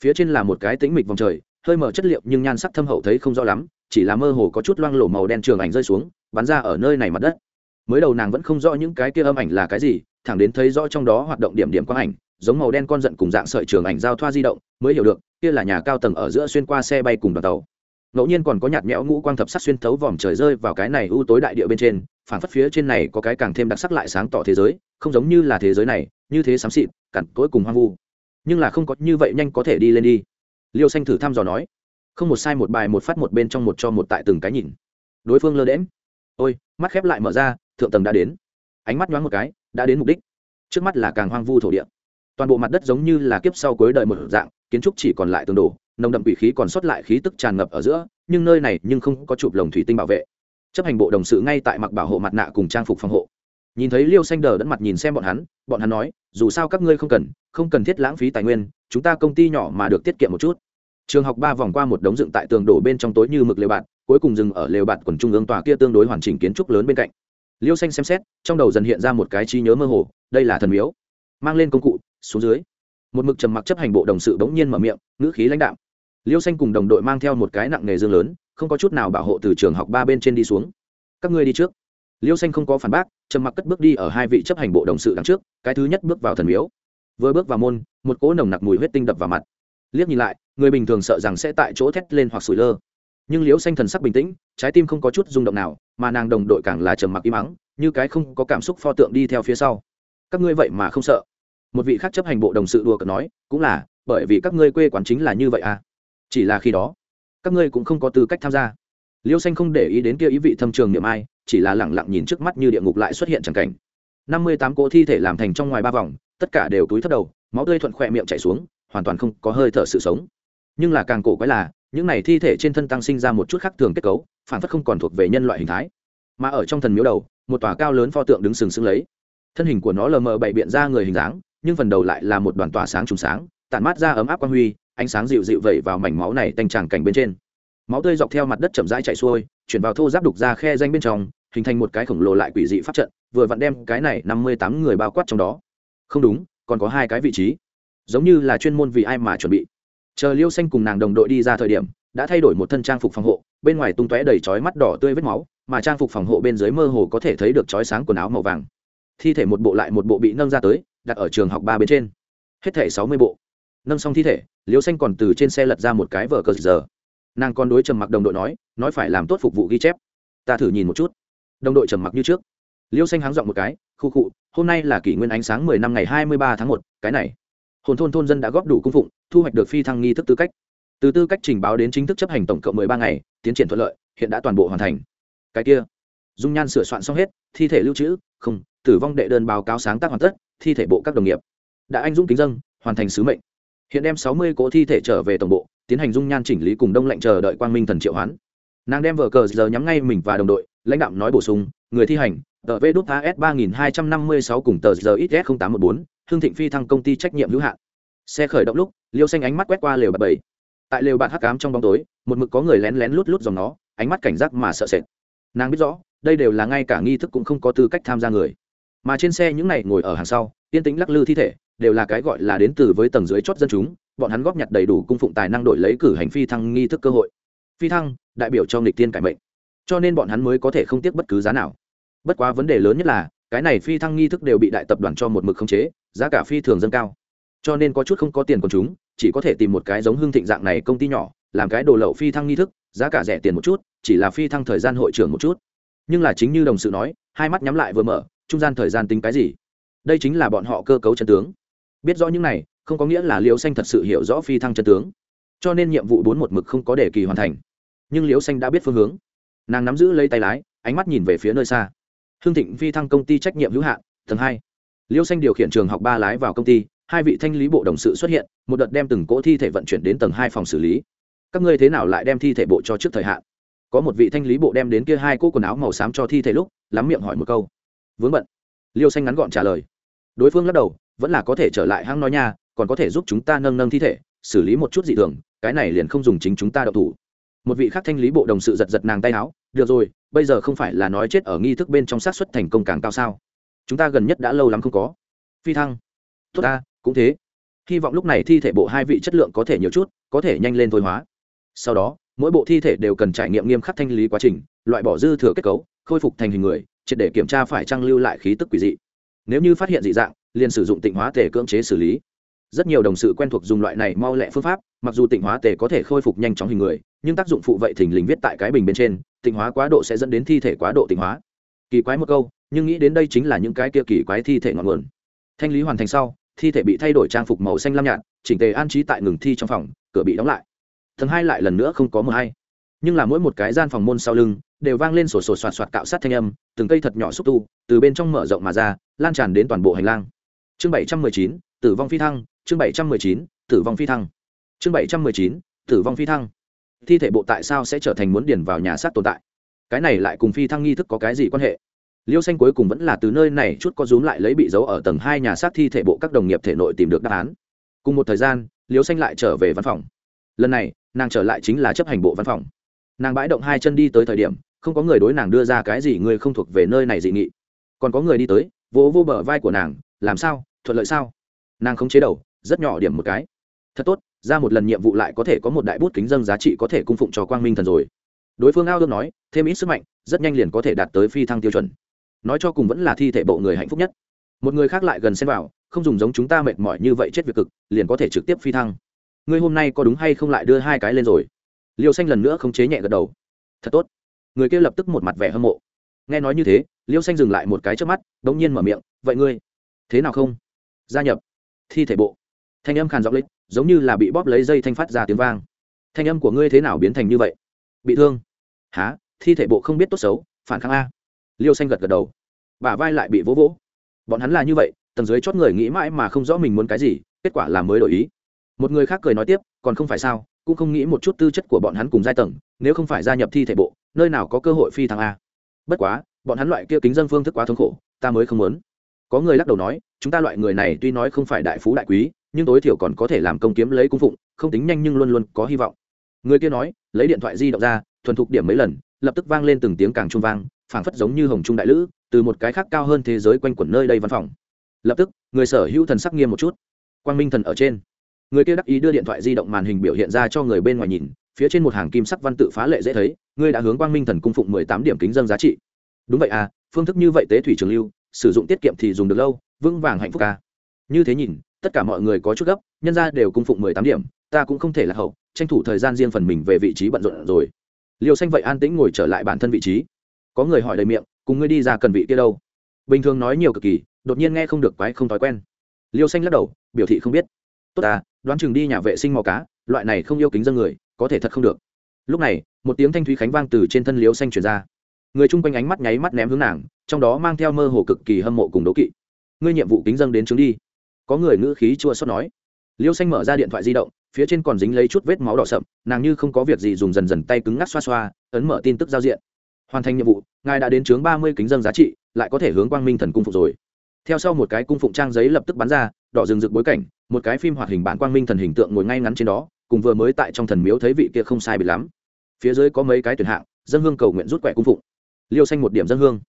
Phía trên là một cái tĩnh mịch vòng trời, hơi mở chất liệu nhưng nhan sắc thâm hậu thấy không rõ lắm, chỉ là mơ hồ có chút loang lổ màu đen trường ảnh rơi xuống, bắn ra ở nơi này mặt đất. Mới đầu nàng vẫn không rõ những cái kia âm ảnh là cái gì, thẳng đến thấy rõ trong đó hoạt động điểm điểm quang ảnh, giống màu đen con giận cùng dạng sợi trường ảnh giao thoa di động, mới hiểu được, kia là nhà cao tầng ở giữa xuyên qua xe bay cùng đoàn tàu. Ngẫu nhiên còn có nhạt nhẽo ngũ quang thập sắc xuyên thấu vòm trời rơi vào cái này ưu tối đại địa bên trên phản phất phía trên này có cái càng thêm đặc sắc lại sáng tỏ thế giới, không giống như là thế giới này, như thế xám xịt, cặn tối cùng hoang vu. Nhưng là không có như vậy nhanh có thể đi lên đi. Liêu xanh thử thăm dò nói. Không một sai một bài một phát một bên trong một cho một tại từng cái nhìn. Đối phương lơ đễm ôi, mắt khép lại mở ra, thượng tầng đã đến. Ánh mắt nhoáng một cái, đã đến mục đích. Trước mắt là càng hoang vu thổ địa. Toàn bộ mặt đất giống như là kiếp sau cuối đời một dạng, kiến trúc chỉ còn lại tường đổ, nồng đậm quỷ khí còn sót lại khí tức tràn ngập ở giữa, nhưng nơi này nhưng không có chụp lồng thủy tinh bảo vệ chấp hành bộ đồng sự ngay tại mặc bảo hộ mặt nạ cùng trang phục phòng hộ. Nhìn thấy liêu xanh đờ đẫn mặt nhìn xem bọn hắn bọn hắn nói, dù sao các ngươi không cần không cần thiết lãng phí tài nguyên, chúng ta công ty nhỏ mà được tiết kiệm một chút. Trường học ba vòng qua một đống dựng tại tường đổ bên trong tối như mực lều bạt, cuối cùng dừng ở lều bạt quần trung ương tòa kia tương đối hoàn chỉnh kiến trúc lớn bên cạnh. Liêu xanh xem xét, trong đầu dần hiện ra một cái trí nhớ mơ hồ, đây là thần miếu. Mang lên công cụ, xuống dưới. Một mực trầm mặc chấp hành bộ đồng sự bỗng nhiên mở miệng, ngữ khí lãnh đạo liêu xanh cùng đồng đội mang theo một cái nặng nghề dương lớn không có chút nào bảo hộ từ trường học ba bên trên đi xuống. Các ngươi đi trước. Liêu xanh không có phản bác, trầm mặc cất bước đi ở hai vị chấp hành bộ đồng sự đằng trước, cái thứ nhất bước vào thần miếu. Vừa bước vào môn, một cỗ nồng nặc mùi huyết tinh đập vào mặt. Liếc nhìn lại, người bình thường sợ rằng sẽ tại chỗ thét lên hoặc sủi lơ. Nhưng liễu xanh thần sắc bình tĩnh, trái tim không có chút rung động nào, mà nàng đồng đội càng là trầm mặc im mắng như cái không có cảm xúc pho tượng đi theo phía sau. Các ngươi vậy mà không sợ. Một vị khác chấp hành bộ đồng sự đùa cợt nói, cũng là, bởi vì các ngươi quê quán chính là như vậy à. Chỉ là khi đó các ngươi cũng không có tư cách tham gia. Liêu xanh không để ý đến kia ý vị thâm trường niệm ai, chỉ là lẳng lặng nhìn trước mắt như địa ngục lại xuất hiện chẳng cảnh. Năm mươi tám cỗ thi thể làm thành trong ngoài ba vòng, tất cả đều túi thất đầu, máu tươi thuận khỏe miệng chảy xuống, hoàn toàn không có hơi thở sự sống. Nhưng là càng cổ quái là, những này thi thể trên thân tăng sinh ra một chút khác thường kết cấu, phản phất không còn thuộc về nhân loại hình thái. Mà ở trong thần miếu đầu, một tòa cao lớn pho tượng đứng sừng sững lấy. Thân hình của nó lờ mờ bậy biện ra người hình dáng, nhưng phần đầu lại là một đoàn tỏa sáng trùng sáng, tản mát ra ấm áp quan huy ánh sáng dịu dịu vẩy vào mảnh máu này tanh tràng cảnh bên trên. Máu tươi dọc theo mặt đất chậm rãi chạy xuôi, chuyển vào thô giáp đục ra khe danh bên trong, hình thành một cái khổng lồ lại quỷ dị pháp trận, vừa vặn đem cái này năm mươi tám người bao quát trong đó. Không đúng, còn có hai cái vị trí. Giống như là chuyên môn vì ai mà chuẩn bị. Chờ liêu xanh cùng nàng đồng đội đi ra thời điểm, đã thay đổi một thân trang phục phòng hộ, bên ngoài tung tóe đầy chói mắt đỏ tươi vết máu, mà trang phục phòng hộ bên dưới mơ hồ có thể thấy được chói sáng quần áo màu vàng. Thi thể một bộ lại một bộ bị nâng ra tới, đặt ở trường học ba bên trên. Hết thể sáu mươi bộ. Nâng xong thi thể liêu xanh còn từ trên xe lật ra một cái vở cờ giờ. Nàng còn đối trầm mặc đồng đội nói nói phải làm tốt phục vụ ghi chép. Ta thử nhìn một chút. Đồng đội trầm mặc như trước. Liêu xanh háng dọn một cái, khu khụ hôm nay là kỷ nguyên ánh sáng mười năm ngày hai mươi ba tháng một, cái này. Hồn thôn thôn dân đã góp đủ cung phụng, thu hoạch được phi thăng nghi thức tư cách. Từ tư cách trình báo đến chính thức chấp hành tổng cộng mười ba ngày, tiến triển thuận lợi, hiện đã toàn bộ hoàn thành. Cái kia. Dung nhan sửa soạn xong hết, thi thể lưu trữ, không, tử vong đệ đơn báo cáo sáng tác hoàn tất, thi thể bộ các đồng nghiệp. Đã anh dũng kính dân, hoàn thành sứ mệnh hiện đem sáu mươi cỗ thi thể trở về tổng bộ, tiến hành dung nhan chỉnh lý cùng đông lệnh chờ đợi quang minh thần triệu hoán. Nàng đem vở cờ giờ nhắm ngay mình và đồng đội, lãnh đạo nói bổ sung, người thi hành, tờ v đút as ba nghìn hai trăm năm mươi sáu cùng tờ giờ ít s tám một bốn, hương thịnh phi thăng công ty trách nhiệm hữu hạn. Xe khởi động lúc, liêu xanh ánh mắt quét qua lều bạt bảy tại lều bạt hắc cám trong bóng tối, một mực có người lén lén lút lút dòng nó, ánh mắt cảnh giác mà sợ sệt. Nàng biết rõ, đây đều là ngay cả nghi thức cũng không có tư cách tham gia người. Mà trên xe những này ngồi ở hàng sau, yên tĩnh lắc lư thi thể đều là cái gọi là đến từ với tầng dưới chót dân chúng, bọn hắn góp nhặt đầy đủ cung phụng tài năng đổi lấy cử hành phi thăng nghi thức cơ hội. Phi thăng, đại biểu cho nghịch tiên cải mệnh. Cho nên bọn hắn mới có thể không tiếc bất cứ giá nào. Bất quá vấn đề lớn nhất là, cái này phi thăng nghi thức đều bị đại tập đoàn cho một mực khống chế, giá cả phi thường dâng cao. Cho nên có chút không có tiền của chúng, chỉ có thể tìm một cái giống hương thịnh dạng này công ty nhỏ, làm cái đồ lậu phi thăng nghi thức, giá cả rẻ tiền một chút, chỉ là phi thăng thời gian hội trưởng một chút. Nhưng là chính như đồng sự nói, hai mắt nhắm lại vừa mở, trung gian thời gian tính cái gì? Đây chính là bọn họ cơ cấu chân tướng biết rõ những này, không có nghĩa là liễu xanh thật sự hiểu rõ phi thăng chân tướng. Cho nên nhiệm vụ bốn một mực không có đề kỳ hoàn thành. Nhưng liễu xanh đã biết phương hướng. Nàng nắm giữ lấy tay lái, ánh mắt nhìn về phía nơi xa. Hương thịnh phi thăng công ty trách nhiệm hữu hạn, tầng hai. Liễu xanh điều khiển trường học ba lái vào công ty, hai vị thanh lý bộ đồng sự xuất hiện, một đợt đem từng cỗ thi thể vận chuyển đến tầng hai phòng xử lý. Các ngươi thế nào lại đem thi thể bộ cho trước thời hạn? Có một vị thanh lý bộ đem đến kia hai cỗ quần áo màu xám cho thi thể lúc, lắm miệng hỏi một câu. Vướng bận. Liêu xanh ngắn gọn trả lời. Đối phương lắc đầu vẫn là có thể trở lại hang nói nha, còn có thể giúp chúng ta nâng nâng thi thể, xử lý một chút dị thường, cái này liền không dùng chính chúng ta đậu thủ. Một vị khác thanh lý bộ đồng sự giật giật nàng tay áo, được rồi, bây giờ không phải là nói chết ở nghi thức bên trong sát xuất thành công càng cao sao? Chúng ta gần nhất đã lâu lắm không có. Phi thăng. Tốt ta, cũng thế. Hy vọng lúc này thi thể bộ hai vị chất lượng có thể nhiều chút, có thể nhanh lên thôi hóa. Sau đó, mỗi bộ thi thể đều cần trải nghiệm nghiêm khắc thanh lý quá trình, loại bỏ dư thừa kết cấu, khôi phục thành hình người, triệt để kiểm tra phải trang lưu lại khí tức quỷ dị. Nếu như phát hiện dị dạng liền sử dụng tịnh hóa tề cưỡng chế xử lý. Rất nhiều đồng sự quen thuộc dùng loại này mau lẹ phương pháp, mặc dù tịnh hóa tề có thể khôi phục nhanh chóng hình người, nhưng tác dụng phụ vậy thình lình viết tại cái bình bên trên, tịnh hóa quá độ sẽ dẫn đến thi thể quá độ tịnh hóa. Kỳ quái một câu, nhưng nghĩ đến đây chính là những cái kia kỳ quái thi thể ngọn nguồn. Thanh lý hoàn thành sau, thi thể bị thay đổi trang phục màu xanh lam nhạt, chỉnh tề an trí tại ngừng thi trong phòng, cửa bị đóng lại. Tầng hai lại lần nữa không có mờ hay. Nhưng là mỗi một cái gian phòng môn sau lưng, đều vang lên sổ sổ soạt soạt cạo sát thanh âm, từng cây thật nhỏ xúc tu, từ bên trong mở rộng mà ra, lan tràn đến toàn bộ hành lang chương bảy trăm mười chín, tử vong phi thăng. Chương bảy trăm mười chín, tử vong phi thăng. Chương bảy trăm mười chín, tử vong phi thăng. Thi thể bộ tại sao sẽ trở thành muốn điền vào nhà sát tồn tại? Cái này lại cùng phi thăng nghi thức có cái gì quan hệ? Liêu xanh cuối cùng vẫn là từ nơi này chút có rúm lại lấy bị giấu ở tầng hai nhà sát thi thể bộ các đồng nghiệp thể nội tìm được đáp án. Cùng một thời gian, liêu xanh lại trở về văn phòng. Lần này, nàng trở lại chính là chấp hành bộ văn phòng. Nàng bãi động hai chân đi tới thời điểm, không có người đối nàng đưa ra cái gì người không thuộc về nơi này dị nghị. Còn có người đi tới, vỗ vô bờ vai của nàng, làm sao? Thuận lợi sao? Nàng không chế đầu, rất nhỏ điểm một cái. Thật tốt, ra một lần nhiệm vụ lại có thể có một đại bút kính dân giá trị có thể cung phụng cho quang minh thần rồi. Đối phương ao ước nói, thêm ít sức mạnh, rất nhanh liền có thể đạt tới phi thăng tiêu chuẩn. Nói cho cùng vẫn là thi thể bộ người hạnh phúc nhất. Một người khác lại gần xem vào, không dùng giống chúng ta mệt mỏi như vậy chết việc cực, liền có thể trực tiếp phi thăng. Ngươi hôm nay có đúng hay không lại đưa hai cái lên rồi? Liêu xanh lần nữa không chế nhẹ gật đầu. Thật tốt. Người kia lập tức một mặt vẻ hâm mộ. Nghe nói như thế, liêu xanh dừng lại một cái trước mắt đ ỗ n g nhiên mở miệng, vậy ngươi thế nào không? Gia nhập. Thi thể bộ. Thanh âm khàn giọng lích, giống như là bị bóp lấy dây thanh phát ra tiếng vang. Thanh âm của ngươi thế nào biến thành như vậy? Bị thương. Há thi thể bộ không biết tốt xấu, phản kháng a. Liêu xanh gật gật đầu. Bả vai lại bị vỗ vỗ. Bọn hắn là như vậy, tầng dưới chót người nghĩ mãi mà không rõ mình muốn cái gì, kết quả là mới đổi ý. Một người khác cười nói tiếp, còn không phải sao, cũng không nghĩ một chút tư chất của bọn hắn cùng giai tầng, nếu không phải gia nhập thi thể bộ, nơi nào có cơ hội phi thăng a. Bất quá, bọn hắn loại kia kính dân phương thức quá thống khổ, ta mới không muốn có người lắc đầu nói, chúng ta loại người này tuy nói không phải đại phú đại quý, nhưng tối thiểu còn có thể làm công kiếm lấy cung phụng, không tính nhanh nhưng luôn luôn có hy vọng. Người kia nói, lấy điện thoại di động ra, thuần thục điểm mấy lần, lập tức vang lên từng tiếng càng trung vang, phảng phất giống như hồng trung đại lữ, từ một cái khác cao hơn thế giới quanh quẩn nơi đây văn phòng. Lập tức, người sở hữu thần sắc nghiêm một chút. Quang minh thần ở trên. Người kia đắc ý đưa điện thoại di động màn hình biểu hiện ra cho người bên ngoài nhìn, phía trên một hàng kim sắc văn tự phá lệ dễ thấy ngươi đã hướng quang minh thần cung phụng mười tám điểm kính dân giá trị. Đúng vậy à phương thức như vậy tế thủy trường lưu sử dụng tiết kiệm thì dùng được lâu, vững vàng hạnh phúc ca. Như thế nhìn, tất cả mọi người có chút gấp, nhân ra đều cung phụng mười tám điểm, ta cũng không thể là hậu, tranh thủ thời gian riêng phần mình về vị trí bận rộn rồi. Liều xanh vậy an tĩnh ngồi trở lại bản thân vị trí. Có người hỏi đầy miệng, cùng ngươi đi ra cần vị kia đâu? Bình thường nói nhiều cực kỳ, đột nhiên nghe không được quái không thói quen. Liêu xanh lắc đầu, biểu thị không biết. Tốt à đoán chừng đi nhà vệ sinh mò cá, loại này không yêu kính dân người, có thể thật không được. Lúc này, một tiếng thanh thúy khánh vang từ trên thân liêu xanh truyền ra người chung quanh ánh mắt nháy mắt ném hướng nàng, trong đó mang theo mơ hồ cực kỳ hâm mộ cùng đố kỵ. Ngươi nhiệm vụ kính dân đến chứng đi. Có người ngữ khí chua xót nói. Liêu xanh mở ra điện thoại di động, phía trên còn dính lấy chút vết máu đỏ sậm, nàng như không có việc gì dùng dần dần tay cứng ngắc xoa xoa, ấn mở tin tức giao diện. Hoàn thành nhiệm vụ, ngài đã đến chướng ba mươi kính dân giá trị, lại có thể hướng quang minh thần cung phục rồi. Theo sau một cái cung phụng trang giấy lập tức bắn ra, đỏ rừng rực bối cảnh, một cái phim hoạt hình bản quang minh thần hình tượng ngồi ngay ngắn trên đó, cùng vừa mới tại trong thần miếu thấy vị kia không sai bị lắm. Phía dưới có mấy cái tuyển hạng, dân hương cầu nguyện rút quẻ cung phụng liêu xanh một điểm dân hương.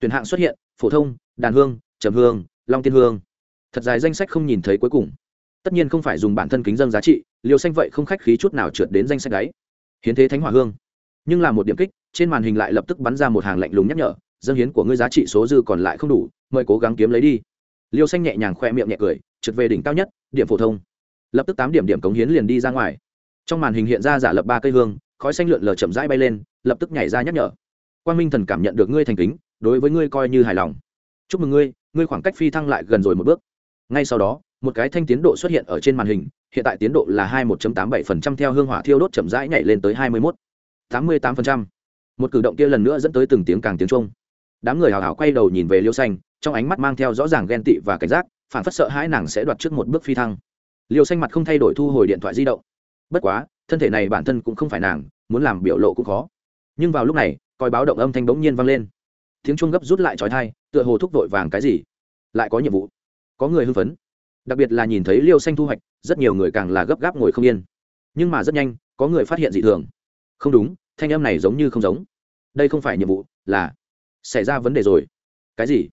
Tuyển hạng xuất hiện, phổ thông, đàn hương, trầm hương, long tiên hương. Thật dài danh sách không nhìn thấy cuối cùng. Tất nhiên không phải dùng bản thân kính dân giá trị, liêu xanh vậy không khách khí chút nào trượt đến danh sách đáy hiến thế thánh hỏa hương. Nhưng là một điểm kích, trên màn hình lại lập tức bắn ra một hàng lạnh lùng nhắc nhở, dân hiến của ngươi giá trị số dư còn lại không đủ, mời cố gắng kiếm lấy đi. Liêu xanh nhẹ nhàng khoe miệng nhẹ cười, trượt về đỉnh cao nhất, điểm phổ thông. Lập tức tám điểm điểm cống hiến liền đi ra ngoài. Trong màn hình hiện ra giả lập ba cây hương, khói xanh lượn lờ chậm rãi bay lên, lập tức nhảy ra nhắc nhở quan minh thần cảm nhận được ngươi thành kính, đối với ngươi coi như hài lòng. Chúc mừng ngươi ngươi khoảng cách phi thăng lại gần rồi một bước. Ngay sau đó, một cái thanh tiến độ xuất hiện ở trên màn hình, hiện tại tiến độ là hai một tám bảy phần trăm theo hương hỏa thiêu đốt chậm rãi nhảy lên tới hai mươi một tám mươi tám phần trăm. Một cử động kia lần nữa dẫn tới từng tiếng càng tiếng trung đám người hào hào quay đầu nhìn về liêu xanh, trong ánh mắt mang theo rõ ràng ghen tị và cảnh giác, phản phất sợ hãi nàng sẽ đoạt trước một bước phi thăng. Liêu xanh mặt không thay đổi thu hồi điện thoại di động. Bất quá, thân thể này bản thân cũng không phải nàng, muốn làm biểu lộ cũng khó. Nhưng vào lúc này coi báo động âm thanh bỗng nhiên vang lên. Tiếng chuông gấp rút lại trói thai, tựa hồ thúc vội vàng cái gì. Lại có nhiệm vụ. Có người hưng phấn. Đặc biệt là nhìn thấy liêu xanh thu hoạch, rất nhiều người càng là gấp gáp ngồi không yên. Nhưng mà rất nhanh, có người phát hiện dị thường. Không đúng, thanh âm này giống như không giống. Đây không phải nhiệm vụ, là xảy ra vấn đề rồi. Cái gì?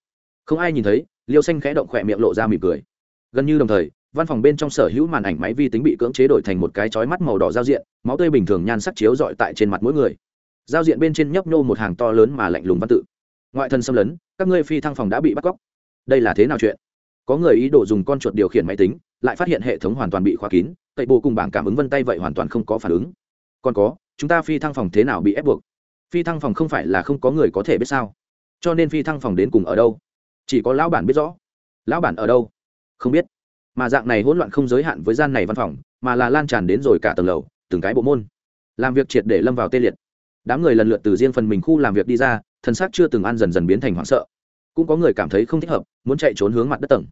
Không ai nhìn thấy, liêu xanh khẽ động khỏe miệng lộ ra mỉm cười. Gần như đồng thời, văn phòng bên trong sở hữu màn ảnh máy vi tính bị cưỡng chế đổi thành một cái chói mắt màu đỏ giao diện, máu tươi bình thường nhan sắc chiếu dọi tại trên mặt mỗi người giao diện bên trên nhấp nhô một hàng to lớn mà lạnh lùng văn tự. Ngoại thân xâm lấn, các ngươi phi thăng phòng đã bị bắt cóc. Đây là thế nào chuyện? Có người ý đồ dùng con chuột điều khiển máy tính, lại phát hiện hệ thống hoàn toàn bị khóa kín cậy bộ cùng bảng cảm ứng vân tay vậy hoàn toàn không có phản ứng. Còn có, chúng ta phi thăng phòng thế nào bị ép buộc? Phi thăng phòng không phải là không có người có thể biết sao? Cho nên phi thăng phòng đến cùng ở đâu? Chỉ có lão bản biết rõ. Lão bản ở đâu? Không biết. Mà dạng này hỗn loạn không giới hạn với gian này văn phòng, mà là lan tràn đến rồi cả tầng lầu, từng cái bộ môn. Làm việc triệt để lâm vào tê liệt đám người lần lượt từ riêng phần mình khu làm việc đi ra, thân xác chưa từng ăn dần dần biến thành hoảng sợ. Cũng có người cảm thấy không thích hợp, muốn chạy trốn hướng mặt đất tầng.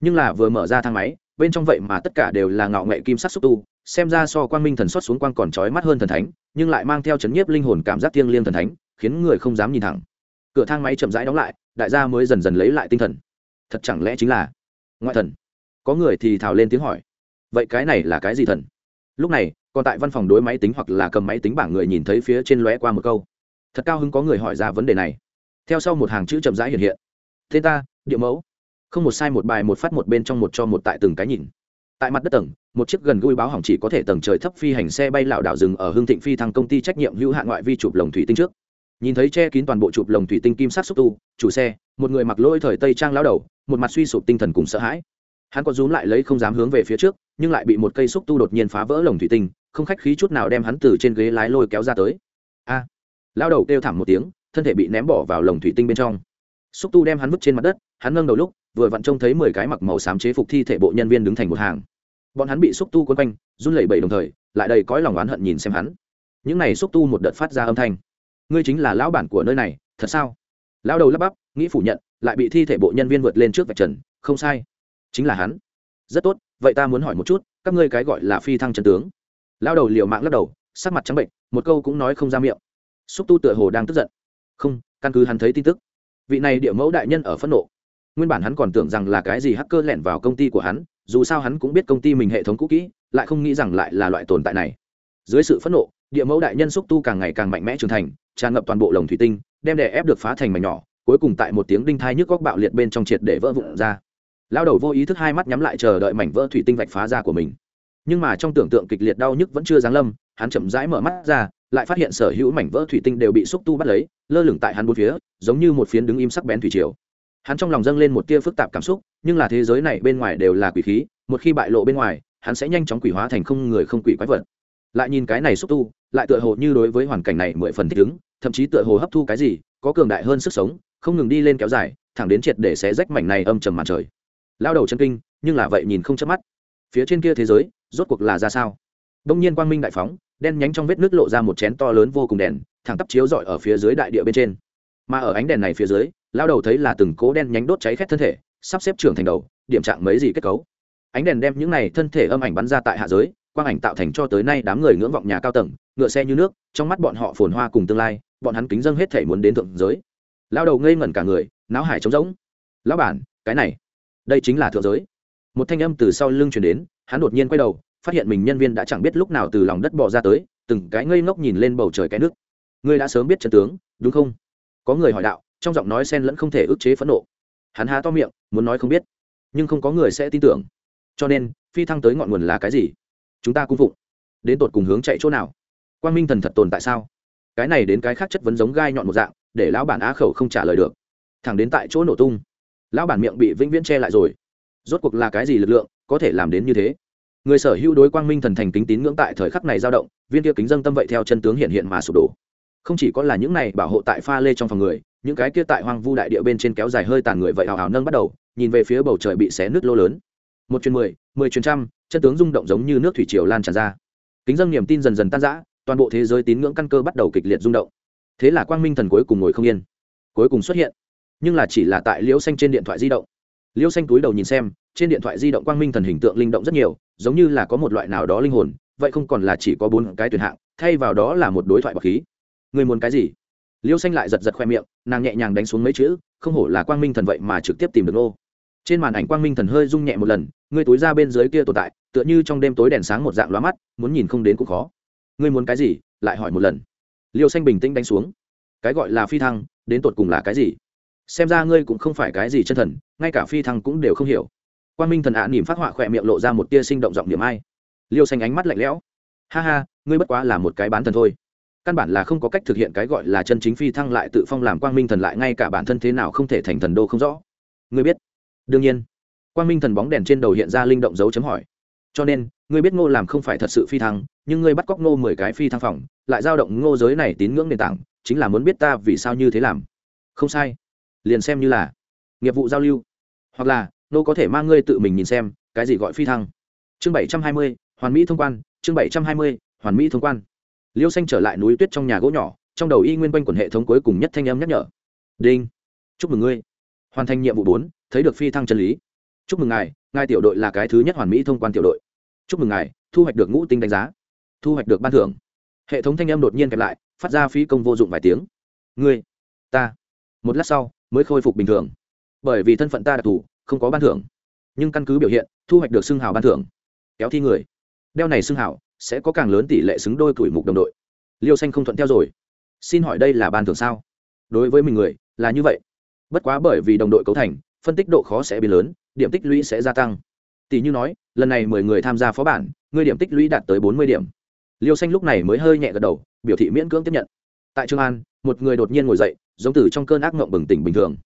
Nhưng là vừa mở ra thang máy, bên trong vậy mà tất cả đều là ngạo nghệ kim sắc xúc tu, xem ra so quang minh thần xuất xuống quang còn trói mắt hơn thần thánh, nhưng lại mang theo chấn nhiếp linh hồn cảm giác thiêng liêng thần thánh, khiến người không dám nhìn thẳng. Cửa thang máy chậm rãi đóng lại, đại gia mới dần dần lấy lại tinh thần. Thật chẳng lẽ chính là ngoại thần? Có người thì thào lên tiếng hỏi. Vậy cái này là cái gì thần? Lúc này còn tại văn phòng đối máy tính hoặc là cầm máy tính bảng người nhìn thấy phía trên lóe qua một câu. Thật cao hứng có người hỏi ra vấn đề này. Theo sau một hàng chữ chậm rãi hiện hiện. Thế ta địa mẫu. Không một sai một bài một phát một bên trong một cho một tại từng cái nhìn. Tại mặt đất tầng, một chiếc gần gũi báo hỏng chỉ có thể tầng trời thấp phi hành xe bay lảo đảo rừng ở hương thịnh phi thăng công ty trách nhiệm hữu hạn ngoại vi chụp lồng thủy tinh trước. Nhìn thấy che kín toàn bộ chụp lồng thủy tinh kim sắc xúc tu, chủ xe, một người mặc lỗi thời tây trang lao đầu, một mặt suy sụp tinh thần cùng sợ hãi. Hắn có rúm lại lấy không dám hướng về phía trước, nhưng lại bị một cây xúc tu đột nhiên phá vỡ lồng thủy tinh không khách khí chút nào đem hắn từ trên ghế lái lôi kéo ra tới. A. Lao đầu kêu thảm một tiếng, thân thể bị ném bỏ vào lồng thủy tinh bên trong. Xúc tu đem hắn vứt trên mặt đất, hắn ngâng đầu lúc, vừa vặn trông thấy mười cái mặc màu xám chế phục thi thể bộ nhân viên đứng thành một hàng. Bọn hắn bị xúc tu quấn quanh, run lẩy bẩy đồng thời, lại đầy cõi lòng oán hận nhìn xem hắn. Những này xúc tu một đợt phát ra âm thanh. Ngươi chính là lão bản của nơi này, thật sao? Lão đầu lắp bắp, nghĩ phủ nhận, lại bị thi thể bộ nhân viên vượt lên trước vạch trần, không sai. Chính là hắn. Rất tốt, vậy ta muốn hỏi một chút, các ngươi cái gọi là phi thăng trần tướng lão đầu liều mạng lắc đầu, sắc mặt trắng bệnh, một câu cũng nói không ra miệng. Xúc tu tựa hồ đang tức giận. Không, căn cứ hắn thấy tin tức, vị này địa mẫu đại nhân ở phẫn nộ. Nguyên bản hắn còn tưởng rằng là cái gì hacker lẻn vào công ty của hắn, dù sao hắn cũng biết công ty mình hệ thống cũ kỹ, lại không nghĩ rằng lại là loại tồn tại này. Dưới sự phẫn nộ, địa mẫu đại nhân xúc tu càng ngày càng mạnh mẽ trưởng thành, tràn ngập toàn bộ lồng thủy tinh, đem đè ép được phá thành mảnh nhỏ, cuối cùng tại một tiếng đinh thai nhức góc bạo liệt bên trong triệt để vỡ vụn ra. Lao đầu vô ý thức hai mắt nhắm lại chờ đợi mảnh vỡ thủy tinh vạch phá ra của mình nhưng mà trong tưởng tượng kịch liệt đau nhức vẫn chưa giáng lâm, hắn chậm rãi mở mắt ra, lại phát hiện sở hữu mảnh vỡ thủy tinh đều bị xúc tu bắt lấy, lơ lửng tại hắn bốn phía, giống như một phiến đứng im sắc bén thủy triều. Hắn trong lòng dâng lên một tia phức tạp cảm xúc, nhưng là thế giới này bên ngoài đều là quỷ khí, một khi bại lộ bên ngoài, hắn sẽ nhanh chóng quỷ hóa thành không người không quỷ quái vật. Lại nhìn cái này xúc tu, lại tựa hồ như đối với hoàn cảnh này mười phần thích ứng, thậm chí tựa hồ hấp thu cái gì, có cường đại hơn sức sống, không ngừng đi lên kéo dài, thẳng đến triệt để xé rách mảnh này âm trầm màn trời. Lao đầu chân kinh, nhưng là vậy nhìn không chớp mắt. Phía trên kia thế giới rốt cuộc là ra sao? Đông nhiên quang minh đại phóng, đen nhánh trong vết nước lộ ra một chén to lớn vô cùng đèn, thẳng tắp chiếu rọi ở phía dưới đại địa bên trên. Mà ở ánh đèn này phía dưới, lao đầu thấy là từng cố đen nhánh đốt cháy khét thân thể, sắp xếp trưởng thành đầu, điểm trạng mấy gì kết cấu. Ánh đèn đem những này thân thể âm ảnh bắn ra tại hạ giới, quang ảnh tạo thành cho tới nay đám người ngưỡng vọng nhà cao tầng, ngựa xe như nước, trong mắt bọn họ phồn hoa cùng tương lai, bọn hắn kính dâng hết thể muốn đến thượng giới. Lao đầu ngây ngẩn cả người náo hải trống rỗng. Lão bản, cái này, đây chính là thượng giới. Một thanh âm từ sau lưng chuyển đến, hắn đột nhiên quay đầu phát hiện mình nhân viên đã chẳng biết lúc nào từ lòng đất bỏ ra tới, từng cái ngây ngốc nhìn lên bầu trời cái nước. Ngươi đã sớm biết trận tướng, đúng không? Có người hỏi đạo, trong giọng nói sen lẫn không thể ức chế phẫn nộ. Hắn há to miệng, muốn nói không biết, nhưng không có người sẽ tin tưởng. Cho nên, phi thăng tới ngọn nguồn là cái gì? Chúng ta cung phụng. Đến tột cùng hướng chạy chỗ nào? Quang minh thần thật tồn tại sao? Cái này đến cái khác chất vấn giống gai nhọn một dạng, để lão bản á khẩu không trả lời được. Thẳng đến tại chỗ nổ tung, lão bản miệng bị vĩnh viễn che lại rồi. Rốt cuộc là cái gì lực lượng có thể làm đến như thế? Người sở hữu đối quang minh thần thành kính tín ngưỡng tại thời khắc này dao động, viên kia kính dân tâm vậy theo chân tướng hiện hiện mà sụp đổ. Không chỉ có là những này bảo hộ tại pha lê trong phòng người, những cái kia tại hoang vu đại địa bên trên kéo dài hơi tàn người vậy hào hào nâng bắt đầu, nhìn về phía bầu trời bị xé nước lô lớn. Một chuyến mười mười chuyến trăm, chân tướng rung động giống như nước thủy triều lan tràn ra. Kính dân niềm tin dần dần tan rã, toàn bộ thế giới tín ngưỡng căn cơ bắt đầu kịch liệt rung động. Thế là quang minh thần cuối cùng ngồi không yên, cuối cùng xuất hiện. Nhưng là chỉ là tại liễu xanh trên điện thoại di động. Liễu xanh túi đầu nhìn xem trên điện thoại di động quang minh thần hình tượng linh động rất nhiều, giống như là có một loại nào đó linh hồn, vậy không còn là chỉ có bốn cái tuyển hạng, thay vào đó là một đối thoại bọc khí. Người muốn cái gì? Liêu xanh lại giật giật khoe miệng, nàng nhẹ nhàng đánh xuống mấy chữ, không hổ là quang minh thần vậy mà trực tiếp tìm được ô trên màn ảnh quang minh thần hơi rung nhẹ một lần ngươi túi ra bên dưới kia tồn tại, tựa như trong đêm tối đèn sáng một dạng lóa mắt, muốn nhìn không đến cũng khó. Ngươi muốn cái gì? Lại hỏi một lần. Liêu xanh bình tĩnh đánh xuống. Cái gọi là phi thăng, đến tột cùng là cái gì? Xem ra ngươi cũng không phải cái gì chân thần, ngay cả phi thăng cũng đều không hiểu quang minh thần ạ nỉm phát họa khỏe miệng lộ ra một tia sinh động giọng điểm ai. Liêu xanh ánh mắt lạnh lẽo. Ha ha, ngươi bất quá là một cái bán thần thôi. Căn bản là không có cách thực hiện cái gọi là chân chính phi thăng lại tự phong làm quang minh thần lại ngay cả bản thân thế nào không thể thành thần đô không rõ. Ngươi biết? Đương nhiên. Quang minh thần bóng đèn trên đầu hiện ra linh động dấu chấm hỏi. Cho nên, ngươi biết ngô làm không phải thật sự phi thăng, nhưng ngươi bắt cóc ngô mười cái phi thăng phòng, lại giao động ngô giới này tín ngưỡng nền tảng, chính là muốn biết ta vì sao như thế làm. Không sai. Liền xem như là nghiệp vụ giao lưu, hoặc là nô có thể mang ngươi tự mình nhìn xem, cái gì gọi phi thăng? Chương bảy trăm hai mươi, hoàn mỹ thông quan, chương bảy trăm hai mươi, hoàn mỹ thông quan. Liêu xanh trở lại núi tuyết trong nhà gỗ nhỏ, trong đầu y nguyên quanh quần hệ thống cuối cùng nhất thanh âm nhắc nhở. Đinh! Chúc mừng ngươi. Hoàn thành nhiệm vụ bốn, thấy được phi thăng chân lý. Chúc mừng ngài ngài tiểu đội là cái thứ nhất hoàn mỹ thông quan tiểu đội. Chúc mừng ngài, thu hoạch được ngũ tinh đánh giá. Thu hoạch được ban thưởng. Hệ thống thanh âm đột nhiên kẹp lại, phát ra phí công vô dụng vài tiếng. Ngươi, ta, một lát sau, mới khôi phục bình thường. Bởi vì thân phận ta đặc thù không có ban thưởng. Nhưng căn cứ biểu hiện, thu hoạch được xưng hào ban thưởng. Kéo thi người. Đeo này xưng hào, sẽ có càng lớn tỷ lệ xứng đôi tuổi mục đồng đội. Liêu xanh không thuận theo rồi. Xin hỏi đây là ban thưởng sao? Đối với mình người, là như vậy. Bất quá bởi vì đồng đội cấu thành, phân tích độ khó sẽ biến lớn, điểm tích lũy sẽ gia tăng. Tỷ như nói, lần này mười người tham gia phó bản người điểm tích lũy đạt tới bốn mươi điểm. Liêu xanh lúc này mới hơi nhẹ gật đầu, biểu thị miễn cưỡng tiếp nhận. Tại trường an, một người đột nhiên ngồi dậy, giống từ trong cơn ác mộng bừng tỉnh bình thường.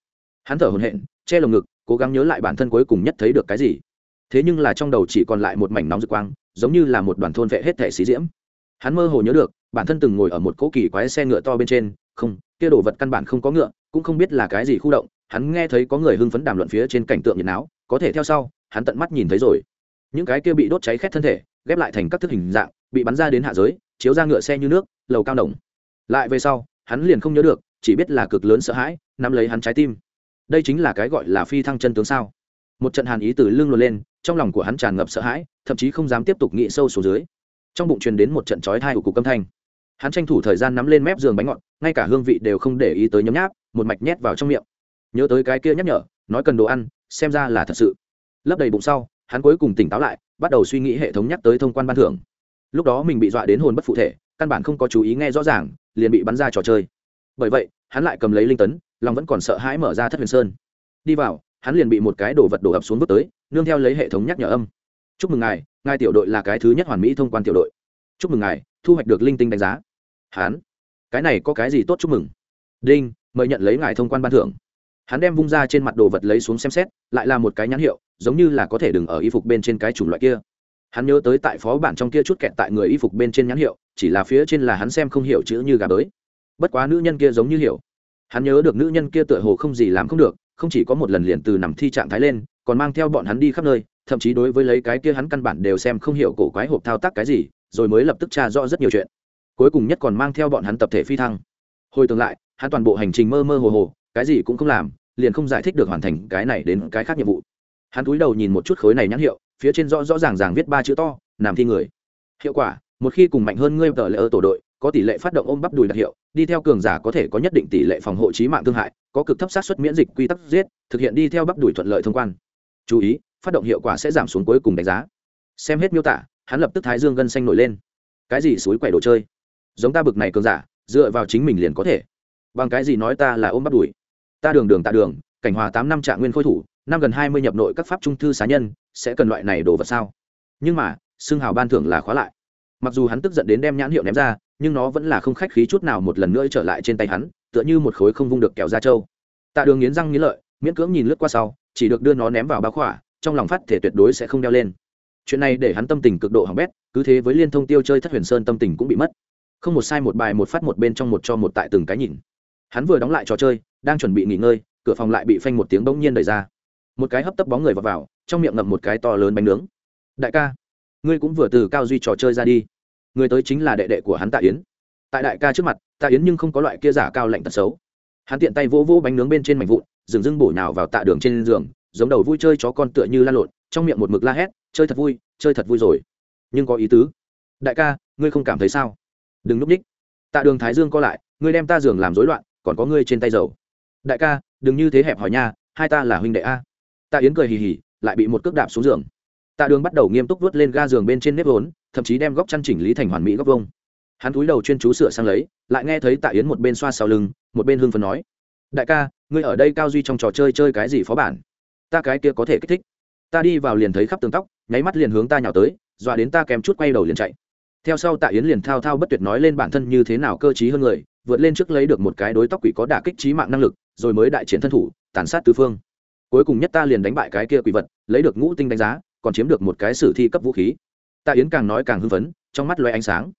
Hắn thở hồn hện che lồng ngực cố gắng nhớ lại bản thân cuối cùng nhất thấy được cái gì. Thế nhưng là trong đầu chỉ còn lại một mảnh nóng rực quang, giống như là một đoàn thôn vệ hết thể xí diễm. Hắn mơ hồ nhớ được, bản thân từng ngồi ở một cỗ kỳ quái xe ngựa to bên trên, không, kia đồ vật căn bản không có ngựa, cũng không biết là cái gì khu động, hắn nghe thấy có người hưng phấn đàm luận phía trên cảnh tượng nhiệt não có thể theo sau, hắn tận mắt nhìn thấy rồi. Những cái kia bị đốt cháy khét thân thể, ghép lại thành các thức hình dạng, bị bắn ra đến hạ giới, chiếu ra ngựa xe như nước, lầu cao đồng lại về sau, hắn liền không nhớ được, chỉ biết là cực lớn sợ hãi, nắm lấy hắn trái tim đây chính là cái gọi là phi thăng chân tướng sao? Một trận hàn ý từ lưng luôn lên, trong lòng của hắn tràn ngập sợ hãi, thậm chí không dám tiếp tục nghĩ sâu xuống dưới. Trong bụng truyền đến một trận chói thai của cục âm thanh. Hắn tranh thủ thời gian nắm lên mép giường bánh ngọt, ngay cả hương vị đều không để ý tới nhấm nháp, một mạch nhét vào trong miệng. Nhớ tới cái kia nhắc nhở, nói cần đồ ăn, xem ra là thật sự. Lấp đầy bụng sau, hắn cuối cùng tỉnh táo lại, bắt đầu suy nghĩ hệ thống nhắc tới thông quan ban thưởng. Lúc đó mình bị dọa đến hồn bất phụ thể, căn bản không có chú ý nghe rõ ràng, liền bị bắn ra trò chơi. Bởi vậy, hắn lại cầm lấy linh tấn lòng vẫn còn sợ hãi mở ra thất huyền sơn. Đi vào, hắn liền bị một cái đồ vật đổ ập xuống bước tới, nương theo lấy hệ thống nhắc nhở âm. Chúc mừng ngài ngài tiểu đội là cái thứ nhất hoàn mỹ thông quan tiểu đội. Chúc mừng ngài, thu hoạch được linh tinh đánh giá. Hắn, cái này có cái gì tốt chúc mừng? Đinh, mời nhận lấy ngài thông quan ban thưởng. Hắn đem vung ra trên mặt đồ vật lấy xuống xem xét, lại là một cái nhãn hiệu, giống như là có thể đừng ở y phục bên trên cái chủng loại kia. Hắn nhớ tới tại phó bản trong kia chút kẹt tại người y phục bên trên nhãn hiệu, chỉ là phía trên là hắn xem không hiểu chữ như gà bới. Bất quá nữ nhân kia giống như hiểu hắn nhớ được nữ nhân kia tựa hồ không gì làm không được, không chỉ có một lần liền từ nằm thi trạng thái lên, còn mang theo bọn hắn đi khắp nơi, thậm chí đối với lấy cái kia hắn căn bản đều xem không hiểu cổ quái hộp thao tác cái gì, rồi mới lập tức tra rõ rất nhiều chuyện. Cuối cùng nhất còn mang theo bọn hắn tập thể phi thăng. Hồi tương lại, hắn toàn bộ hành trình mơ mơ hồ hồ, cái gì cũng không làm, liền không giải thích được hoàn thành cái này đến cái khác nhiệm vụ. Hắn cúi đầu nhìn một chút khối này nhãn hiệu, phía trên rõ rõ ràng ràng viết ba chữ to làm thi người. Hiệu quả, một khi cùng mạnh hơn ngươi tờ lỡ ở tổ đội có tỷ lệ phát động ôm bắp đùi đặc hiệu, đi theo cường giả có thể có nhất định tỷ lệ phòng hộ trí mạng thương hại, có cực thấp sát xuất miễn dịch quy tắc giết, thực hiện đi theo bắp đùi thuận lợi thông quan. Chú ý, phát động hiệu quả sẽ giảm xuống cuối cùng đánh giá. Xem hết miêu tả, hắn lập tức thái dương gân xanh nổi lên. Cái gì suối quẻ đồ chơi? Giống ta bực này cường giả, dựa vào chính mình liền có thể. Bằng cái gì nói ta là ôm bắp đùi? Ta đường đường tạ đường, cảnh hòa tám năm trạng nguyên khôi thủ, năm gần hai mươi nhập nội các pháp trung thư xá nhân, sẽ cần loại này đồ vật sao? Nhưng mà, xương hào ban thưởng là khóa lại. Mặc dù hắn tức giận đến đem nhãn hiệu ném ra nhưng nó vẫn là không khách khí chút nào một lần nữa trở lại trên tay hắn tựa như một khối không vung được kẹo ra trâu. Tạ đường nghiến răng nghiến lợi miễn cưỡng nhìn lướt qua sau chỉ được đưa nó ném vào bao khỏa trong lòng phát thể tuyệt đối sẽ không đeo lên. Chuyện này để hắn tâm tình cực độ hỏng bét cứ thế với liên thông tiêu chơi thất huyền sơn tâm tình cũng bị mất. Không một sai một bài một phát một bên trong một cho một tại từng cái nhìn. Hắn vừa đóng lại trò chơi đang chuẩn bị nghỉ ngơi cửa phòng lại bị phanh một tiếng bỗng nhiên đẩy ra. Một cái hấp tấp bóng người vào, vào trong miệng ngậm một cái to lớn bánh nướng. Đại ca ngươi cũng vừa từ cao duy trò chơi ra đi người tới chính là đệ đệ của hắn tạ yến. Tại đại ca trước mặt, tạ yến nhưng không có loại kia giả cao lạnh tật xấu. Hắn tiện tay vỗ vỗ bánh nướng bên trên mảnh vụn, dừng dưng bổ nhào vào tạ đường trên giường, giống đầu vui chơi chó con tựa như la lộn, trong miệng một mực la hét, chơi thật vui, chơi thật vui rồi. Nhưng có ý tứ. Đại ca, ngươi không cảm thấy sao? Đừng núp ních. Tạ đường thái dương co lại, ngươi đem ta giường làm rối loạn, còn có ngươi trên tay dầu. Đại ca, đừng như thế hẹp hỏi nha, hai ta là huynh đệ a. Tạ yến cười hì hì, lại bị một cước đạp xuống giường. Tạ đường bắt đầu nghiêm túc vớt lên ga giường bên trên nếp vốn thậm chí đem góc chăn chỉnh lý thành hoàn mỹ góc vông hắn cúi đầu chuyên chú sửa sang lấy, lại nghe thấy tạ yến một bên xoa sau lưng, một bên hưng phấn nói, đại ca, ngươi ở đây cao duy trong trò chơi chơi cái gì phó bản? Ta cái kia có thể kích thích. Ta đi vào liền thấy khắp tường tóc, nháy mắt liền hướng ta nhào tới, dọa đến ta kèm chút quay đầu liền chạy. Theo sau tạ yến liền thao thao bất tuyệt nói lên bản thân như thế nào cơ t hơn người, vượt lên trước lấy được một cái đối tóc quỷ có đả kích trí mạng năng lực, rồi mới đại chiến thân thủ, tàn sát tứ phương. Cuối cùng nhất ta liền đánh bại cái kia quỷ vật, lấy được ngũ tinh đánh giá, còn chiếm được một cái sử thi cấp vũ khí tạ yến càng nói càng hưng phấn, trong mắt loay ánh sáng.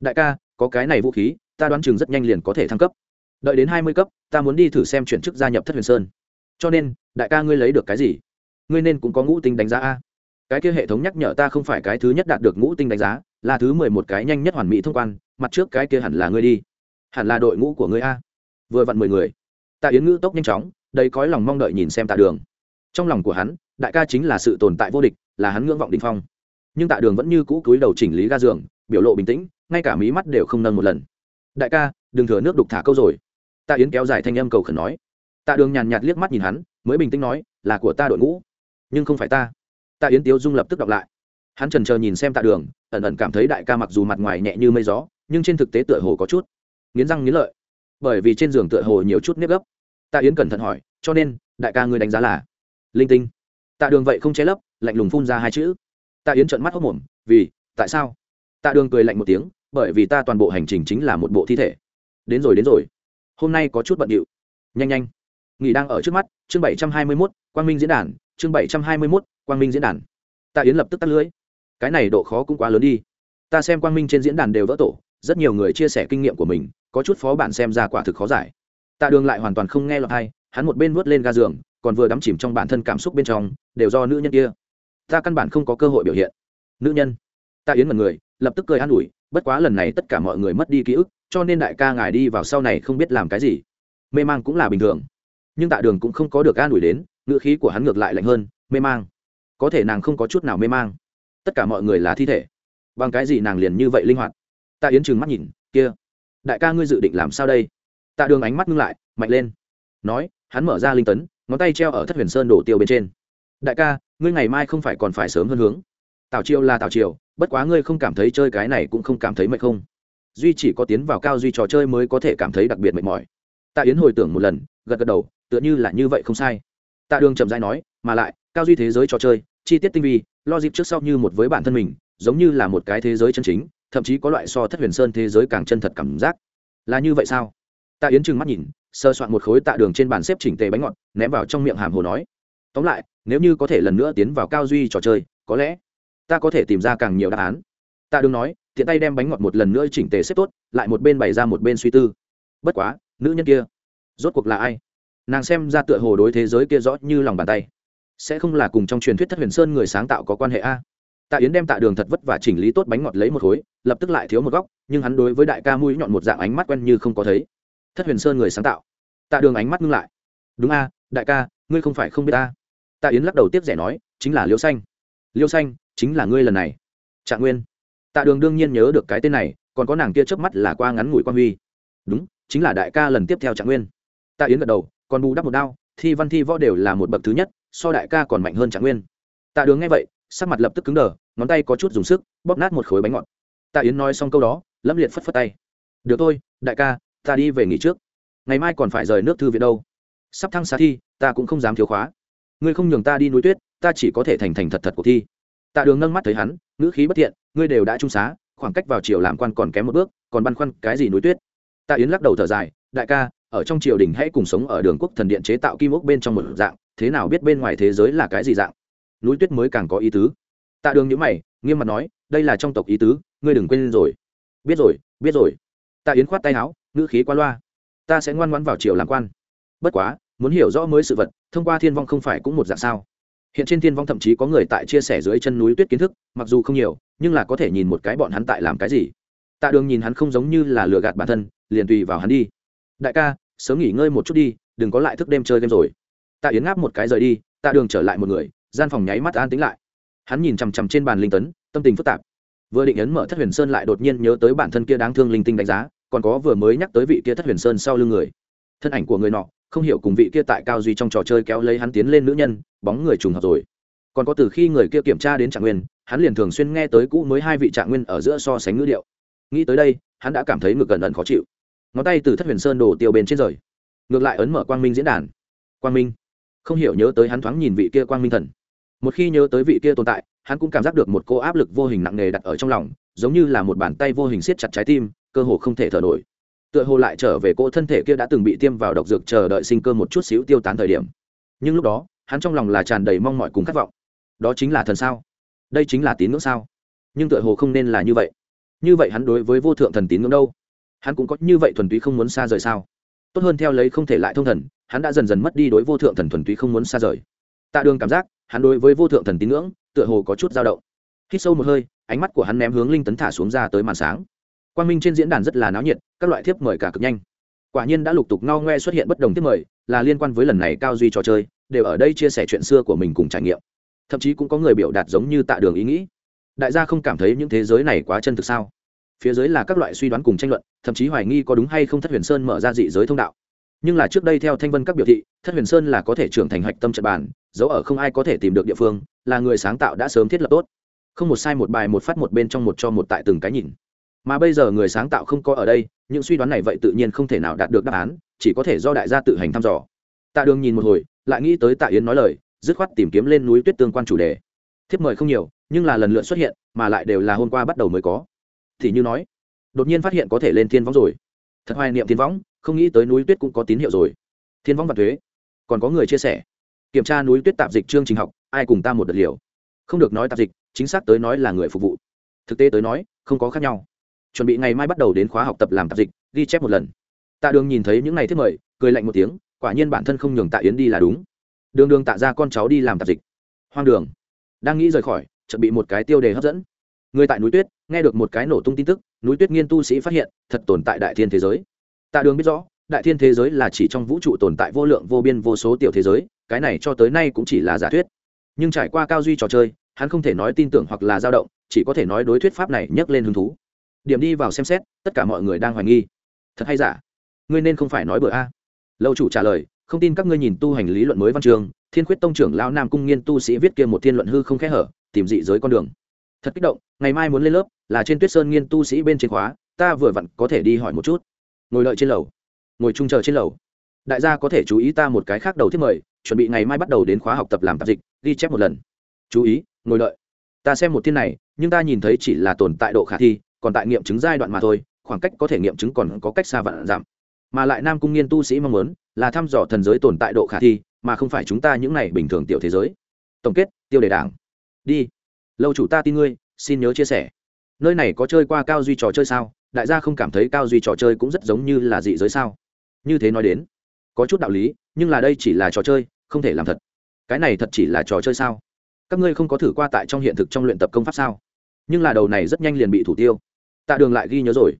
Đại ca, có cái này vũ khí, ta đoán chừng rất nhanh liền có thể thăng cấp. Đợi đến hai mươi cấp, ta muốn đi thử xem chuyển chức gia nhập thất huyền sơn. Cho nên, đại ca ngươi lấy được cái gì? Ngươi nên cũng có ngũ tinh đánh giá a. Cái kia hệ thống nhắc nhở ta không phải cái thứ nhất đạt được ngũ tinh đánh giá, là thứ mười một cái nhanh nhất hoàn mỹ thông quan, mặt trước cái kia hẳn là ngươi đi. Hẳn là đội ngũ của ngươi a. Vừa vặn mười người. Tạ yến ngữ tốc nhanh chóng, đầy cõi lòng mong đợi nhìn xem tạ đường. Trong lòng của hắn, đại ca chính là sự tồn tại vô địch, là hắn ngưỡng vọng đình phong nhưng tạ đường vẫn như cũ cúi đầu chỉnh lý ga giường, biểu lộ bình tĩnh, ngay cả mí mắt đều không nâng một lần. Đại ca, đừng thừa nước đục thả câu rồi. Tạ yến kéo dài thanh âm cầu khẩn nói. Tạ đường nhàn nhạt liếc mắt nhìn hắn, mới bình tĩnh nói, là của ta đội ngũ, nhưng không phải ta. Tạ yến tiếu dung lập tức đọc lại. Hắn trần chờ nhìn xem tạ đường, ẩn ẩn cảm thấy đại ca mặc dù mặt ngoài nhẹ như mây gió, nhưng trên thực tế tựa hồ có chút nghiến răng nghiến lợi. Bởi vì trên giường tựa hồ nhiều chút nếp gấp. Tạ yến cẩn thận hỏi, cho nên, đại ca ngươi đánh giá là? Linh tinh. Tạ đường vậy không che lấp, lạnh lùng phun ra hai chữ tạ yến trợn mắt hốc mồm, vì, tại sao? Tạ đường cười lạnh một tiếng, bởi vì ta toàn bộ hành trình chính là một bộ thi thể. Đến rồi đến rồi. Hôm nay có chút bận điệu. Nhanh nhanh. Nghỉ đang ở trước mắt, chương bảy trăm hai mươi mốt, quang minh diễn đàn, chương bảy trăm hai mươi mốt, quang minh diễn đàn. Tạ yến lập tức tắt lưới cái này độ khó cũng quá lớn đi. Ta xem quang minh trên diễn đàn đều vỡ tổ, rất nhiều người chia sẻ kinh nghiệm của mình, có chút phó bản xem ra quả thực khó giải. Tạ đường lại hoàn toàn không nghe lọt hay hắn một bên vớt lên ga giường, còn vừa đắm chìm trong bản thân cảm xúc bên trong, đều do nữ nhân kia ta căn bản không có cơ hội biểu hiện. Nữ nhân. Ta yến mật người, lập tức cười an ủi, bất quá lần này tất cả mọi người mất đi ký ức, cho nên đại ca ngài đi vào sau này không biết làm cái gì. Mê mang cũng là bình thường. Nhưng tạ đường cũng không có được an ủi đến, ngữ khí của hắn ngược lại lạnh hơn, mê mang. Có thể nàng không có chút nào mê mang. Tất cả mọi người là thi thể. Bằng cái gì nàng liền như vậy linh hoạt? Tạ yến trừng mắt nhìn, kia. Đại ca ngươi dự định làm sao đây? Tạ đường ánh mắt ngưng lại, mạnh lên. Nói, hắn mở ra linh tấn, ngón tay treo ở thất huyền sơn đổ tiêu bên trên. Đại ca ngươi ngày mai không phải còn phải sớm hơn hướng. Tào triều là tào triều, bất quá ngươi không cảm thấy chơi cái này cũng không cảm thấy mệt không? Duy chỉ có tiến vào cao duy trò chơi mới có thể cảm thấy đặc biệt mệt mỏi. Tạ yến hồi tưởng một lần gật gật đầu tựa như là như vậy không sai. Tạ đường chậm dãi nói mà lại cao duy thế giới trò chơi chi tiết tinh vi lo dịp trước sau như một với bản thân mình giống như là một cái thế giới chân chính thậm chí có loại so thất huyền sơn thế giới càng chân thật cảm giác. Là như vậy sao? Tạ yến trừng mắt nhìn sơ soạn một khối tạ đường trên bàn xếp chỉnh tề bánh ngọt ném vào trong miệng hàm hồ nói. Tóm lại nếu như có thể lần nữa tiến vào cao duy trò chơi, có lẽ ta có thể tìm ra càng nhiều đáp án. Ta đừng nói, tiện tay đem bánh ngọt một lần nữa chỉnh tề xếp tốt, lại một bên bày ra một bên suy tư. Bất quá, nữ nhân kia, rốt cuộc là ai? Nàng xem ra tựa hồ đối thế giới kia rõ như lòng bàn tay. Sẽ không là cùng trong truyền thuyết thất huyền sơn người sáng tạo có quan hệ a? Tạ yến đem tạ đường thật vất và chỉnh lý tốt bánh ngọt lấy một khối, lập tức lại thiếu một góc, nhưng hắn đối với đại ca mũi nhọn một dạng ánh mắt quen như không có thấy. Thất huyền sơn người sáng tạo. Tạ đường ánh mắt ngưng lại. Đúng a, đại ca, ngươi không phải không biết ta tạ yến lắc đầu tiếp rẻ nói, chính là liêu xanh. Liêu xanh, chính là ngươi lần này. Trạng nguyên. Tạ đường đương nhiên nhớ được cái tên này, còn có nàng kia chớp mắt là qua ngắn ngủi quan huy. Đúng, chính là đại ca lần tiếp theo trạng nguyên. Tạ yến gật đầu, còn bù đắp một đao, thi văn thi võ đều là một bậc thứ nhất, so đại ca còn mạnh hơn trạng nguyên. Tạ đường nghe vậy, sắc mặt lập tức cứng đờ, ngón tay có chút dùng sức, bóp nát một khối bánh ngọt. Tạ yến nói xong câu đó lâm liệt phất phất tay. Được thôi, đại ca, ta đi về nghỉ trước. Ngày mai còn phải rời nước thư viện đâu. Sắp thăng xá thi, ta cũng không dám thiếu khóa ngươi không nhường ta đi núi tuyết, ta chỉ có thể thành thành thật thật cuộc thi. Tạ đường nâng mắt thấy hắn, ngữ khí bất thiện, ngươi đều đã trung xá, khoảng cách vào triều làm quan còn kém một bước, còn băn khoăn cái gì núi tuyết? Tạ yến lắc đầu thở dài, đại ca, ở trong triều đình hãy cùng sống ở đường quốc thần điện chế tạo kim ốc bên trong một dạng, thế nào biết bên ngoài thế giới là cái gì dạng? Núi tuyết mới càng có ý tứ. Tạ đường nhữ mày, nghiêm mặt nói, đây là trong tộc ý tứ, ngươi đừng quên rồi. Biết rồi biết rồi. Tạ yến khoát tay áo, ngữ khí qua loa. Ta sẽ ngoan ngoãn vào triều làm quan. Bất quá muốn hiểu rõ mới sự vật, thông qua thiên vong không phải cũng một dạng sao? Hiện trên thiên vong thậm chí có người tại chia sẻ dưới chân núi tuyết kiến thức, mặc dù không nhiều, nhưng là có thể nhìn một cái bọn hắn tại làm cái gì. Tạ đường nhìn hắn không giống như là lừa gạt bản thân, liền tùy vào hắn đi. Đại ca, sớm nghỉ ngơi một chút đi, đừng có lại thức đêm chơi game rồi. Tạ yến ngáp một cái rời đi, tạ đường trở lại một người, gian phòng nháy mắt an tính lại. Hắn nhìn chằm chằm trên bàn linh tấn, tâm tình phức tạp. Vừa định ấn mở thất huyền sơn lại đột nhiên nhớ tới bản thân kia đáng thương linh tinh đánh giá, còn có vừa mới nhắc tới vị kia thất huyền sơn sau lưng người. Thân ảnh của người nọ không hiểu cùng vị kia tại cao duy trong trò chơi kéo lấy hắn tiến lên nữ nhân, bóng người trùng hợp rồi. Còn có từ khi người kia kiểm tra đến trạng nguyên, hắn liền thường xuyên nghe tới cũ mới hai vị trạng nguyên ở giữa so sánh ngữ điệu. Nghĩ tới đây, hắn đã cảm thấy ngực gần ẩn khó chịu. Ngón tay từ thất huyền sơn đổ tiêu bên trên rời. Ngược lại ấn mở quang minh diễn đàn. Quang minh. Không hiểu nhớ tới hắn thoáng nhìn vị kia quang minh thần. Một khi nhớ tới vị kia tồn tại, hắn cũng cảm giác được một cô áp lực vô hình nặng nề đặt ở trong lòng, giống như là một bàn tay vô hình siết chặt trái tim, cơ hồ không thể thở nổi tựa hồ lại trở về cô thân thể kia đã từng bị tiêm vào độc dược chờ đợi sinh cơ một chút xíu tiêu tán thời điểm. Nhưng lúc đó, hắn trong lòng là tràn đầy mong mỏi cùng khát vọng. Đó chính là thần sao? Đây chính là tín ngưỡng sao? Nhưng tựa hồ không nên là như vậy. Như vậy hắn đối với vô thượng thần tín ngưỡng đâu? Hắn cũng có như vậy thuần túy không muốn xa rời sao? Tốt hơn theo lấy không thể lại thông thần, hắn đã dần dần mất đi đối vô thượng thần thuần túy không muốn xa rời. Tạ đường cảm giác, hắn đối với vô thượng thần tín ngưỡng, tựa hồ có chút dao động. Hít sâu một hơi, ánh mắt của hắn ném hướng linh tấn thả xuống ra tới màn sáng quang minh trên diễn đàn rất là náo nhiệt, các loại thiếp mời cả cực nhanh. Quả nhiên đã lục tục ngao ngoe xuất hiện bất đồng thiếp mời, là liên quan với lần này cao duy trò chơi, đều ở đây chia sẻ chuyện xưa của mình cùng trải nghiệm. Thậm chí cũng có người biểu đạt giống như tạ đường ý nghĩ. Đại gia không cảm thấy những thế giới này quá chân thực sao? Phía dưới là các loại suy đoán cùng tranh luận, thậm chí hoài nghi có đúng hay không thất huyền sơn mở ra dị giới thông đạo. Nhưng là trước đây theo thanh vân các biểu thị, thất huyền sơn là có thể trưởng thành hạch tâm trận bàn dẫu ở không ai có thể tìm được địa phương, là người sáng tạo đã sớm thiết lập tốt. Không một sai một bài, một phát một bên trong một cho một tại từng cái nhìn mà bây giờ người sáng tạo không có ở đây, những suy đoán này vậy tự nhiên không thể nào đạt được đáp án, chỉ có thể do đại gia tự hành thăm dò. Tạ đường nhìn một hồi, lại nghĩ tới tạ yến nói lời, dứt khoát tìm kiếm lên núi tuyết tương quan chủ đề. Thiếp mời không nhiều, nhưng là lần lượt xuất hiện, mà lại đều là hôm qua bắt đầu mới có. Thì như nói, đột nhiên phát hiện có thể lên thiên võng rồi. Thật hoài niệm thiên võng, không nghĩ tới núi tuyết cũng có tín hiệu rồi. Thiên võng và thuế còn có người chia sẻ. Kiểm tra núi tuyết tạp dịch chương trình học, ai cùng ta một đợt liều. Không được nói tạp dịch, chính xác tới nói là người phục vụ. Thực tế tới nói, không có khác nhau chuẩn bị ngày mai bắt đầu đến khóa học tập làm tạp dịch, ghi chép một lần. Tạ đường nhìn thấy những ngày thiết mời, cười lạnh một tiếng, quả nhiên bản thân không nhường tạ yến đi là đúng. Đường đường tạ ra con cháu đi làm tạp dịch. Hoang đường. Đang nghĩ rời khỏi chuẩn bị một cái tiêu đề hấp dẫn. Người tại núi tuyết, nghe được một cái nổ tung tin tức, núi tuyết nghiên tu sĩ phát hiện, thật tồn tại đại thiên thế giới. Tạ đường biết rõ, đại thiên thế giới là chỉ trong vũ trụ tồn tại vô lượng, vô biên, vô số tiểu thế giới, cái này cho tới nay cũng chỉ là giả thuyết. Nhưng trải qua cao duy trò chơi, hắn không thể nói tin tưởng hoặc là dao động, chỉ có thể nói đối thuyết pháp này nhấc lên hứng thú điểm đi vào xem xét, tất cả mọi người đang hoài nghi. Thật hay giả? Ngươi nên không phải nói bừa a. Lâu chủ trả lời, không tin các ngươi nhìn tu hành lý luận mới văn trường, thiên khuyết tông trưởng lao nam cung nghiên tu sĩ viết kia một thiên luận hư không khẽ hở, tìm dị giới con đường. Thật kích động, ngày mai muốn lên lớp, là trên tuyết sơn nghiên tu sĩ bên trên khóa, ta vừa vặn có thể đi hỏi một chút. Ngồi đợi trên lầu. Ngồi chung chờ trên lầu. Đại gia có thể chú ý ta một cái khác đầu thiết mời, chuẩn bị ngày mai bắt đầu đến khóa học tập làm tạp dịch, ghi chép một lần. Chú ý, ngồi đợi. Ta xem một thiên này, nhưng ta nhìn thấy chỉ là tồn tại độ khả thi còn tại nghiệm chứng giai đoạn mà thôi, khoảng cách có thể nghiệm chứng còn có cách xa vạn giảm. Mà lại nam cung nghiên tu sĩ mong muốn là thăm dò thần giới tồn tại độ khả thi, mà không phải chúng ta những này bình thường tiểu thế giới. Tổng kết, tiêu đề đảng. Đi. Lâu chủ ta tin ngươi, xin nhớ chia sẻ. Nơi này có chơi qua cao duy trò chơi sao? Đại gia không cảm thấy cao duy trò chơi cũng rất giống như là dị giới sao? Như thế nói đến, có chút đạo lý, nhưng là đây chỉ là trò chơi, không thể làm thật. Cái này thật chỉ là trò chơi sao? Các ngươi không có thử qua tại trong hiện thực trong luyện tập công pháp sao? Nhưng là đầu này rất nhanh liền bị thủ tiêu tạ đường lại ghi nhớ rồi.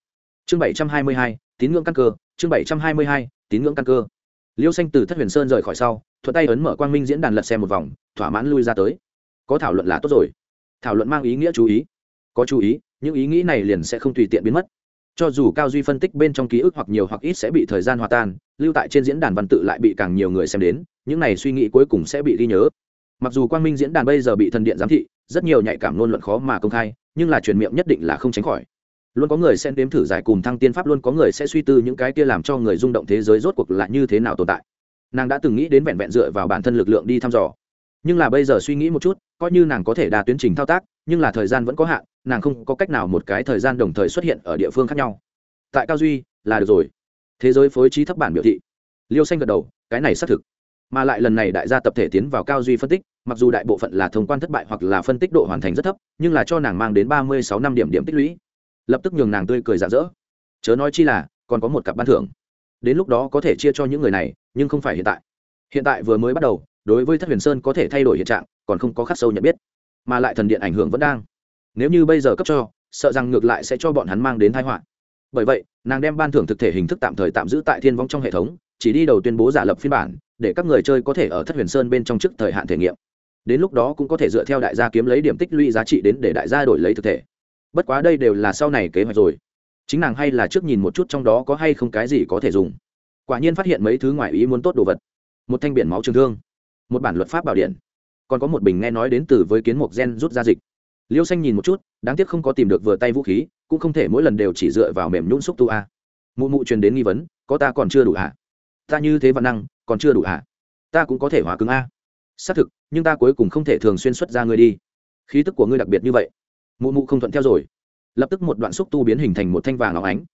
Chương bảy trăm hai mươi hai, tín ngưỡng căn cơ. Chương bảy trăm hai mươi hai, tín ngưỡng căn cơ. Liêu xanh từ thất huyền sơn rời khỏi sau, thuận tay ấn mở quang minh diễn đàn lật xem một vòng, thỏa mãn lui ra tới. Có thảo luận là tốt rồi. Thảo luận mang ý nghĩa chú ý. Có chú ý, những ý nghĩ này liền sẽ không tùy tiện biến mất. Cho dù cao duy phân tích bên trong ký ức hoặc nhiều hoặc ít sẽ bị thời gian hòa tan, lưu tại trên diễn đàn văn tự lại bị càng nhiều người xem đến, những này suy nghĩ cuối cùng sẽ bị ghi nhớ. Mặc dù quang minh diễn đàn bây giờ bị thần điện giám thị, rất nhiều nhạy cảm ngôn luận khó mà công khai, nhưng là truyền miệng nhất định là không tránh khỏi luôn có người sẽ đếm thử giải cùng thăng tiên pháp, luôn có người sẽ suy tư những cái kia làm cho người rung động thế giới rốt cuộc là như thế nào tồn tại. Nàng đã từng nghĩ đến vẹn vẹn dựa vào bản thân lực lượng đi thăm dò. Nhưng là bây giờ suy nghĩ một chút, coi như nàng có thể đa tuyến trình thao tác, nhưng là thời gian vẫn có hạn, nàng không có cách nào một cái thời gian đồng thời xuất hiện ở địa phương khác nhau. Tại cao duy, là được rồi. Thế giới phối trí thấp bản biểu thị. Liêu xanh gật đầu, cái này xác thực. Mà lại lần này đại gia tập thể tiến vào cao duy phân tích, mặc dù đại bộ phận là thông quan thất bại hoặc là phân tích độ hoàn thành rất thấp, nhưng là cho nàng mang đến ba mươi sáu năm điểm điểm tích lũy lập tức nhường nàng tươi cười rạng rỡ. Chớ nói chi là, còn có một cặp ban thưởng. Đến lúc đó có thể chia cho những người này, nhưng không phải hiện tại. Hiện tại vừa mới bắt đầu, đối với thất huyền sơn có thể thay đổi hiện trạng, còn không có khắc sâu nhận biết. Mà lại thần điện ảnh hưởng vẫn đang. Nếu như bây giờ cấp cho, sợ rằng ngược lại sẽ cho bọn hắn mang đến thái họa. Bởi vậy, nàng đem ban thưởng thực thể hình thức tạm thời tạm giữ tại thiên vong trong hệ thống, chỉ đi đầu tuyên bố giả lập phiên bản, để các người chơi có thể ở thất huyền sơn bên trong trước thời hạn thể nghiệm. Đến lúc đó cũng có thể dựa theo đại gia kiếm lấy điểm tích lũy giá trị đến để đại gia đổi lấy thực thể bất quá đây đều là sau này kế hoạch rồi. Chính nàng hay là trước nhìn một chút trong đó có hay không cái gì có thể dùng. Quả nhiên phát hiện mấy thứ ngoài ý muốn tốt đồ vật. Một thanh biển máu trường thương, một bản luật pháp bảo điện. Còn có một bình nghe nói đến từ với kiến mục gen rút ra dịch. Liêu xanh nhìn một chút, đáng tiếc không có tìm được vừa tay vũ khí, cũng không thể mỗi lần đều chỉ dựa vào mềm nhũng xúc tu a. Mụ mụ truyền đến nghi vấn, có ta còn chưa đủ hả? Ta như thế văn năng, còn chưa đủ hả? Ta cũng có thể hóa cứng a. Xác thực, nhưng ta cuối cùng không thể thường xuyên xuất ra ngươi đi. Khí tức của ngươi đặc biệt như vậy mụ mụ không thuận theo rồi. Lập tức một đoạn xúc tu biến hình thành một thanh vàng óng ánh.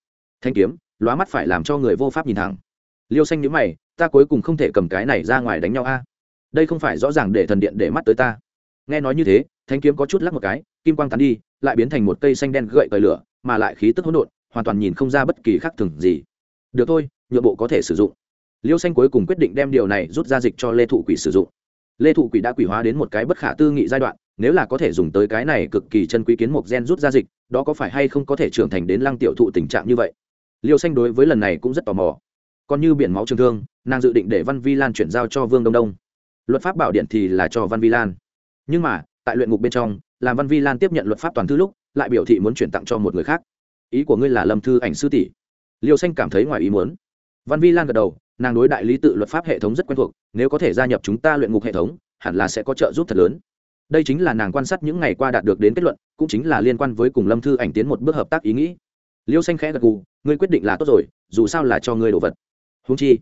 Thanh kiếm, lóa mắt phải làm cho người vô pháp nhìn thẳng. Liêu xanh nhữ mày, ta cuối cùng không thể cầm cái này ra ngoài đánh nhau a. Đây không phải rõ ràng để thần điện để mắt tới ta. Nghe nói như thế, thanh kiếm có chút lắc một cái, kim quang tán đi, lại biến thành một cây xanh đen gậy cởi lửa, mà lại khí tức hỗn độn, hoàn toàn nhìn không ra bất kỳ khác thường gì. Được thôi, nhượng bộ có thể sử dụng. Liêu xanh cuối cùng quyết định đem điều này rút ra dịch cho lê thụ quỷ sử dụng. Lê thụ quỷ đã quỷ hóa đến một cái bất khả tư nghị giai đoạn nếu là có thể dùng tới cái này cực kỳ chân quý kiến mục gen rút ra dịch, đó có phải hay không có thể trưởng thành đến lăng tiểu thụ tình trạng như vậy? Liêu xanh đối với lần này cũng rất tò mò. Còn như biển máu trường thương, nàng dự định để văn vi lan chuyển giao cho vương đông đông. Luật pháp bảo điện thì là cho văn vi lan. Nhưng mà, tại luyện ngục bên trong, làm văn vi lan tiếp nhận luật pháp toàn thư lúc, lại biểu thị muốn chuyển tặng cho một người khác. Ý của ngươi là lâm thư ảnh sư tỷ. Liêu xanh cảm thấy ngoài ý muốn. Văn vi lan gật đầu, nàng đối đại lý tự luật pháp hệ thống rất quen thuộc, nếu có thể gia nhập chúng ta luyện ngục hệ thống, hẳn là sẽ có trợ giúp thật lớn đây chính là nàng quan sát những ngày qua đạt được đến kết luận, cũng chính là liên quan với cùng lâm thư ảnh tiến một bước hợp tác ý nghĩ. Liêu xanh khẽ gật gù, ngươi quyết định là tốt rồi, dù sao là cho ngươi đồ vật. Húng chi,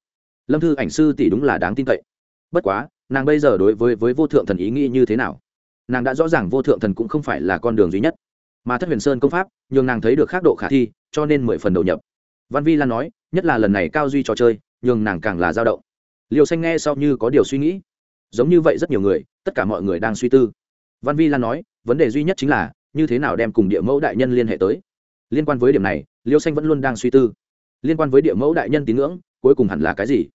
lâm thư ảnh sư tỷ đúng là đáng tin cậy. Bất quá, nàng bây giờ đối với với vô thượng thần ý nghĩ như thế nào? Nàng đã rõ ràng vô thượng thần cũng không phải là con đường duy nhất. Mà thất huyền sơn công pháp, nhường nàng thấy được khác độ khả thi, cho nên mười phần đầu nhập. Văn vi lan nói, nhất là lần này cao duy trò chơi, nhường nàng càng là dao động. Liều xanh nghe sau như có điều suy nghĩ. Giống như vậy rất nhiều người, tất cả mọi người đang suy tư văn vi lan nói, vấn đề duy nhất chính là, như thế nào đem cùng địa mẫu đại nhân liên hệ tới? Liên quan với điểm này, liêu xanh vẫn luôn đang suy tư. Liên quan với địa mẫu đại nhân tín ngưỡng, cuối cùng hẳn là cái gì?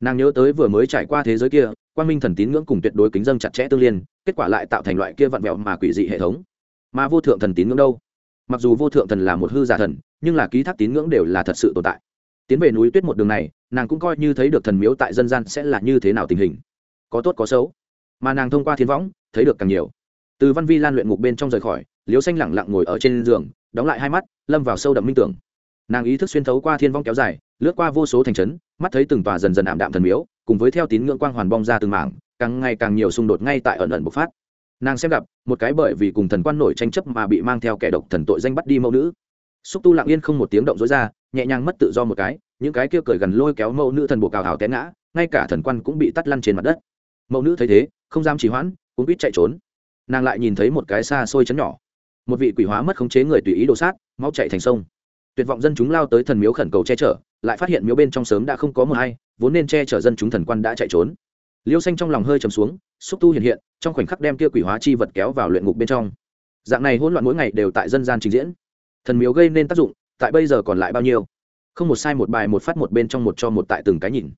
Nàng nhớ tới vừa mới trải qua thế giới kia quan minh thần tín ngưỡng cùng tuyệt đối kính dân chặt chẽ tương liên, kết quả lại tạo thành loại kia vặn vẹo mà quỷ dị hệ thống. Mà vô thượng thần tín ngưỡng đâu? Mặc dù vô thượng thần là một hư giả thần, nhưng là ký thác tín ngưỡng đều là thật sự tồn tại. Tiến về núi tuyết một đường này, nàng cũng coi như thấy được thần miếu tại dân gian sẽ là như thế nào tình hình. Có tốt có xấu. Mà nàng thông qua thiên võng, thấy được càng nhiều từ văn vi lan luyện ngục bên trong rời khỏi liếu xanh lẳng lặng ngồi ở trên giường, đóng lại hai mắt, lâm vào sâu đậm minh tưởng. Nàng ý thức xuyên thấu qua thiên vong kéo dài, lướt qua vô số thành trấn, mắt thấy từng tòa dần dần ảm đạm thần miếu, cùng với theo tín ngưỡng quang hoàn bong ra từng mảng, càng ngày càng nhiều xung đột ngay tại ẩn ẩn bộc phát. Nàng xem gặp, một cái bởi vì cùng thần quan nổi tranh chấp mà bị mang theo kẻ độc thần tội danh bắt đi mẫu nữ. Xúc tu lặng yên không một tiếng động dối ra, nhẹ nhàng mất tự do một cái, những cái kia cởi gần lôi kéo mẫu nữ thần bộ cào hào té ngã, ngay cả thần quan cũng bị tắt lăn trên mặt đất. Mẫu nữ thấy thế, không dám trì hoãn cũng biết chạy trốn nàng lại nhìn thấy một cái xa xôi chấn nhỏ. Một vị quỷ hóa mất khống chế người tùy ý đồ sát máu chạy thành sông. Tuyệt vọng dân chúng lao tới thần miếu khẩn cầu che chở, lại phát hiện miếu bên trong sớm đã không có mờ hay, vốn nên che chở dân chúng thần quan đã chạy trốn. Liêu xanh trong lòng hơi trầm xuống, xúc tu hiện hiện, trong khoảnh khắc đem kia quỷ hóa chi vật kéo vào luyện ngục bên trong. Dạng này hỗn loạn mỗi ngày đều tại dân gian trình diễn. Thần miếu gây nên tác dụng, tại bây giờ còn lại bao nhiêu? Không một sai một bài một phát một bên trong một cho một tại từng cái nhìn.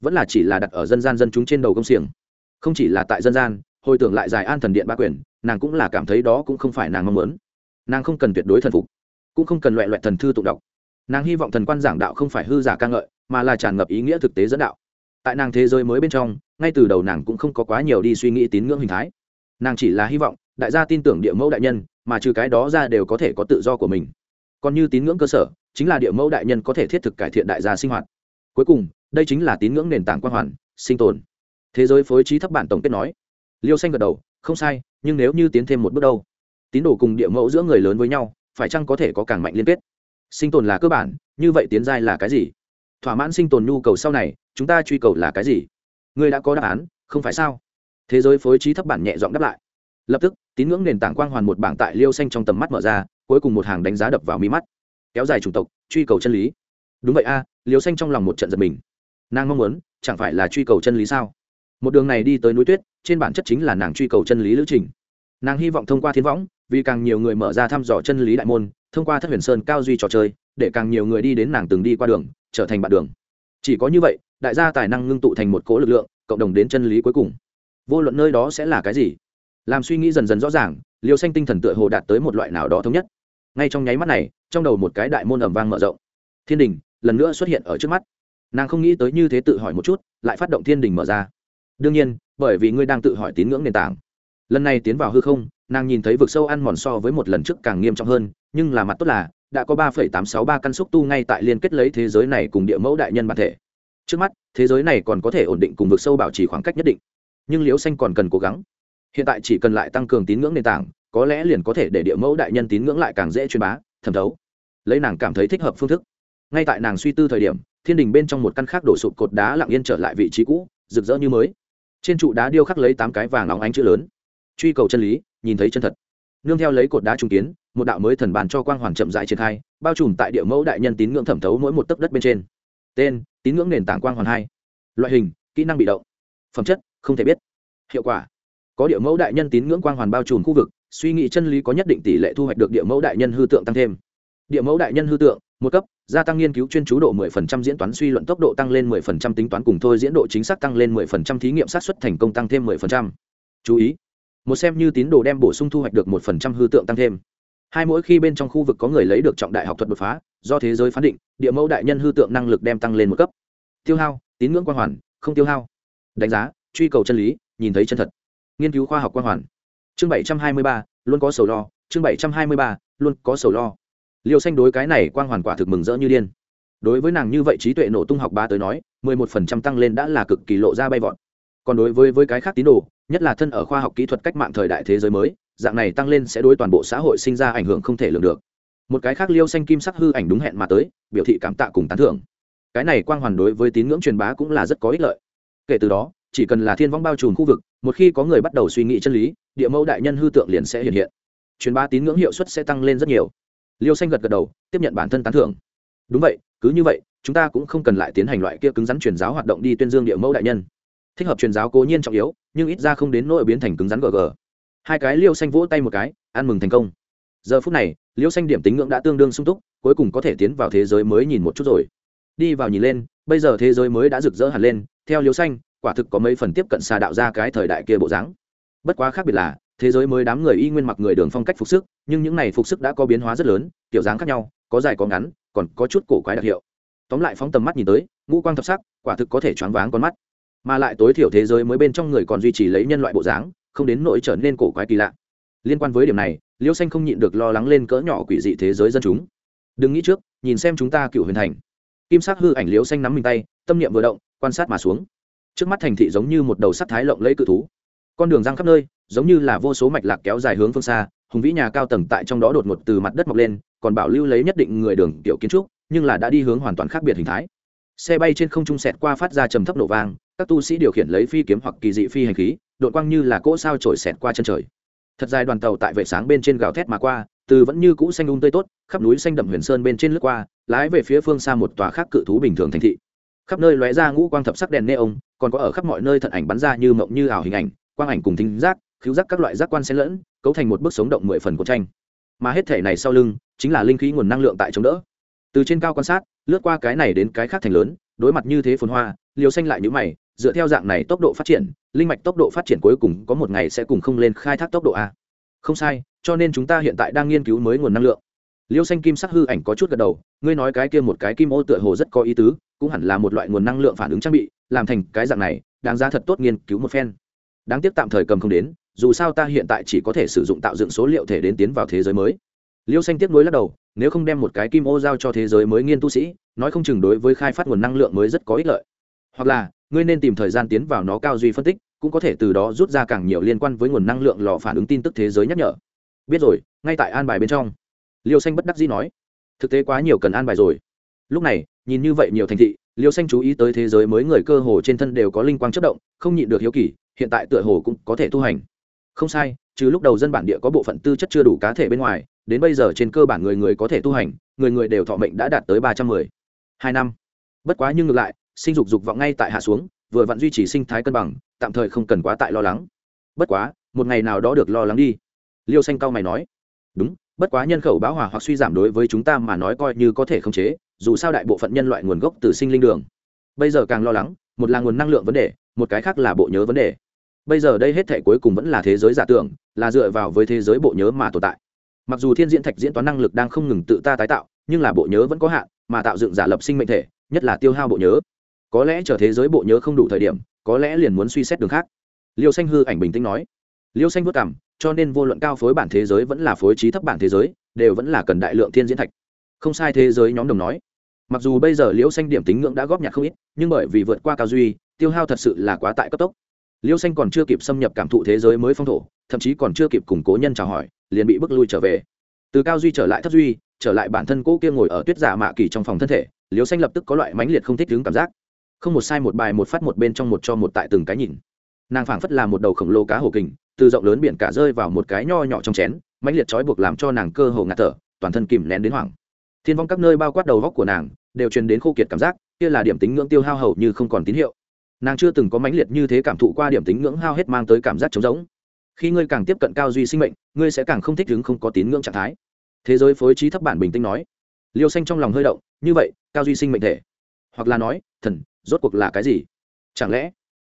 Vẫn là chỉ là đặt ở dân gian dân chúng trên đầu công xiềng. Không chỉ là tại dân gian hồi tưởng lại giải an thần điện ba quyền nàng cũng là cảm thấy đó cũng không phải nàng mong muốn. Nàng không cần tuyệt đối thần phục, cũng không cần loại loại thần thư tụng đọc. Nàng hy vọng thần quan giảng đạo không phải hư giả ca ngợi, mà là tràn ngập ý nghĩa thực tế dẫn đạo. Tại nàng thế giới mới bên trong, ngay từ đầu nàng cũng không có quá nhiều đi suy nghĩ tín ngưỡng hình thái. Nàng chỉ là hy vọng, đại gia tin tưởng địa mẫu đại nhân, mà trừ cái đó ra đều có thể có tự do của mình. Còn như tín ngưỡng cơ sở, chính là địa mẫu đại nhân có thể thiết thực cải thiện đại gia sinh hoạt. Cuối cùng, đây chính là tín ngưỡng nền tảng quan hoàn, sinh tồn. Thế giới phối trí thấp bản tổng kết nói liêu xanh gật đầu, không sai, nhưng nếu như tiến thêm một bước đâu? Tín đồ cùng địa mẫu giữa người lớn với nhau, phải chăng có thể có càng mạnh liên kết? Sinh tồn là cơ bản, như vậy tiến giai là cái gì? Thỏa mãn sinh tồn nhu cầu sau này, chúng ta truy cầu là cái gì? Ngươi đã có đáp án, không phải sao? Thế giới phối trí thấp bản nhẹ giọng đáp lại. Lập tức, tín ngưỡng nền tảng quang hoàn một bảng tại liêu xanh trong tầm mắt mở ra, cuối cùng một hàng đánh giá đập vào mi mắt. Kéo dài chủng tộc, truy cầu chân lý. Đúng vậy a, liêu xanh trong lòng một trận giật mình. Nàng mong muốn, chẳng phải là truy cầu chân lý sao? Một đường này đi tới núi tuyết trên bản chất chính là nàng truy cầu chân lý lữ trình. Nàng hy vọng thông qua thiên võng, vì càng nhiều người mở ra thăm dò chân lý đại môn, thông qua thất huyền sơn cao duy trò chơi, để càng nhiều người đi đến nàng từng đi qua đường, trở thành bạn đường. Chỉ có như vậy, đại gia tài năng ngưng tụ thành một cố lực lượng, cộng đồng đến chân lý cuối cùng. Vô luận nơi đó sẽ là cái gì, làm suy nghĩ dần dần rõ ràng liều xanh tinh thần tựa hồ đạt tới một loại nào đó thống nhất. Ngay trong nháy mắt này, trong đầu một cái đại môn ẩm vang mở rộng. Thiên đình lần nữa xuất hiện ở trước mắt. Nàng không nghĩ tới như thế tự hỏi một chút, lại phát động thiên đình mở ra đương nhiên, bởi vì ngươi đang tự hỏi tín ngưỡng nền tảng. Lần này tiến vào hư không, nàng nhìn thấy vực sâu ăn mòn so với một lần trước càng nghiêm trọng hơn, nhưng là mặt tốt là, đã có ba phẩy tám sáu ba căn xúc tu ngay tại liên kết lấy thế giới này cùng địa mẫu đại nhân bản thể. Trước mắt, thế giới này còn có thể ổn định cùng vực sâu bảo trì khoảng cách nhất định. Nhưng liễu xanh còn cần cố gắng. Hiện tại chỉ cần lại tăng cường tín ngưỡng nền tảng, có lẽ liền có thể để địa mẫu đại nhân tín ngưỡng lại càng dễ truyền bá, thẩm thấu. Lấy nàng cảm thấy thích hợp phương thức. Ngay tại nàng suy tư thời điểm, thiên đình bên trong một căn khác đổ sụp cột đá lặng yên trở lại vị trí cũ, rực rỡ như mới trên trụ đá điêu khắc lấy tám cái vàng óng ánh chữ lớn. Truy cầu chân lý, nhìn thấy chân thật. Nương theo lấy cột đá trung kiến, một đạo mới thần bàn cho quang hoàn chậm dại triển khai, bao trùm tại địa mẫu đại nhân tín ngưỡng thẩm thấu mỗi một tấc đất bên trên. Tên, tín ngưỡng nền tảng quang hoàn hai. Loại hình, kỹ năng bị động. Phẩm chất, không thể biết. Hiệu quả. Có địa mẫu đại nhân tín ngưỡng quang hoàn bao trùm khu vực, suy nghĩ chân lý có nhất định tỷ lệ thu hoạch được địa mẫu đại nhân hư tượng tăng thêm. Địa mẫu đại nhân hư tượng một cấp gia tăng nghiên cứu chuyên chú độ 10% diễn toán suy luận tốc độ tăng lên 10% tính toán cùng thôi diễn độ chính xác tăng lên 10% thí nghiệm xác suất thành công tăng thêm 10%. chú ý một xem như tín đồ đem bổ sung thu hoạch được 1% hư tượng tăng thêm. Hai mỗi khi bên trong khu vực có người lấy được trọng đại học thuật đột phá do thế giới phán định địa mẫu đại nhân hư tượng năng lực đem tăng lên một cấp. Tiêu hao tín ngưỡng quan hoàn không tiêu hao. Đánh giá truy cầu chân lý nhìn thấy chân thật. Nghiên cứu khoa học quan hoàn. Chương 723, luôn có sầu lo chương 723, luôn có sầu lo liêu xanh đối cái này quang hoàn quả thực mừng rỡ như điên. Đối với nàng như vậy trí tuệ nổ tung học ba tới nói, mười một phần trăm tăng lên đã là cực kỳ lộ ra bay vọt. Còn đối với với cái khác tín đồ, nhất là thân ở khoa học kỹ thuật cách mạng thời đại thế giới mới, dạng này tăng lên sẽ đối toàn bộ xã hội sinh ra ảnh hưởng không thể lường được. Một cái khác liêu xanh kim sắc hư ảnh đúng hẹn mà tới, biểu thị cảm tạ cùng tán thưởng. Cái này quang hoàn đối với tín ngưỡng truyền bá cũng là rất có ích lợi. Kể từ đó, chỉ cần là thiên vong bao trùm khu vực, một khi có người bắt đầu suy nghĩ chân lý, địa mẫu đại nhân hư tượng liền sẽ hiện hiện. Truyền bá tín ngưỡng hiệu suất sẽ tăng lên rất nhiều liêu xanh gật gật đầu, tiếp nhận bản thân tán thưởng. Đúng vậy, cứ như vậy, chúng ta cũng không cần lại tiến hành loại kia cứng rắn truyền giáo hoạt động đi tuyên dương địa mẫu đại nhân. Thích hợp truyền giáo cố nhiên trọng yếu, nhưng ít ra không đến nỗi biến thành cứng rắn gg hai cái liêu xanh vỗ tay một cái, ăn mừng thành công. Giờ phút này, liêu xanh điểm tính ngưỡng đã tương đương sung túc, cuối cùng có thể tiến vào thế giới mới nhìn một chút rồi. Đi vào nhìn lên, bây giờ thế giới mới đã rực rỡ hẳn lên, theo liêu xanh, quả thực có mấy phần tiếp cận xà đạo ra cái thời đại kia bộ dáng. Bất quá khác biệt là thế giới mới đám người y nguyên mặc người đường phong cách phục sức, nhưng những này phục sức đã có biến hóa rất lớn, kiểu dáng khác nhau, có dài có ngắn, còn có chút cổ quái đặc hiệu. Tóm lại phóng tầm mắt nhìn tới, ngũ quang thập sắc, quả thực có thể choáng váng con mắt. Mà lại tối thiểu thế giới mới bên trong người còn duy trì lấy nhân loại bộ dáng, không đến nỗi trở nên cổ quái kỳ lạ. Liên quan với điểm này, liêu xanh không nhịn được lo lắng lên cỡ nhỏ quỷ dị thế giới dân chúng. Đừng nghĩ trước, nhìn xem chúng ta cựu huyền thành. Kim sắc hư ảnh liêu xanh nắm mình tay, tâm niệm vừa động, quan sát mà xuống. Trước mắt thành thị giống như một đầu sắt thái lộng lấy cự thú con đường răng khắp nơi, giống như là vô số mạch lạc kéo dài hướng phương xa, hùng vĩ nhà cao tầng tại trong đó đột ngột từ mặt đất mọc lên, còn bảo lưu lấy nhất định người đường tiểu kiến trúc, nhưng là đã đi hướng hoàn toàn khác biệt hình thái. Xe bay trên không trung sẹt qua phát ra trầm thấp nổ vang, các tu sĩ điều khiển lấy phi kiếm hoặc kỳ dị phi hành khí, đội quang như là cỗ sao trổi sẹt qua chân trời. Thật dài đoàn tàu tại vệ sáng bên trên gào thét mà qua, từ vẫn như cũ xanh un tươi tốt, khắp núi xanh đậm huyền sơn bên trên lướt qua, lái về phía phương xa một tòa khác cự thú bình thường thành thị. Khắp nơi lóe ra ngũ quang thập sắc đèn neon, còn có ở khắp mọi nơi thận ảnh bắn ra như mộng như ảo hình ảnh quang ảnh cùng thính giác khiếu giác các loại giác quan xen lẫn, cấu thành một bức sống động mười phần của tranh. Mà hết thể này sau lưng, chính là linh khí nguồn năng lượng tại chống đỡ. Từ trên cao quan sát, lướt qua cái này đến cái khác thành lớn, đối mặt như thế phồn hoa liều xanh lại nhữ mày, dựa theo dạng này tốc độ phát triển, linh mạch tốc độ phát triển cuối cùng có một ngày sẽ cùng không lên khai thác tốc độ a. Không sai, cho nên chúng ta hiện tại đang nghiên cứu mới nguồn năng lượng. Liêu xanh kim sắc hư ảnh có chút gật đầu, ngươi nói cái kia một cái kim ô tựa hồ rất có ý tứ, cũng hẳn là một loại nguồn năng lượng phản ứng trang bị, làm thành cái dạng này, đáng ra thật tốt nghiên cứu một phen đáng tiếc tạm thời cầm không đến, dù sao ta hiện tại chỉ có thể sử dụng tạo dựng số liệu thể đến tiến vào thế giới mới. Liêu xanh tiếp nối lắc đầu, nếu không đem một cái kim ô giao cho thế giới mới nghiên tu sĩ, nói không chừng đối với khai phát nguồn năng lượng mới rất có ích lợi. Hoặc là, ngươi nên tìm thời gian tiến vào nó cao duy phân tích, cũng có thể từ đó rút ra càng nhiều liên quan với nguồn năng lượng lò phản ứng tin tức thế giới nhắc nhở. Biết rồi, ngay tại an bài bên trong. Liêu xanh bất đắc dĩ nói. Thực tế quá nhiều cần an bài rồi. Lúc này, nhìn như vậy nhiều thành thị, liêu xanh chú ý tới thế giới mới người cơ hồ trên thân đều có linh quang chất động, không nhịn được hiếu kỳ hiện tại tựa hồ cũng có thể tu hành. Không sai chứ lúc đầu dân bản địa có bộ phận tư chất chưa đủ cá thể bên ngoài, đến bây giờ trên cơ bản người người có thể tu hành, người người đều thọ mệnh đã đạt tới ba trăm mười. Hai năm. Bất quá nhưng ngược lại, sinh dục dục vọng ngay tại hạ xuống, vừa vặn duy trì sinh thái cân bằng, tạm thời không cần quá tại lo lắng. Bất quá, một ngày nào đó được lo lắng đi. Liêu xanh cao mày nói. Đúng, bất quá nhân khẩu bão hòa hoặc suy giảm đối với chúng ta mà nói coi như có thể khống chế, dù sao đại bộ phận nhân loại nguồn gốc từ sinh linh đường. Bây giờ càng lo lắng, một là nguồn năng lượng vấn đề, một cái khác là bộ nhớ vấn đề bây giờ đây hết thể cuối cùng vẫn là thế giới giả tưởng, là dựa vào với thế giới bộ nhớ mà tồn tại. Mặc dù thiên diễn thạch diễn toán năng lực đang không ngừng tự ta tái tạo, nhưng là bộ nhớ vẫn có hạn, mà tạo dựng giả lập sinh mệnh thể, nhất là tiêu hao bộ nhớ. Có lẽ chờ thế giới bộ nhớ không đủ thời điểm, có lẽ liền muốn suy xét đường khác. Liêu xanh hư ảnh bình tĩnh nói. Liêu xanh vất cảm cho nên vô luận cao phối bản thế giới vẫn là phối trí thấp bản thế giới, đều vẫn là cần đại lượng thiên diễn thạch. Không sai thế giới nhóm đồng nói. Mặc dù bây giờ liêu xanh điểm tính ngưỡng đã góp nhặt không ít, nhưng bởi vì vượt qua cao duy, tiêu hao thật sự là quá tại cấp tốc liêu xanh còn chưa kịp xâm nhập cảm thụ thế giới mới phong thổ, thậm chí còn chưa kịp củng cố nhân chào hỏi, liền bị bước lui trở về. Từ cao duy trở lại thất duy, trở lại bản thân cỗ kia ngồi ở tuyết giả mạ kỳ trong phòng thân thể, liêu xanh lập tức có loại mãnh liệt không thích đứng cảm giác. Không một sai một bài một phát một bên trong một cho một tại từng cái nhìn. Nàng phảng phất là một đầu khổng lồ cá hổ kình, từ rộng lớn biển cả rơi vào một cái nho nhỏ trong chén, mãnh liệt trói buộc làm cho nàng cơ hồ ngạt thở, toàn thân kìm nén đến hoảng. Thiên vong các nơi bao quát đầu góc của nàng, đều truyền đến khô kiệt cảm giác, kia là điểm tính ngưỡng tiêu hao hầu như không còn tín hiệu nàng chưa từng có mãnh liệt như thế cảm thụ qua điểm tính ngưỡng hao hết mang tới cảm giác trống rỗng. Khi ngươi càng tiếp cận cao duy sinh mệnh, ngươi sẽ càng không thích đứng không có tín ngưỡng trạng thái. Thế giới phối trí thấp bản bình tĩnh nói. Liêu xanh trong lòng hơi động, như vậy, cao duy sinh mệnh thể? Hoặc là nói, thần, rốt cuộc là cái gì? Chẳng lẽ,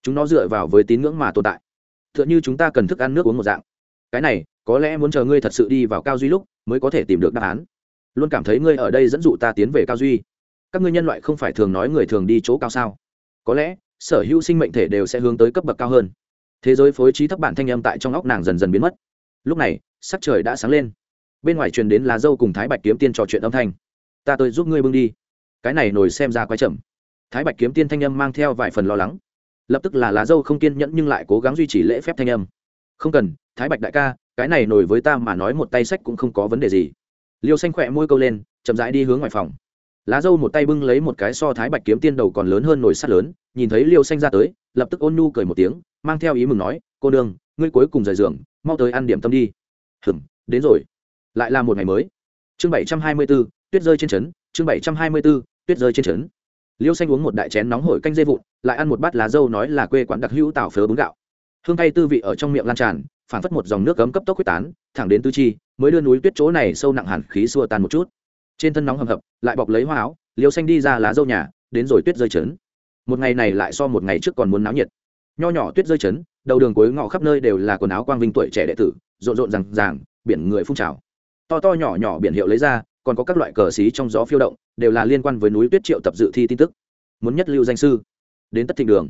chúng nó dựa vào với tín ngưỡng mà tồn tại? T h ư ợ n h ư chúng ta cần thức ăn nước uống một dạng. Cái này, có lẽ muốn chờ ngươi thật sự đi vào cao duy lúc, mới có thể tìm được đáp án. Luôn cảm thấy ngươi ở đây dẫn dụ ta tiến về cao duy. Các ngươi nhân loại không phải thường nói người thường đi chỗ cao sao? Có lẽ sở hữu sinh mệnh thể đều sẽ hướng tới cấp bậc cao hơn. Thế giới phối trí thấp bản thanh âm tại trong óc nàng dần dần biến mất. Lúc này, sắc trời đã sáng lên. Bên ngoài truyền đến lá dâu cùng thái bạch kiếm tiên trò chuyện âm thanh. Ta tôi giúp ngươi bưng đi. Cái này nổi xem ra quái chậm. Thái bạch kiếm tiên thanh âm mang theo vài phần lo lắng. Lập tức là lá dâu không kiên nhẫn nhưng lại cố gắng duy trì lễ phép thanh âm. Không cần, thái bạch đại ca, cái này nổi với ta mà nói một tay sách cũng không có vấn đề gì. Liêu xanh khỏe môi câu lên, chậm rãi đi hướng ngoài phòng lá dâu một tay bưng lấy một cái so thái bạch kiếm tiên đầu còn lớn hơn nồi sắt lớn nhìn thấy liêu xanh ra tới lập tức ôn nhu cười một tiếng mang theo ý mừng nói cô đường, ngươi cuối cùng rời giường mau tới ăn điểm tâm đi. Hừm đến rồi. Lại là một ngày mới. Chương bảy trăm hai mươi b ố tuyết rơi trên trấn chương bảy trăm hai mươi b ố tuyết rơi trên trấn. Liêu xanh uống một đại chén nóng hổi canh dây vụn lại ăn một bát lá dâu nói là quê quán đặc hữu tảo phớ bún gạo. Hương tay tư vị ở trong miệng lan tràn phản phất một dòng nước cấm cấp tốc quyết tán thẳng đến tư chi mới đưa núi tuyết chỗ này sâu nặng hẳn khí xua tan một chút trên thân nóng hầm hập, lại bọc lấy hoa áo, liêu xanh đi ra lá dâu nhà, đến rồi tuyết rơi trấn một ngày này lại so một ngày trước còn muốn náo nhiệt. Nho nhỏ tuyết rơi trấn đầu đường cuối ngõ khắp nơi đều là quần áo quang vinh tuổi trẻ đệ tử, rộn rộn rằng ràng, biển người phun trào. To to nhỏ nhỏ biển hiệu lấy ra, còn có các loại cờ xí trong gió phiêu động, đều là liên quan với núi tuyết triệu tập dự thi tin tức. Muốn nhất lưu danh sư, đến tất thịnh đường.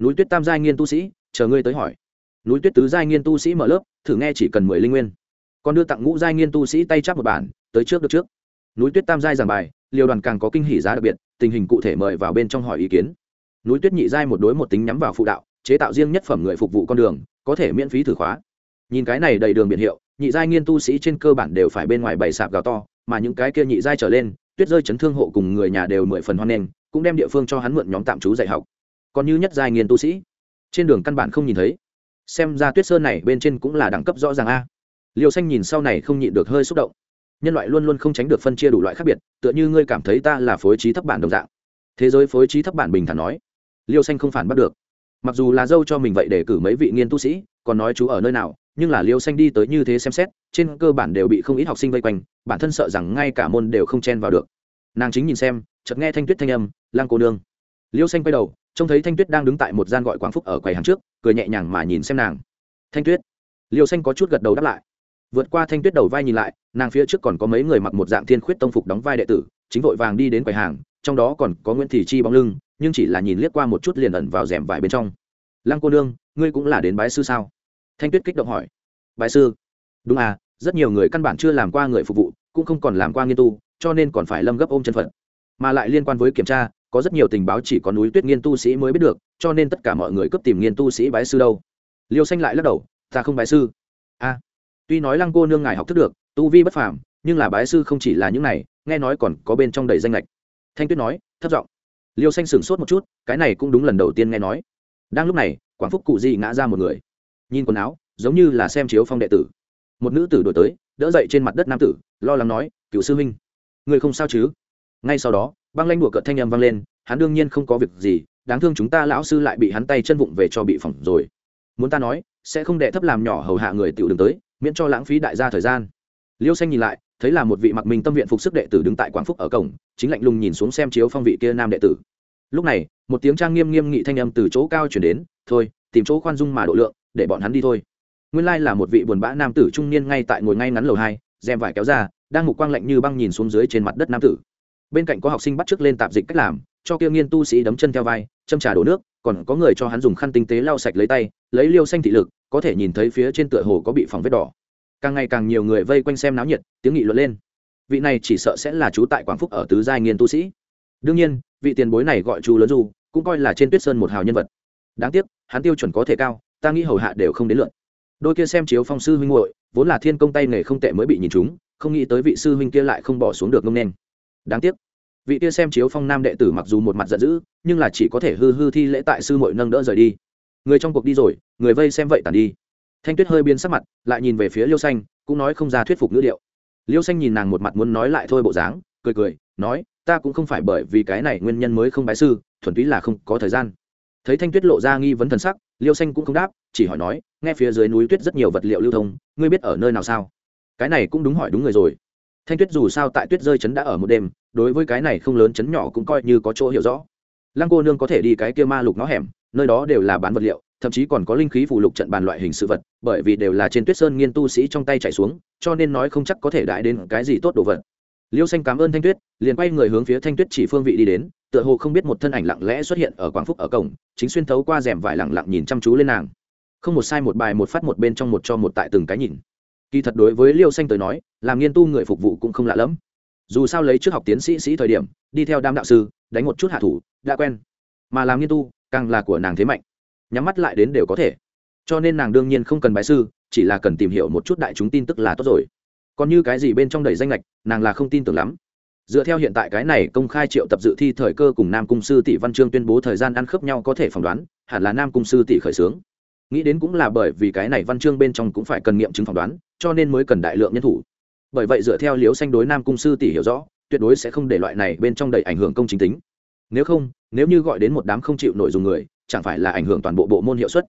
Núi tuyết tam giai nghiên tu sĩ, chờ ngươi tới hỏi. Núi tuyết tứ giai nghiên tu sĩ mở lớp, thử nghe chỉ cần mười linh nguyên. Còn đưa tặng ngũ giai nghiên tu sĩ tay chắp một bản, tới trước được trước núi tuyết tam giai giảng bài, liều đoàn càng có kinh hỷ giá đặc biệt, tình hình cụ thể mời vào bên trong hỏi ý kiến. Núi tuyết nhị giai một đối một tính nhắm vào phụ đạo, chế tạo riêng nhất phẩm người phục vụ con đường, có thể miễn phí thử khóa. Nhìn cái này đầy đường biển hiệu, nhị giai nghiên tu sĩ trên cơ bản đều phải bên ngoài bày sạp gào to, mà những cái kia nhị giai trở lên, tuyết rơi chấn thương hộ cùng người nhà đều mười phần hoan nghênh, cũng đem địa phương cho hắn mượn nhóm tạm trú dạy học. Còn như nhất giai nghiên tu sĩ, trên đường căn bản không nhìn thấy. Xem ra tuyết sơn này bên trên cũng là đẳng cấp rõ ràng a. Liều xanh nhìn sau này không nhịn được hơi xúc động nhân loại luôn luôn không tránh được phân chia đủ loại khác biệt, tựa như ngươi cảm thấy ta là phối trí thấp bản đồng dạng. Thế giới phối trí thấp bản bình thản nói, liêu xanh không phản bắt được. Mặc dù là dâu cho mình vậy để cử mấy vị nghiên tu sĩ, còn nói chú ở nơi nào, nhưng là liêu xanh đi tới như thế xem xét, trên cơ bản đều bị không ít học sinh vây quanh, bản thân sợ rằng ngay cả môn đều không chen vào được. Nàng chính nhìn xem, chợt nghe thanh tuyết thanh âm, lang cô nương. Liêu xanh quay đầu, trông thấy thanh tuyết đang đứng tại một gian gọi quảng phúc ở quầy hàng trước, cười nhẹ nhàng mà nhìn xem nàng. Thanh tuyết. Liêu xanh có chút gật đầu đáp lại vượt qua thanh tuyết đầu vai nhìn lại, nàng phía trước còn có mấy người mặc một dạng thiên khuyết tông phục đóng vai đệ tử, chính vội vàng đi đến quầy hàng, trong đó còn có nguyễn thị chi bóng lưng, nhưng chỉ là nhìn liếc qua một chút liền ẩn vào rèm vải bên trong. Lăng cô nương, ngươi cũng là đến bái sư sao? Thanh tuyết kích động hỏi. Bái sư? Đúng à rất nhiều người căn bản chưa làm qua người phục vụ, cũng không còn làm qua nghiên tu, cho nên còn phải lâm gấp ôm chân phận. Mà lại liên quan với kiểm tra, có rất nhiều tình báo chỉ có núi tuyết nghiên tu sĩ mới biết được, cho nên tất cả mọi người cấp tìm nghiên tu sĩ bái sư đâu. Liêu xanh lại lắc đầu. Ta không bái sư tuy nói lăng cô nương ngài học thức được, tu vi bất phàm, nhưng là bái sư không chỉ là những này, nghe nói còn có bên trong đầy danh lệch. Thanh tuyết nói thất giọng. Liêu xanh sửng sốt một chút, cái này cũng đúng lần đầu tiên nghe nói. Đang lúc này, quảng phúc cụ di ngã ra một người. Nhìn quần áo, giống như là xem chiếu phong đệ tử. Một nữ tử đổi tới, đỡ dậy trên mặt đất nam tử, lo lắng nói cựu sư huynh, người không sao chứ? Ngay sau đó, băng lanh đùa cợt thanh âm vang lên, hắn đương nhiên không có việc gì, đáng thương chúng ta lão sư lại bị hắn tay chân vụng về cho bị phỏng rồi. Muốn ta nói, sẽ không đệ thấp làm nhỏ hầu hạ người tiểu đường tới miễn cho lãng phí đại gia thời gian. Liêu xanh nhìn lại, thấy là một vị mặc mình tâm viện phục sức đệ tử đứng tại quảng phúc ở cổng, chính lạnh lùng nhìn xuống xem chiếu phong vị kia nam đệ tử. Lúc này, một tiếng trang nghiêm nghiêm nghị thanh âm từ chỗ cao chuyển đến, thôi, tìm chỗ khoan dung mà độ lượng, để bọn hắn đi thôi. Nguyên lai là một vị buồn bã nam tử trung niên ngay tại ngồi ngay ngắn lầu hai, rèm vải kéo ra, đang mục quang lạnh như băng nhìn xuống dưới trên mặt đất nam tử. Bên cạnh có học sinh bắt chước lên tạp dịch cách làm, cho kia nghiên tu sĩ đấm chân theo vai, châm trà đổ nước, còn có người cho hắn dùng khăn tinh tế lau sạch lấy tay, lấy liêu xanh thị lực có thể nhìn thấy phía trên tựa hồ có bị phòng vết đỏ. Càng ngày càng nhiều người vây quanh xem náo nhiệt, tiếng nghị luận lên. Vị này chỉ sợ sẽ là chú tại quảng phúc ở tứ giai nghiên tu sĩ. Đương nhiên, vị tiền bối này gọi chú lớn du, cũng coi là trên tuyết sơn một hào nhân vật. Đáng tiếc, hắn tiêu chuẩn có thể cao, ta nghĩ hầu hạ đều không đến lượt. Đôi kia xem chiếu phong sư huynh hội vốn là thiên công tay nghề không tệ mới bị nhìn chúng, không nghĩ tới vị sư huynh kia lại không bỏ xuống được ngông nên đáng tiếc, vị kia xem chiếu phong nam đệ tử mặc dù một mặt giận dữ, nhưng là chỉ có thể hư hư thi lễ tại sư mội nâng đỡ rời đi người trong cuộc đi rồi, người vây xem vậy tàn đi. Thanh tuyết hơi biến sắc mặt, lại nhìn về phía liêu xanh, cũng nói không ra thuyết phục ngữ điệu. Liêu xanh nhìn nàng một mặt muốn nói lại thôi bộ dáng, cười cười, nói, ta cũng không phải bởi vì cái này nguyên nhân mới không bái sư, thuần túy là không có thời gian. Thấy thanh tuyết lộ ra nghi vấn thần sắc, liêu xanh cũng không đáp, chỉ hỏi nói, nghe phía dưới núi tuyết rất nhiều vật liệu lưu thông, ngươi biết ở nơi nào sao? Cái này cũng đúng hỏi đúng người rồi. Thanh tuyết dù sao tại tuyết rơi chấn đã ở một đêm, đối với cái này không lớn chấn nhỏ cũng coi như có chỗ hiểu rõ. Lăng cô nương có thể đi cái kia ma lục nó hẻm nơi đó đều là bán vật liệu, thậm chí còn có linh khí phụ lục trận bàn loại hình sự vật, bởi vì đều là trên tuyết sơn nghiên tu sĩ trong tay chạy xuống, cho nên nói không chắc có thể đại đến cái gì tốt đồ vật. Liêu xanh cảm ơn thanh tuyết, liền quay người hướng phía thanh tuyết chỉ phương vị đi đến, tựa hồ không biết một thân ảnh lặng lẽ xuất hiện ở quảng phúc ở cổng, chính xuyên thấu qua rèm vải lặng lặng nhìn chăm chú lên nàng. Không một sai một bài một phát một bên trong một cho một tại từng cái nhìn. Kỳ thật đối với liêu xanh tới nói, làm nghiên tu người phục vụ cũng không lạ lẫm. Dù sao lấy trước học tiến sĩ sĩ thời điểm, đi theo đam đạo sư, đánh một chút hạ thủ, đã quen. Mà làm nghiên tu càng là của nàng thế mạnh. Nhắm mắt lại đến đều có thể. Cho nên nàng đương nhiên không cần bái sư, chỉ là cần tìm hiểu một chút đại chúng tin tức là tốt rồi. Còn như cái gì bên trong đầy danh lệch nàng là không tin tưởng lắm. Dựa theo hiện tại cái này công khai triệu tập dự thi thời cơ cùng nam cung sư tỷ văn chương tuyên bố thời gian ăn khớp nhau có thể phỏng đoán, hẳn là nam cung sư tỷ khởi xướng. Nghĩ đến cũng là bởi vì cái này văn chương bên trong cũng phải cần nghiệm chứng phỏng đoán, cho nên mới cần đại lượng nhân thủ. Bởi vậy dựa theo liếu xanh đối nam cung sư tỷ hiểu rõ, tuyệt đối sẽ không để loại này bên trong đầy ảnh hưởng công chính tính nếu không, nếu như gọi đến một đám không chịu nội dung người, chẳng phải là ảnh hưởng toàn bộ bộ môn hiệu suất?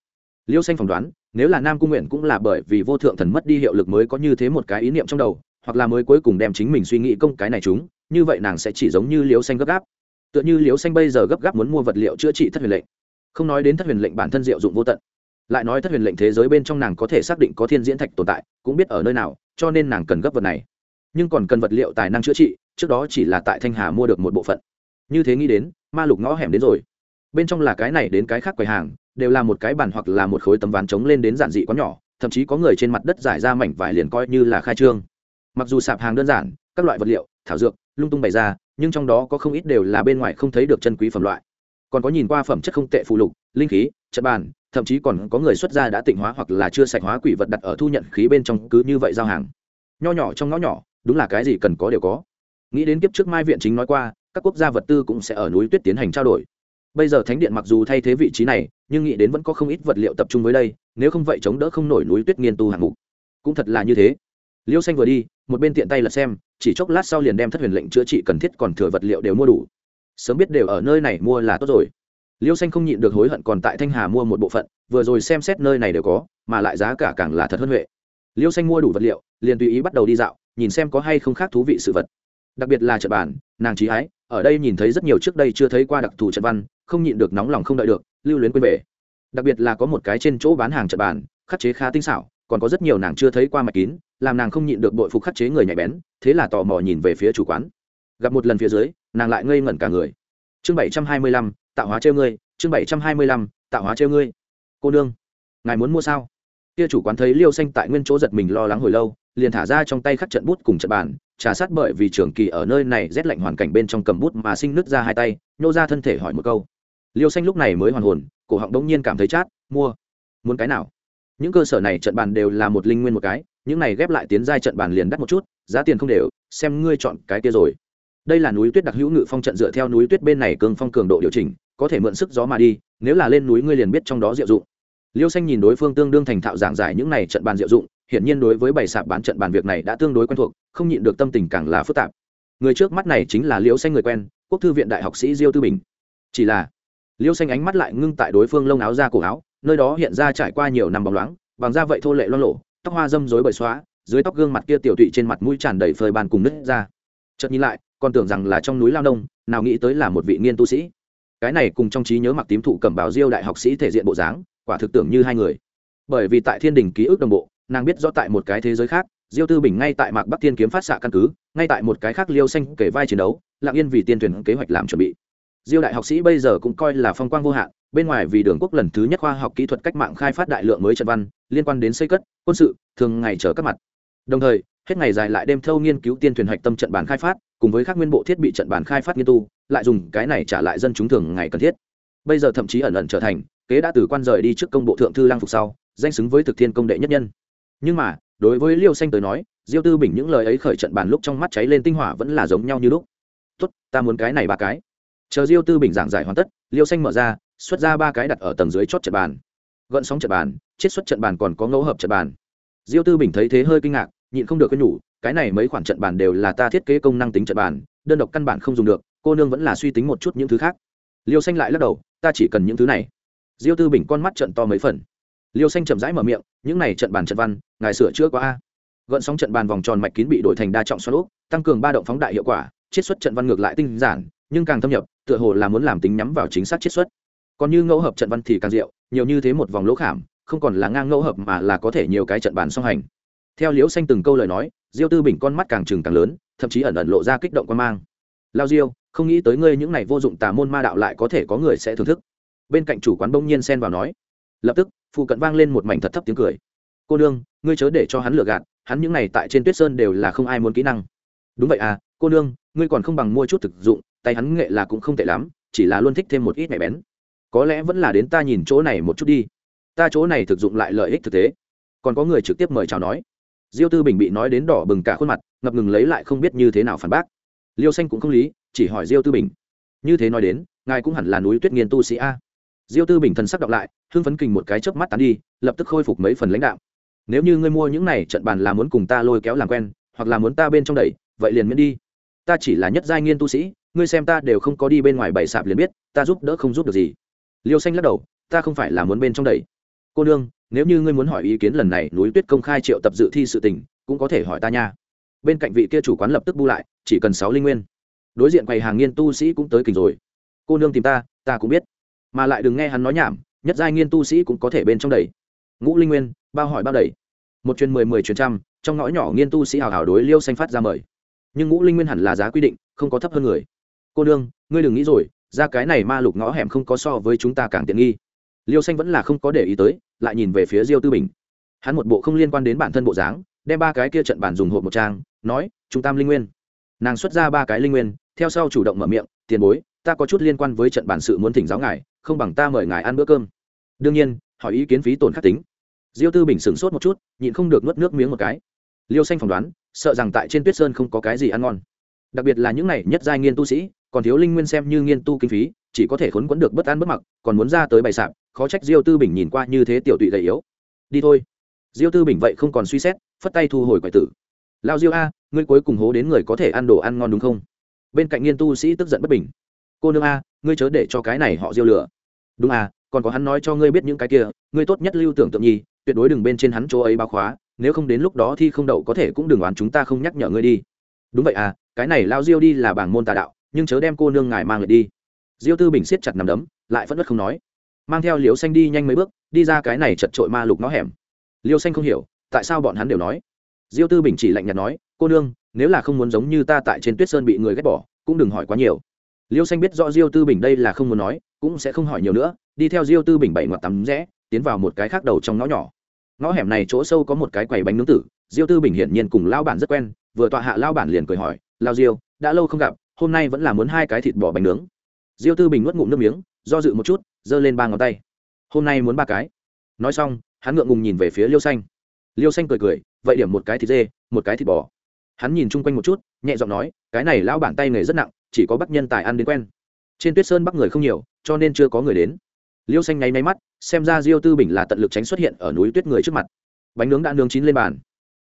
Liêu xanh phỏng đoán, nếu là nam cung nguyện cũng là bởi vì vô thượng thần mất đi hiệu lực mới có như thế một cái ý niệm trong đầu, hoặc là mới cuối cùng đem chính mình suy nghĩ công cái này chúng như vậy nàng sẽ chỉ giống như liêu xanh gấp gáp. Tựa như liêu xanh bây giờ gấp gáp muốn mua vật liệu chữa trị thất huyền lệnh. Không nói đến thất huyền lệnh bản thân diệu dụng vô tận, lại nói thất huyền lệnh thế giới bên trong nàng có thể xác định có thiên diễn thạch tồn tại, cũng biết ở nơi nào, cho nên nàng cần gấp vật này. Nhưng còn cần vật liệu tài năng chữa trị, trước đó chỉ là tại thanh hà mua được một bộ phận như thế nghĩ đến, ma lục ngõ hẻm đến rồi. Bên trong là cái này đến cái khác quầy hàng, đều là một cái bàn hoặc là một khối tấm ván trống lên đến giản dị quá nhỏ, thậm chí có người trên mặt đất giải ra mảnh vải liền coi như là khai trương. Mặc dù sạp hàng đơn giản, các loại vật liệu, thảo dược, lung tung bày ra, nhưng trong đó có không ít đều là bên ngoài không thấy được chân quý phẩm loại. Còn có nhìn qua phẩm chất không tệ phụ lục, linh khí, chất bàn, thậm chí còn có người xuất gia đã tịnh hóa hoặc là chưa sạch hóa quỷ vật đặt ở thu nhận khí bên trong cứ như vậy giao hàng. Nho nhỏ trong ngõ nhỏ, đúng là cái gì cần có đều có. Nghĩ đến kiếp trước mai viện chính nói qua các quốc gia vật tư cũng sẽ ở núi tuyết tiến hành trao đổi. Bây giờ thánh điện mặc dù thay thế vị trí này, nhưng nghĩ đến vẫn có không ít vật liệu tập trung với đây, nếu không vậy chống đỡ không nổi núi tuyết nghiên tu hạng mục. Cũng thật là như thế. Liêu xanh vừa đi, một bên tiện tay là xem, chỉ chốc lát sau liền đem thất huyền lệnh chữa trị cần thiết còn thừa vật liệu đều mua đủ. Sớm biết đều ở nơi này mua là tốt rồi. Liêu xanh không nhịn được hối hận còn tại thanh hà mua một bộ phận, vừa rồi xem xét nơi này đều có, mà lại giá cả càng là thật hơn huệ. Liêu xanh mua đủ vật liệu, liền tùy ý bắt đầu đi dạo, nhìn xem có hay không khác thú vị sự vật. Đặc biệt là trận bàn, nàng trí ái ở đây nhìn thấy rất nhiều trước đây chưa thấy qua đặc thù trận văn, không nhịn được nóng lòng không đợi được, lưu luyến quên về. Đặc biệt là có một cái trên chỗ bán hàng trận bàn, khắc chế khá tinh xảo, còn có rất nhiều nàng chưa thấy qua mạch kín, làm nàng không nhịn được bội phục khắc chế người nhạy bén, thế là tò mò nhìn về phía chủ quán. Gặp một lần phía dưới, nàng lại ngây ngẩn cả người. Chương bảy trăm hai mươi lăm, tạo hóa treo ngươi, chương bảy trăm hai mươi lăm, tạo hóa treo ngươi. Cô nương, ngài muốn mua sao? Kia chủ quán thấy liêu xanh tại nguyên chỗ giật mình lo lắng hồi lâu, liền thả ra trong tay khắc trận bút cùng trận bàn trà sát bởi vì trường kỳ ở nơi này rét lạnh hoàn cảnh bên trong cầm bút mà sinh nứt ra hai tay nhô ra thân thể hỏi một câu. Liêu xanh lúc này mới hoàn hồn, cổ họng đống nhiên cảm thấy chát, mua, muốn cái nào? Những cơ sở này trận bàn đều là một linh nguyên một cái, những này ghép lại tiến giai trận bàn liền đắt một chút, giá tiền không đều, xem ngươi chọn cái kia rồi. Đây là núi tuyết đặc hữu ngự phong trận dựa theo núi tuyết bên này cường phong cường độ điều chỉnh, có thể mượn sức gió mà đi, nếu là lên núi ngươi liền biết trong đó diệu dụng. Liêu xanh nhìn đối phương tương đương thành thạo giảng giải những này trận bàn diệu dụng hiển nhiên đối với bày sạp bán trận bàn việc này đã tương đối quen thuộc, không nhịn được tâm tình càng là phức tạp. Người trước mắt này chính là Liễu xanh người quen, quốc thư viện đại học sĩ diêu tư bình. Chỉ là, Liễu xanh ánh mắt lại ngưng tại đối phương lông áo ra cổ áo, nơi đó hiện ra trải qua nhiều năm bóng loáng, bằng da vậy thô lệ loang lộ tóc hoa dâm rối bời xóa, dưới tóc gương mặt kia tiểu tụy trên mặt mũi tràn đầy phơi bàn cùng nứt ra. Chợt nhìn lại, còn tưởng rằng là trong núi lao nông, nào nghĩ tới là một vị nghiên tu sĩ. Cái này cùng trong trí nhớ mặc tím thụ cẩm bào diêu đại học sĩ thể diện bộ dáng, quả thực tưởng như hai người. Bởi vì tại thiên đình ký ức đồng bộ nàng biết rõ tại một cái thế giới khác, diêu tư bình ngay tại mạc bắc thiên kiếm phát xạ căn cứ, ngay tại một cái khác liêu xanh kể vai chiến đấu, lặng yên vì tiên tuyển kế hoạch làm chuẩn bị. Diêu đại học sĩ bây giờ cũng coi là phong quang vô hạn, bên ngoài vì đường quốc lần thứ nhất khoa học kỹ thuật cách mạng khai phát đại lượng mới trận văn, liên quan đến xây cất, quân sự, thường ngày chờ các mặt. Đồng thời, hết ngày dài lại đêm thâu nghiên cứu tiên thuyền hạch tâm trận bàn khai phát, cùng với các nguyên bộ thiết bị trận bàn khai phát nghiên tu, lại dùng cái này trả lại dân chúng thường ngày cần thiết. Bây giờ thậm chí ẩn ẩn trở thành, kế đã từ quan rời đi trước công bộ thượng thư lang phục sau, danh xứng với thực thiên công đệ nhất nhân nhưng mà, đối với liêu xanh tới nói, diêu tư bình những lời ấy khởi trận bàn lúc trong mắt cháy lên tinh hỏa vẫn là giống nhau như lúc. Tốt, ta muốn cái này ba cái. Chờ diêu tư bình giảng giải hoàn tất, liêu xanh mở ra, xuất ra ba cái đặt ở tầng dưới chót trận bàn. Gợn sóng trận bàn, chiết xuất trận bàn còn có ngẫu hợp trận bàn. Diêu tư bình thấy thế hơi kinh ngạc, nhịn không được cái nhủ, cái này mấy khoản trận bàn đều là ta thiết kế công năng tính trận bàn, đơn độc căn bản không dùng được, cô nương vẫn là suy tính một chút những thứ khác. Liêu xanh lại lắc đầu, ta chỉ cần những thứ này. Diêu tư bình con mắt trận to mấy phần liêu xanh chậm rãi mở miệng, những này trận bàn trận văn, ngài sửa chữa qua a. Gợn sóng trận bàn vòng tròn mạch kín bị đổi thành đa trọng xoắn úp, tăng cường ba động phóng đại hiệu quả, chiết xuất trận văn ngược lại tinh giản, nhưng càng thâm nhập, tựa hồ là muốn làm tính nhắm vào chính xác chiết xuất. Còn như ngẫu hợp trận văn thì càng diệu, nhiều như thế một vòng lỗ khảm, không còn là ngang ngẫu hợp mà là có thể nhiều cái trận bàn song hành. Theo liễu xanh từng câu lời nói, diêu tư bình con mắt càng trừng càng lớn, thậm chí ẩn ẩn lộ ra kích động quan mang. Lao diêu, không nghĩ tới ngươi những này vô dụng tà môn ma đạo lại có thể có người sẽ thưởng thức. Bên cạnh chủ quán bỗng nhiên xen vào nói. Lập tức phụ cận vang lên một mảnh thật thấp tiếng cười. Cô nương, ngươi chớ để cho hắn lừa gạt, hắn những này tại trên tuyết sơn đều là không ai muốn kỹ năng. Đúng vậy à cô nương, ngươi còn không bằng mua chút thực dụng, tay hắn nghệ là cũng không tệ lắm, chỉ là luôn thích thêm một ít mẹ bén. Có lẽ vẫn là đến ta nhìn chỗ này một chút đi. Ta chỗ này thực dụng lại lợi ích thực tế. Còn có người trực tiếp mời chào nói. Diêu tư bình bị nói đến đỏ bừng cả khuôn mặt, ngập ngừng lấy lại không biết như thế nào phản bác. Liêu xanh cũng không lý, chỉ hỏi diêu tư bình. Như thế nói đến, ngài cũng hẳn là núi tuyết nghiên tu sĩ a diêu tư bình thần sắc đọc lại, hưng phấn kình một cái chớp mắt tán đi, lập tức khôi phục mấy phần lãnh đạo nếu như ngươi mua những này trận bàn là muốn cùng ta lôi kéo làm quen, hoặc là muốn ta bên trong đẩy, vậy liền miễn đi. Ta chỉ là nhất giai nghiên tu sĩ, ngươi xem ta đều không có đi bên ngoài bày sạp liền biết, ta giúp đỡ không giúp được gì. Liêu xanh lắc đầu, ta không phải là muốn bên trong đẩy. Cô nương, nếu như ngươi muốn hỏi ý kiến lần này, núi tuyết công khai triệu tập dự thi sự tình, cũng có thể hỏi ta nha. Bên cạnh vị kia chủ quán lập tức bu lại, chỉ cần sáu linh nguyên. Đối diện quầy hàng nghiên tu sĩ cũng tới kình rồi. Cô nương tìm ta ta cũng biết mà lại đừng nghe hắn nói nhảm, nhất giai nghiên tu sĩ cũng có thể bên trong đầy. Ngũ linh nguyên, bao hỏi bao đầy. Một chuyên mười mười chuyên trăm, trong ngõ nhỏ nghiên tu sĩ hào hào đối liêu xanh phát ra mời. Nhưng ngũ linh nguyên hẳn là giá quy định, không có thấp hơn người. Cô nương, ngươi đừng nghĩ rồi, ra cái này ma lục ngõ hẻm không có so với chúng ta càng tiện nghi. Liêu xanh vẫn là không có để ý tới, lại nhìn về phía diêu tư bình. Hắn một bộ không liên quan đến bản thân bộ dáng, đem ba cái kia trận bản dùng hộp một trang, nói, trung tam linh nguyên. Nàng xuất ra ba cái linh nguyên, theo sau chủ động mở miệng, tiền bối ta có chút liên quan với trận bản sự muốn thỉnh giáo ngài, không bằng ta mời ngài ăn bữa cơm. Đương nhiên, hỏi ý kiến phí tổn khắc tính. Diêu tư bình sửng sốt một chút, nhịn không được nuốt nước miếng một cái. Liêu xanh phỏng đoán, sợ rằng tại trên tuyết sơn không có cái gì ăn ngon. Đặc biệt là những này nhất giai nghiên tu sĩ, còn thiếu linh nguyên xem như nghiên tu kinh phí, chỉ có thể khốn quẫn được bất an bất mặc, còn muốn ra tới bày sạp, khó trách diêu tư bình nhìn qua như thế tiểu tụy gầy yếu. Đi thôi. Diêu tư bình vậy không còn suy xét, phất tay thu hồi quậy tử. Lao diêu a, ngươi cuối cùng hố đến người có thể ăn đồ ăn ngon đúng không? Bên cạnh nghiên tu sĩ tức giận bất bình cô nương a, ngươi chớ để cho cái này họ diêu lửa đúng à còn có hắn nói cho ngươi biết những cái kia, ngươi tốt nhất lưu tưởng tượng nhi, tuyệt đối đừng bên trên hắn chỗ ấy báo khóa, nếu không đến lúc đó thi không đậu có thể cũng đừng oán chúng ta không nhắc nhở ngươi đi. Đúng vậy à cái này lao diêu đi là bảng môn tà đạo, nhưng chớ đem cô nương ngài mang lại đi. Diêu tư bình siết chặt nằm đấm, lại vẫn bất không nói. Mang theo liều xanh đi nhanh mấy bước, đi ra cái này chật trội ma lục nó hẻm. Liêu xanh không hiểu, tại sao bọn hắn đều nói. Diêu tư bình chỉ lạnh nhạt nói, cô nương, nếu là không muốn giống như ta tại trên tuyết sơn bị người ghét bỏ, cũng đừng hỏi quá nhiều liêu xanh biết rõ diêu tư bình đây là không muốn nói, cũng sẽ không hỏi nhiều nữa, đi theo diêu tư bình bảy ngoặt tắm rẽ, tiến vào một cái khác đầu trong ngõ nhỏ. Ngõ hẻm này chỗ sâu có một cái quầy bánh nướng tử, diêu tư bình hiển nhiên cùng lao bản rất quen, vừa tọa hạ lao bản liền cười hỏi, lao diêu, đã lâu không gặp, hôm nay vẫn là muốn hai cái thịt bò bánh nướng. Diêu tư bình nuốt ngụm nước miếng, do dự một chút, giơ lên ba ngón tay. Hôm nay muốn ba cái. Nói xong, hắn ngượng ngùng nhìn về phía liêu xanh. Liêu xanh cười cười, vậy điểm một cái thịt dê, một cái thịt bò. Hắn nhìn chung quanh một chút, nhẹ giọng nói, cái này lão bản tay nghề rất nặng chỉ có bắc nhân tài ăn đến quen. Trên tuyết sơn bắc người không nhiều, cho nên chưa có người đến. Liêu xanh nháy máy mắt, xem ra diêu tư bình là tận lực tránh xuất hiện ở núi tuyết người trước mặt. Bánh nướng đã nướng chín lên bàn.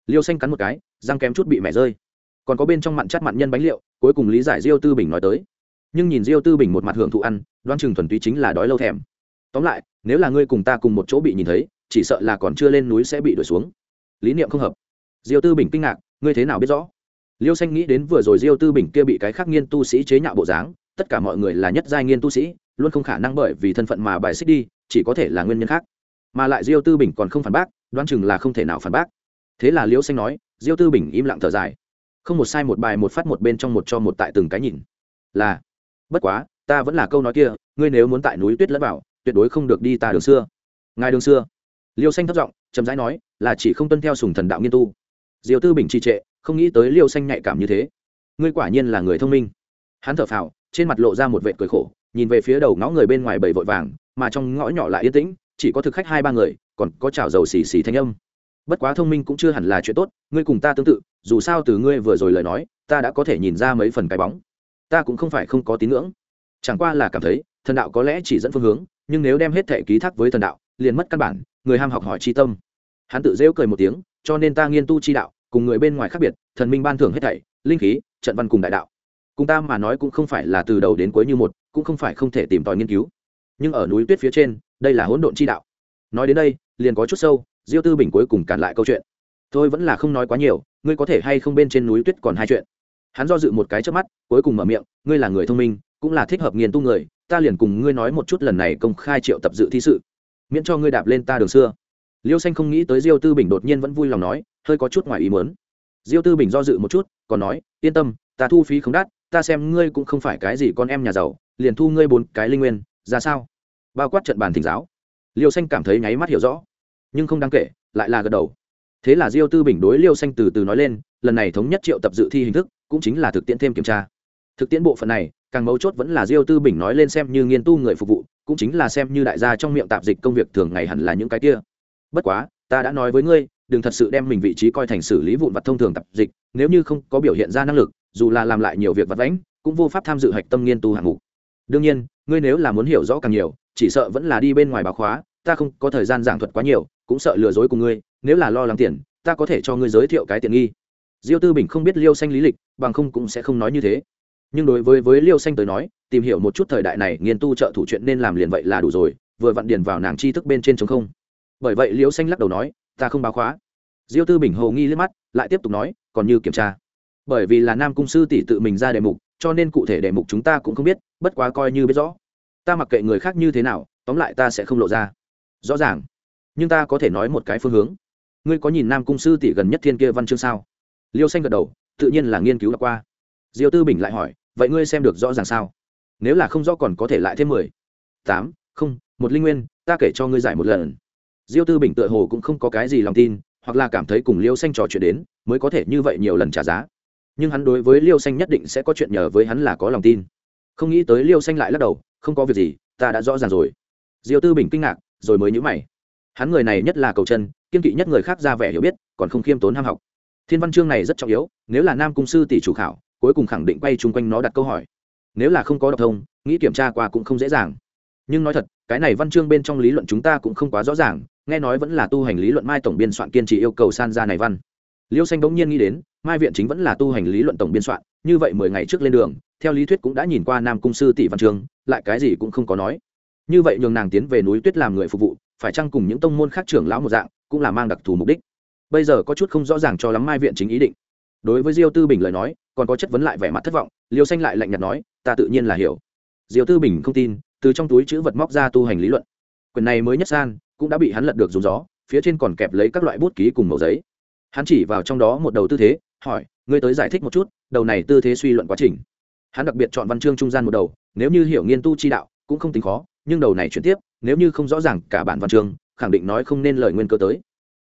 Liêu xanh cắn một cái, răng kém chút bị mẹ rơi. Còn có bên trong mặn chắt mặn nhân bánh liệu, cuối cùng lý giải diêu tư bình nói tới. Nhưng nhìn diêu tư bình một mặt hưởng thụ ăn đoan chừng thuần túy chính là đói lâu thèm. Tóm lại, nếu là ngươi cùng ta cùng một chỗ bị nhìn thấy, chỉ sợ là còn chưa lên núi sẽ bị đuổi xuống. Lý niệm không hợp. Diêu tư bình kinh ngạc, ngươi thế nào biết rõ? Liêu xanh nghĩ đến vừa rồi diêu tư bình kia bị cái khác nghiên tu sĩ chế nhạo bộ dáng, tất cả mọi người là nhất giai nghiên tu sĩ, luôn không khả năng bởi vì thân phận mà bài xích đi, chỉ có thể là nguyên nhân khác. Mà lại diêu tư bình còn không phản bác, đoán chừng là không thể nào phản bác. Thế là liêu xanh nói, diêu tư bình im lặng thở dài. Không một sai một bài một phát một bên trong một cho một tại từng cái nhìn. Là, bất quá, ta vẫn là câu nói kia, ngươi nếu muốn tại núi tuyết lẫn vào, tuyệt đối không được đi ta đường xưa. Ngài đường xưa. Liêu xanh thất giọng, chậm rãi nói, là chỉ không tuân theo sùng thần đạo nghiên tu diều tư bình trì trệ, không nghĩ tới liêu xanh nhạy cảm như thế. Ngươi quả nhiên là người thông minh. Hắn thở phào, trên mặt lộ ra một vệ cười khổ, nhìn về phía đầu ngõ người bên ngoài bầy vội vàng, mà trong ngõ nhỏ lại yên tĩnh, chỉ có thực khách hai ba người, còn có chảo dầu xì xì thanh âm. Bất quá thông minh cũng chưa hẳn là chuyện tốt, ngươi cùng ta tương tự, dù sao từ ngươi vừa rồi lời nói, ta đã có thể nhìn ra mấy phần cái bóng. Ta cũng không phải không có tín ngưỡng. Chẳng qua là cảm thấy, thần đạo có lẽ chỉ dẫn phương hướng, nhưng nếu đem hết thể ký thác với thần đạo, liền mất căn bản, người ham học hỏi chi tâm hắn tự rêu cười một tiếng, cho nên ta nghiên tu chi đạo, cùng người bên ngoài khác biệt, thần minh ban thưởng hết thảy, linh khí, trận văn cùng đại đạo. Cùng ta mà nói cũng không phải là từ đầu đến cuối như một, cũng không phải không thể tìm tòi nghiên cứu. Nhưng ở núi tuyết phía trên, đây là hỗn độn chi đạo. Nói đến đây, liền có chút sâu, diêu tư bình cuối cùng cản lại câu chuyện. Tôi vẫn là không nói quá nhiều, ngươi có thể hay không bên trên núi tuyết còn hai chuyện. Hắn do dự một cái trước mắt, cuối cùng mở miệng, ngươi là người thông minh, cũng là thích hợp nghiên tu người, ta liền cùng ngươi nói một chút lần này công khai triệu tập dự thi sự. Miễn cho ngươi đạp lên ta đường xưa liêu xanh không nghĩ tới diêu tư bình đột nhiên vẫn vui lòng nói, hơi có chút ngoài ý mớn diêu tư bình do dự một chút, còn nói, yên tâm, ta thu phí không đắt, ta xem ngươi cũng không phải cái gì con em nhà giàu, liền thu ngươi bốn cái linh nguyên, ra sao? Bao quát trận bàn thỉnh giáo. Liêu xanh cảm thấy nháy mắt hiểu rõ, nhưng không đáng kể, lại là gật đầu. Thế là diêu tư bình đối liêu xanh từ từ nói lên, lần này thống nhất triệu tập dự thi hình thức, cũng chính là thực tiễn thêm kiểm tra. Thực tiễn bộ phận này, càng mấu chốt vẫn là diêu tư bình nói lên xem như nghiên tu người phục vụ, cũng chính là xem như đại gia trong miệng tạp dịch công việc thường ngày hẳn là những cái kia bất quá, ta đã nói với ngươi, đừng thật sự đem mình vị trí coi thành xử lý vụn vặt thông thường tập dịch, nếu như không có biểu hiện ra năng lực, dù là làm lại nhiều việc vặt vãnh, cũng vô pháp tham dự hạch tâm nghiên tu hạng mục. Đương nhiên, ngươi nếu là muốn hiểu rõ càng nhiều, chỉ sợ vẫn là đi bên ngoài báo khóa, ta không có thời gian giảng thuật quá nhiều, cũng sợ lừa dối của ngươi, nếu là lo lắng tiền, ta có thể cho ngươi giới thiệu cái tiện nghi. Diêu tư bình không biết liêu xanh lý lịch, bằng không cũng sẽ không nói như thế. Nhưng đối với với liêu xanh tới nói, tìm hiểu một chút thời đại này nghiên tu trợ thủ chuyện nên làm liền vậy là đủ rồi, vừa vặn điền vào nàng tri thức bên trên chống không bởi vậy liễu xanh lắc đầu nói, ta không báo khóa. Diêu tư bình hồ nghi liếc mắt, lại tiếp tục nói, còn như kiểm tra. Bởi vì là nam cung sư tỷ tự mình ra đề mục, cho nên cụ thể đề mục chúng ta cũng không biết, bất quá coi như biết rõ. Ta mặc kệ người khác như thế nào, tóm lại ta sẽ không lộ ra. Rõ ràng. Nhưng ta có thể nói một cái phương hướng. Ngươi có nhìn nam cung sư tỷ gần nhất thiên kia văn chương sao? Liêu xanh gật đầu, tự nhiên là nghiên cứu đã qua. Diêu tư bình lại hỏi, vậy ngươi xem được rõ ràng sao? Nếu là không rõ còn có thể lại thêm mười. Tám, không, một linh nguyên, ta kể cho ngươi giải một lần diêu tư bình tựa hồ cũng không có cái gì lòng tin, hoặc là cảm thấy cùng liêu xanh trò chuyện đến, mới có thể như vậy nhiều lần trả giá. Nhưng hắn đối với liêu xanh nhất định sẽ có chuyện nhờ với hắn là có lòng tin. Không nghĩ tới liêu xanh lại lắc đầu, không có việc gì, ta đã rõ ràng rồi. Diêu tư bình kinh ngạc, rồi mới nhữ mày. Hắn người này nhất là cầu chân, kiên kỵ nhất người khác ra vẻ hiểu biết, còn không khiêm tốn ham học. Thiên văn chương này rất trọng yếu, nếu là nam cung sư tỷ chủ khảo, cuối cùng khẳng định quay chung quanh nó đặt câu hỏi. Nếu là không có độc thông, nghĩ kiểm tra qua cũng không dễ dàng nhưng nói thật, cái này văn chương bên trong lý luận chúng ta cũng không quá rõ ràng, nghe nói vẫn là tu hành lý luận mai tổng biên soạn kiên trì yêu cầu san ra này văn. Liêu xanh bỗng nhiên nghĩ đến, mai viện chính vẫn là tu hành lý luận tổng biên soạn, như vậy mười ngày trước lên đường, theo lý thuyết cũng đã nhìn qua nam cung sư tỷ văn chương, lại cái gì cũng không có nói. Như vậy nhường nàng tiến về núi tuyết làm người phục vụ, phải chăng cùng những tông môn khác trưởng lão một dạng, cũng là mang đặc thù mục đích? Bây giờ có chút không rõ ràng cho lắm mai viện chính ý định. Đối với diêu tư bình lời nói, còn có chất vấn lại vẻ mặt thất vọng, liêu xanh lại lạnh nhạt nói, ta tự nhiên là hiểu. Diêu tư bình không tin từ trong túi chữ vật móc ra tu hành lý luận. Quyền này mới nhất san, cũng đã bị hắn lật được dùng gió, phía trên còn kẹp lấy các loại bút ký cùng màu giấy. Hắn chỉ vào trong đó một đầu tư thế, hỏi, ngươi tới giải thích một chút, đầu này tư thế suy luận quá trình. Hắn đặc biệt chọn văn chương trung gian một đầu, nếu như hiểu nghiên tu chi đạo, cũng không tính khó, nhưng đầu này chuyển tiếp, nếu như không rõ ràng cả bản văn chương, khẳng định nói không nên lời nguyên cơ tới.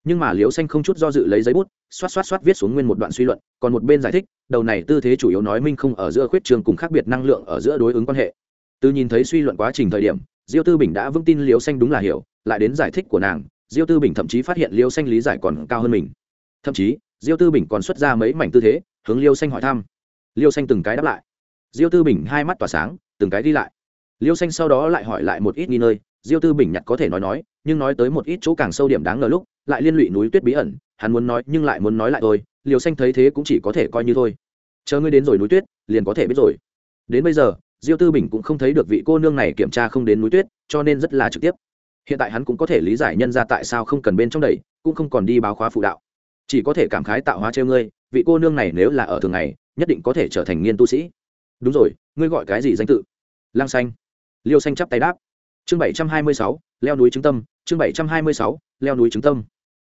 Nhưng mà liễu xanh không chút do dự lấy giấy bút, xoát xoát xoát viết xuống nguyên một đoạn suy luận, còn một bên giải thích, đầu này tư thế chủ yếu nói minh không ở giữa khuyết trường cùng khác biệt năng lượng ở giữa đối ứng quan hệ từ nhìn thấy suy luận quá trình thời điểm, diêu tư bình đã vững tin liêu xanh đúng là hiểu, lại đến giải thích của nàng, diêu tư bình thậm chí phát hiện liêu xanh lý giải còn cao hơn mình. Thậm chí, diêu tư bình còn xuất ra mấy mảnh tư thế, hướng liêu xanh hỏi thăm. Liêu xanh từng cái đáp lại. Diêu tư bình hai mắt tỏa sáng, từng cái đi lại. Liêu xanh sau đó lại hỏi lại một ít nghi nơi, diêu tư bình nhặt có thể nói nói, nhưng nói tới một ít chỗ càng sâu điểm đáng ngờ lúc, lại liên lụy núi tuyết bí ẩn, hắn muốn nói nhưng lại muốn nói lại thôi liều xanh thấy thế cũng chỉ có thể coi như thôi. Chờ ngươi đến rồi núi tuyết, liền có thể biết rồi. Đến bây giờ diêu tư bình cũng không thấy được vị cô nương này kiểm tra không đến núi tuyết, cho nên rất là trực tiếp. Hiện tại hắn cũng có thể lý giải nhân ra tại sao không cần bên trong đầy, cũng không còn đi báo khóa phụ đạo. Chỉ có thể cảm khái tạo hóa treo ngươi, vị cô nương này nếu là ở thường ngày, nhất định có thể trở thành nghiên tu sĩ. Đúng rồi, ngươi gọi cái gì danh tự? Lang xanh. Liêu xanh chắp tay đáp. Chương bảy trăm hai mươi sáu, leo núi trứng tâm, chương bảy trăm hai mươi sáu, leo núi trứng tâm.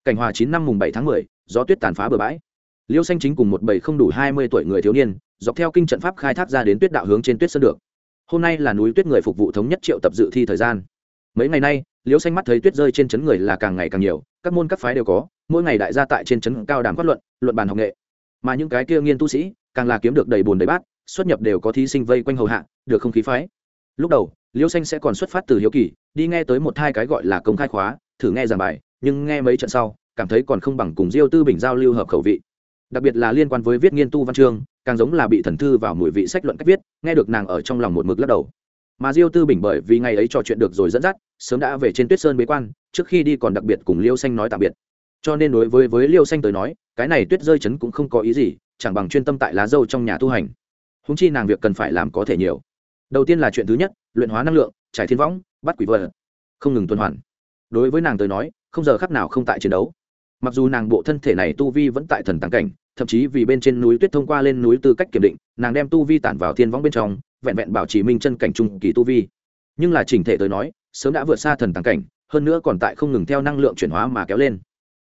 Cảnh hòa chín năm mùng bảy tháng mười, gió tuyết tàn phá bờ bãi liêu xanh chính cùng một bầy không đủ hai mươi tuổi người thiếu niên, dọc theo kinh trận pháp khai thác ra đến tuyết đạo hướng trên tuyết sơn được. Hôm nay là núi tuyết người phục vụ thống nhất triệu tập dự thi thời gian. Mấy ngày nay, liêu xanh mắt thấy tuyết rơi trên chấn người là càng ngày càng nhiều, các môn các phái đều có, mỗi ngày đại gia tại trên chấn cao đàm phát luận luận bàn học nghệ. Mà những cái kia nghiên tu sĩ, càng là kiếm được đầy bùn đầy bát, xuất nhập đều có thí sinh vây quanh hầu hạ, được không khí phái. Lúc đầu, liêu xanh sẽ còn xuất phát từ hiếu kỳ, đi nghe tới một hai cái gọi là công khai khóa, thử nghe giảng bài, nhưng nghe mấy trận sau, cảm thấy còn không bằng cùng diêu tư bình giao lưu hợp khẩu vị đặc biệt là liên quan với viết nghiên tu văn chương, càng giống là bị thần thư vào mùi vị sách luận cách viết, nghe được nàng ở trong lòng một mực lắc đầu. Mà diêu tư bình bởi vì ngày ấy trò chuyện được rồi dẫn dắt, sớm đã về trên tuyết sơn bế quan, trước khi đi còn đặc biệt cùng liêu xanh nói tạm biệt. Cho nên đối với với liêu xanh tới nói, cái này tuyết rơi chấn cũng không có ý gì, chẳng bằng chuyên tâm tại lá dâu trong nhà tu hành. Húng chi nàng việc cần phải làm có thể nhiều. Đầu tiên là chuyện thứ nhất, luyện hóa năng lượng, trải thiên võng, bắt quỷ vợ. Không ngừng tuần hoàn. Đối với nàng tới nói, không giờ khắc nào không tại chiến đấu. Mặc dù nàng bộ thân thể này tu vi vẫn tại thần tàng cảnh thậm chí vì bên trên núi tuyết thông qua lên núi tư cách kiểm định, nàng đem tu vi tản vào thiên võng bên trong, vẹn vẹn bảo trì minh chân cảnh trung kỳ tu vi. Nhưng là chỉnh thể tới nói, sớm đã vượt xa thần tàng cảnh, hơn nữa còn tại không ngừng theo năng lượng chuyển hóa mà kéo lên.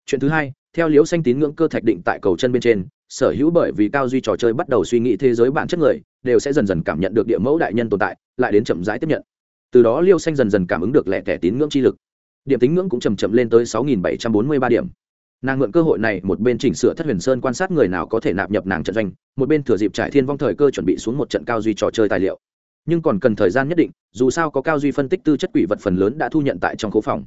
Chuyện thứ hai, theo liễu xanh tín ngưỡng cơ thạch định tại cầu chân bên trên, sở hữu bởi vì cao duy trò chơi bắt đầu suy nghĩ thế giới bản chất người, đều sẽ dần dần cảm nhận được địa mẫu đại nhân tồn tại, lại đến chậm rãi tiếp nhận. Từ đó liêu xanh dần dần cảm ứng được lẻ tẻ tín ngưỡng chi lực. Điểm tín ngưỡng cũng chầm chậm lên tới sáu nghìn bảy trăm bốn mươi ba điểm nàng mượn cơ hội này một bên chỉnh sửa thất huyền sơn quan sát người nào có thể nạp nhập nàng trận doanh, một bên thừa dịp trải thiên vong thời cơ chuẩn bị xuống một trận cao duy trò chơi tài liệu. Nhưng còn cần thời gian nhất định, dù sao có cao duy phân tích tư chất quỷ vật phần lớn đã thu nhận tại trong khố phòng.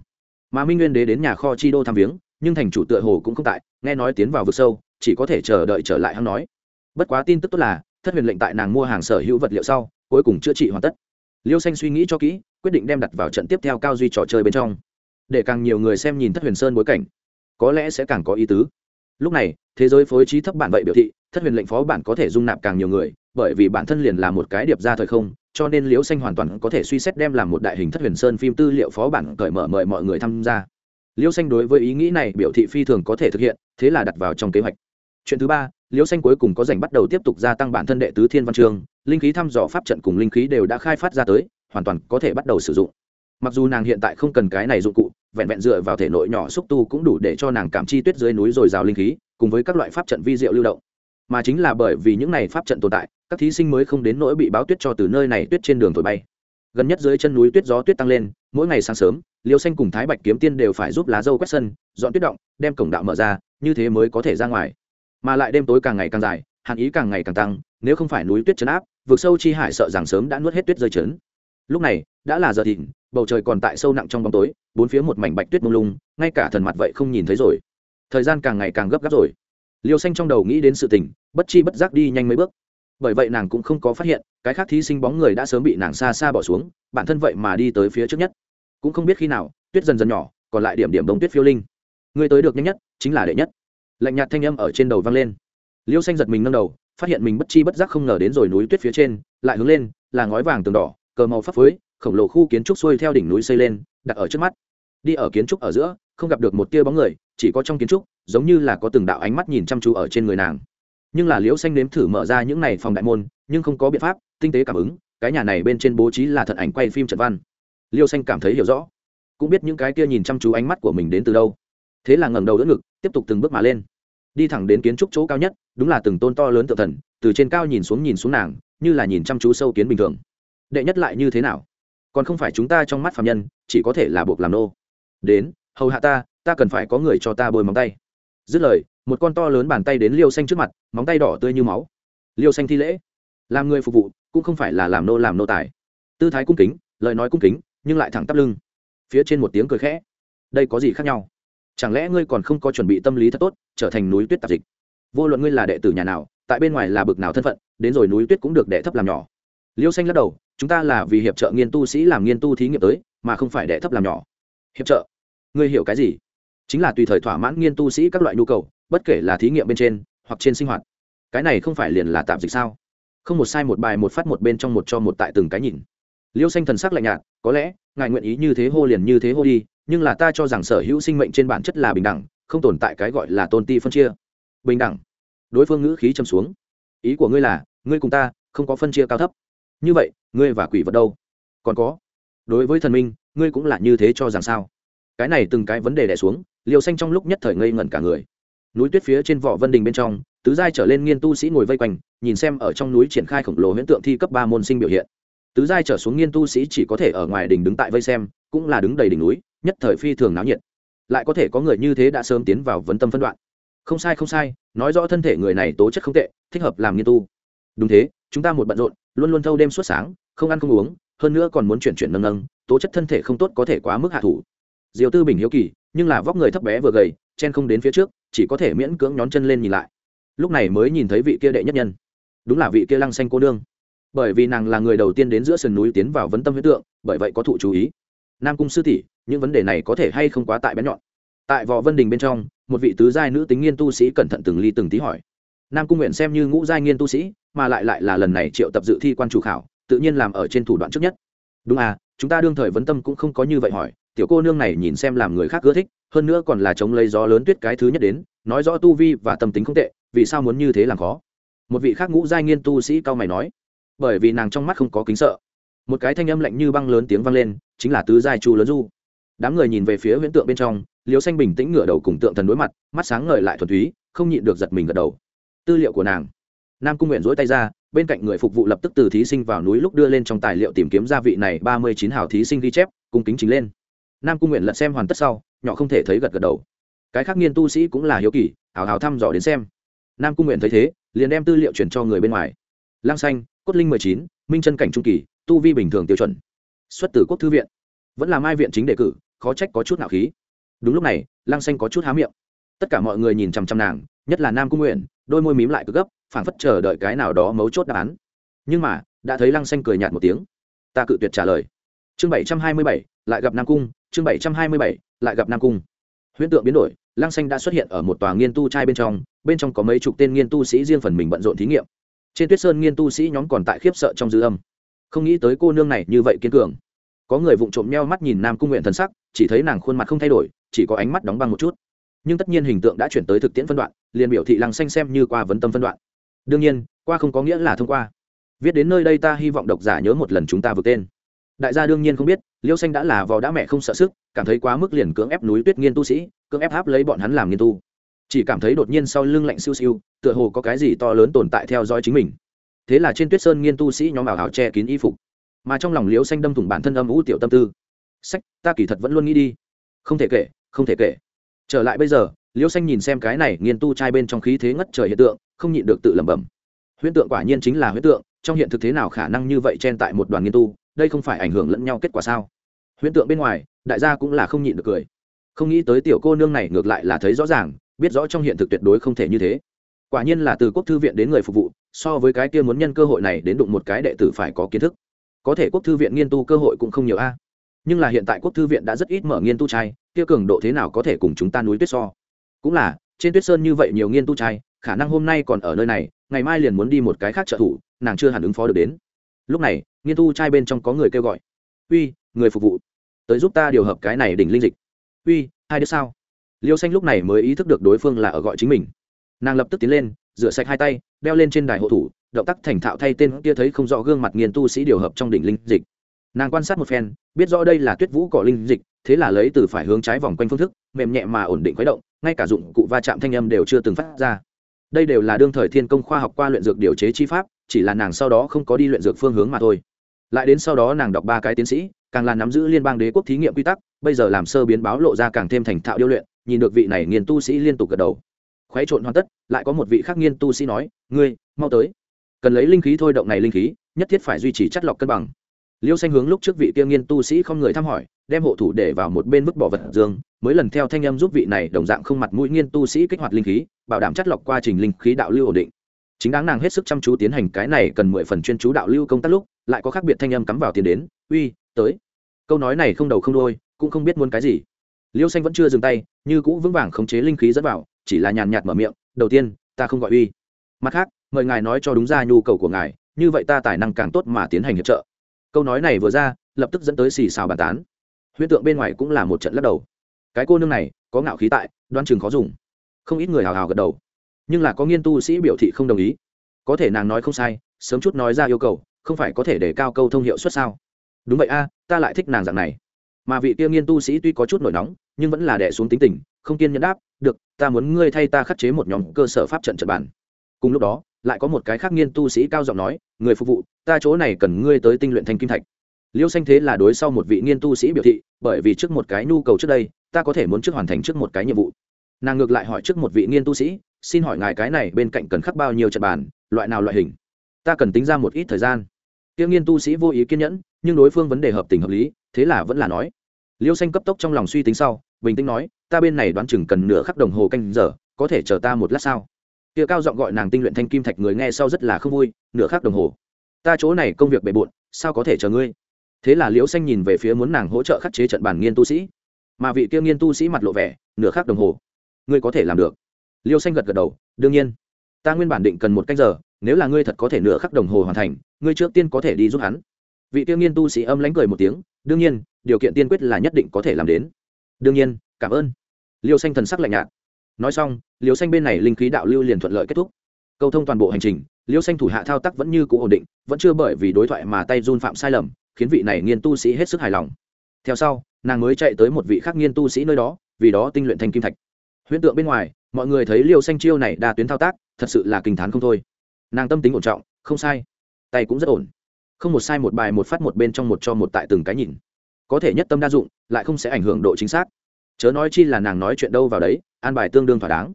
Mà minh nguyên đế đến nhà kho chi đô thăm viếng, nhưng thành chủ tựa hồ cũng không tại, nghe nói tiến vào vực sâu, chỉ có thể chờ đợi trở lại hắn nói. Bất quá tin tức tốt là, thất huyền lệnh tại nàng mua hàng sở hữu vật liệu sau, cuối cùng chữa trị hoàn tất. Liêu xanh suy nghĩ cho kỹ, quyết định đem đặt vào trận tiếp theo cao duy trò chơi bên trong. Để càng nhiều người xem nhìn thất huyền sơn bối cảnh có lẽ sẽ càng có ý tứ. Lúc này, thế giới phối trí thấp bản vậy biểu thị, thất huyền lệnh phó bản có thể dung nạp càng nhiều người, bởi vì bản thân liền là một cái điệp ra thời không, cho nên liễu xanh hoàn toàn có thể suy xét đem làm một đại hình thất huyền sơn phim tư liệu phó bản cởi mở mời mọi người tham gia. Liễu xanh đối với ý nghĩ này biểu thị phi thường có thể thực hiện, thế là đặt vào trong kế hoạch. Chuyện thứ ba, liễu xanh cuối cùng có dành bắt đầu tiếp tục gia tăng bản thân đệ tứ thiên văn chương linh khí thăm dò pháp trận cùng linh khí đều đã khai phát ra tới, hoàn toàn có thể bắt đầu sử dụng. Mặc dù nàng hiện tại không cần cái này dụng cụ vẹn vẹn dựa vào thể nội nhỏ xúc tu cũng đủ để cho nàng cảm chi tuyết dưới núi rồi rào linh khí, cùng với các loại pháp trận vi diệu lưu động. Mà chính là bởi vì những này pháp trận tồn tại, các thí sinh mới không đến nỗi bị báo tuyết cho từ nơi này tuyết trên đường thổi bay. Gần nhất dưới chân núi tuyết gió tuyết tăng lên, mỗi ngày sáng sớm, liêu xanh cùng thái bạch kiếm tiên đều phải giúp lá dâu quét sân, dọn tuyết động, đem cổng đạo mở ra, như thế mới có thể ra ngoài. Mà lại đêm tối càng ngày càng dài, hạn ý càng ngày càng tăng, nếu không phải núi tuyết chấn áp vượt sâu chi hải sợ rằng sớm đã nuốt hết tuyết rơi chấn lúc này đã là giờ thịnh, bầu trời còn tại sâu nặng trong bóng tối, bốn phía một mảnh bạch tuyết mông lung, ngay cả thần mặt vậy không nhìn thấy rồi. Thời gian càng ngày càng gấp gáp rồi. Liêu xanh trong đầu nghĩ đến sự tình, bất chi bất giác đi nhanh mấy bước. Bởi vậy nàng cũng không có phát hiện, cái khác thí sinh bóng người đã sớm bị nàng xa xa bỏ xuống, bản thân vậy mà đi tới phía trước nhất. Cũng không biết khi nào, tuyết dần dần nhỏ, còn lại điểm điểm đông tuyết phiêu linh. Người tới được nhanh nhất, chính là đệ nhất. Lạnh nhạt thanh âm ở trên đầu vang lên. Liêu xanh giật mình nâng đầu, phát hiện mình bất chi bất giác không ngờ đến rồi núi tuyết phía trên, lại hướng lên, là ngói vàng tường đỏ, cờ màu phấp phới khổng lồ khu kiến trúc xuôi theo đỉnh núi xây lên, đặt ở trước mắt. Đi ở kiến trúc ở giữa, không gặp được một tia bóng người, chỉ có trong kiến trúc, giống như là có từng đạo ánh mắt nhìn chăm chú ở trên người nàng. Nhưng là liễu xanh nếm thử mở ra những này phòng đại môn, nhưng không có biện pháp, tinh tế cảm ứng, cái nhà này bên trên bố trí là thật ảnh quay phim trận văn. Liêu xanh cảm thấy hiểu rõ, cũng biết những cái kia nhìn chăm chú ánh mắt của mình đến từ đâu. Thế là ngẩng đầu đỡ ngực, tiếp tục từng bước mà lên. Đi thẳng đến kiến trúc chỗ cao nhất, đúng là từng tôn to lớn tự thần, từ trên cao nhìn xuống nhìn xuống nàng, như là nhìn chăm chú sâu kiến bình thường. Đệ nhất lại như thế nào? Còn không phải chúng ta trong mắt phạm nhân, chỉ có thể là buộc làm nô. Đến, hầu hạ ta ta cần phải có người cho ta bôi móng tay. Dứt lời, một con to lớn bàn tay đến liêu xanh trước mặt, móng tay đỏ tươi như máu. Liêu xanh thi lễ. Làm người phục vụ, cũng không phải là làm nô làm nô tài. Tư thái cung kính, lời nói cung kính, nhưng lại thẳng tắp lưng. Phía trên một tiếng cười khẽ. Đây có gì khác nhau? Chẳng lẽ ngươi còn không có chuẩn bị tâm lý thật tốt, trở thành núi tuyết tạp dịch? Vô luận ngươi là đệ tử nhà nào, tại bên ngoài là bực nào thân phận, đến rồi núi tuyết cũng được đệ thấp làm nhỏ liêu xanh lắc đầu, chúng ta là vì hiệp trợ nghiên tu sĩ làm nghiên tu thí nghiệm tới, mà không phải đệ thấp làm nhỏ. Hiệp trợ? Ngươi hiểu cái gì? Chính là tùy thời thỏa mãn nghiên tu sĩ các loại nhu cầu, bất kể là thí nghiệm bên trên, hoặc trên sinh hoạt. Cái này không phải liền là tạm dịch sao? Không một sai một bài một phát một bên trong một cho một tại từng cái nhìn. Liêu xanh thần sắc lạnh nhạt, có lẽ, ngài nguyện ý như thế hô liền như thế hô đi, nhưng là ta cho rằng sở hữu sinh mệnh trên bản chất là bình đẳng, không tồn tại cái gọi là tôn ti phân chia. Bình đẳng? Đối phương ngữ khí châm xuống. Ý của ngươi là, ngươi cùng ta không có phân chia cao thấp như vậy, ngươi và quỷ vật đâu? Còn có, đối với thần minh, ngươi cũng là như thế cho rằng sao? Cái này từng cái vấn đề đẻ xuống liều xanh trong lúc nhất thời ngây ngẩn cả người. Núi tuyết phía trên vỏ vân đình bên trong, tứ giai trở lên nghiên tu sĩ ngồi vây quanh, nhìn xem ở trong núi triển khai khổng lồ huyễn tượng thi cấp ba môn sinh biểu hiện. Tứ giai trở xuống nghiên tu sĩ chỉ có thể ở ngoài đỉnh đứng tại vây xem, cũng là đứng đầy đỉnh núi, nhất thời phi thường náo nhiệt. Lại có thể có người như thế đã sớm tiến vào vấn tâm phân đoạn. Không sai không sai, nói rõ thân thể người này tố chất không tệ, thích hợp làm nghiên tu. Đúng thế, chúng ta một bận rộn luôn luôn thâu đêm suốt sáng, không ăn không uống, hơn nữa còn muốn chuyển chuyển nâng nâng, tố chất thân thể không tốt có thể quá mức hạ thủ. Diều tư bình hiếu kỳ, nhưng là vóc người thấp bé vừa gầy, chen không đến phía trước, chỉ có thể miễn cưỡng nhón chân lên nhìn lại. Lúc này mới nhìn thấy vị kia đệ nhất nhân. Đúng là vị kia lăng xanh cô nương. Bởi vì nàng là người đầu tiên đến giữa sườn núi tiến vào vấn tâm huyết tượng, bởi vậy có thụ chú ý. Nam cung sư tỷ, những vấn đề này có thể hay không quá tại bén nhọn? Tại võ vân đình bên trong, một vị tứ giai nữ tính nghiên tu sĩ cẩn thận từng ly từng tí hỏi. Nam cung nguyện xem như ngũ giai nghiên tu sĩ mà lại lại là lần này triệu tập dự thi quan chủ khảo, tự nhiên làm ở trên thủ đoạn trước nhất. Đúng à chúng ta đương thời vấn tâm cũng không có như vậy hỏi, tiểu cô nương này nhìn xem làm người khác ưa thích, hơn nữa còn là chống lấy gió lớn tuyết cái thứ nhất đến, nói rõ tu vi và tâm tính không tệ, vì sao muốn như thế làm khó? Một vị khác ngũ giai nghiên tu sĩ cao mày nói, bởi vì nàng trong mắt không có kính sợ. Một cái thanh âm lạnh như băng lớn tiếng vang lên, chính là tứ giai chu lớn du. Đám người nhìn về phía huyễn tượng bên trong liều xanh bình tĩnh ngửa đầu cùng tượng thần đối mặt, mắt sáng ngời lại thuần túy, không nhịn được giật mình gật đầu. Tư liệu của nàng nam cung nguyện dỗi tay ra, bên cạnh người phục vụ lập tức từ thí sinh vào núi lúc đưa lên trong tài liệu tìm kiếm gia vị này ba mươi chín hào thí sinh ghi chép, cung kính chính lên. Nam cung nguyện lật xem hoàn tất sau, nhỏ không thể thấy gật gật đầu. Cái khác nghiên tu sĩ cũng là hiếu kỳ, hào hào thăm dò đến xem. Nam cung nguyện thấy thế, liền đem tư liệu chuyển cho người bên ngoài. Lang xanh, cốt linh mười chín, minh chân cảnh trung kỳ, tu vi bình thường tiêu chuẩn. Xuất từ quốc thư viện. Vẫn là mai viện chính đề cử, khó trách có chút nạo khí. Đúng lúc này lang xanh có chút há miệng. Tất cả mọi người nhìn chằm chằm nàng nhất là nam cung nguyện, đôi môi mím lại cực gấp, phảng phất chờ đợi cái nào đó mấu chốt đáp án. Nhưng mà, đã thấy lăng xanh cười nhạt một tiếng. Ta cự tuyệt trả lời. Chương bảy trăm hai mươi bảy, lại gặp nam cung, chương bảy trăm hai mươi bảy, lại gặp nam cung. Huyễn tượng biến đổi, lăng xanh đã xuất hiện ở một tòa nghiên tu trai bên trong bên trong có mấy chục tên nghiên tu sĩ riêng phần mình bận rộn thí nghiệm. Trên tuyết sơn nghiên tu sĩ nhóm còn tại khiếp sợ trong dư âm. Không nghĩ tới cô nương này như vậy kiên cường. Có người vụng trộm nheo mắt nhìn nam cung nguyện thần sắc, chỉ thấy nàng khuôn mặt không thay đổi, chỉ có ánh mắt đóng băng một chút. Nhưng tất nhiên hình tượng đã chuyển tới thực tiễn phân đoạn liền biểu thị lăng xanh xem như qua vấn tâm phân đoạn. Đương nhiên, qua không có nghĩa là thông qua. Viết đến nơi đây ta hy vọng độc giả nhớ một lần chúng ta vượt tên. Đại gia đương nhiên không biết, liêu xanh đã là vò đã mẹ không sợ sức, cảm thấy quá mức liền cưỡng ép núi tuyết nghiên tu sĩ, cưỡng ép háp lấy bọn hắn làm nghiên tu. Chỉ cảm thấy đột nhiên sau lưng lạnh siêu siêu, tựa hồ có cái gì to lớn tồn tại theo dõi chính mình. Thế là trên tuyết sơn nghiên tu sĩ nhóm ảo hào che kín y phục. Mà trong lòng liêu xanh đâm thủng bản thân âm ủ tiểu tâm tư. Sách, ta kỳ thật vẫn luôn nghĩ đi. Không thể kể, không thể kể. Trở lại bây giờ liêu xanh nhìn xem cái này nghiên tu trai bên trong khí thế ngất trời hiện tượng, không nhịn được tự lẩm bẩm. Huyễn tượng quả nhiên chính là huyễn tượng, trong hiện thực thế nào khả năng như vậy chen tại một đoàn nghiên tu, đây không phải ảnh hưởng lẫn nhau kết quả sao? Huyễn tượng bên ngoài, đại gia cũng là không nhịn được cười. Không nghĩ tới tiểu cô nương này ngược lại là thấy rõ ràng, biết rõ trong hiện thực tuyệt đối không thể như thế. Quả nhiên là từ quốc thư viện đến người phục vụ, so với cái kia muốn nhân cơ hội này đến đụng một cái đệ tử phải có kiến thức. Có thể quốc thư viện nghiên tu cơ hội cũng không nhiều a. Nhưng là hiện tại quốc thư viện đã rất ít mở nghiên tu trai, kia cường độ thế nào có thể cùng chúng ta núi tuyết so? Cũng là, trên tuyết sơn như vậy nhiều nghiên tu trai, khả năng hôm nay còn ở nơi này, ngày mai liền muốn đi một cái khác trợ thủ, nàng chưa hẳn ứng phó được đến. Lúc này, nghiên tu trai bên trong có người kêu gọi. Uy, người phục vụ, tới giúp ta điều hợp cái này đỉnh linh dịch. Uy, hai đứa sao? Liêu xanh lúc này mới ý thức được đối phương là ở gọi chính mình. Nàng lập tức tiến lên, rửa sạch hai tay, đeo lên trên đài hộ thủ, động tác thành thạo thay tên kia thấy không rõ gương mặt nghiền tu sĩ điều hợp trong đỉnh linh dịch. Nàng quan sát một phen, biết rõ đây là tuyết vũ cỏ linh dịch, thế là lấy từ phải hướng trái vòng quanh phương thức, mềm nhẹ mà ổn định khuấy động ngay cả dụng cụ va chạm thanh âm đều chưa từng phát ra. Đây đều là đương thời thiên công khoa học qua luyện dược điều chế chi pháp, chỉ là nàng sau đó không có đi luyện dược phương hướng mà thôi. Lại đến sau đó nàng đọc ba cái tiến sĩ, càng là nắm giữ liên bang đế quốc thí nghiệm quy tắc, bây giờ làm sơ biến báo lộ ra càng thêm thành thạo điêu luyện, nhìn được vị này nghiền tu sĩ liên tục gật đầu. Khoáy trộn hoàn tất, lại có một vị khác nghiên tu sĩ nói, ngươi, mau tới. Cần lấy linh khí thôi, động này linh khí, nhất thiết phải duy trì chất lọc cân bằng. Liêu xanh hướng lúc trước vị kia nghiên tu sĩ không người thăm hỏi, đem hộ thủ để vào một bên vứt bỏ vật dương mới lần theo thanh âm giúp vị này đồng dạng không mặt mũi nghiên tu sĩ kích hoạt linh khí, bảo đảm chất lọc quá trình linh khí đạo lưu ổn định. Chính đáng nàng hết sức chăm chú tiến hành cái này cần mười phần chuyên chú đạo lưu công tác lúc, lại có khác biệt thanh âm cắm vào tiền đến, uy, tới. Câu nói này không đầu không đôi cũng không biết muốn cái gì. Liêu xanh vẫn chưa dừng tay, như cũ vững vàng khống chế linh khí dẫn vào, chỉ là nhàn nhạt mở miệng, đầu tiên, ta không gọi uy. Mặt khác, mời ngài nói cho đúng ra nhu cầu của ngài, như vậy ta tài năng càng tốt mà tiến hành hiệp trợ. Câu nói này vừa ra, lập tức dẫn tới xì xào bàn tán. Huyễn tượng bên ngoài cũng là một trận lắc đầu cái cô nương này có ngạo khí tại, đoan chừng khó dùng. Không ít người hào hào gật đầu. Nhưng là có nghiên tu sĩ biểu thị không đồng ý. Có thể nàng nói không sai, sớm chút nói ra yêu cầu, không phải có thể để cao câu thông hiệu suất sao? Đúng vậy a, ta lại thích nàng dạng này. Mà vị kia nghiên tu sĩ tuy có chút nổi nóng, nhưng vẫn là đẻ xuống tính tình, không kiên nhẫn đáp, được, ta muốn ngươi thay ta khắc chế một nhóm cơ sở pháp trận trận bản cùng lúc đó, lại có một cái khác nghiên tu sĩ cao giọng nói, người phục vụ, ta chỗ này cần ngươi tới tinh luyện thanh kim thạch. Liêu xanh thế là đối sau một vị nghiên tu sĩ biểu thị, bởi vì trước một cái nhu cầu trước đây ta có thể muốn trước hoàn thành trước một cái nhiệm vụ. Nàng ngược lại hỏi trước một vị nghiên tu sĩ, xin hỏi ngài cái này bên cạnh cần khắc bao nhiêu trận bàn, loại nào loại hình? Ta cần tính ra một ít thời gian. Tiêu nghiên tu sĩ vô ý kiên nhẫn, nhưng đối phương vấn đề hợp tình hợp lý, thế là vẫn là nói. Liêu xanh cấp tốc trong lòng suy tính sau, bình tĩnh nói, ta bên này đoán chừng cần nửa khắc đồng hồ canh giờ, có thể chờ ta một lát sao Tiêu cao giọng gọi nàng tinh luyện thanh kim thạch người nghe sau rất là không vui, nửa khắc đồng hồ. Ta chỗ này công việc bề bộn, sao có thể chờ ngươi? Thế là liễu xanh nhìn về phía muốn nàng hỗ trợ khắc chế trận bản nghiên tu sĩ mà vị kia nghiên tu sĩ mặt lộ vẻ, nửa khắc đồng hồ. Ngươi có thể làm được. Liêu xanh gật gật đầu, đương nhiên. Ta nguyên bản định cần một cách giờ, nếu là ngươi thật có thể nửa khắc đồng hồ hoàn thành, ngươi trước tiên có thể đi giúp hắn. Vị tiêu nghiên tu sĩ âm lánh cười một tiếng, đương nhiên, điều kiện tiên quyết là nhất định có thể làm đến. Đương nhiên, cảm ơn. Liêu xanh thần sắc lạnh nhạt. Nói xong, liêu xanh bên này linh khí đạo lưu liền thuận lợi kết thúc. Câu thông toàn bộ hành trình, liêu xanh thủ hạ thao tác vẫn như cũ ổn định, vẫn chưa bởi vì đối thoại mà tay run phạm sai lầm, khiến vị này nghiên tu sĩ hết sức hài lòng. Theo sau nàng mới chạy tới một vị khắc nghiên tu sĩ nơi đó, vì đó tinh luyện thành kim thạch. Huyễn tượng bên ngoài, mọi người thấy liêu xanh chiêu này đa tuyến thao tác, thật sự là kinh t h á n không thôi. Nàng tâm tính ổn trọng, không sai. Tay cũng rất ổn. Không một sai một bài, một phát một bên trong một cho một tại từng cái nhìn. Có thể nhất tâm đa dụng, lại không sẽ ảnh hưởng độ chính xác. Chớ nói chi là nàng nói chuyện đâu vào đấy, an bài tương đương thỏa đáng.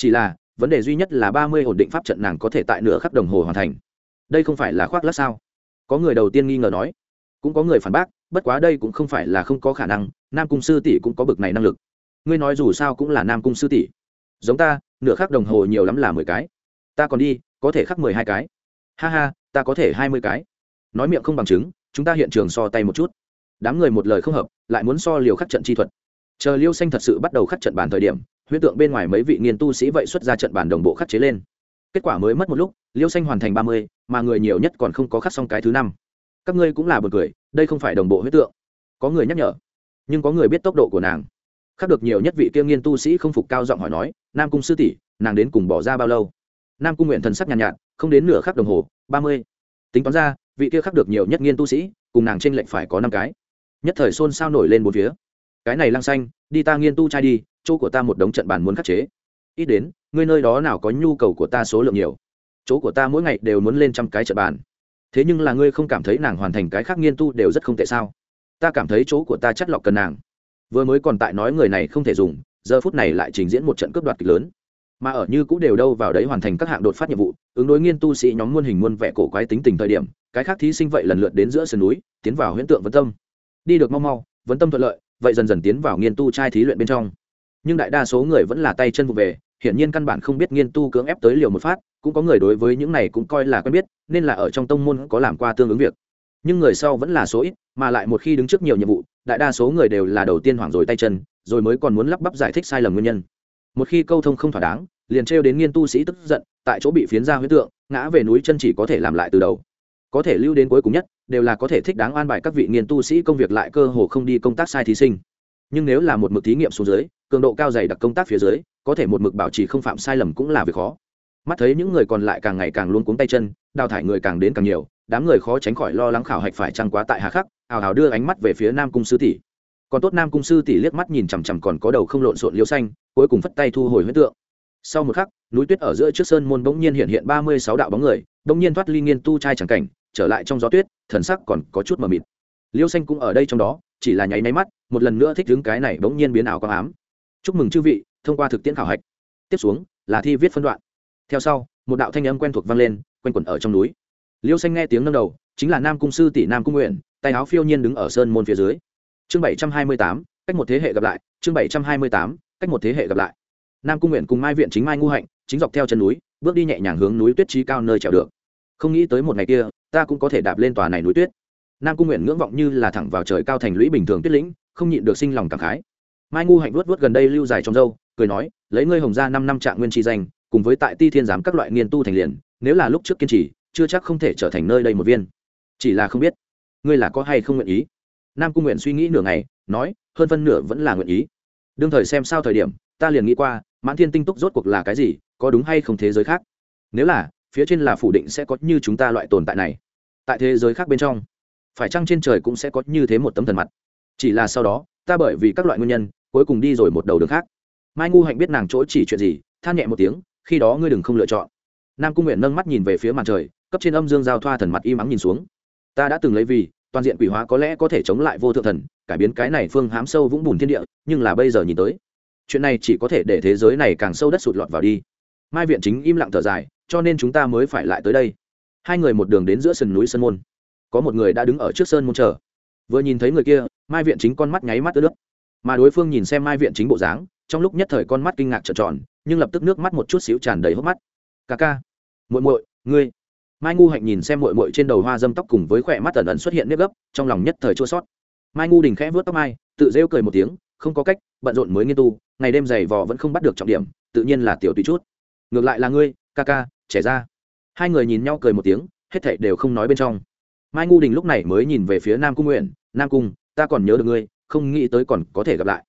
Chỉ là, vấn đề duy nhất là ba mươi ổn định pháp trận nàng có thể tại nửa khắc đồng hồ hoàn thành. Đây không phải là khoác lát sao? Có người đầu tiên nghi ngờ nói. Cũng có người phản bác bất quá đây cũng không phải là không có khả năng, nam cung sư tỷ cũng có bực này năng lực. Ngươi nói dù sao cũng là nam cung sư tỷ. Giống ta, nửa khắc đồng hồ nhiều lắm là mười cái. Ta còn đi, có thể khắc mười hai cái. Ha ha, ta có thể hai mươi cái. Nói miệng không bằng chứng, chúng ta hiện trường so tay một chút. Đám người một lời không hợp, lại muốn so liều khắc trận chi thuật. Chờ liêu xanh thật sự bắt đầu khắc trận bàn thời điểm, huyễn tượng bên ngoài mấy vị nghiên tu sĩ vậy xuất ra trận bàn đồng bộ khắc chế lên. Kết quả mới mất một lúc, liêu xanh hoàn thành ba mươi, mà người nhiều nhất còn không có khắc xong cái thứ năm các ngươi cũng là b u ồ n cười đây không phải đồng bộ huyết tượng. Có người nhắc nhở nhưng có người biết tốc độ của nàng. Khắc được nhiều nhất vị kia nghiên tu sĩ không phục cao giọng hỏi nói nam cung sư tỷ nàng đến cùng bỏ ra bao lâu? Nam cung nguyện thần sắc nhàn nhạt, nhạt không đến nửa khắc đồng hồ ba mươi. Tính toán ra vị kia khắc được nhiều nhất nghiên tu sĩ cùng nàng t r ê n lệnh phải có năm cái. Nhất thời xôn xao nổi lên một phía. Cái này lang xanh đi ta nghiên tu trai đi chỗ của ta một đống trận bàn muốn khắc chế. Ít đến ngươi nơi đó nào có nhu cầu của ta số lượng nhiều. Chỗ của ta mỗi ngày đều muốn lên trăm cái trận bàn thế nhưng là ngươi không cảm thấy nàng hoàn thành cái khác nghiên tu đều rất không tệ sao? Ta cảm thấy chỗ của ta chắt lọc cần nàng. Vừa mới còn tại nói người này không thể dùng, giờ phút này lại trình diễn một trận cướp đoạt kịch lớn. Mà ở như cũ đều đâu vào đấy hoàn thành các hạng đột phát nhiệm vụ, ứng đối nghiên tu sĩ nhóm muôn hình muôn vẻ cổ quái tính tình thời điểm, cái khác thí sinh vậy lần lượt đến giữa sườn núi, tiến vào huyễn tượng vấn tâm. Đi được mau mau vấn tâm thuận lợi, vậy dần dần tiến vào nghiên tu trai thí luyện bên trong. Nhưng đại đa số người vẫn là tay chân vụ về, hiển nhiên căn bản không biết nghiên tu cưỡng ép tới liều một phát cũng có người đối với những này cũng coi là quen biết, nên là ở trong tông môn có làm qua tương ứng việc. Nhưng người sau vẫn là số ít, mà lại một khi đứng trước nhiều nhiệm vụ, đại đa số người đều là đầu tiên hoảng rồi tay chân, rồi mới còn muốn lắp bắp giải thích sai lầm nguyên nhân. Một khi câu thông không thỏa đáng, liền trêu đến nghiên tu sĩ tức giận, tại chỗ bị phiến ra huyết tượng, ngã về núi chân chỉ có thể làm lại từ đầu. Có thể lưu đến cuối cùng nhất, đều là có thể thích đáng an bài các vị nghiên tu sĩ công việc lại cơ hồ không đi công tác sai thí sinh. Nhưng nếu là một mực thí nghiệm xuống dưới, cường độ cao dày đặc công tác phía dưới, có thể một mực bảo trì không phạm sai lầm cũng là việc khó mắt thấy những người còn lại càng ngày càng luôn cuống tay chân, đào thải người càng đến càng nhiều, đám người khó tránh khỏi lo lắng khảo hạch phải trăng quá tại hà khắc hào hào đưa ánh mắt về phía nam cung sư tỷ. Còn tốt nam cung sư tỷ liếc mắt nhìn chằm chằm còn có đầu không lộn xộn liêu xanh, cuối cùng phất tay thu hồi huyết tượng. Sau một khắc, núi tuyết ở giữa trước sơn môn bỗng nhiên hiện hiện ba mươi sáu đạo bóng người, bỗng nhiên thoát ly nghiên tu trai chẳng cảnh, trở lại trong gió tuyết, thần sắc còn có chút mờ mịt. Liêu xanh cũng ở đây trong đó, chỉ là nháy máy mắt, một lần nữa thích đứng cái này bỗng nhiên biến ảo quang ám. Chúc mừng chư vị, thông qua thực tiễn khảo hạch. Tiếp xuống là thi viết phân đoạn theo sau, một đạo thanh âm quen thuộc vang lên, quanh quẩn ở trong núi. Liêu xanh nghe tiếng nâng đầu, chính là nam cung sư tỷ nam cung nguyện, tay áo phiêu nhiên đứng ở sơn môn phía dưới. Chương bảy trăm hai mươi tám, cách một thế hệ gặp lại, chương bảy trăm hai mươi tám, cách một thế hệ gặp lại. Nam cung nguyện cùng mai viện chính mai ngu hạnh, chính dọc theo chân núi, bước đi nhẹ nhàng hướng núi tuyết trí cao nơi trèo được. Không nghĩ tới một ngày kia, ta cũng có thể đạp lên tòa này núi tuyết. Nam cung nguyện ngưỡng vọng như là thẳng vào trời cao thành lũy bình thường tuyết lĩnh, không nhịn được sinh lòng cảm khái. Mai ngu hạnh vuốt vuốt gần đây lưu dài trong dâu cười nói, lấy ngươi hồng ra năm năm trạng nguyên tri danh cùng với tại ti thiên giám các loại nghiên tu thành liền, nếu là lúc trước kiên trì, chưa chắc không thể trở thành nơi đây một viên. Chỉ là không biết, ngươi là có hay không nguyện ý? Nam cung nguyện suy nghĩ nửa ngày, nói, hơn phân nửa vẫn là nguyện ý. Đương thời xem sao thời điểm, ta liền nghĩ qua, mãn thiên tinh túc rốt cuộc là cái gì, có đúng hay không thế giới khác? Nếu là, phía trên là phủ định sẽ có như chúng ta loại tồn tại này. Tại thế giới khác bên trong, phải chăng trên trời cũng sẽ có như thế một tấm thần mặt? Chỉ là sau đó, ta bởi vì các loại nguyên nhân, cuối cùng đi rồi một đầu đường khác. Mai ngu hạnh biết nàng chỗ chỉ chuyện gì, than nhẹ một tiếng khi đó ngươi đừng không lựa chọn. Nam cung nguyện nâng mắt nhìn về phía màn trời, cấp trên âm dương giao thoa thần mặt im ắng nhìn xuống. Ta đã từng lấy vì, toàn diện quỷ hóa có lẽ có thể chống lại vô thượng thần, cải biến cái này phương hám sâu vũng bùn thiên địa, nhưng là bây giờ nhìn tới, chuyện này chỉ có thể để thế giới này càng sâu đất sụt lọt vào đi. Mai viện chính im lặng thở dài, cho nên chúng ta mới phải lại tới đây. Hai người một đường đến giữa sườn núi sơn môn. Có một người đã đứng ở trước sơn môn chờ. Vừa nhìn thấy người kia, mai viện chính con mắt nháy mắt ướt nước mà đối phương nhìn xem mai viện chính bộ dáng trong lúc nhất thời con mắt kinh ngạc trợn tròn, nhưng lập tức nước mắt một chút xíu tràn đầy hốc mắt. Ca ca, muội muội, ngươi. Mai ngu hạnh nhìn xem muội muội trên đầu hoa dâm tóc cùng với khỏe mắt ẩn ẩn xuất hiện nếp gấp, trong lòng nhất thời chua sót mai ngu đình khẽ vớt tóc mai, tự rêu cười một tiếng, không có cách, bận rộn mới nghiên tu, ngày đêm dày vò vẫn không bắt được trọng điểm, tự nhiên là tiểu tùy chút. Ngược lại là ngươi, ca ca, trẻ ra. Hai người nhìn nhau cười một tiếng, hết thảy đều không nói bên trong. Mai ngu đình lúc này mới nhìn về phía nam cung nguyện, nam cung, ta còn nhớ được ngươi, không nghĩ tới còn có thể gặp lại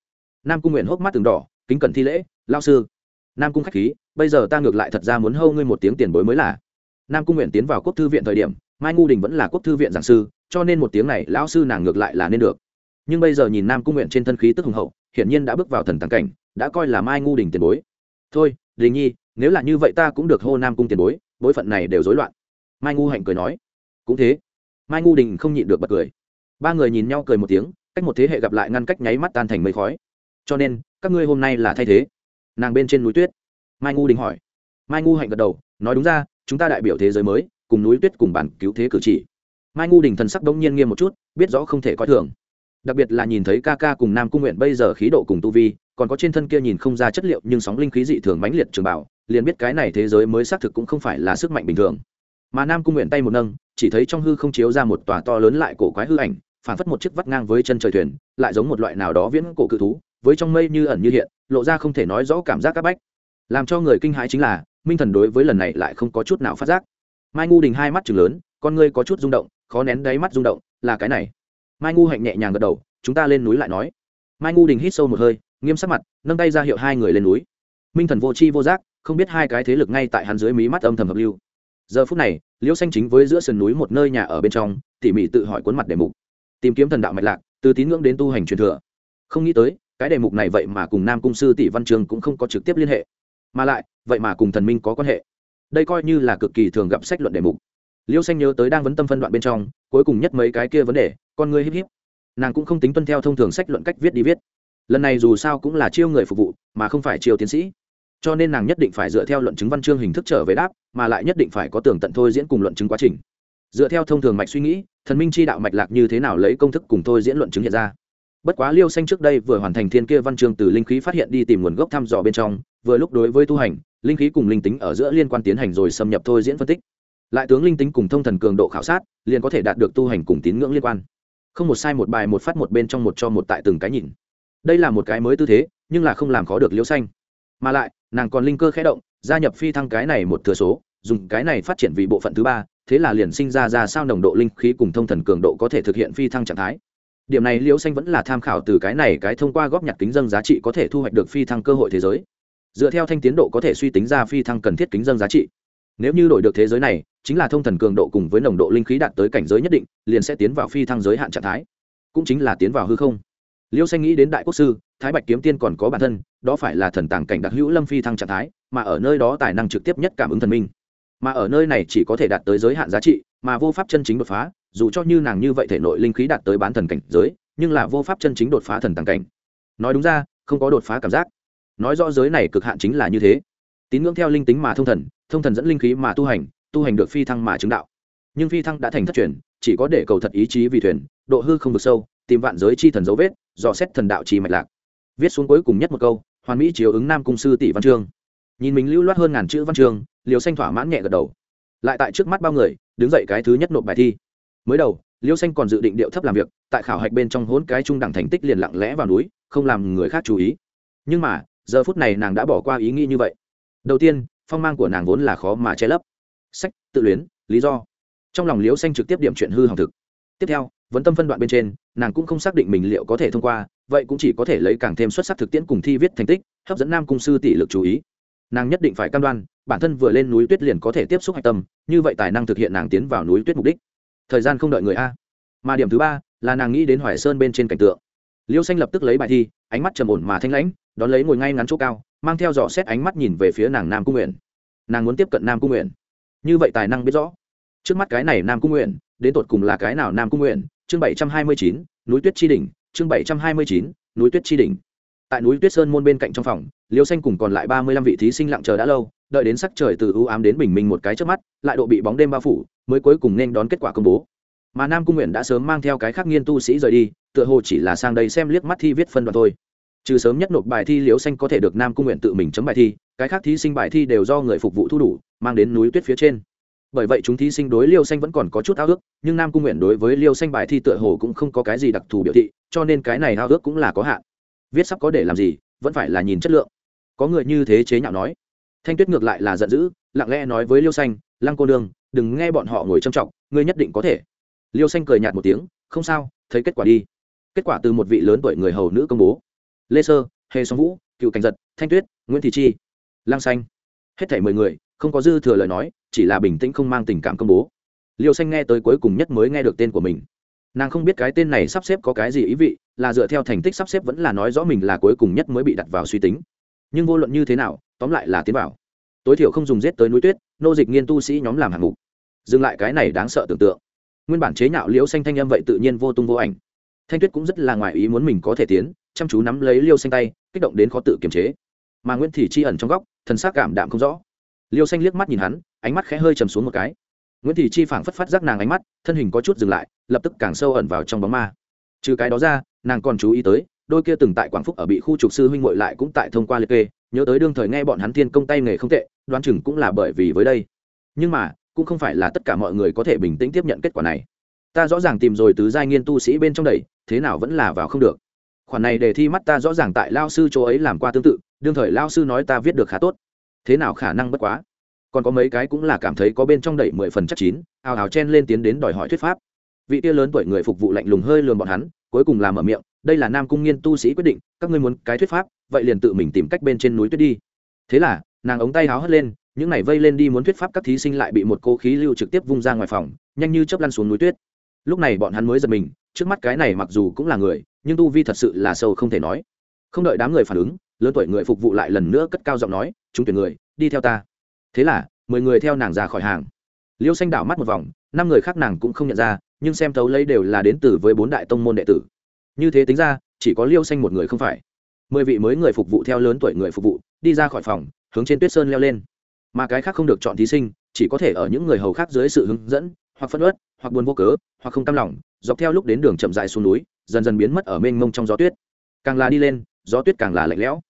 nam cung nguyện hốc mắt từng đỏ, kính cẩn thi lễ lao sư. Nam cung khách khí, bây giờ ta ngược lại thật ra muốn hâu ngươi một tiếng tiền bối mới là. Nam cung nguyện tiến vào quốc thư viện thời điểm, mai ngu đình vẫn là quốc thư viện giảng sư, cho nên một tiếng này, lão sư nàng ngược lại là nên được. Nhưng bây giờ nhìn nam cung nguyện trên thân khí tức hùng hậu, hiển nhiên đã bước vào thần tàng cảnh, đã coi là mai ngu đình tiền bối. Thôi, đình nhi, nếu là như vậy ta cũng được hô nam cung tiền bối bối phận này đều rối loạn. Mai ngu hạnh cười nói. Cũng thế. Mai ngu đình không nhịn được bật cười. Ba người nhìn nhau cười một tiếng, cách một thế hệ gặp lại ngăn cách nháy mắt tan thành mây khói cho nên, các ngươi hôm nay là thay thế. Nàng bên trên núi tuyết. Mai ngu đình hỏi. Mai ngu hạnh gật đầu, nói đúng ra, chúng ta đại biểu thế giới mới, cùng núi tuyết cùng bản cứu thế cử chỉ. Mai ngu đình thần sắc đông nhiên nghiêm một chút, biết rõ không thể coi thường. Đặc biệt là nhìn thấy ca ca cùng nam cung nguyện bây giờ khí độ cùng tu vi, còn có trên thân kia nhìn không ra chất liệu nhưng sóng linh khí dị thường mãnh liệt trường bảo, liền biết cái này thế giới mới xác thực cũng không phải là sức mạnh bình thường. Mà nam cung nguyện tay một nâng, chỉ thấy trong hư không chiếu ra một tòa to lớn lại cổ quái hư ảnh, phản phất một chiếc vắt ngang với chân trời thuyền, lại giống một loại nào đó viễn cổ cự thú với trong mây như ẩn như hiện, lộ ra không thể nói rõ cảm giác c áp bách. Làm cho người kinh hãi chính là, minh thần đối với lần này lại không có chút nào phát giác. Mai ngu đình hai mắt chừng lớn, con ngươi có chút rung động, khó nén đáy mắt rung động, là cái này. Mai ngu hạnh nhẹ nhàng gật đầu, chúng ta lên núi lại nói. Mai ngu đình hít sâu một hơi, nghiêm sắc mặt, nâng tay ra hiệu hai người lên núi. Minh thần vô c h i vô giác, không biết hai cái thế lực ngay tại hắn dưới mí mắt âm thầm hợp lưu. Giờ phút này, liễu xanh chính với giữa sườn núi một nơi nhà ở bên trong, tỉ mỉ tự hỏi cuốn mặt đề mục. Tìm kiếm thần đạo mạch lạc, từ tín ngưỡng đến tu hành truyền thừa. Không nghĩ tới cái đề mục này vậy mà cùng nam cung sư tỷ văn trường cũng không có trực tiếp liên hệ. Mà lại, vậy mà cùng thần minh có quan hệ. Đây coi như là cực kỳ thường gặp sách luận đề mục. Liêu xanh nhớ tới đang vấn tâm phân đoạn bên trong, cuối cùng nhất mấy cái kia vấn đề, con người híp híp. Nàng cũng không tính tuân theo thông thường sách luận cách viết đi viết. Lần này dù sao cũng là chiêu người phục vụ, mà không phải chiêu tiến sĩ. Cho nên nàng nhất định phải dựa theo luận chứng văn chương hình thức trở về đáp, mà lại nhất định phải có tường tận thôi diễn cùng luận chứng quá trình. Dựa theo thông thường mạch suy nghĩ, thần minh chi đạo mạch lạc như thế nào lấy công thức cùng thôi diễn luận chứng hiện ra bất quá liêu xanh trước đây vừa hoàn thành thiên kia văn chương từ linh khí phát hiện đi tìm nguồn gốc thăm dò bên trong, vừa lúc đối với tu hành, linh khí cùng linh tính ở giữa liên quan tiến hành rồi xâm nhập thôi diễn phân tích. Lại tướng linh tính cùng thông thần cường độ khảo sát, liền có thể đạt được tu hành cùng tín ngưỡng liên quan. Không một sai một bài một phát một bên trong một cho một tại từng cái nhìn. Đây là một cái mới tư thế, nhưng là không làm khó được liêu xanh. Mà lại, nàng còn linh cơ khẽ động, gia nhập phi thăng cái này một thừa số, dùng cái này phát triển vì bộ phận thứ ba, thế là liền sinh ra ra sao nồng độ linh khí cùng thông thần cường độ có thể thực hiện phi thăng trạng thái điểm này liễu xanh vẫn là tham khảo từ cái này cái thông qua góp nhặt kính dân giá trị có thể thu hoạch được phi thăng cơ hội thế giới. Dựa theo thanh tiến độ có thể suy tính ra phi thăng cần thiết kính dân giá trị. Nếu như đổi được thế giới này, chính là thông thần cường độ cùng với nồng độ linh khí đạt tới cảnh giới nhất định, liền sẽ tiến vào phi thăng giới hạn trạng thái. Cũng chính là tiến vào hư không. Liêu xanh nghĩ đến đại quốc sư, thái bạch kiếm tiên còn có bản thân, đó phải là thần tàng cảnh đặc hữu lâm phi thăng trạng thái, mà ở nơi đó tài năng trực tiếp nhất cảm ứng thần minh. Mà ở nơi này chỉ có thể đạt tới giới hạn giá trị, mà vô pháp chân chính đột phá dù cho như nàng như vậy thể nội linh khí đạt tới bán thần cảnh giới, nhưng là vô pháp chân chính đột phá thần tàng cảnh. Nói đúng ra, không có đột phá cảm giác. Nói rõ giới này cực hạn chính là như thế. Tín ngưỡng theo linh tính mà thông thần thông thần dẫn linh khí mà tu hành tu hành được phi thăng mà chứng đạo. Nhưng phi thăng đã thành thất truyền, chỉ có để cầu thật ý chí vì thuyền, độ hư không được sâu, tìm vạn giới chi thần dấu vết, dò xét thần đạo trì mạch lạc. Viết xuống cuối cùng nhất một câu, hoàn mỹ chiếu ứng nam cung sư tỷ văn chương. Nhìn mình lưu loát hơn ngàn chữ văn chương liều xanh thỏa mãn nhẹ gật đầu. Lại tại trước mắt bao người, đứng dậy cái thứ nhất nộp bài thi mới đầu, liêu xanh còn dự định điệu thấp làm việc, tại khảo hạch bên trong hỗn cái trung đẳng thành tích liền lặng lẽ vào núi, không làm người khác chú ý. Nhưng mà, giờ phút này nàng đã bỏ qua ý nghĩ như vậy. Đầu tiên, phong mang của nàng vốn là khó mà che lấp. Sách, tự luyến, lý do. Trong lòng liễu xanh trực tiếp điểm chuyện hư hỏng thực. Tiếp theo vấn tâm phân đoạn bên trên, nàng cũng không xác định mình liệu có thể thông qua, vậy cũng chỉ có thể lấy càng thêm xuất sắc thực tiễn cùng thi viết thành tích, hấp dẫn nam cung sư tỷ lực chú ý. Nàng nhất định phải cam đoan, bản thân vừa lên núi tuyết liền có thể tiếp xúc hạch tâm, như vậy tài năng thực hiện nàng tiến vào núi tuyết mục đích thời gian không đợi người a. Mà điểm thứ ba là nàng nghĩ đến hoài sơn bên trên cảnh tượng. Liêu xanh lập tức lấy bài thi, ánh mắt trầm ổn mà thanh lãnh, đón lấy ngồi ngay ngắn chỗ cao, mang theo dò xét ánh mắt nhìn về phía nàng nam cung nguyện nàng muốn tiếp cận nam cung nguyện như vậy tài năng biết rõ. Trước mắt cái này nam cung nguyện đến tột cùng là cái nào nam cung nguyện chương bảy trăm hai mươi chín, núi tuyết tri đỉnh. Chương bảy trăm hai mươi chín, núi tuyết tri đỉnh. Tại núi tuyết sơn môn bên cạnh trong phòng, liêu xanh cùng còn lại ba mươi lăm vị thí sinh lặng chờ đã lâu đợi đến sắc trời từ ưu ám đến bình minh một cái trước mắt, lại độ bị bóng đêm bao phủ, mới cuối cùng nên đón kết quả công bố. Mà nam cung nguyện đã sớm mang theo cái khác nghiên tu sĩ rời đi, tựa hồ chỉ là sang đây xem liếc mắt thi viết phân đoạn thôi. Trừ sớm nhất nộp bài thi liễu xanh có thể được nam cung nguyện tự mình chấm bài thi, cái khác thí sinh bài thi đều do người phục vụ thu đủ, mang đến núi tuyết phía trên. Bởi vậy chúng thí sinh đối liêu xanh vẫn còn có chút ao ước, nhưng nam cung nguyện đối với liêu xanh bài thi tựa hồ cũng không có cái gì đặc thù biểu thị, cho nên cái này ao ước cũng là có hạn. Viết sắp có để làm gì, vẫn phải là nhìn chất lượng. Có người như thế chế nhạo nói thanh tuyết ngược lại là giận dữ, lặng lẽ nói với liêu xanh, lăng cô nương, đừng nghe bọn họ ngồi trầm trọng ngươi nhất định có thể. Liêu xanh cười nhạt một tiếng, không sao, thấy kết quả đi. Kết quả từ một vị lớn tuổi người hầu nữ công bố. Lê sơ, hề song vũ, cựu cảnh giật, thanh tuyết, nguyễn thị chi lang xanh. Hết thảy mười người, không có dư thừa lời nói, chỉ là bình tĩnh không mang tình cảm công bố. Liêu xanh nghe tới cuối cùng nhất mới nghe được tên của mình. Nàng không biết cái tên này sắp xếp có cái gì ý vị, là dựa theo thành tích sắp xếp vẫn là nói rõ mình là cuối cùng nhất mới bị đặt vào suy tính. Nhưng vô luận như thế nào tóm lại là tiến vào. Tối thiểu không dùng giết tới núi tuyết, nô dịch nghiên tu sĩ nhóm làm hạng mục. Dừng lại cái này đáng sợ tưởng tượng. Nguyên bản chế nhạo liễu xanh thanh âm vậy tự nhiên vô tung vô ảnh. Thanh tuyết cũng rất là ngoài ý muốn mình có thể tiến, chăm chú nắm lấy liêu xanh tay, kích động đến khó tự kiềm chế. Mà nguyễn thị chi ẩn trong góc, thần sắc cảm đạm không rõ. Liêu xanh liếc mắt nhìn hắn, ánh mắt khẽ hơi chầm xuống một cái. Nguyễn thị chi phảng phất phát giác nàng ánh mắt, thân hình có chút dừng lại, lập tức càng sâu ẩn vào trong bóng ma. Trừ cái đó ra, nàng còn chú ý tới, đôi kia từng tại quảng phúc ở bị khu trục sư huynh ngội lại cũng tại thông qua liệt kê nhớ tới đương thời nghe bọn hắn thiên công tay nghề không tệ, đoán chừng cũng là bởi vì với đây. Nhưng mà, cũng không phải là tất cả mọi người có thể bình tĩnh tiếp nhận kết quả này. Ta rõ ràng tìm rồi tứ giai nghiên tu sĩ bên trong đầy, thế nào vẫn là vào không được. Khoản này để thi mắt ta rõ ràng tại lao sư chỗ ấy làm qua tương tự, đương thời lao sư nói ta viết được khá tốt. Thế nào khả năng bất quá? Còn có mấy cái cũng là cảm thấy có bên trong đẩy mười phần chắc chín, ào ào chen lên tiến đến đòi hỏi thuyết pháp. Vị tia lớn tuổi người phục vụ lạnh lùng hơi lườm bọn hắn, cuối cùng làm ở miệng đây là nam cung nghiên tu sĩ quyết định, các ngươi muốn cái thuyết pháp, vậy liền tự mình tìm cách bên trên núi tuyết đi. Thế là, nàng ống tay háo hất lên, những này vây lên đi muốn thuyết pháp các thí sinh lại bị một cô khí lưu trực tiếp vung ra ngoài phòng, nhanh như chớp lăn xuống núi tuyết. Lúc này bọn hắn mới giật mình, trước mắt cái này mặc dù cũng là người, nhưng tu vi thật sự là sâu không thể nói. Không đợi đám người phản ứng, lớn tuổi người phục vụ lại lần nữa cất cao giọng nói, chúng tuyển người, đi theo ta. Thế là, mười người theo nàng ra khỏi hàng. Liêu xanh đảo mắt một vòng, năm người khác nàng cũng không nhận ra, nhưng xem thấu lấy đều là đến từ với bốn đại tông môn đệ tử như thế tính ra, chỉ có liêu xanh một người không phải. Mười vị mới người phục vụ theo lớn tuổi người phục vụ, đi ra khỏi phòng, hướng trên tuyết sơn leo lên. Mà cái khác không được chọn thí sinh, chỉ có thể ở những người hầu khác dưới sự hướng dẫn, hoặc phân ớt hoặc buồn vô cớ, hoặc không cam lòng, dọc theo lúc đến đường chậm dài xuống núi, dần dần biến mất ở mênh mông trong gió tuyết. Càng là đi lên, gió tuyết càng là lạnh lẽo.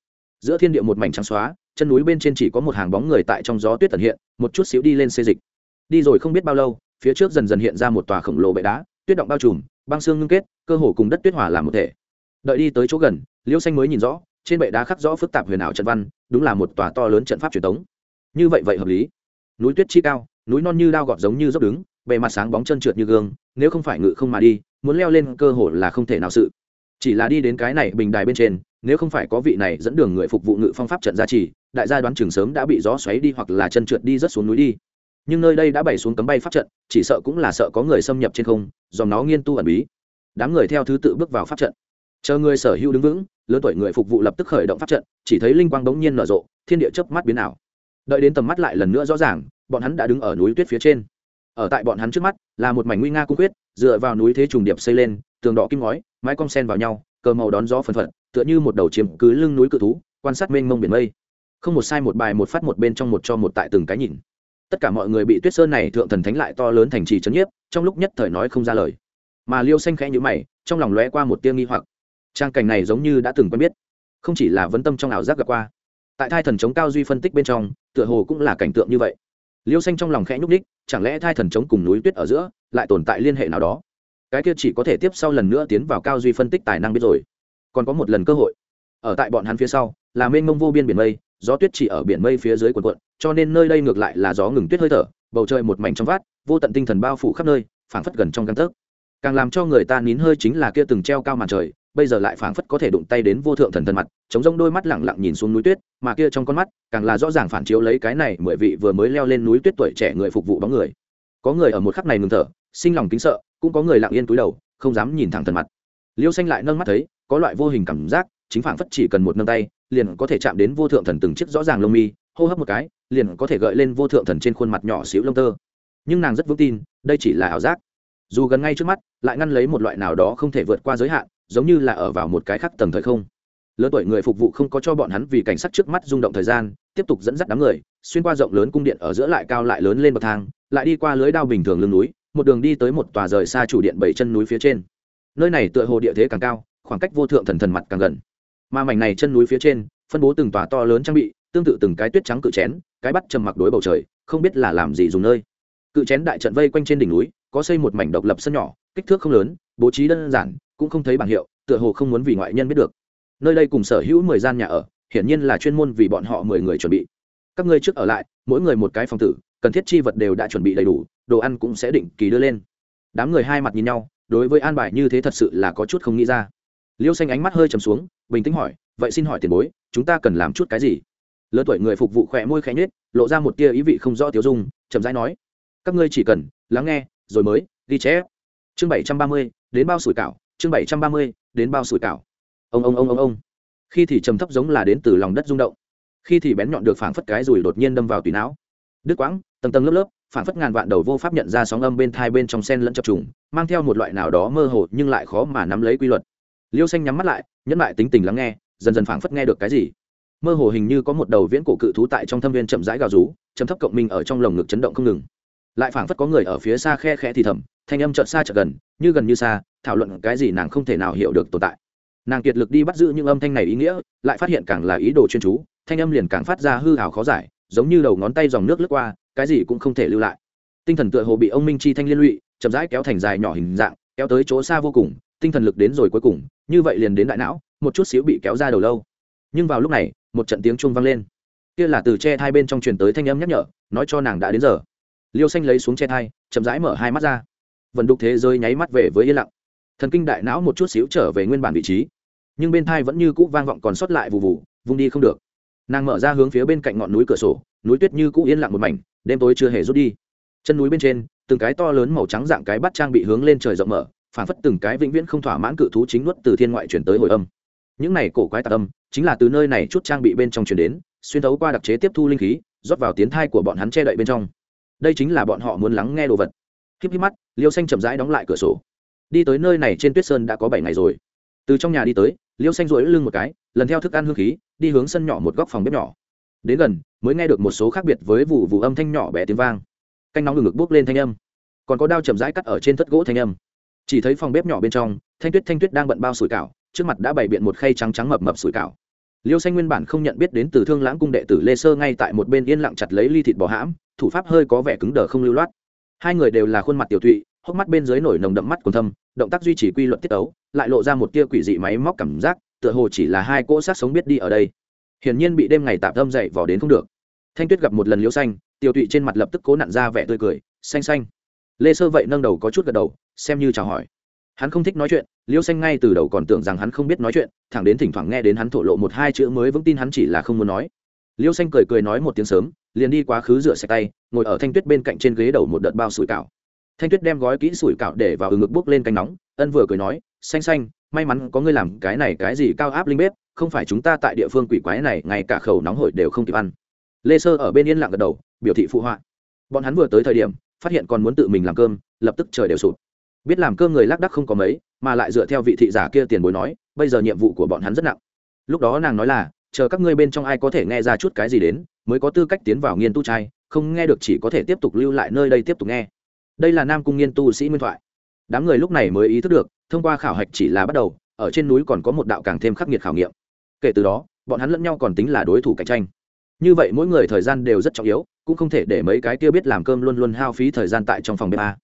Giữa thiên địa một mảnh trắng xóa, chân núi bên trên chỉ có một hàng bóng người tại trong gió tuyết tận hiện, một chút xíu đi lên xê dịch. Đi rồi không biết bao lâu, phía trước dần dần hiện ra một tòa khổng lồ bệ đá, tuyết động bao trùm, băng xương ngưng kết cơ hồ cùng đất tuyết hòa làm một thể. Đợi đi tới chỗ gần liêu xanh mới nhìn rõ, trên bệ đá khắc rõ phức tạp huyền ảo trận văn, đúng là một tòa to lớn trận pháp truyền thống như vậy vậy hợp lý. Núi tuyết chi cao, núi non như đao gọt giống như dốc đứng, bề mặt sáng bóng chân trượt như gương, nếu không phải ngự không mà đi, muốn leo lên cơ hồ là không thể nào sự. Chỉ là đi đến cái này bình đài bên trên, nếu không phải có vị này dẫn đường người phục vụ ngự phong pháp trận gia trì, đại gia đoán chừng sớm đã bị gió xoáy đi hoặc là chân trượt đi rất xuống núi đi. Nhưng nơi đây đã bày xuống cấm bay pháp trận, chỉ sợ cũng là sợ có người xâm nhập trên không, dòng nó nghiên tu ẩn bí đám người theo thứ tự bước vào pháp trận. Chờ người sở hữu đứng vững, lớn tuổi người phục vụ lập tức khởi động pháp trận, chỉ thấy linh quang bỗng nhiên nở rộ, thiên địa chớp mắt biến ảo. Đợi đến tầm mắt lại lần nữa rõ ràng, bọn hắn đã đứng ở núi tuyết phía trên. Ở tại bọn hắn trước mắt, là một mảnh nguy nga cung quyết, dựa vào núi thế trùng điệp xây lên, tường đỏ kim ngói, mái cong sen vào nhau, cờ màu đón gió phần phật, tựa như một đầu chiếm cứ lưng núi cự thú, quan sát mênh mông biển mây. Không một sai một bài một phát một bên trong một cho một tại từng cái nhìn. Tất cả mọi người bị tuyết sơn này thượng thần thánh lại to lớn thành trì trấn nhiếp, trong lúc nhất thời nói không ra lời mà liêu xanh khẽ nhữ mày, trong lòng lóe qua một tia nghi hoặc. Trang cảnh này giống như đã từng quen biết, không chỉ là vấn tâm trong ảo giác gặp qua. Tại thai thần chống cao duy phân tích bên trong, tựa hồ cũng là cảnh tượng như vậy. Liêu xanh trong lòng khẽ nhúc ních chẳng lẽ thai thần chống cùng núi tuyết ở giữa lại tồn tại liên hệ nào đó? Cái kia chỉ có thể tiếp sau lần nữa tiến vào cao duy phân tích tài năng biết rồi. Còn có một lần cơ hội. Ở tại bọn hắn phía sau, là mênh mông vô biên biển mây, gió tuyết chỉ ở biển mây phía dưới quần quận cho nên nơi đây ngược lại là gió ngừng tuyết hơi thở, bầu trời một mảnh trong vát vô tận tinh thần bao phủ khắp nơi, phảng phất gần trong găng tấc càng làm cho người ta nín hơi chính là kia từng treo cao màn trời, bây giờ lại phảng phất có thể đụng tay đến vô thượng thần thần mặt, chống rông đôi mắt lẳng lặng nhìn xuống núi tuyết, mà kia trong con mắt, càng là rõ ràng phản chiếu lấy cái này mười vị vừa mới leo lên núi tuyết tuổi trẻ người phục vụ bóng người. Có người ở một khắc này ngừng thở, sinh lòng kính sợ, cũng có người lặng yên túi đầu, không dám nhìn thẳng thần mặt. Liêu xanh lại nâng mắt thấy, có loại vô hình cảm giác, chính phảng phất chỉ cần một nâng tay, liền có thể chạm đến vô thượng thần từng chiếc rõ ràng lông mi, hô hấp một cái, liền có thể gợi lên vô thượng thần trên khuôn mặt nhỏ xíu lông tơ. Nhưng nàng rất vững tin, đây chỉ là ảo giác dù gần ngay trước mắt, lại ngăn lấy một loại nào đó không thể vượt qua giới hạn, giống như là ở vào một cái khác tầng thời không. Lớn tuổi người phục vụ không có cho bọn hắn vì cảnh sắc trước mắt rung động thời gian, tiếp tục dẫn dắt đám người, xuyên qua rộng lớn cung điện ở giữa lại cao lại lớn lên bậc thang, lại đi qua lưới đao bình thường lưng núi, một đường đi tới một tòa rời xa chủ điện bảy chân núi phía trên. Nơi này tựa hồ địa thế càng cao, khoảng cách vô thượng thần thần mặt càng gần. Mà mảnh này chân núi phía trên, phân bố từng tòa to lớn trang bị, tương tự từng cái tuyết trắng cự chén, cái bắt trầm mặc đối bầu trời, không biết là làm gì dùng nơi. Cự chén đại trận vây quanh trên đỉnh núi có xây một mảnh độc lập sân nhỏ, kích thước không lớn, bố trí đơn giản, cũng không thấy bảng hiệu, tựa hồ không muốn vì ngoại nhân biết được. Nơi đây cùng sở hữu mười gian nhà ở, hiển nhiên là chuyên môn vì bọn họ mười người chuẩn bị. Các ngươi trước ở lại, mỗi người một cái phòng tử, cần thiết chi vật đều đã chuẩn bị đầy đủ, đồ ăn cũng sẽ định kỳ đưa lên. Đám người hai mặt nhìn nhau, đối với an bài như thế thật sự là có chút không nghĩ ra. Liêu xanh ánh mắt hơi trầm xuống, bình tĩnh hỏi, vậy xin hỏi tiền bối, chúng ta cần làm chút cái gì? Lớn tuổi người phục vụ khỏe môi khẽ nhết lộ ra một tia ý vị không rõ tiêu dung, chậm rãi nói, các ngươi chỉ cần lắng nghe rồi mới ghi chép. Chương bảy trăm ba mươi, đến bao sủi cảo. Chương bảy trăm ba mươi, đến bao sủi cảo. Ông ông ông ông ông. Khi thì trầm thấp giống là đến từ lòng đất rung động. Khi thì bén nhọn được phảng phất cái rùi đột nhiên đâm vào tùy não. Đứt quãng, tầng tầng lớp lớp, phảng phất ngàn vạn đầu vô pháp nhận ra sóng âm bên thai bên trong sen lẫn chập trùng, mang theo một loại nào đó mơ hồ nhưng lại khó mà nắm lấy quy luật. Liêu xanh nhắm mắt lại, nhẫn lại tính tình lắng nghe, dần dần phảng phất nghe được cái gì. Mơ hồ hình như có một đầu viễn cổ cự thú tại trong thâm viên chậm rãi gào rú chấm thấp cộng minh ở trong lồng ngực chấn động không ngừng lại phảng phất có người ở phía xa khe khẽ thì thầm, thanh âm chợt xa chợt gần, như gần như xa, thảo luận cái gì nàng không thể nào hiểu được tồn tại. Nàng kiệt lực đi bắt giữ những âm thanh này ý nghĩa, lại phát hiện càng là ý đồ chuyên chú, thanh âm liền càng phát ra hư hào khó giải, giống như đầu ngón tay dòng nước lướt qua, cái gì cũng không thể lưu lại. Tinh thần tựa hồ bị ông minh chi thanh liên lụy, chậm rãi kéo thành dài nhỏ hình dạng, kéo tới chỗ xa vô cùng, tinh thần lực đến rồi cuối cùng, như vậy liền đến đại não, một chút xíu bị kéo ra đầu lâu. Nhưng vào lúc này, một trận tiếng chuông vang lên. Kia là từ che hai bên trong truyền tới thanh âm nhắc nhở, nói cho nàng đã đến giờ liêu xanh lấy xuống che thai, chậm rãi mở hai mắt ra. Vần đục thế giới nháy mắt về với yên lặng. Thần kinh đại não một chút xíu trở về nguyên bản vị trí. Nhưng bên thai vẫn như cũ vang vọng còn sót lại vụ vụ vung đi không được. Nàng mở ra hướng phía bên cạnh ngọn núi cửa sổ, núi tuyết như cũ yên lặng một mảnh, đêm tối chưa hề rút đi. Chân núi bên trên, từng cái to lớn màu trắng dạng cái bắt trang bị hướng lên trời rộng mở phản phất từng cái vĩnh viễn không thỏa mãn cự thú chính nuốt từ thiên ngoại chuyển tới hồi âm. Những này cổ quái tạc âm, chính là từ nơi này chút trang bị bên trong chuyển đến, xuyên thấu qua đặc chế tiếp thu linh khí, rót vào tiến thai của bọn hắn che đậy bên trong đây chính là bọn họ muốn lắng nghe đồ vật. Híp híp mắt, liêu xanh chậm rãi đóng lại cửa sổ. Đi tới nơi này trên tuyết sơn đã có bảy ngày rồi. Từ trong nhà đi tới, liêu xanh rỗi lưng một cái, lần theo thức ăn hương khí, đi hướng sân nhỏ một góc phòng bếp nhỏ. Đến gần, mới nghe được một số khác biệt với vụ vụ âm thanh nhỏ bé tiếng vang. Canh nóng ngực ngực bốc lên thanh âm. Còn có đao chậm rãi cắt ở trên thất gỗ thanh âm. Chỉ thấy phòng bếp nhỏ bên trong, thanh tuyết thanh tuyết đang bận bao sủi cảo, trước mặt đã bày biện một khay trắng trắng mập mập sủi cảo. Liêu xanh nguyên bản không nhận biết đến từ thương lãng cung đệ tử lê sơ ngay tại một bên yên lặng chặt lấy ly thịt bò hãm thủ pháp hơi có vẻ cứng đờ không lưu loát. Hai người đều là khuôn mặt tiểu thụy hốc mắt bên dưới nổi nồng đậm mắt còn thâm, động tác duy trì quy luật tiết ấu lại lộ ra một tia quỷ dị máy móc cảm giác, tựa hồ chỉ là hai cỗ sát sống biết đi ở đây. Hiển nhiên bị đêm ngày tạm tâm dậy vò đến không được. Thanh tuyết gặp một lần liễu xanh, tiểu Thụy trên mặt lập tức cố nặn ra vẻ tươi cười, xanh xanh. Lê sơ vậy nâng đầu có chút gật đầu, xem như chào hỏi. Hắn không thích nói chuyện liêu xanh ngay từ đầu còn tưởng rằng hắn không biết nói chuyện, thẳng đến thỉnh thoảng nghe đến hắn thổ lộ một hai chữ mới vững tin hắn chỉ là không muốn nói. Liêu xanh cười cười nói một tiếng sớm liền đi quá khứ rửa sạch tay, ngồi ở thanh tuyết bên cạnh trên ghế đầu một đợt bao sủi cảo. Thanh tuyết đem gói kỹ sủi cảo để vào ừ ngực bốc lên canh nóng, ân vừa cười nói, xanh xanh, may mắn có ngươi làm cái này cái gì cao áp linh bếp, không phải chúng ta tại địa phương quỷ quái này, ngay cả khẩu nóng hổi đều không kịp ăn. Lê sơ ở bên yên lặng gật đầu, biểu thị phụ họa. Bọn hắn vừa tới thời điểm, phát hiện còn muốn tự mình làm cơm, lập tức trời đều sụp. Biết làm cơm người lác đắc không có mấy, mà lại dựa theo vị thị giả kia tiền bối nói, bây giờ nhiệm vụ của bọn hắn rất nặng. Lúc đó nàng nói là, chờ các ngươi bên trong ai có thể nghe ra chút cái gì đến mới có tư cách tiến vào nghiên tu trai, không nghe được chỉ có thể tiếp tục lưu lại nơi đây tiếp tục nghe. Đây là nam cung nghiên tu sĩ nguyên thoại. Đám người lúc này mới ý thức được, thông qua khảo hạch chỉ là bắt đầu, ở trên núi còn có một đạo càng thêm khắc nghiệt khảo nghiệm. Kể từ đó, bọn hắn lẫn nhau còn tính là đối thủ cạnh tranh. Như vậy mỗi người thời gian đều rất trọng yếu, cũng không thể để mấy cái kia biết làm cơm luôn luôn hao phí thời gian tại trong phòng bếp a.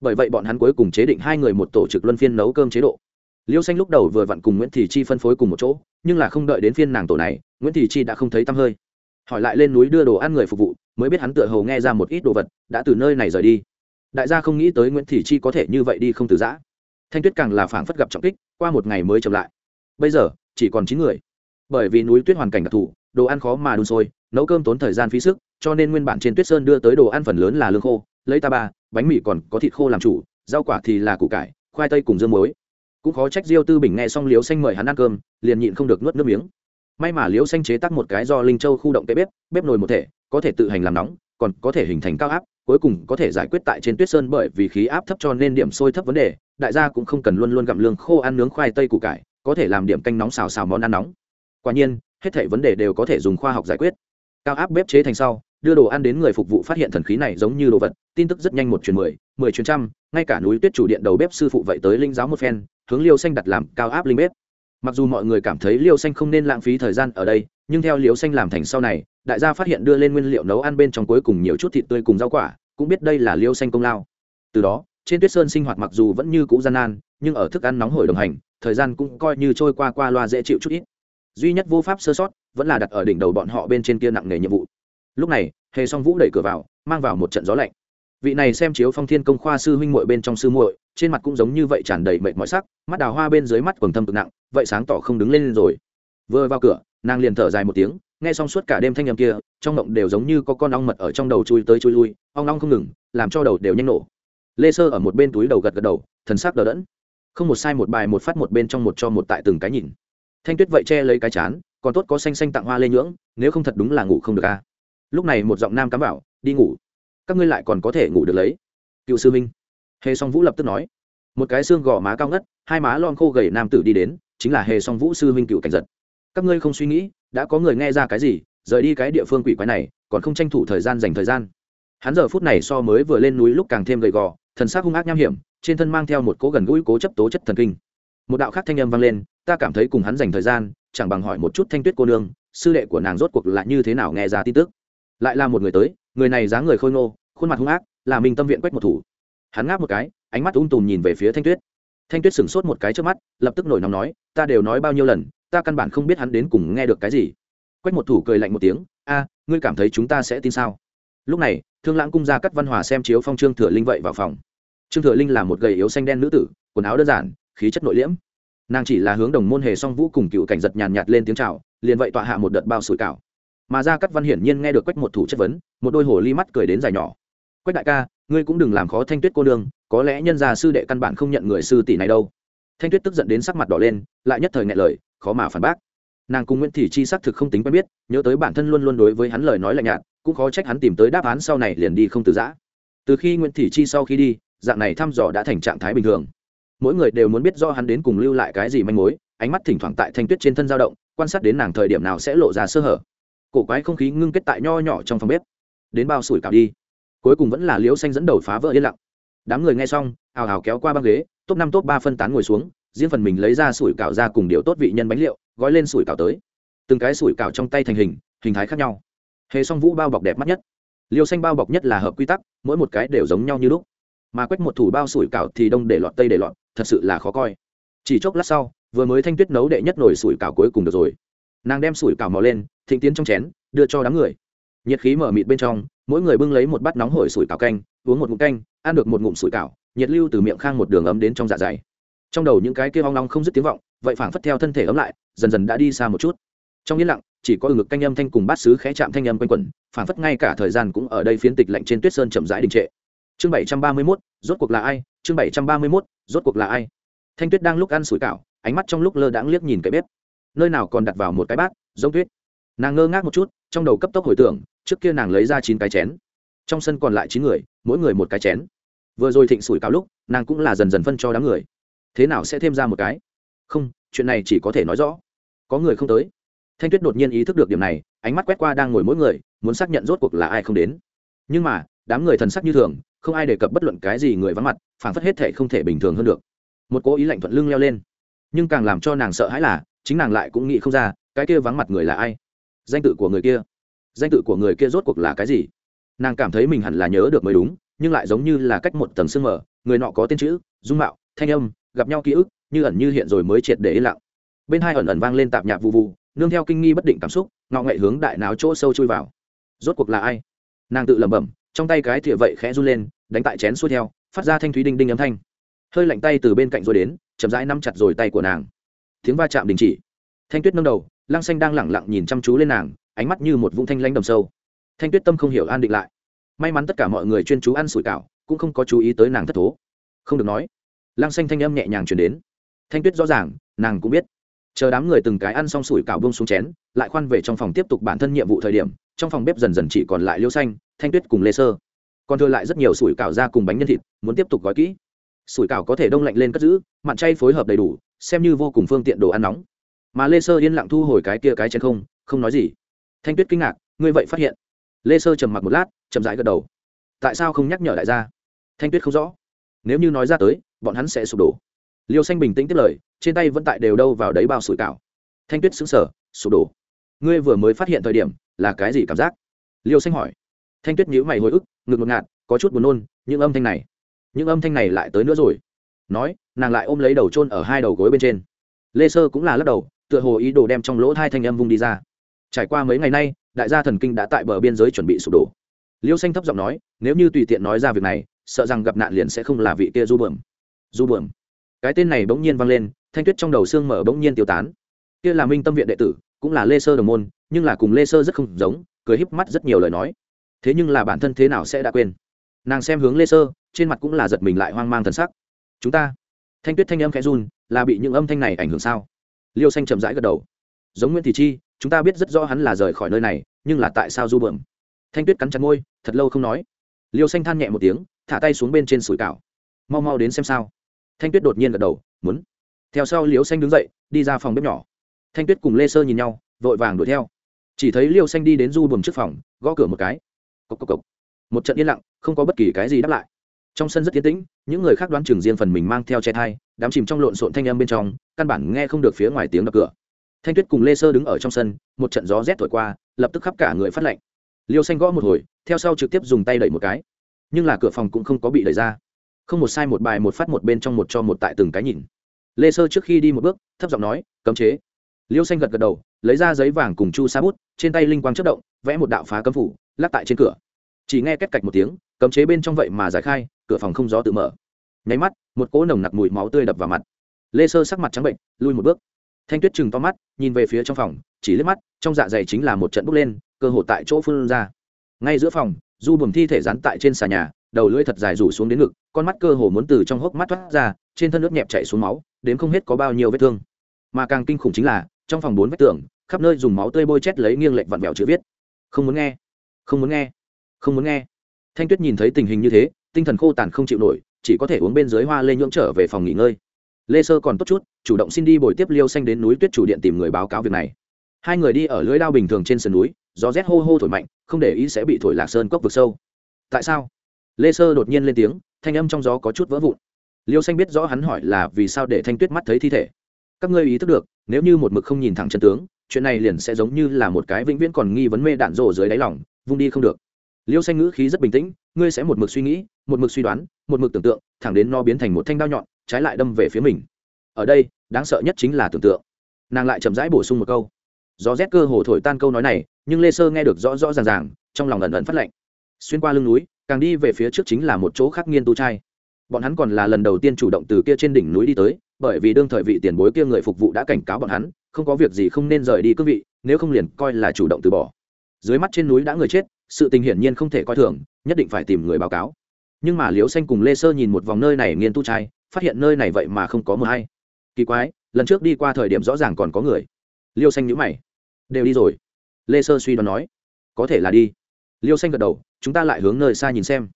Bởi vậy bọn hắn cuối cùng chế định hai người một tổ trực luân phiên nấu cơm chế độ. Liêu xanh lúc đầu vừa vặn cùng nguyễn thị chi phân phối cùng một chỗ, nhưng là không đợi đến phiên nàng tổ này, nguyễn thị chi đã không thấy tăm hơi hỏi lại lên núi đưa đồ ăn người phục vụ, mới biết hắn tựa hầu nghe ra một ít đồ vật, đã từ nơi này rời đi. Đại gia không nghĩ tới nguyễn thị chi có thể như vậy đi không từ giã. Thanh tuyết càng là phảng phất gặp trọng kích, qua một ngày mới chậm lại. Bây giờ, chỉ còn chín người. Bởi vì núi tuyết hoàn cảnh đặc thù, đồ ăn khó mà đun sôi, nấu cơm tốn thời gian phí sức, cho nên nguyên bản trên tuyết sơn đưa tới đồ ăn phần lớn là lương khô, lấy ta ba, bánh mì còn có thịt khô làm chủ, rau quả thì là củ cải, khoai tây cùng dương muối. Cũng khó trách diêu tư bình nghe xong liếu xanh mời hắn ăn cơm, liền nhịn không được nuốt nước miếng may mà liễu xanh chế tác một cái do linh châu khu động cái bếp bếp nồi một thể, có thể tự hành làm nóng, còn có thể hình thành cao áp, cuối cùng có thể giải quyết tại trên tuyết sơn bởi vì khí áp thấp cho nên điểm sôi thấp vấn đề, đại gia cũng không cần luôn luôn gặm lương khô ăn nướng khoai tây củ cải, có thể làm điểm canh nóng xào xào món ăn nóng. Quả nhiên, hết thảy vấn đề đều có thể dùng khoa học giải quyết. Cao áp bếp chế thành sau, đưa đồ ăn đến người phục vụ phát hiện thần khí này giống như đồ vật, tin tức rất nhanh một truyền mười mười truyền trăm, ngay cả núi tuyết chủ điện đầu bếp sư phụ vậy tới linh giáo một phen, hướng liêu xanh đặt làm cao áp linh bếp mặc dù mọi người cảm thấy liêu xanh không nên lãng phí thời gian ở đây, nhưng theo liêu xanh làm thành sau này, đại gia phát hiện đưa lên nguyên liệu nấu ăn bên trong cuối cùng nhiều chút thịt tươi cùng rau quả, cũng biết đây là liêu xanh công lao. Từ đó, trên tuyết sơn sinh hoạt mặc dù vẫn như cũ gian nan, nhưng ở thức ăn nóng hổi đồng hành, thời gian cũng coi như trôi qua qua loa dễ chịu chút ít. Duy nhất vô pháp sơ sót, vẫn là đặt ở đỉnh đầu bọn họ bên trên kia nặng nề nhiệm vụ. Lúc này, hề song vũ đẩy cửa vào, mang vào một trận gió lạnh vị này xem chiếu phong thiên công khoa sư huynh muội bên trong sư muội, trên mặt cũng giống như vậy tràn đầy mệt mỏi sắc, mắt đào hoa bên dưới mắt quầng thâm cực nặng, vậy sáng tỏ không đứng lên rồi. Vừa vào cửa, nàng liền thở dài một tiếng, nghe xong suốt cả đêm thanh âm kia, trong mộng đều giống như có con ong mật ở trong đầu chui tới chui lui, ong ong không ngừng, làm cho đầu đều nhanh nổ. Lê sơ ở một bên túi đầu gật gật đầu, thần sắc đờ đẫn. Không một sai một bài một phát một bên trong một cho một tại từng cái nhìn. Thanh tuyết vậy che lấy cái chán, còn tốt có xanh xanh tặng hoa lê nhưỡng, nếu không thật đúng là ngủ không được a lúc này một giọng nam cắm bảo đi ngủ các ngươi lại còn có thể ngủ được lấy. Cựu sư minh hề song vũ lập tức nói. Một cái xương gò má cao ngất, hai má lon khô gầy nam tử đi đến, chính là hề song vũ sư minh cựu cảnh giật. Các ngươi không suy nghĩ, đã có người nghe ra cái gì, rời đi cái địa phương quỷ quái này, còn không tranh thủ thời gian dành thời gian. Hắn giờ phút này so mới vừa lên núi lúc càng thêm gầy gò, thần sắc hung ác nham hiểm, trên thân mang theo một cố gần gũi cố chấp tố chất thần kinh. Một đạo khác thanh âm vang lên, ta cảm thấy cùng hắn dành thời gian, chẳng bằng hỏi một chút thanh tuyết cô nương, sư đệ của nàng rốt cuộc lại như thế nào nghe ra tin tức. Lại là một người tới, người này dáng người khôi ngô khuôn mặt hung ác, là minh tâm viện quách một thủ. Hắn ngáp một cái, ánh mắt ung tùm nhìn về phía thanh tuyết. Thanh tuyết sửng sốt một cái trước mắt, lập tức nổi nóng nói, ta đều nói bao nhiêu lần, ta căn bản không biết hắn đến cùng nghe được cái gì. Quách một thủ cười lạnh một tiếng, a, ngươi cảm thấy chúng ta sẽ tin sao? Lúc này, thương lãng cung ra cắt văn hòa xem chiếu phong trương thừa linh vậy vào phòng. Trương thừa linh là một gầy yếu xanh đen nữ tử, quần áo đơn giản, khí chất nội liễm. Nàng chỉ là hướng đồng môn hề song vũ cùng cựu cảnh giật nhàn nhạt lên tiếng chào, liền vậy tọa hạ một đợt bao sủi cảo. Mà ra cắt văn hiển nhiên nghe được quách một thủ chất vấn, một đôi hồ ly mắt cười đến dài nhỏ quách đại ca, ngươi cũng đừng làm khó thanh tuyết cô nương, có lẽ nhân gia sư đệ căn bản không nhận người sư tỷ này đâu. Thanh tuyết tức giận đến sắc mặt đỏ lên, lại nhất thời ngại lời, khó mà phản bác. Nàng cùng nguyễn thị chi xác thực không tính quen biết, nhớ tới bản thân luôn luôn đối với hắn lời nói lạnh nhạt, cũng khó trách hắn tìm tới đáp án sau này liền đi không từ giã. Từ khi nguyễn thị chi sau khi đi, dạng này thăm dò đã thành trạng thái bình thường. Mỗi người đều muốn biết do hắn đến cùng lưu lại cái gì manh mối, ánh mắt thỉnh thoảng tại thanh tuyết trên thân dao động, quan sát đến nàng thời điểm nào sẽ lộ ra sơ hở. Cổ quái không khí ngưng kết tại nho nhỏ trong phòng bếp. Đến bao sủi cảo đi cuối cùng vẫn là liễu xanh dẫn đầu phá vỡ yên lặng. Đám người nghe xong ào ào kéo qua băng ghế, top năm top ba phân tán ngồi xuống, riêng phần mình lấy ra sủi cảo ra cùng điệu tốt vị nhân bánh liệu, gói lên sủi cảo tới. Từng cái sủi cảo trong tay thành hình hình thái khác nhau. Hề song vũ bao bọc đẹp mắt nhất. Liêu xanh bao bọc nhất là hợp quy tắc, mỗi một cái đều giống nhau như lúc. Mà quách một thủ bao sủi cảo thì đông để lọt, tây để lọt, thật sự là khó coi. Chỉ chốc lát sau, vừa mới thanh tuyết nấu đệ nhất nồi sủi cảo cuối cùng được rồi. Nàng đem sủi cảo mò lên, thịnh tiến trong chén, đưa cho đám người. Nhiệt khí mở mịt bên trong mỗi người bưng lấy một bát nóng hổi sủi cảo canh, uống một ngụm canh, ăn được một ngụm sủi cảo, nhiệt lưu từ miệng khang một đường ấm đến trong dạ dày. Trong đầu những cái kia hoang long không dứt tiếng vọng, vậy phảng phất theo thân thể ấm lại, dần dần đã đi xa một chút. Trong yên lặng, chỉ có ngực canh âm thanh cùng bát sứ khẽ chạm thanh âm quanh quẩn, phảng phất ngay cả thời gian cũng ở đây phiến tịch lạnh trên tuyết sơn chậm rãi đình trệ. Chương bảy trăm ba mươi mốt, rốt cuộc là ai? Chương bảy trăm ba mươi mốt, rốt cuộc là ai? Thanh tuyết đang lúc ăn sủi cảo, ánh mắt trong lúc lơ đãng liếc nhìn cái bếp. Nơi nào còn đặt vào một cái bát? Giống tuyết. Nàng ngơ ngác một chút, trong đầu cấp tốc hồi tưởng trước kia nàng lấy ra chín cái chén, trong sân còn lại chín người, mỗi người một cái chén. Vừa rồi thịnh sủi cao lúc, nàng cũng là dần dần phân cho đám người. Thế nào sẽ thêm ra một cái? Không, chuyện này chỉ có thể nói rõ. Có người không tới. Thanh tuyết đột nhiên ý thức được điểm này, ánh mắt quét qua đang ngồi mỗi người, muốn xác nhận rốt cuộc là ai không đến. Nhưng mà, đám người thần sắc như thường, không ai đề cập bất luận cái gì người vắng mặt, phảng phất hết thể không thể bình thường hơn được. Một cố ý lạnh thuận lưng leo lên. Nhưng càng làm cho nàng sợ hãi là, chính nàng lại cũng nghĩ không ra, cái kia vắng mặt người là ai? Danh tự của người kia danh tự của người kia rốt cuộc là cái gì? Nàng cảm thấy mình hẳn là nhớ được mới đúng, nhưng lại giống như là cách một tầng sương mờ, người nọ có tên chữ, dung mạo, thanh âm, gặp nhau ký ức, như ẩn như hiện rồi mới triệt để yên lặng. Bên hai ẩn ẩn vang lên tạp nhạc vụ vụ nương theo kinh nghi bất định cảm xúc, ngọ ngậy hướng đại náo chỗ sâu chui vào. Rốt cuộc là ai? Nàng tự lẩm bẩm, trong tay cái thìa vậy khẽ run lên, đánh tại chén xuôi theo, phát ra thanh thúy đinh đinh âm thanh. Hơi lạnh tay từ bên cạnh rồi đến, chậm rãi nắm chặt rồi tay của nàng. Tiếng va chạm đình chỉ. Thanh tuyết nâng đầu, lăng xanh đang lẳng lặng nhìn chăm chú lên nàng ánh mắt như một vũng thanh lanh đầm sâu. Thanh tuyết tâm không hiểu an định lại. May mắn tất cả mọi người chuyên chú ăn sủi cảo, cũng không có chú ý tới nàng thất thố. Không được nói. Lăng xanh thanh âm nhẹ nhàng chuyển đến. Thanh tuyết rõ ràng, nàng cũng biết. Chờ đám người từng cái ăn xong sủi cảo bông xuống chén, lại khoan về trong phòng tiếp tục bản thân nhiệm vụ thời điểm, trong phòng bếp dần dần chỉ còn lại liêu xanh, thanh tuyết cùng lê sơ. Còn thừa lại rất nhiều sủi cảo ra cùng bánh nhân thịt, muốn tiếp tục gói kỹ. Sủi cảo có thể đông lạnh lên cất giữ, mặn chay phối hợp đầy đủ, xem như vô cùng phương tiện đồ ăn nóng. Mà lê sơ yên lặng thu hồi cái kia cái chén không không nói gì thanh tuyết kinh ngạc, ngươi vậy phát hiện? Lê sơ trầm mặc một lát, chậm rãi gật đầu. Tại sao không nhắc nhở đại gia? Thanh tuyết không rõ. Nếu như nói ra tới, bọn hắn sẽ sụp đổ. Liêu xanh bình tĩnh tiếp lời, trên tay vẫn tại đều đâu vào đấy bao sủi cảo. Thanh tuyết xứng sở sụp đổ? Ngươi vừa mới phát hiện thời điểm, là cái gì cảm giác? Liêu xanh hỏi. Thanh tuyết nhíu mày hồi ức, ngực ngột ngạt, có chút buồn nôn, những âm thanh này, những âm thanh này lại tới nữa rồi. Nói, nàng lại ôm lấy đầu trôn ở hai đầu gối bên trên. Lê sơ cũng là lắc đầu, tựa hồ ý đồ đem trong lỗ hai thanh âm vung đi ra trải qua mấy ngày nay, đại gia thần kinh đã tại bờ biên giới chuẩn bị sụp đổ. Liêu xanh thấp giọng nói, nếu như tùy tiện nói ra việc này, sợ rằng gặp nạn liền sẽ không là vị kia du bờm. Du bờm. Cái tên này bỗng nhiên vang lên, thanh tuyết trong đầu xương mở bỗng nhiên tiêu tán. Kia là minh tâm viện đệ tử, cũng là lê sơ đồng môn, nhưng là cùng lê sơ rất không giống, cười híp mắt rất nhiều lời nói. Thế nhưng là bản thân thế nào sẽ đã quên? Nàng xem hướng lê sơ, trên mặt cũng là giật mình lại hoang mang thần sắc. Chúng ta. Thanh tuyết thanh âm khẽ run, là bị những âm thanh này ảnh hưởng sao? Liêu xanh chậm rãi gật đầu. Giống nguyễn thị chi chúng ta biết rất rõ hắn là rời khỏi nơi này, nhưng là tại sao du bượm? Thanh tuyết cắn chặt môi, thật lâu không nói. Liêu xanh than nhẹ một tiếng, thả tay xuống bên trên sủi cảo. Mau mau đến xem sao. Thanh tuyết đột nhiên gật đầu, muốn. Theo sau liêu xanh đứng dậy, đi ra phòng bếp nhỏ. Thanh tuyết cùng lê sơ nhìn nhau, vội vàng đuổi theo. Chỉ thấy liêu xanh đi đến du buồm trước phòng, gõ cửa một cái. Cốc cốc cốc. một trận yên lặng, không có bất kỳ cái gì đáp lại. Trong sân rất yên tĩnh, những người khác đoán chừng riêng phần mình mang theo che thai, đám chìm trong lộn xộn thanh âm bên trong, căn bản nghe không được phía ngoài tiếng đập cửa thanh tuyết cùng lê sơ đứng ở trong sân, một trận gió rét thổi qua, lập tức khắp cả người phát lạnh. Liêu xanh gõ một hồi, theo sau trực tiếp dùng tay đẩy một cái. Nhưng là cửa phòng cũng không có bị đẩy ra. Không một sai một bài một phát một bên trong một cho một tại từng cái nhìn. Lê sơ trước khi đi một bước, thấp giọng nói, cấm chế. Liêu xanh gật gật đầu, lấy ra giấy vàng cùng chu sa bút, trên tay linh quang chất động, vẽ một đạo phá cấm phủ, lắc tại trên cửa. Chỉ nghe két cạch một tiếng, cấm chế bên trong vậy mà giải khai, cửa phòng không gió tự mở. Nháy mắt, một cỗ nồng nặc mùi máu tươi đập vào mặt. Lê sơ sắc mặt trắng bệnh lui một bước thanh tuyết chừng to mắt, nhìn về phía trong phòng, chỉ liếc mắt, trong dạ dày chính là một trận bốc lên, cơ hội tại chỗ phương ra. Ngay giữa phòng, du bùm thi thể rắn tại trên xà nhà, đầu lưỡi thật dài rủ xuống đến ngực, con mắt cơ hồ muốn từ trong hốc mắt thoát ra, trên thân nước nhẹp chạy xuống máu, đến không hết có bao nhiêu vết thương. Mà càng kinh khủng chính là, trong phòng bốn vách tường, khắp nơi dùng máu tươi bôi chét lấy nghiêng lệch vặn vẹo chữ viết. Không muốn nghe. Không muốn nghe. Không muốn nghe. Thanh tuyết nhìn thấy tình hình như thế, tinh thần khô tàn không chịu nổi, chỉ có thể uống bên dưới hoa lê nhưỡng trở về phòng nghỉ ngơi lê sơ còn tốt chút, chủ động xin đi bồi tiếp liêu xanh đến núi tuyết chủ điện tìm người báo cáo việc này. Hai người đi ở lưới đao bình thường trên sườn núi, gió rét hô hô thổi mạnh, không để ý sẽ bị thổi lạc sơn cốc vực sâu. Tại sao? Lê sơ đột nhiên lên tiếng, thanh âm trong gió có chút vỡ vụn. Liêu xanh biết rõ hắn hỏi là vì sao để thanh tuyết mắt thấy thi thể. Các ngươi ý thức được, nếu như một mực không nhìn thẳng chân tướng, chuyện này liền sẽ giống như là một cái vĩnh viễn còn nghi vấn mê đạn rổ dưới đáy lỏng vung đi không được. Liêu xanh ngữ khí rất bình tĩnh, ngươi sẽ một mực suy nghĩ, một mực suy đoán, một mực tưởng tượng, thẳng đến no biến thành một thanh đao nhọn trái lại đâm về phía mình. Ở đây, đáng sợ nhất chính là tưởng tượng. Nàng lại chậm rãi bổ sung một câu. Gió rét cơ hồ thổi tan câu nói này, nhưng lê sơ nghe được rõ rõ ràng ràng, trong lòng ẩn ẩn phát lạnh. Xuyên qua lưng núi, càng đi về phía trước chính là một chỗ khác nghiên tu trai. Bọn hắn còn là lần đầu tiên chủ động từ kia trên đỉnh núi đi tới, bởi vì đương thời vị tiền bối kia người phục vụ đã cảnh cáo bọn hắn, không có việc gì không nên rời đi cương vị, nếu không liền coi là chủ động từ bỏ. Dưới mắt trên núi đã người chết, sự tình hiển nhiên không thể coi thường, nhất định phải tìm người báo cáo. Nhưng mà liễu xanh cùng lê sơ nhìn một vòng nơi này nghiên tu trai phát hiện nơi này vậy mà không có mờ hay. Kỳ quái, lần trước đi qua thời điểm rõ ràng còn có người. Liêu xanh nhữ mày. Đều đi rồi. Lê sơ suy đoán nói. Có thể là đi. Liêu xanh gật đầu, chúng ta lại hướng nơi xa nhìn xem.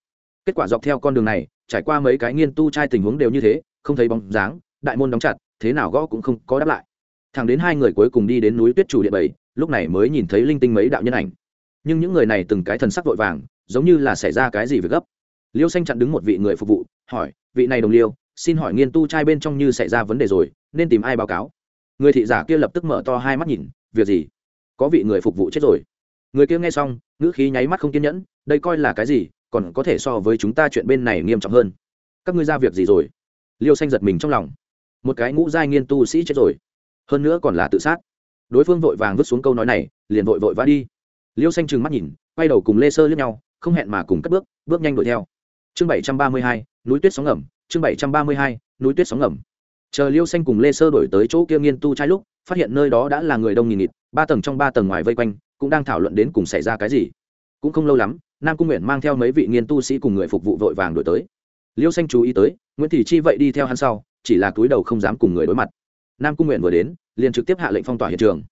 Kết quả dọc theo con đường này, trải qua mấy cái nghiên tu trai tình huống đều như thế, không thấy bóng dáng, đại môn đóng chặt, thế nào gõ cũng không có đáp lại. Thẳng đến hai người cuối cùng đi đến núi tuyết chủ địa bảy, lúc này mới nhìn thấy linh tinh mấy đạo nhân ảnh. Nhưng những người này từng cái thần sắc vội vàng, giống như là xảy ra cái gì việc gấp. Liêu xanh chặn đứng một vị người phục vụ, hỏi, vị này đồng liêu xin hỏi nghiên tu trai bên trong như xảy ra vấn đề rồi, nên tìm ai báo cáo? Người thị giả kia lập tức mở to hai mắt nhìn, việc gì? Có vị người phục vụ chết rồi. Người kia nghe xong, ngữ khí nháy mắt không kiên nhẫn, đây coi là cái gì, còn có thể so với chúng ta chuyện bên này nghiêm trọng hơn. Các ngươi ra việc gì rồi? Liêu xanh giật mình trong lòng. Một cái ngũ giai nghiên tu sĩ chết rồi. Hơn nữa còn là tự sát. Đối phương vội vàng vứt xuống câu nói này, liền vội vội vã đi. Liêu xanh trừng mắt nhìn, quay đầu cùng lê sơ lướt nhau, không hẹn mà cùng cất bước bước nhanh đuổi theo. Chương bảy trăm ba mươi hai, núi tuyết sóng ngầm chương bảy trăm ba mươi hai, núi tuyết sóng ngầm. Chờ liêu xanh cùng lê sơ đổi tới chỗ kia nghiên tu trai lúc, phát hiện nơi đó đã là người đông nghìn nghịt, ba tầng trong ba tầng ngoài vây quanh, cũng đang thảo luận đến cùng xảy ra cái gì. Cũng không lâu lắm, nam cung nguyện mang theo mấy vị nghiên tu sĩ cùng người phục vụ vội vàng đổi tới. Liêu xanh chú ý tới, nguyễn thị chi vậy đi theo hắn sau, chỉ là túi đầu không dám cùng người đối mặt. Nam cung nguyện vừa đến, liền trực tiếp hạ lệnh phong tỏa hiện trường.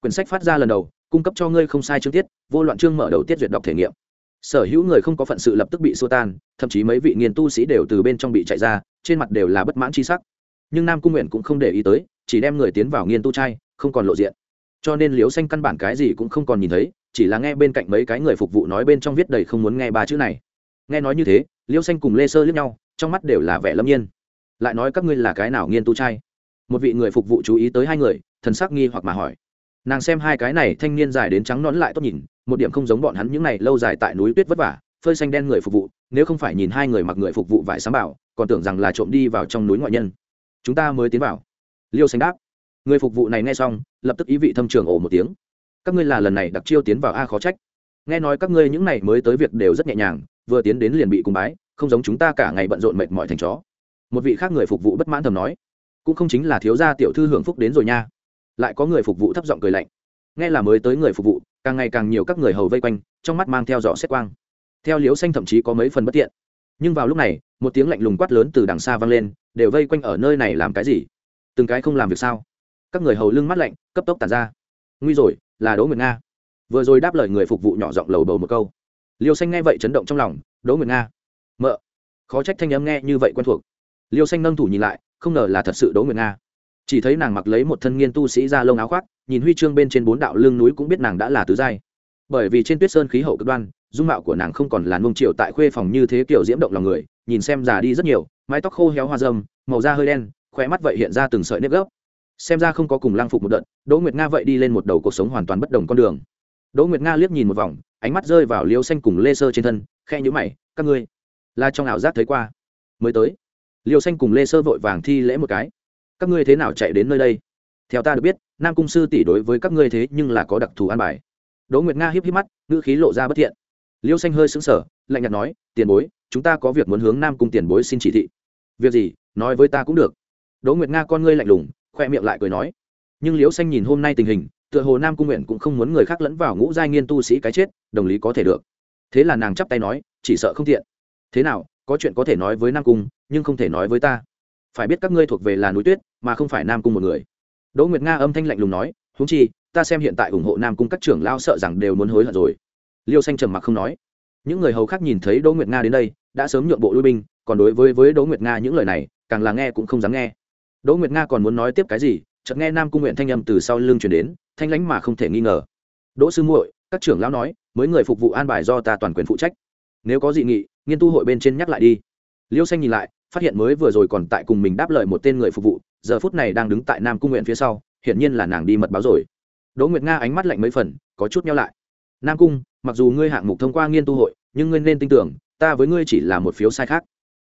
Quyển sách phát ra lần đầu, cung cấp cho ngươi không sai chương tiết, vô loạn chương mở đầu tiết duyệt đọc thể nghiệm sở hữu người không có phận sự lập tức bị xua tan, thậm chí mấy vị nghiên tu sĩ đều từ bên trong bị chạy ra, trên mặt đều là bất mãn chi sắc. Nhưng nam cung nguyện cũng không để ý tới, chỉ đem người tiến vào nghiên tu trai, không còn lộ diện. Cho nên liếu xanh căn bản cái gì cũng không còn nhìn thấy, chỉ là nghe bên cạnh mấy cái người phục vụ nói bên trong viết đầy không muốn nghe ba chữ này. Nghe nói như thế liêu xanh cùng lê sơ liếc nhau, trong mắt đều là vẻ lâm nhiên. Lại nói các ngươi là cái nào nghiên tu trai? Một vị người phục vụ chú ý tới hai người, thần sắc nghi hoặc mà hỏi. Nàng xem hai cái này thanh niên dài đến trắng nón lại tốt nhìn một điểm không giống bọn hắn những này lâu dài tại núi tuyết vất vả, phơi xanh đen người phục vụ, nếu không phải nhìn hai người mặc người phục vụ vải sáng bảo, còn tưởng rằng là trộm đi vào trong núi ngoại nhân. Chúng ta mới tiến vào. Liêu xanh đáp. Người phục vụ này nghe xong, lập tức ý vị thâm trường ổ một tiếng. Các ngươi là lần này đặc chiêu tiến vào a khó trách. Nghe nói các ngươi những này mới tới việc đều rất nhẹ nhàng, vừa tiến đến liền bị cùng bái, không giống chúng ta cả ngày bận rộn mệt mỏi thành chó. Một vị khác người phục vụ bất mãn thầm nói. Cũng không chính là thiếu gia tiểu thư hưởng phúc đến rồi nha. Lại có người phục vụ thấp giọng cười lạnh nghe là mới tới người phục vụ, càng ngày càng nhiều các người hầu vây quanh, trong mắt mang theo dõi xét quang. Theo liếu xanh thậm chí có mấy phần bất tiện. Nhưng vào lúc này, một tiếng lạnh lùng quát lớn từ đằng xa vang lên, đều vây quanh ở nơi này làm cái gì? Từng cái không làm việc sao? Các người hầu lưng mắt lạnh, cấp tốc tàn ra. Nguy rồi, là đỗ nguyệt nga. Vừa rồi đáp lời người phục vụ nhỏ giọng lầu bầu một câu. Liêu xanh nghe vậy chấn động trong lòng, đỗ nguyệt nga, mợ. Khó trách thanh âm nghe như vậy quen thuộc. Liêu xanh nâng thủ nhìn lại, không ngờ là thật sự đỗ nguyệt nga chỉ thấy nàng mặc lấy một thân nghiên tu sĩ da lông áo khoác, nhìn huy chương bên trên bốn đạo lưng núi cũng biết nàng đã là tứ giai. Bởi vì trên tuyết sơn khí hậu cực đoan, dung mạo của nàng không còn là nông triệu tại khuê phòng như thế kiểu diễm động lòng người, nhìn xem già đi rất nhiều, mái tóc khô héo hoa dâm màu da hơi đen, khóe mắt vậy hiện ra từng sợi nếp gốc xem ra không có cùng lang phục một đợt, đỗ nguyệt nga vậy đi lên một đầu cuộc sống hoàn toàn bất đồng con đường. Đỗ nguyệt nga liếc nhìn một vòng, ánh mắt rơi vào liêu xanh cùng lê sơ trên thân khe nhữ mày, các ngươi, là trong ảo giác thấy qua, mới tới. Liêu xanh cùng lê sơ vội vàng thi lễ một cái các ngươi thế nào chạy đến nơi đây? Theo ta được biết, nam cung sư tỷ đối với các ngươi thế nhưng là có đặc thù an bài. Đỗ nguyệt nga hiếp hiếp mắt, ngữ khí lộ ra bất thiện. Liêu xanh hơi sững sờ, lạnh nhạt nói, tiền bối, chúng ta có việc muốn hướng nam cung tiền bối xin chỉ thị. Việc gì? Nói với ta cũng được. Đỗ nguyệt nga con ngươi lạnh lùng, khoe miệng lại cười nói, nhưng liễu xanh nhìn hôm nay tình hình, tựa hồ nam cung nguyện cũng không muốn người khác lẫn vào ngũ giai nghiên tu sĩ cái chết, đồng lý có thể được. Thế là nàng chắp tay nói, chỉ sợ không thiện thế nào? Có chuyện có thể nói với nam cung, nhưng không thể nói với ta. Phải biết các ngươi thuộc về là núi tuyết mà không phải nam cung một người. Đỗ nguyệt nga âm thanh lạnh lùng nói húng chi, ta xem hiện tại ủng hộ nam cung các trưởng lao sợ rằng đều muốn hối hận rồi. Liêu xanh trầm mặc không nói. Những người hầu khác nhìn thấy đỗ nguyệt nga đến đây, đã sớm nhượng bộ lui binh, còn đối với với đỗ nguyệt nga những lời này, càng là nghe cũng không dám nghe. Đỗ nguyệt nga còn muốn nói tiếp cái gì, chợt nghe nam cung nguyện thanh âm từ sau lưng truyền đến, thanh lãnh mà không thể nghi ngờ. Đỗ sư muội, các trưởng lão nói, mới người phục vụ an bài do ta toàn quyền phụ trách. Nếu có dị nghị, nghiên tu hội bên trên nhắc lại đi liêu xanh nhìn lại, phát hiện mới vừa rồi còn tại cùng mình đáp lời một tên người phục vụ, giờ phút này đang đứng tại nam cung nguyện phía sau, hiển nhiên là nàng đi mật báo rồi. Đỗ nguyệt nga ánh mắt lạnh mấy phần, có chút nhau lại. Nam cung, mặc dù ngươi hạng mục thông qua nghiên tu hội, nhưng ngươi nên tin tưởng, ta với ngươi chỉ là một phiếu sai khác.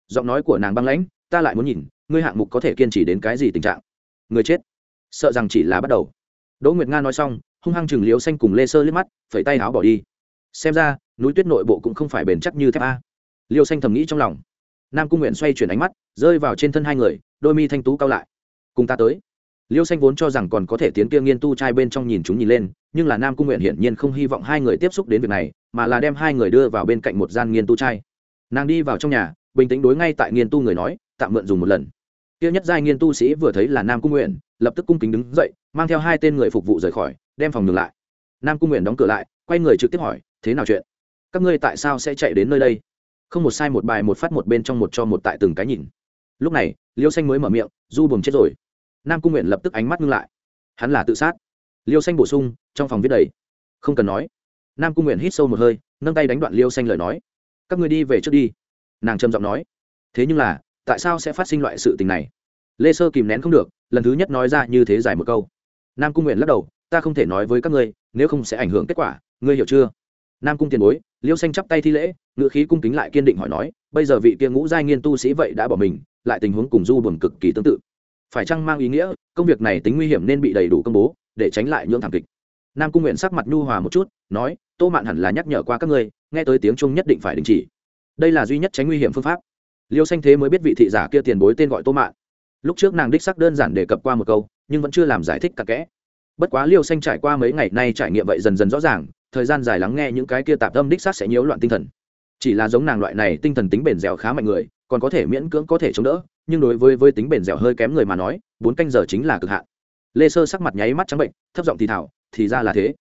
Giọng nói của nàng băng lãnh, ta lại muốn nhìn, ngươi hạng mục có thể kiên trì đến cái gì tình trạng? Người chết. Sợ rằng chỉ là bắt đầu. Đỗ nguyệt nga nói xong, hung hăng chừng liếu xanh cùng lê sơ liếc mắt, phẩy tay áo bỏ đi. Xem ra, núi tuyết nội bộ cũng không phải bền chắc như thép a. Liêu xanh thầm nghĩ trong lòng nam cung nguyện xoay chuyển ánh mắt, rơi vào trên thân hai người, đôi mi thanh tú cao lại. Cùng ta tới. Liêu xanh vốn cho rằng còn có thể tiến kia nghiên tu trai bên trong nhìn chúng nhìn lên, nhưng là nam cung nguyện hiển nhiên không hy vọng hai người tiếp xúc đến việc này, mà là đem hai người đưa vào bên cạnh một gian nghiên tu trai. Nàng đi vào trong nhà, bình tĩnh đối ngay tại nghiên tu người nói, tạm mượn dùng một lần. Kia nhất giai nghiên tu sĩ vừa thấy là nam cung nguyện, lập tức cung kính đứng dậy, mang theo hai tên người phục vụ rời khỏi, đem phòng ngừng lại. Nam cung nguyện đóng cửa lại, quay người trực tiếp hỏi, thế nào chuyện? Các ngươi tại sao sẽ chạy đến nơi đây? Không một sai một bài một phát một bên trong một cho một tại từng cái nhìn. Lúc này, liêu xanh mới mở miệng, du buồm chết rồi. Nam cung nguyện lập tức ánh mắt ngưng lại. Hắn là tự sát. Liêu xanh bổ sung, trong phòng viết đầy. Không cần nói. Nam cung nguyện hít sâu một hơi, nâng tay đánh đoạn liêu xanh lời nói. Các người đi về trước đi. Nàng trầm giọng nói. Thế nhưng là, tại sao sẽ phát sinh loại sự tình này? Lê sơ kìm nén không được, lần thứ nhất nói ra như thế dài một câu. Nam cung nguyện lắc đầu. Ta không thể nói với các ngươi, nếu không sẽ ảnh hưởng kết quả, ngươi hiểu chưa? Nam cung tiền bối liêu xanh chắp tay thi lễ ngựa khí cung kính lại kiên định hỏi nói, bây giờ vị kia ngũ giai nghiên tu sĩ vậy đã bỏ mình, lại tình huống cùng du buồn cực kỳ tương tự. Phải chăng mang ý nghĩa, công việc này tính nguy hiểm nên bị đầy đủ công bố, để tránh lại những thảm kịch? Nam cung nguyện sắc mặt nhu hòa một chút, nói, tô mạn hẳn là nhắc nhở qua các ngươi, nghe tới tiếng trung nhất định phải đình chỉ. Đây là duy nhất tránh nguy hiểm phương pháp. Liêu xanh thế mới biết vị thị giả kia tiền bối tên gọi tô mạn. Lúc trước nàng đích sắc đơn giản đề cập qua một câu, nhưng vẫn chưa làm giải thích cặn kẽ. Bất quá liêu xanh trải qua mấy ngày nay trải nghiệm vậy dần dần rõ ràng thời gian dài lắng nghe những cái kia tạp tâm đích xác sẽ nhiễu loạn tinh thần. Chỉ là giống nàng loại này tinh thần tính bền dẻo khá mạnh người, còn có thể miễn cưỡng có thể chống đỡ, nhưng đối với với tính bền dẻo hơi kém người mà nói, bốn canh giờ chính là cực hạn. Lê sơ sắc mặt nháy mắt trắng bệnh, thấp giọng thì thảo, thì ra là thế,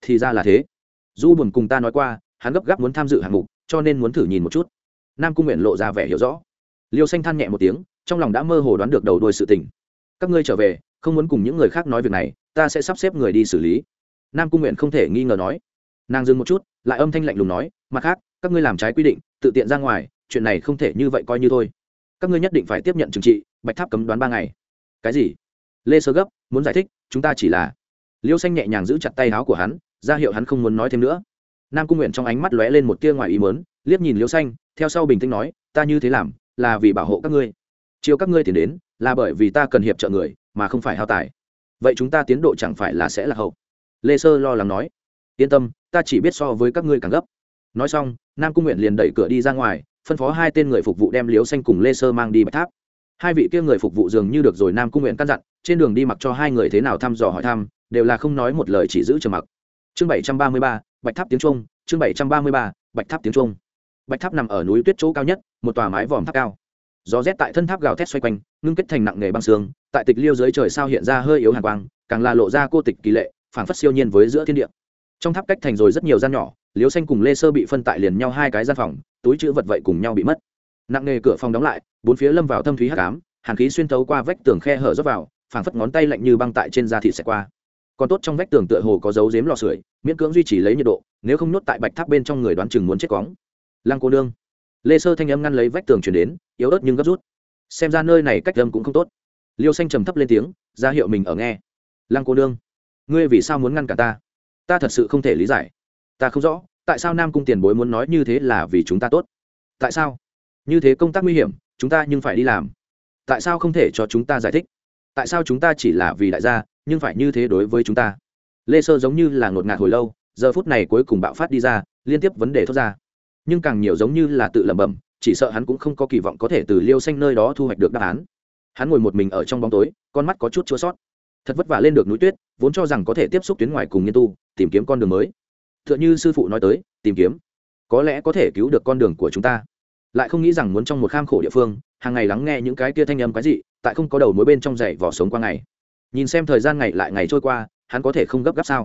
thì ra là thế. Du buồn cùng ta nói qua, hắn gấp gáp muốn tham dự hạng mục, cho nên muốn thử nhìn một chút. Nam cung nguyện lộ ra vẻ hiểu rõ. Liêu xanh than nhẹ một tiếng, trong lòng đã mơ hồ đoán được đầu đuôi sự tình. Các ngươi trở về, không muốn cùng những người khác nói việc này, ta sẽ sắp xếp người đi xử lý. Nam cung nguyện không thể nghi ngờ nói nàng dừng một chút, lại âm thanh lạnh lùng nói, mặt khác, các ngươi làm trái quy định, tự tiện ra ngoài, chuyện này không thể như vậy coi như thôi. Các ngươi nhất định phải tiếp nhận trừng trị, bạch tháp cấm đoán ba ngày. Cái gì? Lê sơ gấp, muốn giải thích, chúng ta chỉ là liêu xanh nhẹ nhàng giữ chặt tay áo của hắn, ra hiệu hắn không muốn nói thêm nữa. Nam cung nguyện trong ánh mắt lóe lên một tia ngoài ý mớn liếc nhìn liêu xanh, theo sau bình tĩnh nói, ta như thế làm, là vì bảo hộ các ngươi. Chiều các ngươi tiến đến, là bởi vì ta cần hiệp trợ người, mà không phải hao tài. Vậy chúng ta tiến độ chẳng phải là sẽ là hậu. Lê sơ lo lắng nói, yên tâm ta chỉ biết so với các ngươi càng gấp. Nói xong, nam cung nguyện liền đẩy cửa đi ra ngoài, phân phó hai tên người phục vụ đem liếu xanh cùng lê sơ mang đi bạch tháp. Hai vị kia người phục vụ dường như được rồi nam cung nguyện căn dặn, trên đường đi mặc cho hai người thế nào thăm dò hỏi thăm, đều là không nói một lời chỉ giữ trầm mặc. Chương bảy trăm ba mươi ba, bạch tháp tiếng trung, chương bảy trăm ba mươi ba, bạch tháp tiếng trung. Bạch tháp nằm ở núi tuyết chỗ cao nhất, một tòa mái vòm tháp cao. Gió rét tại thân tháp gào thét xoay quanh, ngưng kết thành nặng nghề băng xương tại tịch liêu dưới trời sao hiện ra hơi yếu hàn quang, càng là lộ ra cô tịch kỳ lệ, phảng phất siêu nhiên với giữa thiên địa trong tháp cách thành rồi rất nhiều gian nhỏ liếu xanh cùng lê sơ bị phân tại liền nhau hai cái gian phòng, túi chữ vật vậy cùng nhau bị mất. Nặng nghề cửa phòng đóng lại, bốn phía lâm vào thâm thúy hắc ám, hàn khí xuyên thấu qua vách tường khe hở rớt vào, phảng phất ngón tay lạnh như băng tại trên da thịt xẹt qua. Còn tốt trong vách tường tựa hồ có dấu dếm lò sưởi, miễn cưỡng duy trì lấy nhiệt độ, nếu không nhốt tại bạch tháp bên trong người đoán chừng muốn chết cóng. Lăng cô nương. Lê sơ thanh âm ngăn lấy vách tường chuyển đến, yếu ớt nhưng gấp rút. Xem ra nơi này cách âm cũng không tốt. Liêu xanh trầm thấp lên tiếng, ra hiệu mình ở nghe. Lăng cô nương, ngươi vì sao muốn ngăn cả ta? Ta thật sự không thể lý giải. Ta không rõ, tại sao nam cung tiền bối muốn nói như thế là vì chúng ta tốt? Tại sao? Như thế công tác nguy hiểm, chúng ta nhưng phải đi làm. Tại sao không thể cho chúng ta giải thích? Tại sao chúng ta chỉ là vì đại gia, nhưng phải như thế đối với chúng ta? Lê sơ giống như là ngột ngạt hồi lâu, giờ phút này cuối cùng bạo phát đi ra, liên tiếp vấn đề thoát ra. Nhưng càng nhiều giống như là tự lẩm bẩm, chỉ sợ hắn cũng không có kỳ vọng có thể từ liêu xanh nơi đó thu hoạch được đáp án. Hắn ngồi một mình ở trong bóng tối, con mắt có chút chua sót thật vất vả lên được núi tuyết, vốn cho rằng có thể tiếp xúc tuyến ngoài cùng nghiên tu, tìm kiếm con đường mới. T h ư ợ n h ư sư phụ nói tới, tìm kiếm, có lẽ có thể cứu được con đường của chúng ta. Lại không nghĩ rằng muốn trong một kham khổ địa phương, hàng ngày lắng nghe những cái kia thanh âm cái gì tại không có đầu mối bên trong dậy vỏ sống qua ngày. Nhìn xem thời gian ngày lại ngày trôi qua, hắn có thể không gấp gáp sao?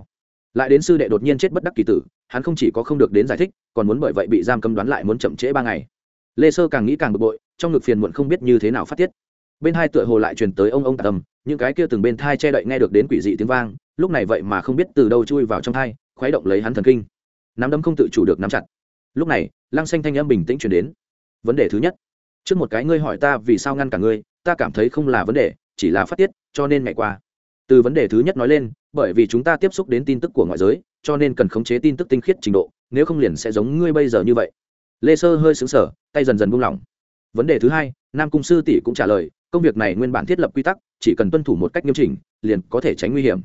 Lại đến sư đệ đột nhiên chết bất đắc kỳ tử, hắn không chỉ có không được đến giải thích, còn muốn bởi vậy bị giam cấm đoán lại muốn chậm trễ ba ngày. Lê sơ càng nghĩ càng bực bội, trong ngực phiền muộn không biết như thế nào phát tiết. Bên hai tựa hồ lại truyền tới ông ông tạ tâm những cái kia từng bên thai che đậy nghe được đến quỷ dị tiếng vang, lúc này vậy mà không biết từ đâu chui vào trong thai, khuấy động lấy hắn thần kinh. Nắm đấm không tự chủ được nắm chặt. Lúc này, lăng xanh thanh âm bình tĩnh chuyển đến. Vấn đề thứ nhất, trước một cái ngươi hỏi ta vì sao ngăn cả ngươi, ta cảm thấy không là vấn đề, chỉ là phát tiết, cho nên ngày qua. Từ vấn đề thứ nhất nói lên, bởi vì chúng ta tiếp xúc đến tin tức của ngoại giới, cho nên cần khống chế tin tức tinh khiết trình độ, nếu không liền sẽ giống ngươi bây giờ như vậy. Lê sơ hơi xứng sở tay dần dần buông lỏng. Vấn đề thứ hai, nam cung sư tỷ cũng trả lời công việc này nguyên bản thiết lập quy tắc, chỉ cần tuân thủ một cách nghiêm chỉnh, liền có thể tránh nguy hiểm.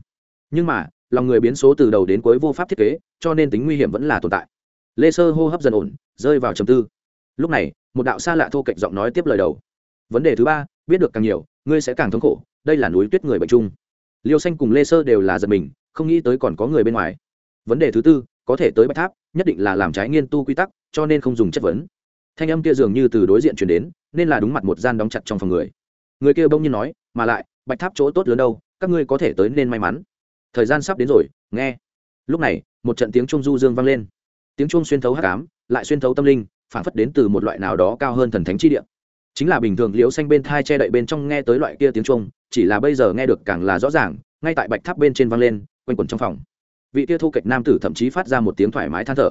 Nhưng mà, lòng người biến số từ đầu đến cuối vô pháp thiết kế, cho nên tính nguy hiểm vẫn là tồn tại. Lê sơ hô hấp dần ổn, rơi vào trầm tư. Lúc này, một đạo xa lạ thô cạnh giọng nói tiếp lời đầu. Vấn đề thứ ba, biết được càng nhiều, ngươi sẽ càng thống khổ, đây là núi tuyết người bệnh chung. Liêu xanh cùng lê sơ đều là giật mình, không nghĩ tới còn có người bên ngoài. Vấn đề thứ tư, có thể tới bạch tháp, nhất định là làm trái nghiên tu quy tắc, cho nên không dùng chất vấn. Thanh âm kia dường như từ đối diện chuyển đến, nên là đúng mặt một gian đóng chặt trong phòng người người kia bỗng nhiên nói, mà lại, bạch tháp chỗ tốt lớn đâu, các ngươi có thể tới nên may mắn. Thời gian sắp đến rồi, nghe. Lúc này, một trận tiếng trung du dương vang lên. Tiếng trung xuyên thấu hát cám lại xuyên thấu tâm linh, phản phất đến từ một loại nào đó cao hơn thần thánh chi địa. Chính là bình thường liễu xanh bên thai che đậy bên trong nghe tới loại kia tiếng trung chỉ là bây giờ nghe được càng là rõ ràng, ngay tại bạch tháp bên trên vang lên, quanh quẩn trong phòng. Vị kia thu kịch nam tử thậm chí phát ra một tiếng thoải mái than thở.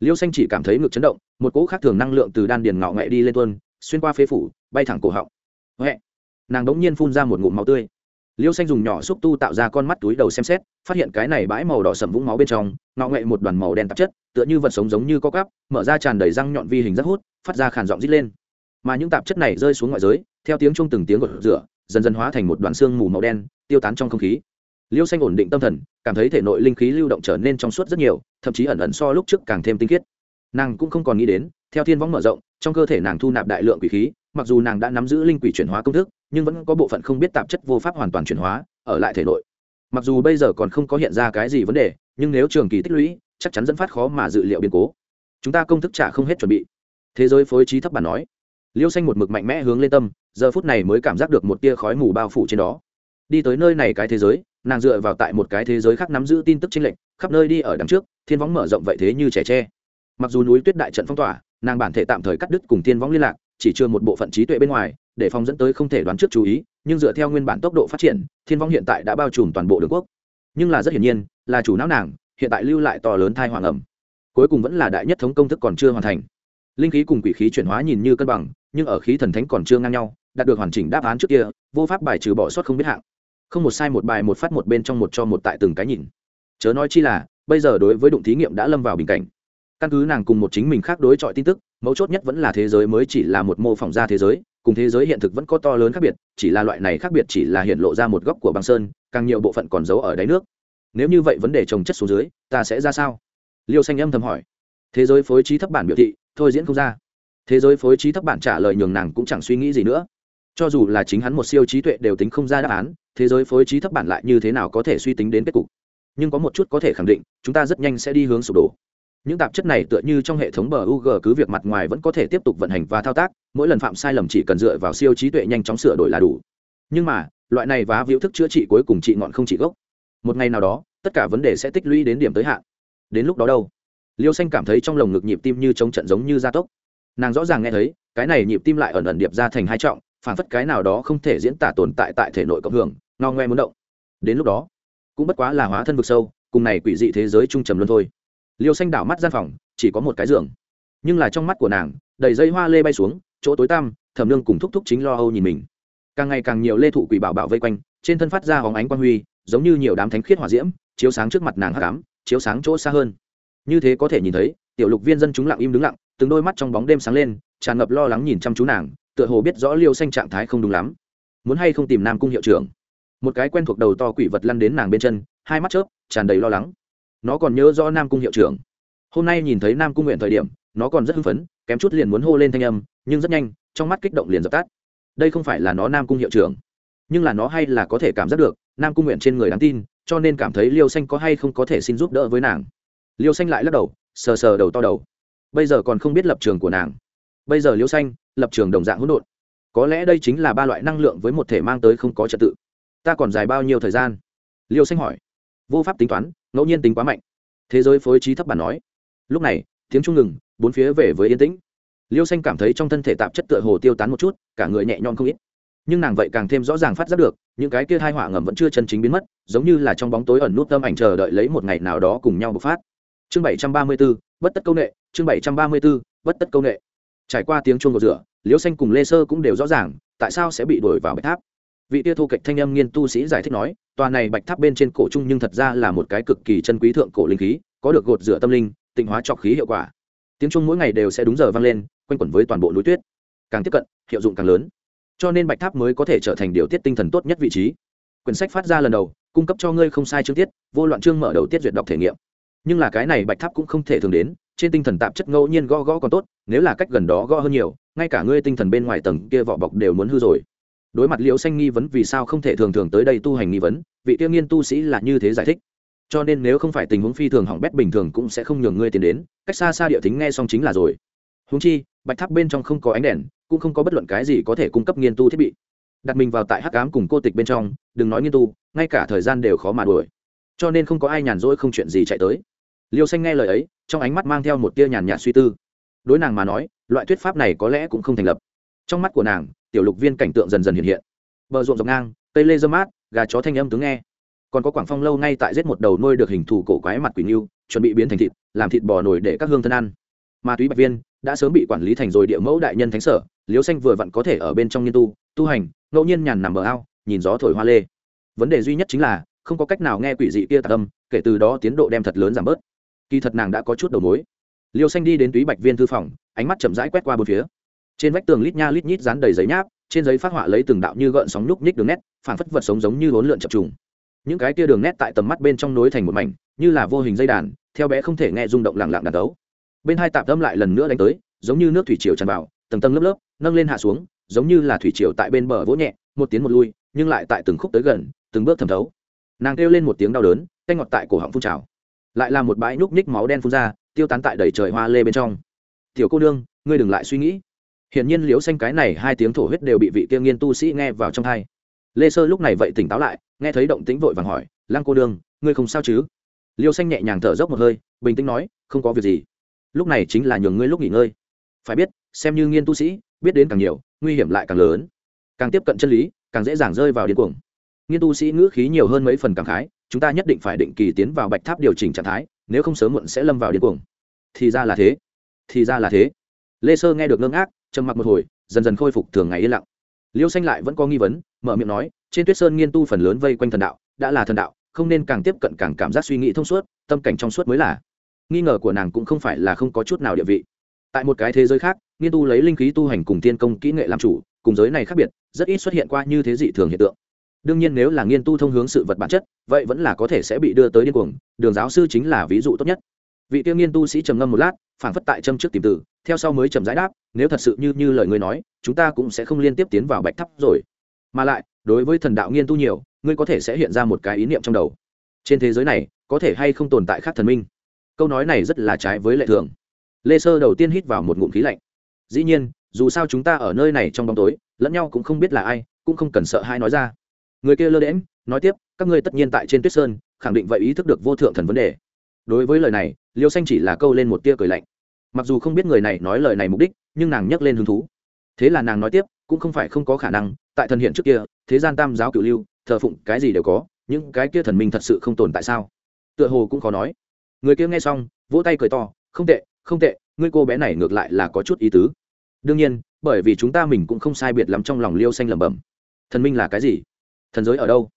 Liêu xanh chỉ cảm thấy ngực chấn động, một cỗ khác thường năng lượng từ đan điền ngạo nghệ đi lên tuân xuyên qua phế phủ, bay thẳng cổ họng. Huệ nàng đống nhiên phun ra một ngụm máu tươi. Liêu xanh dùng nhỏ xúc tu tạo ra con mắt túi đầu xem xét, phát hiện cái này bãi màu đỏ sầm vũng máu bên trong, ngọ nghệ một đoàn màu đen tạp chất, tựa như vật sống giống như co cắp, mở ra tràn đầy răng nhọn vi hình rất hút, phát ra khàn giọng rít lên. Mà những tạp chất này rơi xuống ngoại giới, theo tiếng chung từng tiếng gột rửa, dần dần hóa thành một đoàn xương mù màu đen, tiêu tán trong không khí. Liêu xanh ổn định tâm thần, cảm thấy thể nội linh khí lưu động trở nên trong suốt rất nhiều, thậm chí ẩn ẩn so lúc trước càng thêm tinh khiết. Nàng cũng không còn nghĩ đến, theo thiên võng mở rộng, trong cơ thể nàng thu nạp đại lượng quỷ khí, mặc dù nàng đã nắm giữ linh quỷ chuyển hóa công thức nhưng vẫn có bộ phận không biết tạp chất vô pháp hoàn toàn chuyển hóa, ở lại thể nội. Mặc dù bây giờ còn không có hiện ra cái gì vấn đề, nhưng nếu trường kỳ tích lũy, chắc chắn dẫn phát khó mà dự liệu biến cố. Chúng ta công thức trả không hết chuẩn bị. Thế giới phối trí thấp bản nói. Liêu xanh một mực mạnh mẽ hướng lên tâm, giờ phút này mới cảm giác được một tia khói mù bao phủ trên đó. Đi tới nơi này cái thế giới, nàng dựa vào tại một cái thế giới khác nắm giữ tin tức chính lệnh. khắp nơi đi ở đằng trước, thiên võng mở rộng vậy thế như trẻ tre. Mặc dù núi tuyết đại trận phong tỏa, nàng bản thể tạm thời cắt đứt cùng thiên võng liên lạc chỉ chưa một bộ phận trí tuệ bên ngoài, để phòng dẫn tới không thể đoán trước chú ý, nhưng dựa theo nguyên bản tốc độ phát triển, thiên vong hiện tại đã bao trùm toàn bộ đường quốc. Nhưng là rất hiển nhiên, là chủ não nàng, hiện tại lưu lại to lớn thai hoàng ẩm. Cuối cùng vẫn là đại nhất thống công thức còn chưa hoàn thành. Linh khí cùng quỷ khí chuyển hóa nhìn như cân bằng, nhưng ở khí thần thánh còn chưa ngang nhau, đạt được hoàn chỉnh đáp án trước kia, vô pháp bài trừ bỏ sót không biết hạng. Không một sai một bài một phát một bên trong một cho một tại từng cái nhìn. Chớ nói chi là, bây giờ đối với đụng thí nghiệm đã lâm vào bình cảnh. Căn cứ nàng cùng một chính mình khác đối chọi tin tức mấu chốt nhất vẫn là thế giới mới chỉ là một mô phỏng ra thế giới, cùng thế giới hiện thực vẫn có to lớn khác biệt, chỉ là loại này khác biệt chỉ là hiện lộ ra một góc của băng sơn, càng nhiều bộ phận còn giấu ở đáy nước. Nếu như vậy vấn đề trồng chất xuống dưới, ta sẽ ra sao? Liêu xanh âm thầm hỏi. Thế giới phối trí thấp bản biểu thị, thôi diễn không ra. Thế giới phối trí thấp bản trả lời nhường nàng cũng chẳng suy nghĩ gì nữa. Cho dù là chính hắn một siêu trí tuệ đều tính không ra đáp án, thế giới phối trí thấp bản lại như thế nào có thể suy tính đến kết cục? Nhưng có một chút có thể khẳng định, chúng ta rất nhanh sẽ đi hướng sụp đổ những tạp chất này tựa như trong hệ thống bờ UG cứ việc mặt ngoài vẫn có thể tiếp tục vận hành và thao tác, mỗi lần phạm sai lầm chỉ cần dựa vào siêu trí tuệ nhanh chóng sửa đổi là đủ. Nhưng mà, loại này vá víu thức chữa trị cuối cùng trị ngọn không trị gốc. Một ngày nào đó, tất cả vấn đề sẽ tích lũy đến điểm tới hạn. Đến lúc đó đâu? Liêu xanh cảm thấy trong lồng ngực nhịp tim như chống trận giống như gia tốc. Nàng rõ ràng nghe thấy, cái này nhịp tim lại ẩn ẩn điệp ra thành hai trọng, phản phất cái nào đó không thể diễn tả tồn tại tại thể nội cộng hưởng no ngoe muốn động. Đến lúc đó, cũng bất quá là hóa thân vực sâu, cùng này quỷ dị thế giới trung trầm luôn thôi liêu xanh đảo mắt gian phòng, chỉ có một cái giường. Nhưng là trong mắt của nàng, đầy dây hoa lê bay xuống, chỗ tối tăm, thẩm nương cùng thúc thúc chính lo âu nhìn mình. Càng ngày càng nhiều lê thụ quỷ bảo bảo vây quanh, trên thân phát ra hóng ánh quang huy, giống như nhiều đám thánh khiết hỏa diễm, chiếu sáng trước mặt nàng hắc ám, chiếu sáng chỗ xa hơn. Như thế có thể nhìn thấy, tiểu lục viên dân chúng lặng im đứng lặng, từng đôi mắt trong bóng đêm sáng lên, tràn ngập lo lắng nhìn chăm chú nàng, tựa hồ biết rõ liêu xanh trạng thái không đúng lắm. Muốn hay không tìm nam cung hiệu trưởng? Một cái quen thuộc đầu to quỷ vật lăn đến nàng bên chân, hai mắt chớp, tràn đầy lo lắng nó còn nhớ rõ nam cung hiệu trưởng. Hôm nay nhìn thấy nam cung nguyện thời điểm, nó còn rất hưng phấn, kém chút liền muốn hô lên thanh âm, nhưng rất nhanh, trong mắt kích động liền dập tắt. Đây không phải là nó nam cung hiệu trưởng, nhưng là nó hay là có thể cảm giác được, nam cung nguyện trên người đáng tin, cho nên cảm thấy liêu xanh có hay không có thể xin giúp đỡ với nàng. Liêu xanh lại lắc đầu, sờ sờ đầu to đầu. Bây giờ còn không biết lập trường của nàng. Bây giờ liêu xanh, lập trường đồng dạng hỗn độn. Có lẽ đây chính là ba loại năng lượng với một thể mang tới không có trật tự. Ta còn dài bao nhiêu thời gian? Liêu xanh hỏi vô pháp tính toán, ngẫu nhiên tính quá mạnh. Thế giới phối trí thấp bản nói. Lúc này, tiếng trung ngừng, bốn phía về với yên tĩnh. Liêu xanh cảm thấy trong thân thể tạp chất tựa hồ tiêu tán một chút, cả người nhẹ nhõm không ít. Nhưng nàng vậy càng thêm rõ ràng phát giác được, những cái kia thai họa ngầm vẫn chưa chân chính biến mất, giống như là trong bóng tối ẩn nút tâm ảnh chờ đợi lấy một ngày nào đó cùng nhau bộc phát. Chương bảy trăm ba mươi b ố bất tất công nghệ chương bảy trăm ba mươi b ố bất tất công nghệ trải qua tiếng chuông của rửa, liêu xanh cùng lê sơ cũng đều rõ ràng, tại sao sẽ bị đuổi vào bạch tháp vị tia thu kịch thanh âm nghiên tu sĩ giải thích nói, tòa này bạch tháp bên trên cổ trung nhưng thật ra là một cái cực kỳ chân quý thượng cổ linh khí, có được gột rửa tâm linh, tịnh hóa trọc khí hiệu quả. Tiếng trung mỗi ngày đều sẽ đúng giờ vang lên, quanh quẩn với toàn bộ núi tuyết. Càng tiếp cận, hiệu dụng càng lớn. Cho nên bạch tháp mới có thể trở thành điều tiết tinh thần tốt nhất vị trí. Quyển sách phát ra lần đầu, cung cấp cho ngươi không sai chương tiết, vô loạn chương mở đầu tiết duyệt đọc thể nghiệm. Nhưng là cái này bạch tháp cũng không thể thường đến, trên tinh thần tạp chất ngẫu nhiên gõ gõ còn tốt, nếu là cách gần đó gõ hơn nhiều, ngay cả ngươi tinh thần bên ngoài tầng kia vỏ bọc đều muốn hư rồi đối mặt liễu xanh nghi vấn vì sao không thể thường thường tới đây tu hành nghi vấn, vị tiêu nghiên tu sĩ là như thế giải thích. Cho nên nếu không phải tình huống phi thường hỏng bét bình thường cũng sẽ không nhường ngươi tiến đến, cách xa xa địa tính nghe xong chính là rồi. Húng chi, bạch tháp bên trong không có ánh đèn, cũng không có bất luận cái gì có thể cung cấp nghiên tu thiết bị. Đặt mình vào tại hắc ám cùng cô tịch bên trong, đừng nói nghiên tu, ngay cả thời gian đều khó mà đuổi. Cho nên không có ai nhàn rỗi không chuyện gì chạy tới. Liêu xanh nghe lời ấy, trong ánh mắt mang theo một tia nhàn nhạt suy tư. Đối nàng mà nói, loại thuyết pháp này có lẽ cũng không thành lập. Trong mắt của nàng tiểu lục viên cảnh tượng dần dần hiện hiện. Bờ ruộng dọc ngang, cây lê dơ mát, gà chó thanh âm tướng nghe. Còn có quảng phong lâu ngay tại giết một đầu nuôi được hình thù cổ quái mặt quỷ nghiêu chuẩn bị biến thành thịt, làm thịt bò nổi để các hương thân ăn. Ma túy bạch viên đã sớm bị quản lý thành rồi địa mẫu đại nhân thánh sở liếu xanh vừa vặn có thể ở bên trong nghiên tu tu hành, ngẫu nhiên nhàn nằm bờ ao, nhìn gió thổi hoa lê. Vấn đề duy nhất chính là, không có cách nào nghe quỷ dị kia tạc âm, kể từ đó tiến độ đem thật lớn giảm bớt. Kỳ thật nàng đã có chút đầu mối. Liêu xanh đi đến túy bạch viên thư phòng, ánh mắt chậm rãi quét qua bốn phía trên vách tường lít nha lít nhít dán đầy giấy nháp, trên giấy phát họa lấy từng đạo như gợn sóng nhúc nhích đường nét, phản phất vật sống giống như hỗn lượn chập trùng. Những cái tia đường nét tại tầm mắt bên trong nối thành một mảnh, như là vô hình dây đàn, theo bé không thể nghe rung động lặng lặng đàn đấu. Bên hai tạp tâm lại lần nữa đánh tới, giống như nước thủy triều tràn vào, tầng tầng lớp lớp, nâng lên hạ xuống, giống như là thủy triều tại bên bờ vỗ nhẹ, một tiếng một lui, nhưng lại tại từng khúc tới gần, từng bước thẩm thấu. Nàng kêu lên một tiếng đau đớn, canh ngọt tại cổ họng phun trào. Lại là một bãi nhúc nhích máu đen phun ra, tiêu tán tại đầy trời hoa lê bên trong. Tiểu cô nương, ngươi đừng lại suy nghĩ hiển nhiên liễu xanh cái này hai tiếng thổ huyết đều bị vị kia nghiên tu sĩ nghe vào trong thai. Lê sơ lúc này vậy tỉnh táo lại, nghe thấy động tĩnh vội vàng hỏi, lăng cô đương ngươi không sao chứ? Liêu xanh nhẹ nhàng thở dốc một hơi, bình tĩnh nói, không có việc gì. Lúc này chính là nhường ngươi lúc nghỉ ngơi. Phải biết, xem như nghiên tu sĩ, biết đến càng nhiều, nguy hiểm lại càng lớn. Càng tiếp cận chân lý, càng dễ dàng rơi vào điên cuồng. Nghiên tu sĩ ngữ khí nhiều hơn mấy phần cảm khái, chúng ta nhất định phải định kỳ tiến vào bạch tháp điều chỉnh trạng thái, nếu không sớm muộn sẽ lâm vào điên cuồng. Thì ra là thế. Thì ra là thế. Lê sơ nghe được ngưng ác trầm mặc một hồi, dần dần khôi phục thường ngày yên lặng. Liêu xanh lại vẫn có nghi vấn, mở miệng nói, trên tuyết sơn nghiên tu phần lớn vây quanh thần đạo, đã là thần đạo, không nên càng tiếp cận càng cảm giác suy nghĩ thông suốt, tâm cảnh trong suốt mới là. Nghi ngờ của nàng cũng không phải là không có chút nào địa vị. Tại một cái thế giới khác, nghiên tu lấy linh khí tu hành cùng tiên công kỹ nghệ làm chủ, cùng giới này khác biệt, rất ít xuất hiện qua như thế dị thường hiện tượng. Đương nhiên nếu là nghiên tu thông hướng sự vật bản chất, vậy vẫn là có thể sẽ bị đưa tới điên cuồng, đường giáo sư chính là ví dụ tốt nhất. Vị tiêu nghiên tu sĩ trầm ngâm một lát phản phất tại châm trước tìm từ theo sau mới trầm rãi đáp, nếu thật sự như như lời ngươi nói, chúng ta cũng sẽ không liên tiếp tiến vào bạch tháp rồi. Mà lại, đối với thần đạo nghiên tu nhiều, ngươi có thể sẽ hiện ra một cái ý niệm trong đầu. Trên thế giới này, có thể hay không tồn tại khác thần minh? Câu nói này rất là trái với lệ thường. Lê sơ đầu tiên hít vào một ngụm khí lạnh. Dĩ nhiên, dù sao chúng ta ở nơi này trong bóng tối, lẫn nhau cũng không biết là ai, cũng không cần sợ hai nói ra. Người kia lơ đễm nói tiếp, các ngươi tất nhiên tại trên tuyết sơn, khẳng định vậy ý thức được vô thượng thần vấn đề. Đối với lời này, liêu xanh chỉ là câu lên một tia cười lạnh mặc dù không biết người này nói lời này mục đích, nhưng nàng nhắc lên hứng thú. Thế là nàng nói tiếp, cũng không phải không có khả năng, tại thần hiện trước kia, thế gian tam giáo cựu lưu, thờ phụng cái gì đều có, những cái kia thần minh thật sự không tồn tại sao? Tựa hồ cũng khó nói. Người kia nghe xong, vỗ tay cười to, không tệ không tệ, ngươi cô bé này ngược lại là có chút ý tứ. Đương nhiên, bởi vì chúng ta mình cũng không sai biệt lắm trong lòng liêu xanh lẩm bẩm. Thần minh là cái gì? Thần giới ở đâu?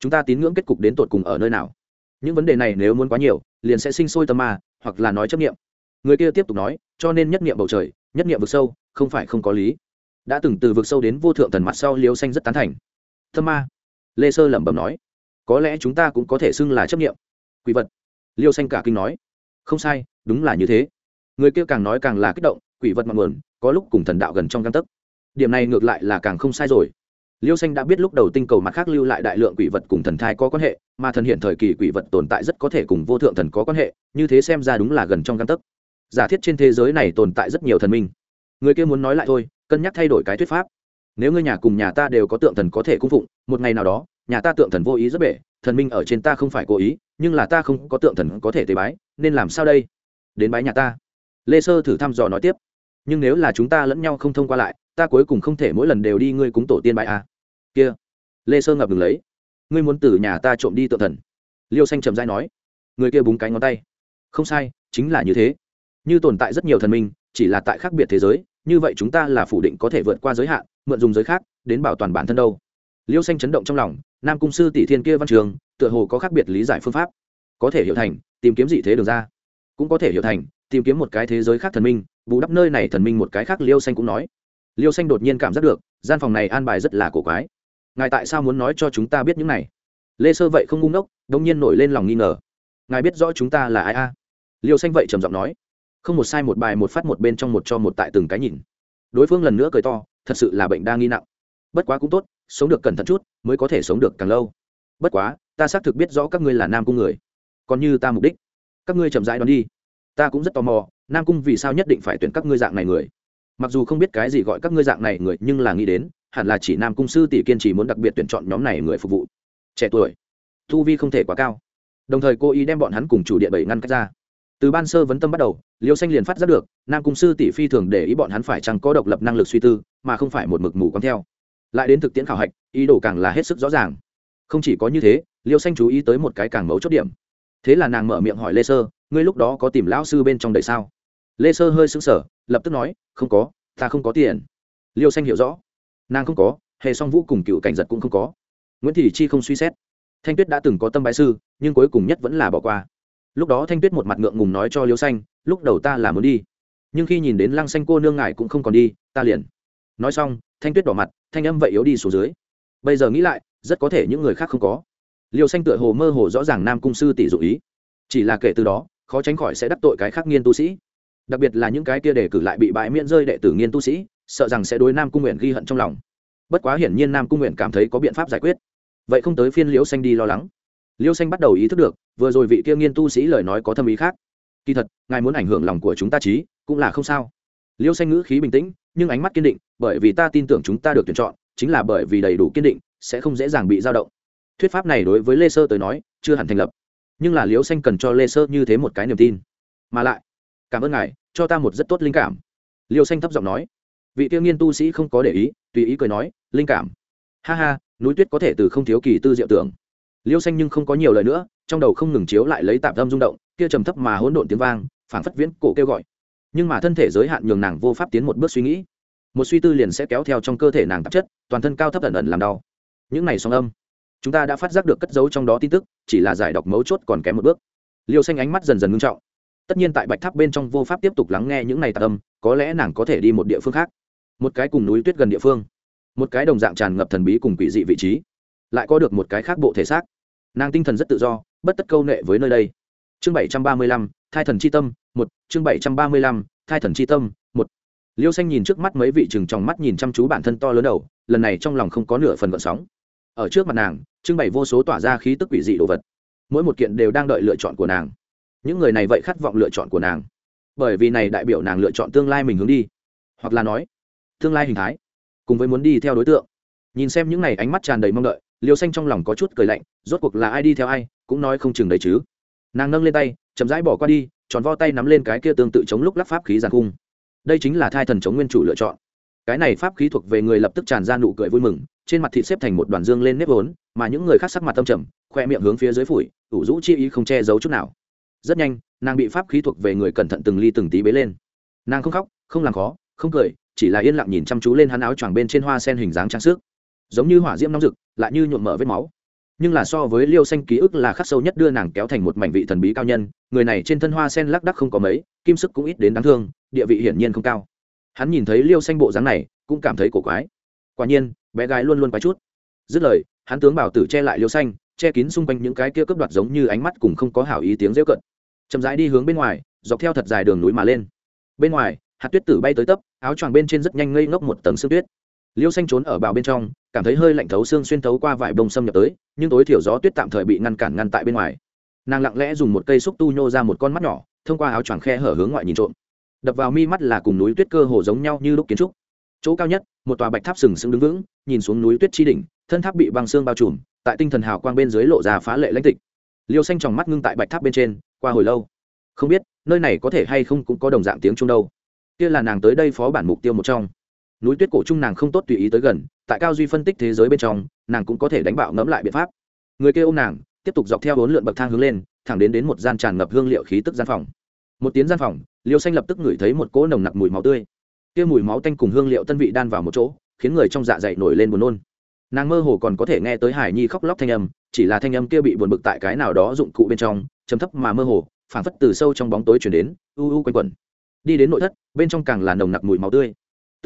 Chúng ta tín ngưỡng kết cục đến tột cùng ở nơi nào? Những vấn đề này nếu muốn quá nhiều, liền sẽ sinh sôi tâm ma, hoặc là nói chấp nghiệm người kia tiếp tục nói, cho nên nhất niệm bầu trời, nhất niệm vực sâu, không phải không có lý. Đã từng từ vực sâu đến vô thượng thần mặt sau liêu xanh rất tán thành. Thơ ma. Lê sơ lẩm bẩm nói, có lẽ chúng ta cũng có thể xưng là chấp niệm. quỷ vật. Liêu xanh cả kinh nói, không sai, đúng là như thế. Người kia càng nói càng là kích động, quỷ vật mặn nguồn, có lúc cùng thần đạo gần trong găng tấc. Điểm này ngược lại là càng không sai rồi. Liêu xanh đã biết lúc đầu tinh cầu mặt khác lưu lại đại lượng quỷ vật cùng thần thai có quan hệ, mà thần hiện thời kỳ quỷ vật tồn tại rất có thể cùng vô thượng thần có quan hệ, như thế xem ra đúng là gần trong găng tấc giả thiết trên thế giới này tồn tại rất nhiều thần minh. Người kia muốn nói lại thôi, cân nhắc thay đổi cái thuyết pháp. Nếu ngươi nhà cùng nhà ta đều có tượng thần có thể cung phụng, một ngày nào đó, nhà ta tượng thần vô ý rất bể, thần minh ở trên ta không phải cố ý, nhưng là ta không có tượng thần có thể tế bái, nên làm sao đây? Đến bái nhà ta. Lê sơ thử thăm dò nói tiếp. Nhưng nếu là chúng ta lẫn nhau không thông qua lại, ta cuối cùng không thể mỗi lần đều đi ngươi cúng tổ tiên bái à. kia. Lê sơ ngập ngừng lấy. Ngươi muốn từ nhà ta trộm đi tượng thần. Liêu xanh trầm dai nói. Người kia búng cái ngón tay. Không sai, chính là như thế như tồn tại rất nhiều thần minh, chỉ là tại khác biệt thế giới, như vậy chúng ta là phủ định có thể vượt qua giới hạn, mượn dùng giới khác, đến bảo toàn bản thân đâu. Liêu xanh chấn động trong lòng, nam cung sư tỷ thiên kia văn trường, tựa hồ có khác biệt lý giải phương pháp. Có thể hiểu thành, tìm kiếm dị thế đường ra. Cũng có thể hiểu thành, tìm kiếm một cái thế giới khác thần minh, bù đắp nơi này thần minh một cái khác, liêu xanh cũng nói. Liêu xanh đột nhiên cảm giác được, gian phòng này an bài rất là cổ quái. Ngài tại sao muốn nói cho chúng ta biết những này? Lê sơ vậy không ngu ngốc đông nhiên nổi lên lòng nghi ngờ. Ngài biết rõ chúng ta là ai a? Liêu xanh vậy trầm giọng nói không một sai một bài một phát một bên trong một cho một tại từng cái nhìn. Đối phương lần nữa cười to, thật sự là bệnh đa nghi nặng. Bất quá cũng tốt, sống được cẩn thận chút, mới có thể sống được càng lâu. Bất quá, ta xác thực biết rõ các ngươi là nam cung người. Còn như ta mục đích. Các ngươi chậm rãi đón đi. Ta cũng rất tò mò, nam cung vì sao nhất định phải tuyển các ngươi dạng này người? Mặc dù không biết cái gì gọi các ngươi dạng này người, nhưng là nghĩ đến, hẳn là chỉ nam cung sư tỷ kiên trì muốn đặc biệt tuyển chọn nhóm này người phục vụ. Trẻ tuổi thu vi không thể quá cao. Đồng thời cô ý đem bọn hắn cùng chủ địa bảy ngăn cách ra từ ban sơ vấn tâm bắt đầu, liêu xanh liền phát giác được, nam cung sư tỷ phi thường để ý bọn hắn phải chăng có độc lập năng lực suy tư, mà không phải một mực mù quáng theo. Lại đến thực tiễn khảo hạch, ý đồ càng là hết sức rõ ràng. Không chỉ có như thế, liêu xanh chú ý tới một cái càng mấu chốt điểm. Thế là nàng mở miệng hỏi lê sơ, ngươi lúc đó có tìm lão sư bên trong đầy sao? Lê sơ hơi sững sờ, lập tức nói, không có, ta không có tiền. Liêu xanh hiểu rõ. Nàng không có, hề song vũ cùng cựu cảnh giật cũng không có. Nguyễn thị chi không suy xét. Thanh tuyết đã từng có tâm bái sư, nhưng cuối cùng nhất vẫn là bỏ qua lúc đó thanh tuyết một mặt ngượng ngùng nói cho liêu xanh, lúc đầu ta là muốn đi, nhưng khi nhìn đến lăng xanh cô nương ngài cũng không còn đi, ta liền. Nói xong, thanh tuyết đỏ mặt, thanh âm vậy yếu đi xuống dưới. Bây giờ nghĩ lại, rất có thể những người khác không có. Liêu xanh tựa hồ mơ hồ rõ ràng nam cung sư tỷ dụ ý. Chỉ là kể từ đó, khó tránh khỏi sẽ đắc tội cái khác nghiên tu sĩ. Đặc biệt là những cái kia đề cử lại bị bãi miễn rơi đệ tử nghiên tu sĩ, sợ rằng sẽ đối nam cung nguyện ghi hận trong lòng. Bất quá hiển nhiên nam cung nguyện cảm thấy có biện pháp giải quyết. Vậy không tới phiên liễu xanh đi lo lắng. Liêu xanh bắt đầu ý thức được, vừa rồi vị kia nghiên tu sĩ lời nói có thâm ý khác. Kỳ thật, ngài muốn ảnh hưởng lòng của chúng ta trí cũng là không sao. Liêu xanh ngữ khí bình tĩnh, nhưng ánh mắt kiên định, bởi vì ta tin tưởng chúng ta được tuyển chọn, chính là bởi vì đầy đủ kiên định, sẽ không dễ dàng bị dao động. Thuyết pháp này đối với lê sơ tới nói, chưa hẳn thành lập. Nhưng là Liêu xanh cần cho lê sơ như thế một cái niềm tin. Mà lại, cảm ơn ngài, cho ta một rất tốt linh cảm. Liêu xanh thấp giọng nói. Vị tiêu nghiên tu sĩ không có để ý, tùy ý cười nói, linh cảm. Ha ha, núi tuyết có thể từ không thiếu kỳ tư diệu tưởng liêu xanh nhưng không có nhiều lời nữa, trong đầu không ngừng chiếu lại lấy tạm tâm rung động, kia trầm thấp mà hỗn độn tiếng vang, phảng phất viễn cổ kêu gọi. Nhưng mà thân thể giới hạn nhường nàng vô pháp tiến một bước suy nghĩ. Một suy tư liền sẽ kéo theo trong cơ thể nàng tạp chất, toàn thân cao thấp ẩn ẩn làm đau. Những này song âm, chúng ta đã phát giác được cất dấu trong đó tin tức, chỉ là giải đọc mấu chốt còn kém một bước. Liêu xanh ánh mắt dần dần ngưng trọng. Tất nhiên tại bạch tháp bên trong vô pháp tiếp tục lắng nghe những này tạp âm, có lẽ nàng có thể đi một địa phương khác. Một cái cùng núi tuyết gần địa phương. Một cái đồng dạng tràn ngập thần bí cùng quỷ dị vị trí. Lại có được một cái khác bộ thể xác nàng tinh thần rất tự do, bất tất câu nệ với nơi đây. Chương bảy trăm ba mươi lăm, thai thần c h i tâm, một. Chương bảy trăm ba mươi lăm, thai thần c h i tâm, một. Liêu xanh nhìn trước mắt mấy vị chừng trong mắt nhìn chăm chú bản thân to lớn đầu, lần này trong lòng không có nửa phần gợn sóng. Ở trước mặt nàng, trưng bày vô số tỏa ra khí tức quỷ dị đồ vật. Mỗi một kiện đều đang đợi lựa chọn của nàng. Những người này vậy khát vọng lựa chọn của nàng. Bởi vì này đại biểu nàng lựa chọn tương lai mình hướng đi. Hoặc là nói, tương lai hình thái, cùng với muốn đi theo đối tượng. Nhìn xem những n à y ánh mắt tràn đầy mong đợi liều xanh trong lòng có chút cười lạnh, rốt cuộc là ai đi theo ai, cũng nói không chừng đấy chứ. Nàng nâng lên tay, chậm rãi bỏ qua đi, tròn vo tay nắm lên cái kia tương tự chống lúc lắp pháp khí giàn cung. Đây chính là thai thần chống nguyên chủ lựa chọn. Cái này pháp khí thuộc về người lập tức tràn ra nụ cười vui mừng, trên mặt thịt xếp thành một đoàn dương lên nếp vốn, mà những người khác sắc mặt tâm trầm, khoe miệng hướng phía dưới phủi, ủ rũ chi ý không che giấu chút nào. Rất nhanh, nàng bị pháp khí thuộc về người cẩn thận từng ly từng tí bế lên. Nàng không khóc, không làm khó, không cười, chỉ là yên lặng nhìn chăm chú lên hắn áo choàng bên trên hoa sen hình dáng trang sức giống như hỏa diễm nóng rực, lại như nhuộm mở vết máu. Nhưng là so với liêu xanh ký ức là khắc sâu nhất đưa nàng kéo thành một mảnh vị thần bí cao nhân, người này trên thân hoa sen lác đắc không có mấy, kim sức cũng ít đến đáng thương, địa vị hiển nhiên không cao. Hắn nhìn thấy liêu xanh bộ dáng này, cũng cảm thấy cổ quái. Quả nhiên, bé gái luôn luôn quái chút. Dứt lời, hắn tướng bảo tử che lại liêu xanh, che kín xung quanh những cái kia cướp đoạt giống như ánh mắt cùng không có hảo ý tiếng rêu cận chậm rãi đi hướng bên ngoài, dọc theo thật dài đường núi mà lên. Bên ngoài, hạt tuyết tử bay tới tấp, áo choàng bên trên rất nhanh ngây ngốc một tầng sương tuyết liêu xanh trốn ở bào bên trong, cảm thấy hơi lạnh thấu xương xuyên thấu qua vải bông xâm nhập tới, nhưng tối thiểu gió tuyết tạm thời bị ngăn cản ngăn tại bên ngoài. Nàng lặng lẽ dùng một cây xúc tu nhô ra một con mắt nhỏ, thông qua áo choàng khe hở hướng ngoại nhìn trộm. Đập vào mi mắt là cùng núi tuyết cơ hồ giống nhau như lúc kiến trúc. Chỗ cao nhất, một tòa bạch tháp sừng sững đứng vững, nhìn xuống núi tuyết chi đỉnh, thân tháp bị băng xương bao trùm, tại tinh thần hào quang bên dưới lộ ra phá lệ lãnh tịch. Liêu xanh tròng mắt ngưng tại bạch tháp bên trên, qua hồi lâu. Không biết, nơi này có thể hay không cũng có đồng dạng tiếng trung đâu. Kia là nàng tới đây phó bản mục tiêu một trong núi tuyết cổ trung nàng không tốt tùy ý tới gần, tại cao duy phân tích thế giới bên trong, nàng cũng có thể đánh bạo ngẫm lại biện pháp. Người kia m nàng, tiếp tục dọc theo bốn lượn bậc thang hướng lên, thẳng đến đến một gian tràn ngập hương liệu khí tức gian phòng. Một tiếng gian phòng, liêu xanh lập tức ngửi thấy một cỗ nồng nặc mùi máu tươi. Kia mùi máu tanh cùng hương liệu tân vị đan vào một chỗ, khiến người trong dạ dày nổi lên buồn nôn. Nàng mơ hồ còn có thể nghe tới hải nhi khóc lóc thanh âm, chỉ là thanh âm kia bị buồn bực tại cái nào đó dụng cụ bên trong chấm thấp mà mơ hồ, phảng phất từ sâu trong bóng tối chuyển đến, u u quanh quẩn. Đi đến nội thất, bên trong càng là nồng nặc mùi máu tươi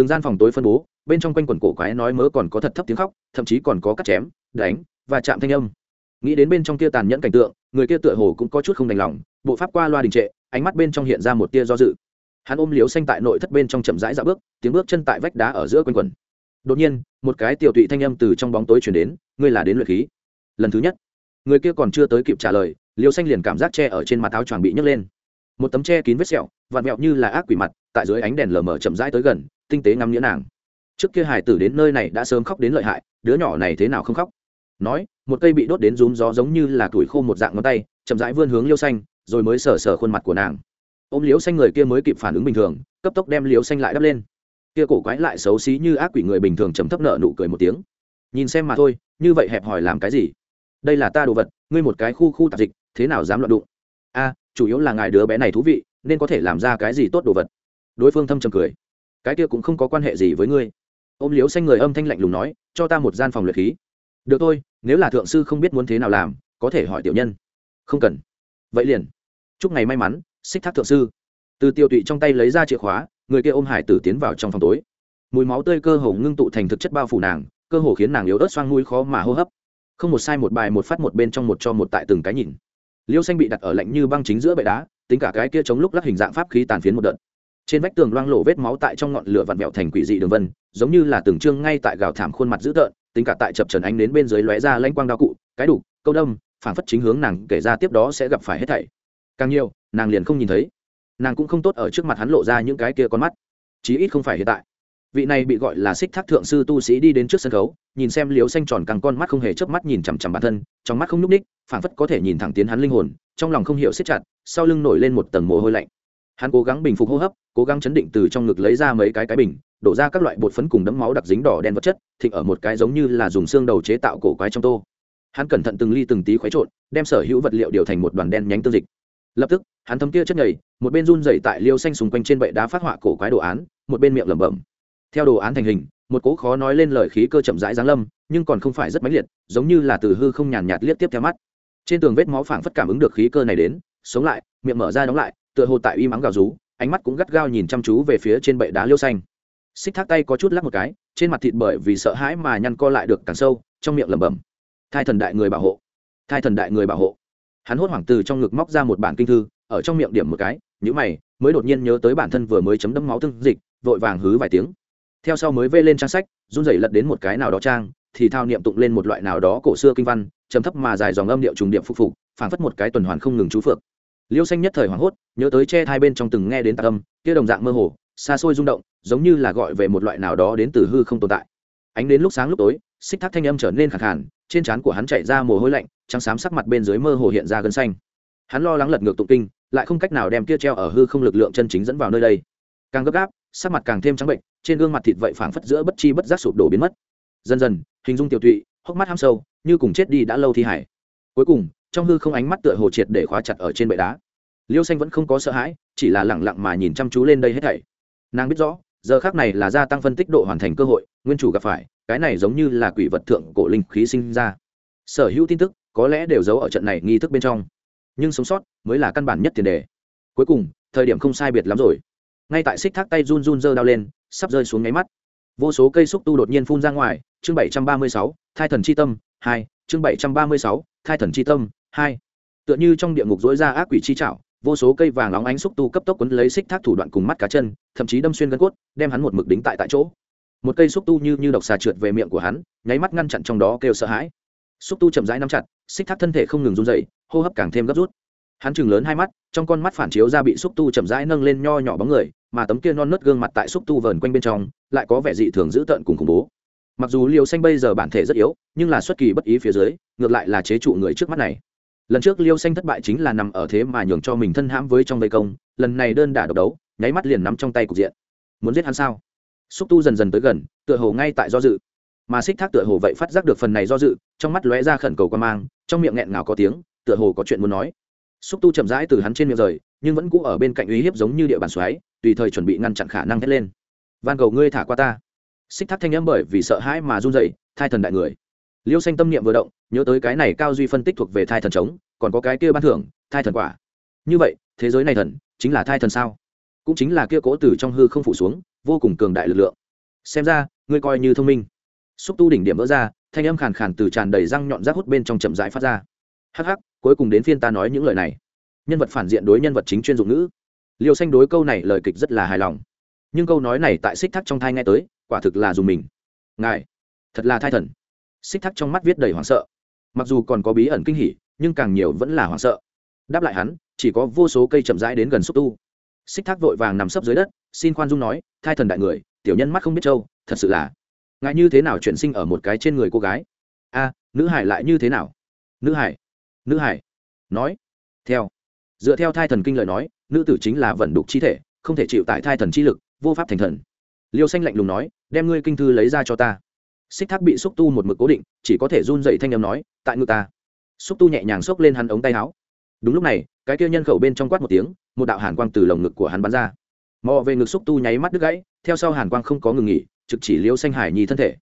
từng gian phòng tối phân bố, bên trong quanh quẩn cổ quái nói mớ còn có thật thấp tiếng khóc, thậm chí còn có cắt chém, đánh và chạm thanh âm. Nghĩ đến bên trong kia tàn nhẫn cảnh tượng, người kia tựa hồ cũng có chút không đành lòng, bộ pháp qua loa đình trệ, ánh mắt bên trong hiện ra một tia do dự. Hắn ôm liếu xanh tại nội thất bên trong chậm rãi dạo bước, tiếng bước chân tại vách đá ở giữa quanh quần. Đột nhiên, một cái tiểu tụy thanh âm từ trong bóng tối chuyển đến, ngươi là đến luyện khí. Lần thứ nhất, người kia còn chưa tới kịp trả lời liêu xanh liền cảm giác che ở trên mặt áo choàng bị nhấc lên. Một tấm tre kín vết sẹo vạt mẹo như là ác quỷ mặt, tại dưới ánh đèn lờ mờ chậm rãi tới gần tinh tế ngắm nghĩa nàng. Trước kia hải tử đến nơi này đã sớm khóc đến lợi hại, đứa nhỏ này thế nào không khóc? Nói, một cây bị đốt đến rúm gió giống như là tuổi khô một dạng ngón tay, chậm rãi vươn hướng liêu xanh, rồi mới sờ sờ khuôn mặt của nàng. Ôm liếu xanh người kia mới kịp phản ứng bình thường, cấp tốc đem liếu xanh lại đắp lên. Kia cổ quái lại xấu xí như ác quỷ người bình thường chấm thấp nợ nụ cười một tiếng. Nhìn xem mà thôi, như vậy hẹp hỏi làm cái gì? Đây là ta đồ vật, ngươi một cái khu khu tạp dịch, thế nào dám loạn đụng? A, chủ yếu là ngài đứa bé này thú vị, nên có thể làm ra cái gì tốt đồ vật? Đối phương thâm trầm cười cái kia cũng không có quan hệ gì với ngươi. Ôm liếu xanh người âm thanh lạnh lùng nói, cho ta một gian phòng luyện khí. Được thôi, nếu là thượng sư không biết muốn thế nào làm, có thể hỏi tiểu nhân. Không cần. Vậy liền. Chúc ngày may mắn, xích thác thượng sư. Từ tiêu tụy trong tay lấy ra chìa khóa, người kia ôm hải tử tiến vào trong phòng tối. Mùi máu tươi cơ hồ ngưng tụ thành thực chất bao phủ nàng, cơ hồ khiến nàng yếu ớt xoang mũi khó mà hô hấp. Không một sai một bài một phát một bên trong một cho một tại từng cái nhìn. Liêu xanh bị đặt ở lạnh như băng chính giữa bệ đá, tính cả cái kia chống lúc lắc hình dạng pháp khí tàn phiến một đợt trên vách tường loang lộ vết máu tại trong ngọn lửa vặn vẹo thành quỷ dị đường vân, giống như là từng trương ngay tại gào thảm khuôn mặt dữ tợn, tính cả tại chập trần ánh đến bên dưới lóe ra lanh quang đao cụ, cái đủ, câu đâm, phản phất chính hướng nàng kể ra tiếp đó sẽ gặp phải hết thảy. Càng nhiều, nàng liền không nhìn thấy. Nàng cũng không tốt ở trước mặt hắn lộ ra những cái kia con mắt. Chí ít không phải hiện tại. Vị này bị gọi là xích thác thượng sư tu sĩ đi đến trước sân khấu, nhìn xem liếu xanh tròn càng con mắt không hề chớp mắt nhìn chằm chằm bản thân, trong mắt không nhúc ních phảng phất có thể nhìn thẳng tiến hắn linh hồn, trong lòng không hiểu siết chặt, sau lưng nổi lên một tầng mồ hôi lạnh hắn cố gắng bình phục hô hấp, cố gắng chấn định từ trong ngực lấy ra mấy cái cái bình, đổ ra các loại bột phấn cùng đấm máu đặc dính đỏ đen vật chất, thịnh ở một cái giống như là dùng xương đầu chế tạo cổ quái trong tô. Hắn cẩn thận từng ly từng tí khuấy trộn, đem sở hữu vật liệu điều thành một đoàn đen nhánh tương dịch. Lập tức, hắn thấm kia chất nhầy, một bên run dày tại liêu xanh xung quanh trên bệ đá phát họa cổ quái đồ án, một bên miệng lẩm bẩm. Theo đồ án thành hình, một cố khó nói lên lời khí cơ chậm rãi giáng lâm, nhưng còn không phải rất mãnh liệt, giống như là từ hư không nhàn nhạt liếc tiếp theo mắt. Trên tường vết máu phảng phất cảm ứng được khí cơ này đến, sống lại, miệng mở ra đóng lại tựa hồ tại uy mắng gào rú, ánh mắt cũng gắt gao nhìn chăm chú về phía trên bệ đá liêu xanh. Xích thác tay có chút lắc một cái, trên mặt thịt bởi vì sợ hãi mà nhăn co lại được càng sâu, trong miệng lẩm bẩm, thai thần đại người bảo hộ, thai thần đại người bảo hộ. Hắn hốt hoảng từ trong ngực móc ra một bản kinh thư, ở trong miệng điểm một cái nhữ mày, mới đột nhiên nhớ tới bản thân vừa mới chấm đấm máu tương dịch, vội vàng hứ vài tiếng. Theo sau mới vê lên trang sách, run rẩy lật đến một cái nào đó trang, thì thao niệm tụng lên một loại nào đó cổ xưa kinh văn chấm thấp mà dài dòng âm điệu trùng điệp phục phục, phảng phất một cái tuần hoàn không ngừng chú phượng liêu xanh nhất thời hoảng hốt, nhớ tới che hai bên trong từng nghe đến tạc âm, kia đồng dạng mơ hồ, xa xôi rung động, giống như là gọi về một loại nào đó đến từ hư không tồn tại. Ánh đến lúc sáng lúc tối, xích thác thanh âm trở nên khẳng khản trên trán của hắn chạy ra mồ hôi lạnh, trắng xám sắc mặt bên dưới mơ hồ hiện ra gân xanh. Hắn lo lắng lật ngược tụng kinh, lại không cách nào đem kia treo ở hư không lực lượng chân chính dẫn vào nơi đây. Càng gấp gáp, sắc mặt càng thêm trắng bệnh, trên gương mặt thịt vậy phảng phất giữa bất chi bất giác sụp đổ biến mất. Dần dần, hình dung tiểu tụy, hốc mắt ham sâu, như cùng chết đi đã lâu thi hải. Cuối cùng trong hư không ánh mắt tựa hồ triệt để khóa chặt ở trên bệ đá. Liêu xanh vẫn không có sợ hãi, chỉ là lẳng lặng mà nhìn chăm chú lên đây hết thảy. Nàng biết rõ, giờ khác này là gia tăng phân tích độ hoàn thành cơ hội, nguyên chủ gặp phải, cái này giống như là quỷ vật thượng cổ linh khí sinh ra. Sở hữu tin tức, có lẽ đều giấu ở trận này nghi thức bên trong. Nhưng sống sót, mới là căn bản nhất tiền đề. Cuối cùng, thời điểm không sai biệt lắm rồi. Ngay tại xích thác tay run run dơ đao lên, sắp rơi xuống nháy mắt. Vô số cây xúc tu đột nhiên phun ra ngoài, chương bảy trăm ba mươi sáu, thai thần c h i tâm, hai, chương bảy trăm ba mươi sáu, thai thần c h i tâm hai tựa như trong địa ngục dối ra ác quỷ chi chảo, vô số cây vàng óng ánh xúc tu cấp tốc quấn lấy xích thác thủ đoạn cùng mắt cá chân thậm chí đâm xuyên gân cốt đem hắn một mực đính tại tại chỗ. Một cây xúc tu như như độc xà trượt về miệng của hắn nháy mắt ngăn chặn trong đó kêu sợ hãi. Xúc tu chậm rãi nắm chặt xích thác thân thể không ngừng run dậy hô hấp càng thêm gấp rút. Hắn chừng lớn hai mắt trong con mắt phản chiếu ra bị xúc tu chậm rãi nâng lên nho nhỏ bóng người mà tấm kia non nớt gương mặt tại xúc tu vờn quanh bên trong lại có vẻ dị thường dữ tợn cùng khủng bố. Mặc dù liều xanh bây giờ bản thể rất yếu nhưng là xuất kỳ bất ý phía dưới ngược lại là chế trụ người trước mắt này lần trước liêu xanh thất bại chính là nằm ở thế mà nhường cho mình thân hãm với trong vây công, lần này đơn đả độc đấu, nháy mắt liền nắm trong tay cục diện. Muốn giết hắn sao? Xúc tu dần dần tới gần, tựa hồ ngay tại do dự. Mà xích thác tựa hồ vậy phát giác được phần này do dự, trong mắt lóe ra khẩn cầu quan mang, trong miệng nghẹn ngào có tiếng, tựa hồ có chuyện muốn nói. Xúc tu chậm rãi từ hắn trên miệng rời, nhưng vẫn cũ ở bên cạnh uy hiếp giống như địa bàn xoáy, tùy thời chuẩn bị ngăn chặn khả năng thét lên. Van cầu ngươi thả qua ta. Xích thác thanh n m bởi vì sợ hãi mà run dậy thai thần đại người liêu xanh tâm niệm vừa động, nhớ tới cái này cao duy phân tích thuộc về thai thần trống còn có cái kia ban thưởng, thai thần quả. Như vậy, thế giới này thần, chính là thai thần sao? Cũng chính là kia cố từ trong hư không phủ xuống, vô cùng cường đại lực lượng. Xem ra, ngươi coi như thông minh. Xúc tu đỉnh điểm vỡ ra, thanh âm khàn khàn từ tràn đầy răng nhọn rác hút bên trong chậm rãi phát ra. Hắc hắc, cuối cùng đến phiên ta nói những lời này. Nhân vật phản diện đối nhân vật chính chuyên dụng ngữ. Liêu xanh đối câu này lời kịch rất là hài lòng. Nhưng câu nói này tại xích thắt trong thai nghe tới, quả thực là dùng mình. Ngài, thật là thai thần xích thắc trong mắt viết đầy hoảng sợ. Mặc dù còn có bí ẩn kinh hỉ, nhưng càng nhiều vẫn là hoảng sợ. Đáp lại hắn, chỉ có vô số cây chậm rãi đến gần xúc tu. Xích thác vội vàng nằm sấp dưới đất, xin khoan dung nói, thai thần đại người, tiểu nhân mắt không biết trâu, thật sự là ngại như thế nào chuyển sinh ở một cái trên người cô gái? A, nữ hải lại như thế nào? Nữ hải nữ hải, nói. Theo, dựa theo thai thần kinh lời nói, nữ tử chính là vận đục chi thể, không thể chịu tại thai thần chi lực, vô pháp thành thần. Liêu xanh lạnh lùng nói, đem ngươi kinh thư lấy ra cho ta xích thác bị xúc tu một mực cố định, chỉ có thể run dậy thanh âm nói, tại ngự ta. Xúc tu nhẹ nhàng xốc lên hắn ống tay áo. Đúng lúc này, cái kia nhân khẩu bên trong quát một tiếng, một đạo hàn quang từ lồng ngực của hắn bắn ra. Mò về ngực xúc tu nháy mắt đứt gãy, theo sau hàn quang không có ngừng nghỉ, trực chỉ liêu xanh hải nhi thân thể.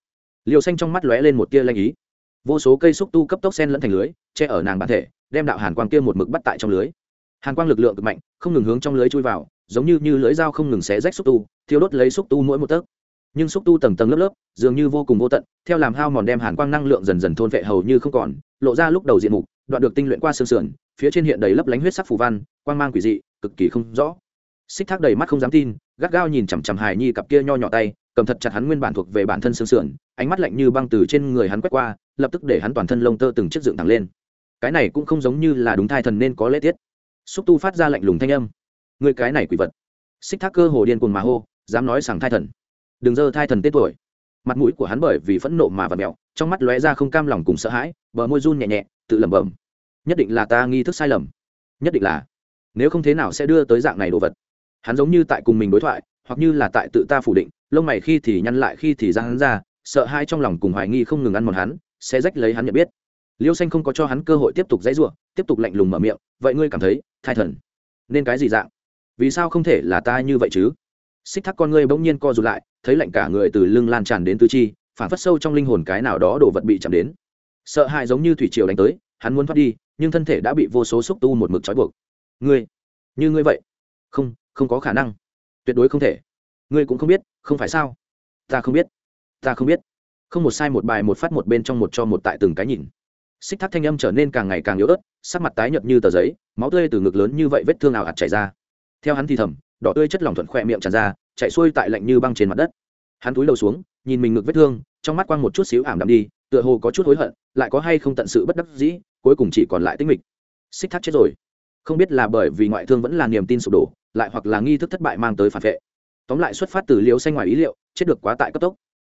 Liêu xanh trong mắt lóe lên một tia lanh ý. Vô số cây xúc tu cấp tốc sen lẫn thành lưới, che ở nàng bản thể, đem đạo hàn quang kia một mực bắt tại trong lưới. Hàn quang lực lượng cực mạnh, không ngừng hướng trong lưới chui vào, giống như như lưới dao không ngừng xé rách xúc tu, thiêu đốt lấy xúc tu mỗi một tấc nhưng xúc tu tầng tầng lớp lớp, dường như vô cùng vô tận, theo làm hao mòn đem hàn quang năng lượng dần dần thôn vệ hầu như không còn, lộ ra lúc đầu diện mục, đoạn được tinh luyện qua xương sườn, phía trên hiện đầy lấp lánh huyết sắc phù văn, quang mang quỷ dị, cực kỳ không rõ. Xích thác đầy mắt không dám tin, gắt gao nhìn chằm chằm hài nhi cặp kia nho nhỏ tay, cầm thật chặt hắn nguyên bản thuộc về bản thân xương sườn, ánh mắt lạnh như băng từ trên người hắn quét qua, lập tức để hắn toàn thân lông tơ từng chiếc dựng thẳng lên. Cái này cũng không giống như là đúng thai thần nên có lễ tiết. Xúc tu phát ra lạnh lùng thanh âm. Người cái này quỷ vật. Xích thác cơ hồ điên cuồng mà hô, dám nói rằng thai thần đừng dơ thai thần tết tuổi. Mặt mũi của hắn bởi vì phẫn nộ mà và mèo, trong mắt lóe ra không cam lòng cùng sợ hãi bờ môi run nhẹ nhẹ tự lẩm bẩm. Nhất định là ta nghi thức sai lầm. Nhất định là. Nếu không thế nào sẽ đưa tới dạng này đồ vật? Hắn giống như tại cùng mình đối thoại hoặc như là tại tự ta phủ định lông mày khi thì nhăn lại khi thì ra hắn ra sợ hai trong lòng cùng hoài nghi không ngừng ăn một hắn sẽ rách lấy hắn nhận biết. Liêu xanh không có cho hắn cơ hội tiếp tục dãy ruộng tiếp tục lạnh lùng mở miệng vậy ngươi cảm thấy thai thần nên cái gì dạng? Vì sao không thể là ta như vậy chứ? Xích thắc con ngươi bỗng nhiên co rụt lại, thấy lạnh cả người từ lưng lan tràn đến tứ chi, phản phất sâu trong linh hồn cái nào đó đồ vật bị chạm đến. Sợ hãi giống như thủy triều đánh tới, hắn muốn thoát đi, nhưng thân thể đã bị vô số xúc tu một mực trói buộc. Ngươi, như ngươi vậy? Không không có khả năng. Tuyệt đối không thể. Ngươi cũng không biết, không phải sao? Ta không biết, ta không biết. Không một sai một bài một phát một bên trong một cho một tại từng cái nhìn. Xích thác thanh âm trở nên càng ngày càng yếu ớt, sắc mặt tái nhợt như tờ giấy, máu tươi từ ngực lớn như vậy vết thương ảo ạt chảy ra. Theo hắn thì thầm đỏ tươi chất lỏng thuận khỏe miệng tràn ra, chạy xuôi tại lạnh như băng trên mặt đất. Hắn túi đầu xuống, nhìn mình ngực vết thương, trong mắt quang một chút xíu ảm đạm đi, tựa hồ có chút hối hận, lại có hay không tận sự bất đắc dĩ, cuối cùng chỉ còn lại tinh mịch. Xích thác chết rồi. Không biết là bởi vì ngoại thương vẫn là niềm tin sụp đổ, lại hoặc là nghi thức thất bại mang tới phản vệ. Tóm lại xuất phát từ liêu xanh ngoài ý liệu, chết được quá tại cấp tốc.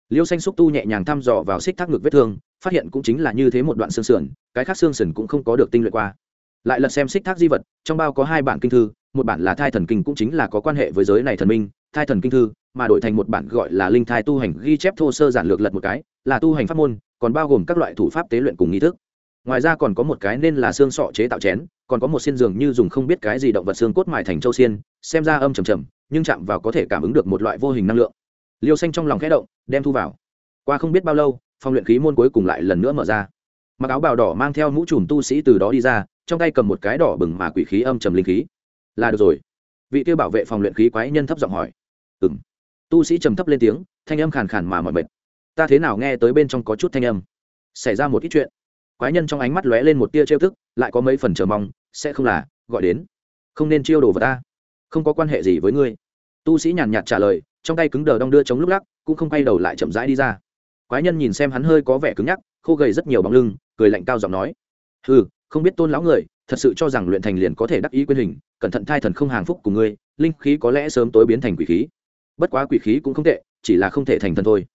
Liêu xanh xúc tu nhẹ nhàng thăm dò vào xích thác ngực vết thương, phát hiện cũng chính là như thế một đoạn xương sườn, cái khác xương sườn cũng không có được tinh luyện qua lại lật xem xích thác di vật, trong bao có hai bản kinh thư, một bản là thai thần kinh cũng chính là có quan hệ với giới này thần minh, thai thần kinh thư, mà đổi thành một bản gọi là linh thai tu hành ghi chép thô sơ giản lược lật một cái, là tu hành pháp môn, còn bao gồm các loại thủ pháp tế luyện cùng nghi thức. Ngoài ra còn có một cái nên là xương sọ chế tạo chén, còn có một xiên giường như dùng không biết cái gì động vật xương cốt mài thành châu xiên, xem ra âm trầm trầm, nhưng chạm vào có thể cảm ứng được một loại vô hình năng lượng. Liêu xanh trong lòng khẽ động, đem thu vào. Qua không biết bao lâu, phòng luyện khí môn cuối cùng lại lần nữa mở ra mặc áo bào đỏ mang theo mũ trùm tu sĩ từ đó đi ra, trong tay cầm một cái đỏ bừng mà quỷ khí âm trầm linh khí. Là được rồi. Vị kia bảo vệ phòng luyện khí quái nhân thấp giọng hỏi. Ừ m tu sĩ trầm thấp lên tiếng, thanh âm khàn khàn mà mọi mệt. Ta thế nào nghe tới bên trong có chút thanh âm? Xảy ra một ít chuyện. Quái nhân trong ánh mắt lóe lên một tia trêu thức lại có mấy phần chờ mong, sẽ không là, gọi đến. Không nên chiêu đồ vào ta. Không có quan hệ gì với ngươi. Tu sĩ nhàn nhạt trả lời, trong tay cứng đờ đong đưa chống lúc lắc, cũng không quay đầu lại chậm rãi đi ra. Quái nhân nhìn xem hắn hơi có vẻ cứng nhắc, khô gầy rất nhiều bóng lưng cười lạnh cao giọng nói ừ không biết tôn lão người, thật sự cho rằng luyện thành liền có thể đắc ý quyền hình, cẩn thận thai thần không hàng phúc của ngươi, linh khí có lẽ sớm tối biến thành quỷ khí. Bất quá quỷ khí cũng không tệ, chỉ là không thể thành thần thôi.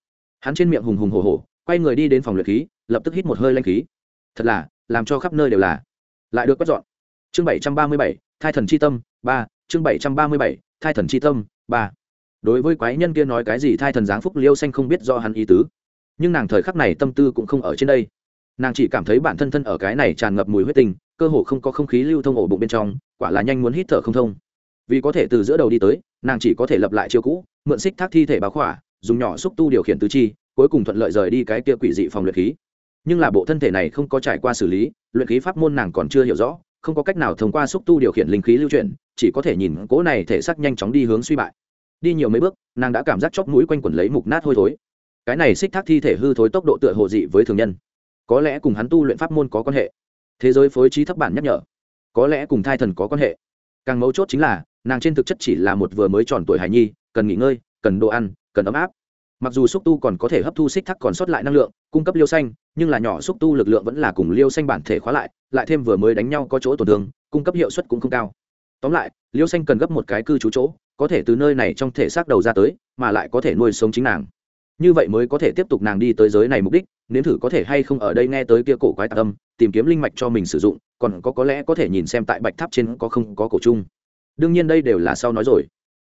Hắn trên miệng hùng hùng hồ hồ quay người đi đến phòng luyện khí, lập tức hít một hơi lanh khí. Thật là, làm cho khắp nơi đều là. Lại được quét dọn. Chương bảy trăm ba mươi bảy, thai thần c h i tâm, ba, chương bảy trăm ba mươi bảy, thai thần c h i tâm, ba. Đối với quái nhân kia nói cái gì thai thần giáng phúc liêu xanh không biết do hắn ý tứ. Nhưng nàng thời khắc này tâm tư cũng không ở trên đây nàng chỉ cảm thấy bản thân thân ở cái này tràn ngập mùi huyết tình cơ hồ không có không khí lưu thông ổ bụng bên trong, quả là nhanh muốn hít thở không thông. Vì có thể từ giữa đầu đi tới, nàng chỉ có thể lập lại chiêu cũ, mượn xích thác thi thể báo khỏa, dùng nhỏ xúc tu điều khiển tứ chi, cuối cùng thuận lợi rời đi cái kia quỷ dị phòng luyện khí. Nhưng là bộ thân thể này không có trải qua xử lý, luyện khí pháp môn nàng còn chưa hiểu rõ, không có cách nào thông qua xúc tu điều khiển linh khí lưu chuyển, chỉ có thể nhìn cỗ này thể xác nhanh chóng đi hướng suy bại. Đi nhiều mấy bước, nàng đã cảm giác chóc mũi quanh quẩn lấy mục nát hôi thối. Cái này xích thác thi thể hư thối tốc độ tựa hồ dị với thường nhân có lẽ cùng hắn tu luyện pháp môn có quan hệ. Thế giới phối trí thấp bản nhắc nhở, có lẽ cùng thai thần có quan hệ. Càng mấu chốt chính là, nàng trên thực chất chỉ là một vừa mới tròn tuổi hài nhi, cần nghỉ ngơi, cần đồ ăn, cần ấm áp. Mặc dù xúc tu còn có thể hấp thu xích thắc còn sót lại năng lượng, cung cấp liêu xanh, nhưng là nhỏ xúc tu lực lượng vẫn là cùng liêu xanh bản thể khóa lại lại thêm vừa mới đánh nhau có chỗ tổn thương, cung cấp hiệu suất cũng không cao. Tóm lại, liêu xanh cần gấp một cái cư trú chỗ, có thể từ nơi này trong thể xác đầu ra tới, mà lại có thể nuôi sống chính nàng như vậy mới có thể tiếp tục nàng đi tới giới này mục đích, nếm thử có thể hay không ở đây nghe tới kia cổ quái tạc âm, tìm kiếm linh mạch cho mình sử dụng, còn có có lẽ có thể nhìn xem tại bạch tháp trên có không có cổ chung. Đương nhiên đây đều là sau nói rồi.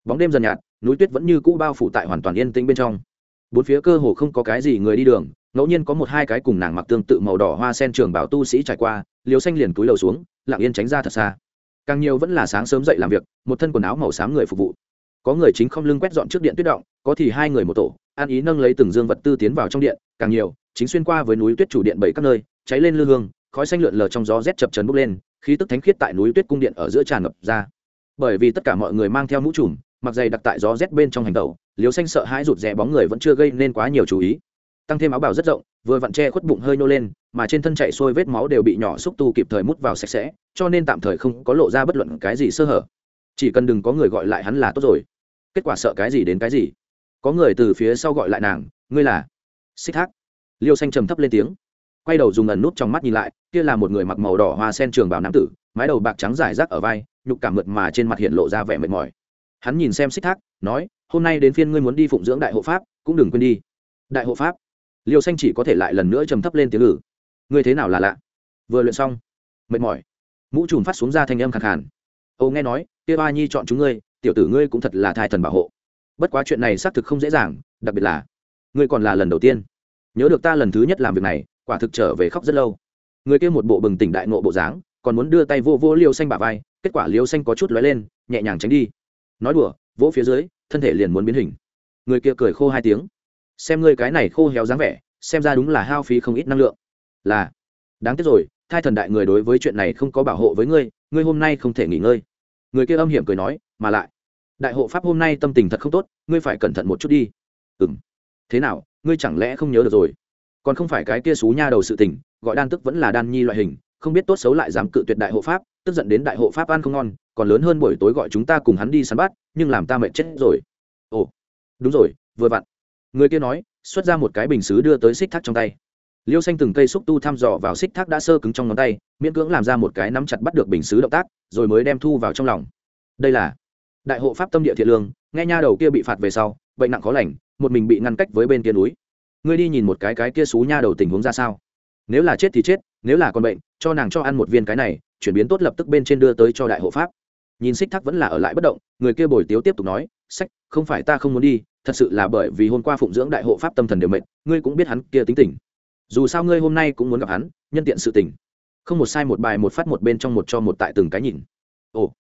Bóng đêm dần nhạt, núi tuyết vẫn như cũ bao phủ tại hoàn toàn yên tĩnh bên trong. Bốn phía cơ hồ không có cái gì người đi đường, ngẫu nhiên có một hai cái cùng nàng mặc tương tự màu đỏ hoa sen trường bảo tu sĩ trải qua liều xanh liền túi lầu xuống, lặng yên tránh ra thật xa. Càng nhiều vẫn là sáng sớm dậy làm việc, một thân quần áo màu xám người phục vụ. Có người chính không lưng quét dọn trước điện tuyết động, có thì hai người một tổ an ý nâng lấy từng dương vật tư tiến vào trong điện, càng nhiều, chính xuyên qua với núi tuyết chủ điện bảy các nơi, cháy lên lư hương, khói xanh lượn lờ trong gió rét chập trấn bốc lên, khí tức thánh khiết tại núi tuyết cung điện ở giữa tràn ngập ra. Bởi vì tất cả mọi người mang theo mũ trùm, mặc dày đặc tại gió rét bên trong hành tẩu liều xanh sợ hãi rụt rè bóng người vẫn chưa gây nên quá nhiều chú ý. Tăng thêm áo bào rất rộng, vừa vặn che khuất bụng hơi nô lên, mà trên thân chạy xuôi vết máu đều bị nhỏ xúc tu kịp thời mút vào sạch sẽ, cho nên tạm thời không có lộ ra bất luận cái gì sơ hở. Chỉ cần đừng có người gọi lại hắn là tốt rồi. Kết quả sợ cái gì đến cái gì? Có người từ phía sau gọi lại nàng, ngươi là? Xích thác liêu xanh trầm thấp lên tiếng, quay đầu dùng ẩn nút trong mắt nhìn lại, kia là một người mặc màu đỏ hoa sen trường bảo nam tử, mái đầu bạc trắng dài rác ở vai, nhục cảm mượt mà trên mặt hiện lộ ra vẻ mệt mỏi. Hắn nhìn xem xích thác nói, hôm nay đến phiên ngươi muốn đi phụng dưỡng đại hộ pháp, cũng đừng quên đi. Đại hộ pháp? Liêu xanh chỉ có thể lại lần nữa trầm thấp lên tiếng ngữ ngươi thế nào là lạ? Vừa luyện xong, mệt mỏi, mũ trùm phát xuống ra thanh âm khẳng khàn. Âu nghe nói, kia ba nhi chọn chúng ngươi, tiểu tử ngươi cũng thật là thai thần bảo hộ bất quá chuyện này xác thực không dễ dàng, đặc biệt là, ngươi còn là lần đầu tiên. Nhớ được ta lần thứ nhất làm việc này, quả thực trở về khóc rất lâu. Người kia một bộ bừng tỉnh đại ngộ bộ dáng, còn muốn đưa tay vô vô liêu xanh bả vai, kết quả liêu xanh có chút lóe lên, nhẹ nhàng tránh đi. Nói đùa, vỗ phía dưới, thân thể liền muốn biến hình. Người kia cười khô hai tiếng. Xem ngươi cái này khô héo dáng vẻ, xem ra đúng là hao phí không ít năng lượng. Là, đáng tiếc rồi, thai thần đại người đối với chuyện này không có bảo hộ với ngươi ngươi hôm nay không thể nghỉ ngơi. Người kia âm hiểm cười nói, mà lại đại hộ pháp hôm nay tâm tình thật không tốt, ngươi phải cẩn thận một chút đi. Ừ m thế nào, ngươi chẳng lẽ không nhớ được rồi? Còn không phải cái kia xú nha đầu sự tình, gọi đan tức vẫn là đan nhi loại hình, không biết tốt xấu lại dám cự tuyệt đại hộ pháp, tức giận đến đại hộ pháp ăn không ngon, còn lớn hơn buổi tối gọi chúng ta cùng hắn đi săn bắt, nhưng làm ta mệt chết rồi. Ồ. Đúng rồi, vừa vặn. Người kia nói, xuất ra một cái bình xứ đưa tới xích thác trong tay. Liêu xanh từng cây xúc tu thăm dò vào xích thác đã sơ cứng trong ngón tay, miễn cưỡng làm ra một cái nắm chặt bắt được bình xứ động tác, rồi mới đem thu vào trong lòng. Đây là đại hộ pháp tâm địa thiện lương, nghe nha đầu kia bị phạt về sau, bệnh nặng khó lành, một mình bị ngăn cách với bên kia núi. Ngươi đi nhìn một cái cái kia xú nha đầu tình huống ra sao. Nếu là chết thì chết, nếu là còn bệnh, cho nàng cho ăn một viên cái này, chuyển biến tốt lập tức bên trên đưa tới cho đại hộ pháp. Nhìn xích thắc vẫn là ở lại bất động, người kia bồi tiếu tiếp tục nói sách không phải ta không muốn đi, thật sự là bởi vì hôm qua phụng dưỡng đại hộ pháp tâm thần đều mệnh ngươi cũng biết hắn kia tính tình. Dù sao ngươi hôm nay cũng muốn gặp hắn, nhân tiện sự tình. Không một sai một bài một phát một bên trong một cho một tại từng cái nhìn. Ồ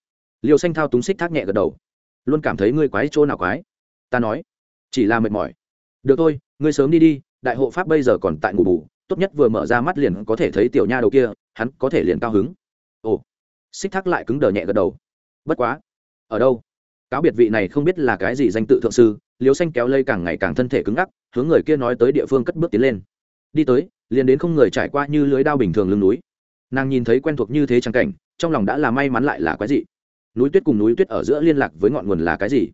liều xanh thao túng xích thác nhẹ gật đầu. Luôn cảm thấy ngươi quái chỗ nào quái? Ta nói, chỉ là mệt mỏi. Được thôi, ngươi sớm đi đi, đại hộ pháp bây giờ còn tại ngủ bù, tốt nhất vừa mở ra mắt liền có thể thấy tiểu nha đầu kia, hắn có thể liền cao hứng. Ồ, xích thác lại cứng đờ nhẹ gật đầu. Bất quá, ở đâu? Cáo biệt vị này không biết là cái gì danh tự thượng sư liều xanh kéo lây càng ngày càng thân thể cứng ngắc, hướng người kia nói tới địa phương cất bước tiến lên. Đi tới, liền đến không người trải qua như lưới đao bình thường lưng núi. Nàng nhìn thấy quen thuộc như thế trang cảnh, trong lòng đã là may mắn lại là quái gì núi tuyết cùng núi tuyết ở giữa liên lạc với ngọn nguồn là cái gì?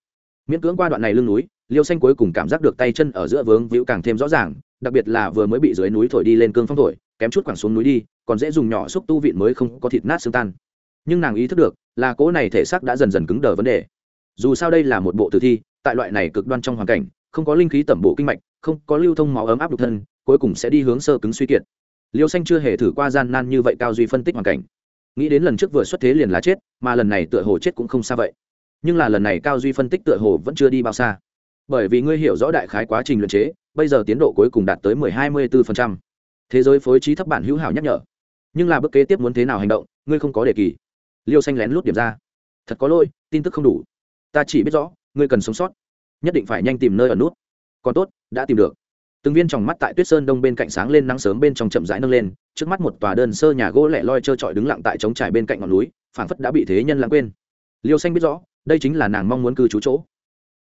Miễn cưỡng qua đoạn này lưng núi, liêu xanh cuối cùng cảm giác được tay chân ở giữa vướng víu càng thêm rõ ràng, đặc biệt là vừa mới bị dưới núi thổi đi lên cương phong thổi, kém chút quẳng xuống núi đi, còn dễ dùng nhỏ xúc tu vịn mới không có thịt nát xương tan. Nhưng nàng ý thức được, là cỗ này thể xác đã dần dần cứng đờ vấn đề. Dù sao đây là một bộ tử thi, tại loại này cực đoan trong hoàn cảnh, không có linh khí tẩm bổ kinh mạch, không có lưu thông máu ấm áp đục thân, cuối cùng sẽ đi hướng sơ cứng suy kiệt. Liêu xanh chưa hề thử qua gian nan như vậy cao duy phân tích hoàn cảnh nghĩ đến lần trước vừa xuất thế liền là chết, mà lần này tựa hồ chết cũng không xa vậy. Nhưng là lần này cao duy phân tích tựa hồ vẫn chưa đi bao xa. Bởi vì ngươi hiểu rõ đại khái quá trình luyện chế, bây giờ tiến độ cuối cùng đạt tới mười hai mươi bốn thế giới phối trí thấp bản hữu hảo nhắc nhở. Nhưng là bước kế tiếp muốn thế nào hành động, ngươi không có đề kỳ. Liêu xanh lén lút điểm ra. Thật có lỗi, tin tức không đủ. Ta chỉ biết rõ, ngươi cần sống sót. Nhất định phải nhanh tìm nơi ở nút. Còn tốt, đã tìm được từng viên tròng mắt tại tuyết sơn đông bên cạnh sáng lên nắng sớm bên trong chậm rãi nâng lên, trước mắt một tòa đơn sơ nhà gỗ lẻ loi trơ trọi đứng lặng tại trống trải bên cạnh ngọn núi, phảng phất đã bị thế nhân lãng quên. Liêu xanh biết rõ, đây chính là nàng mong muốn cư trú chỗ.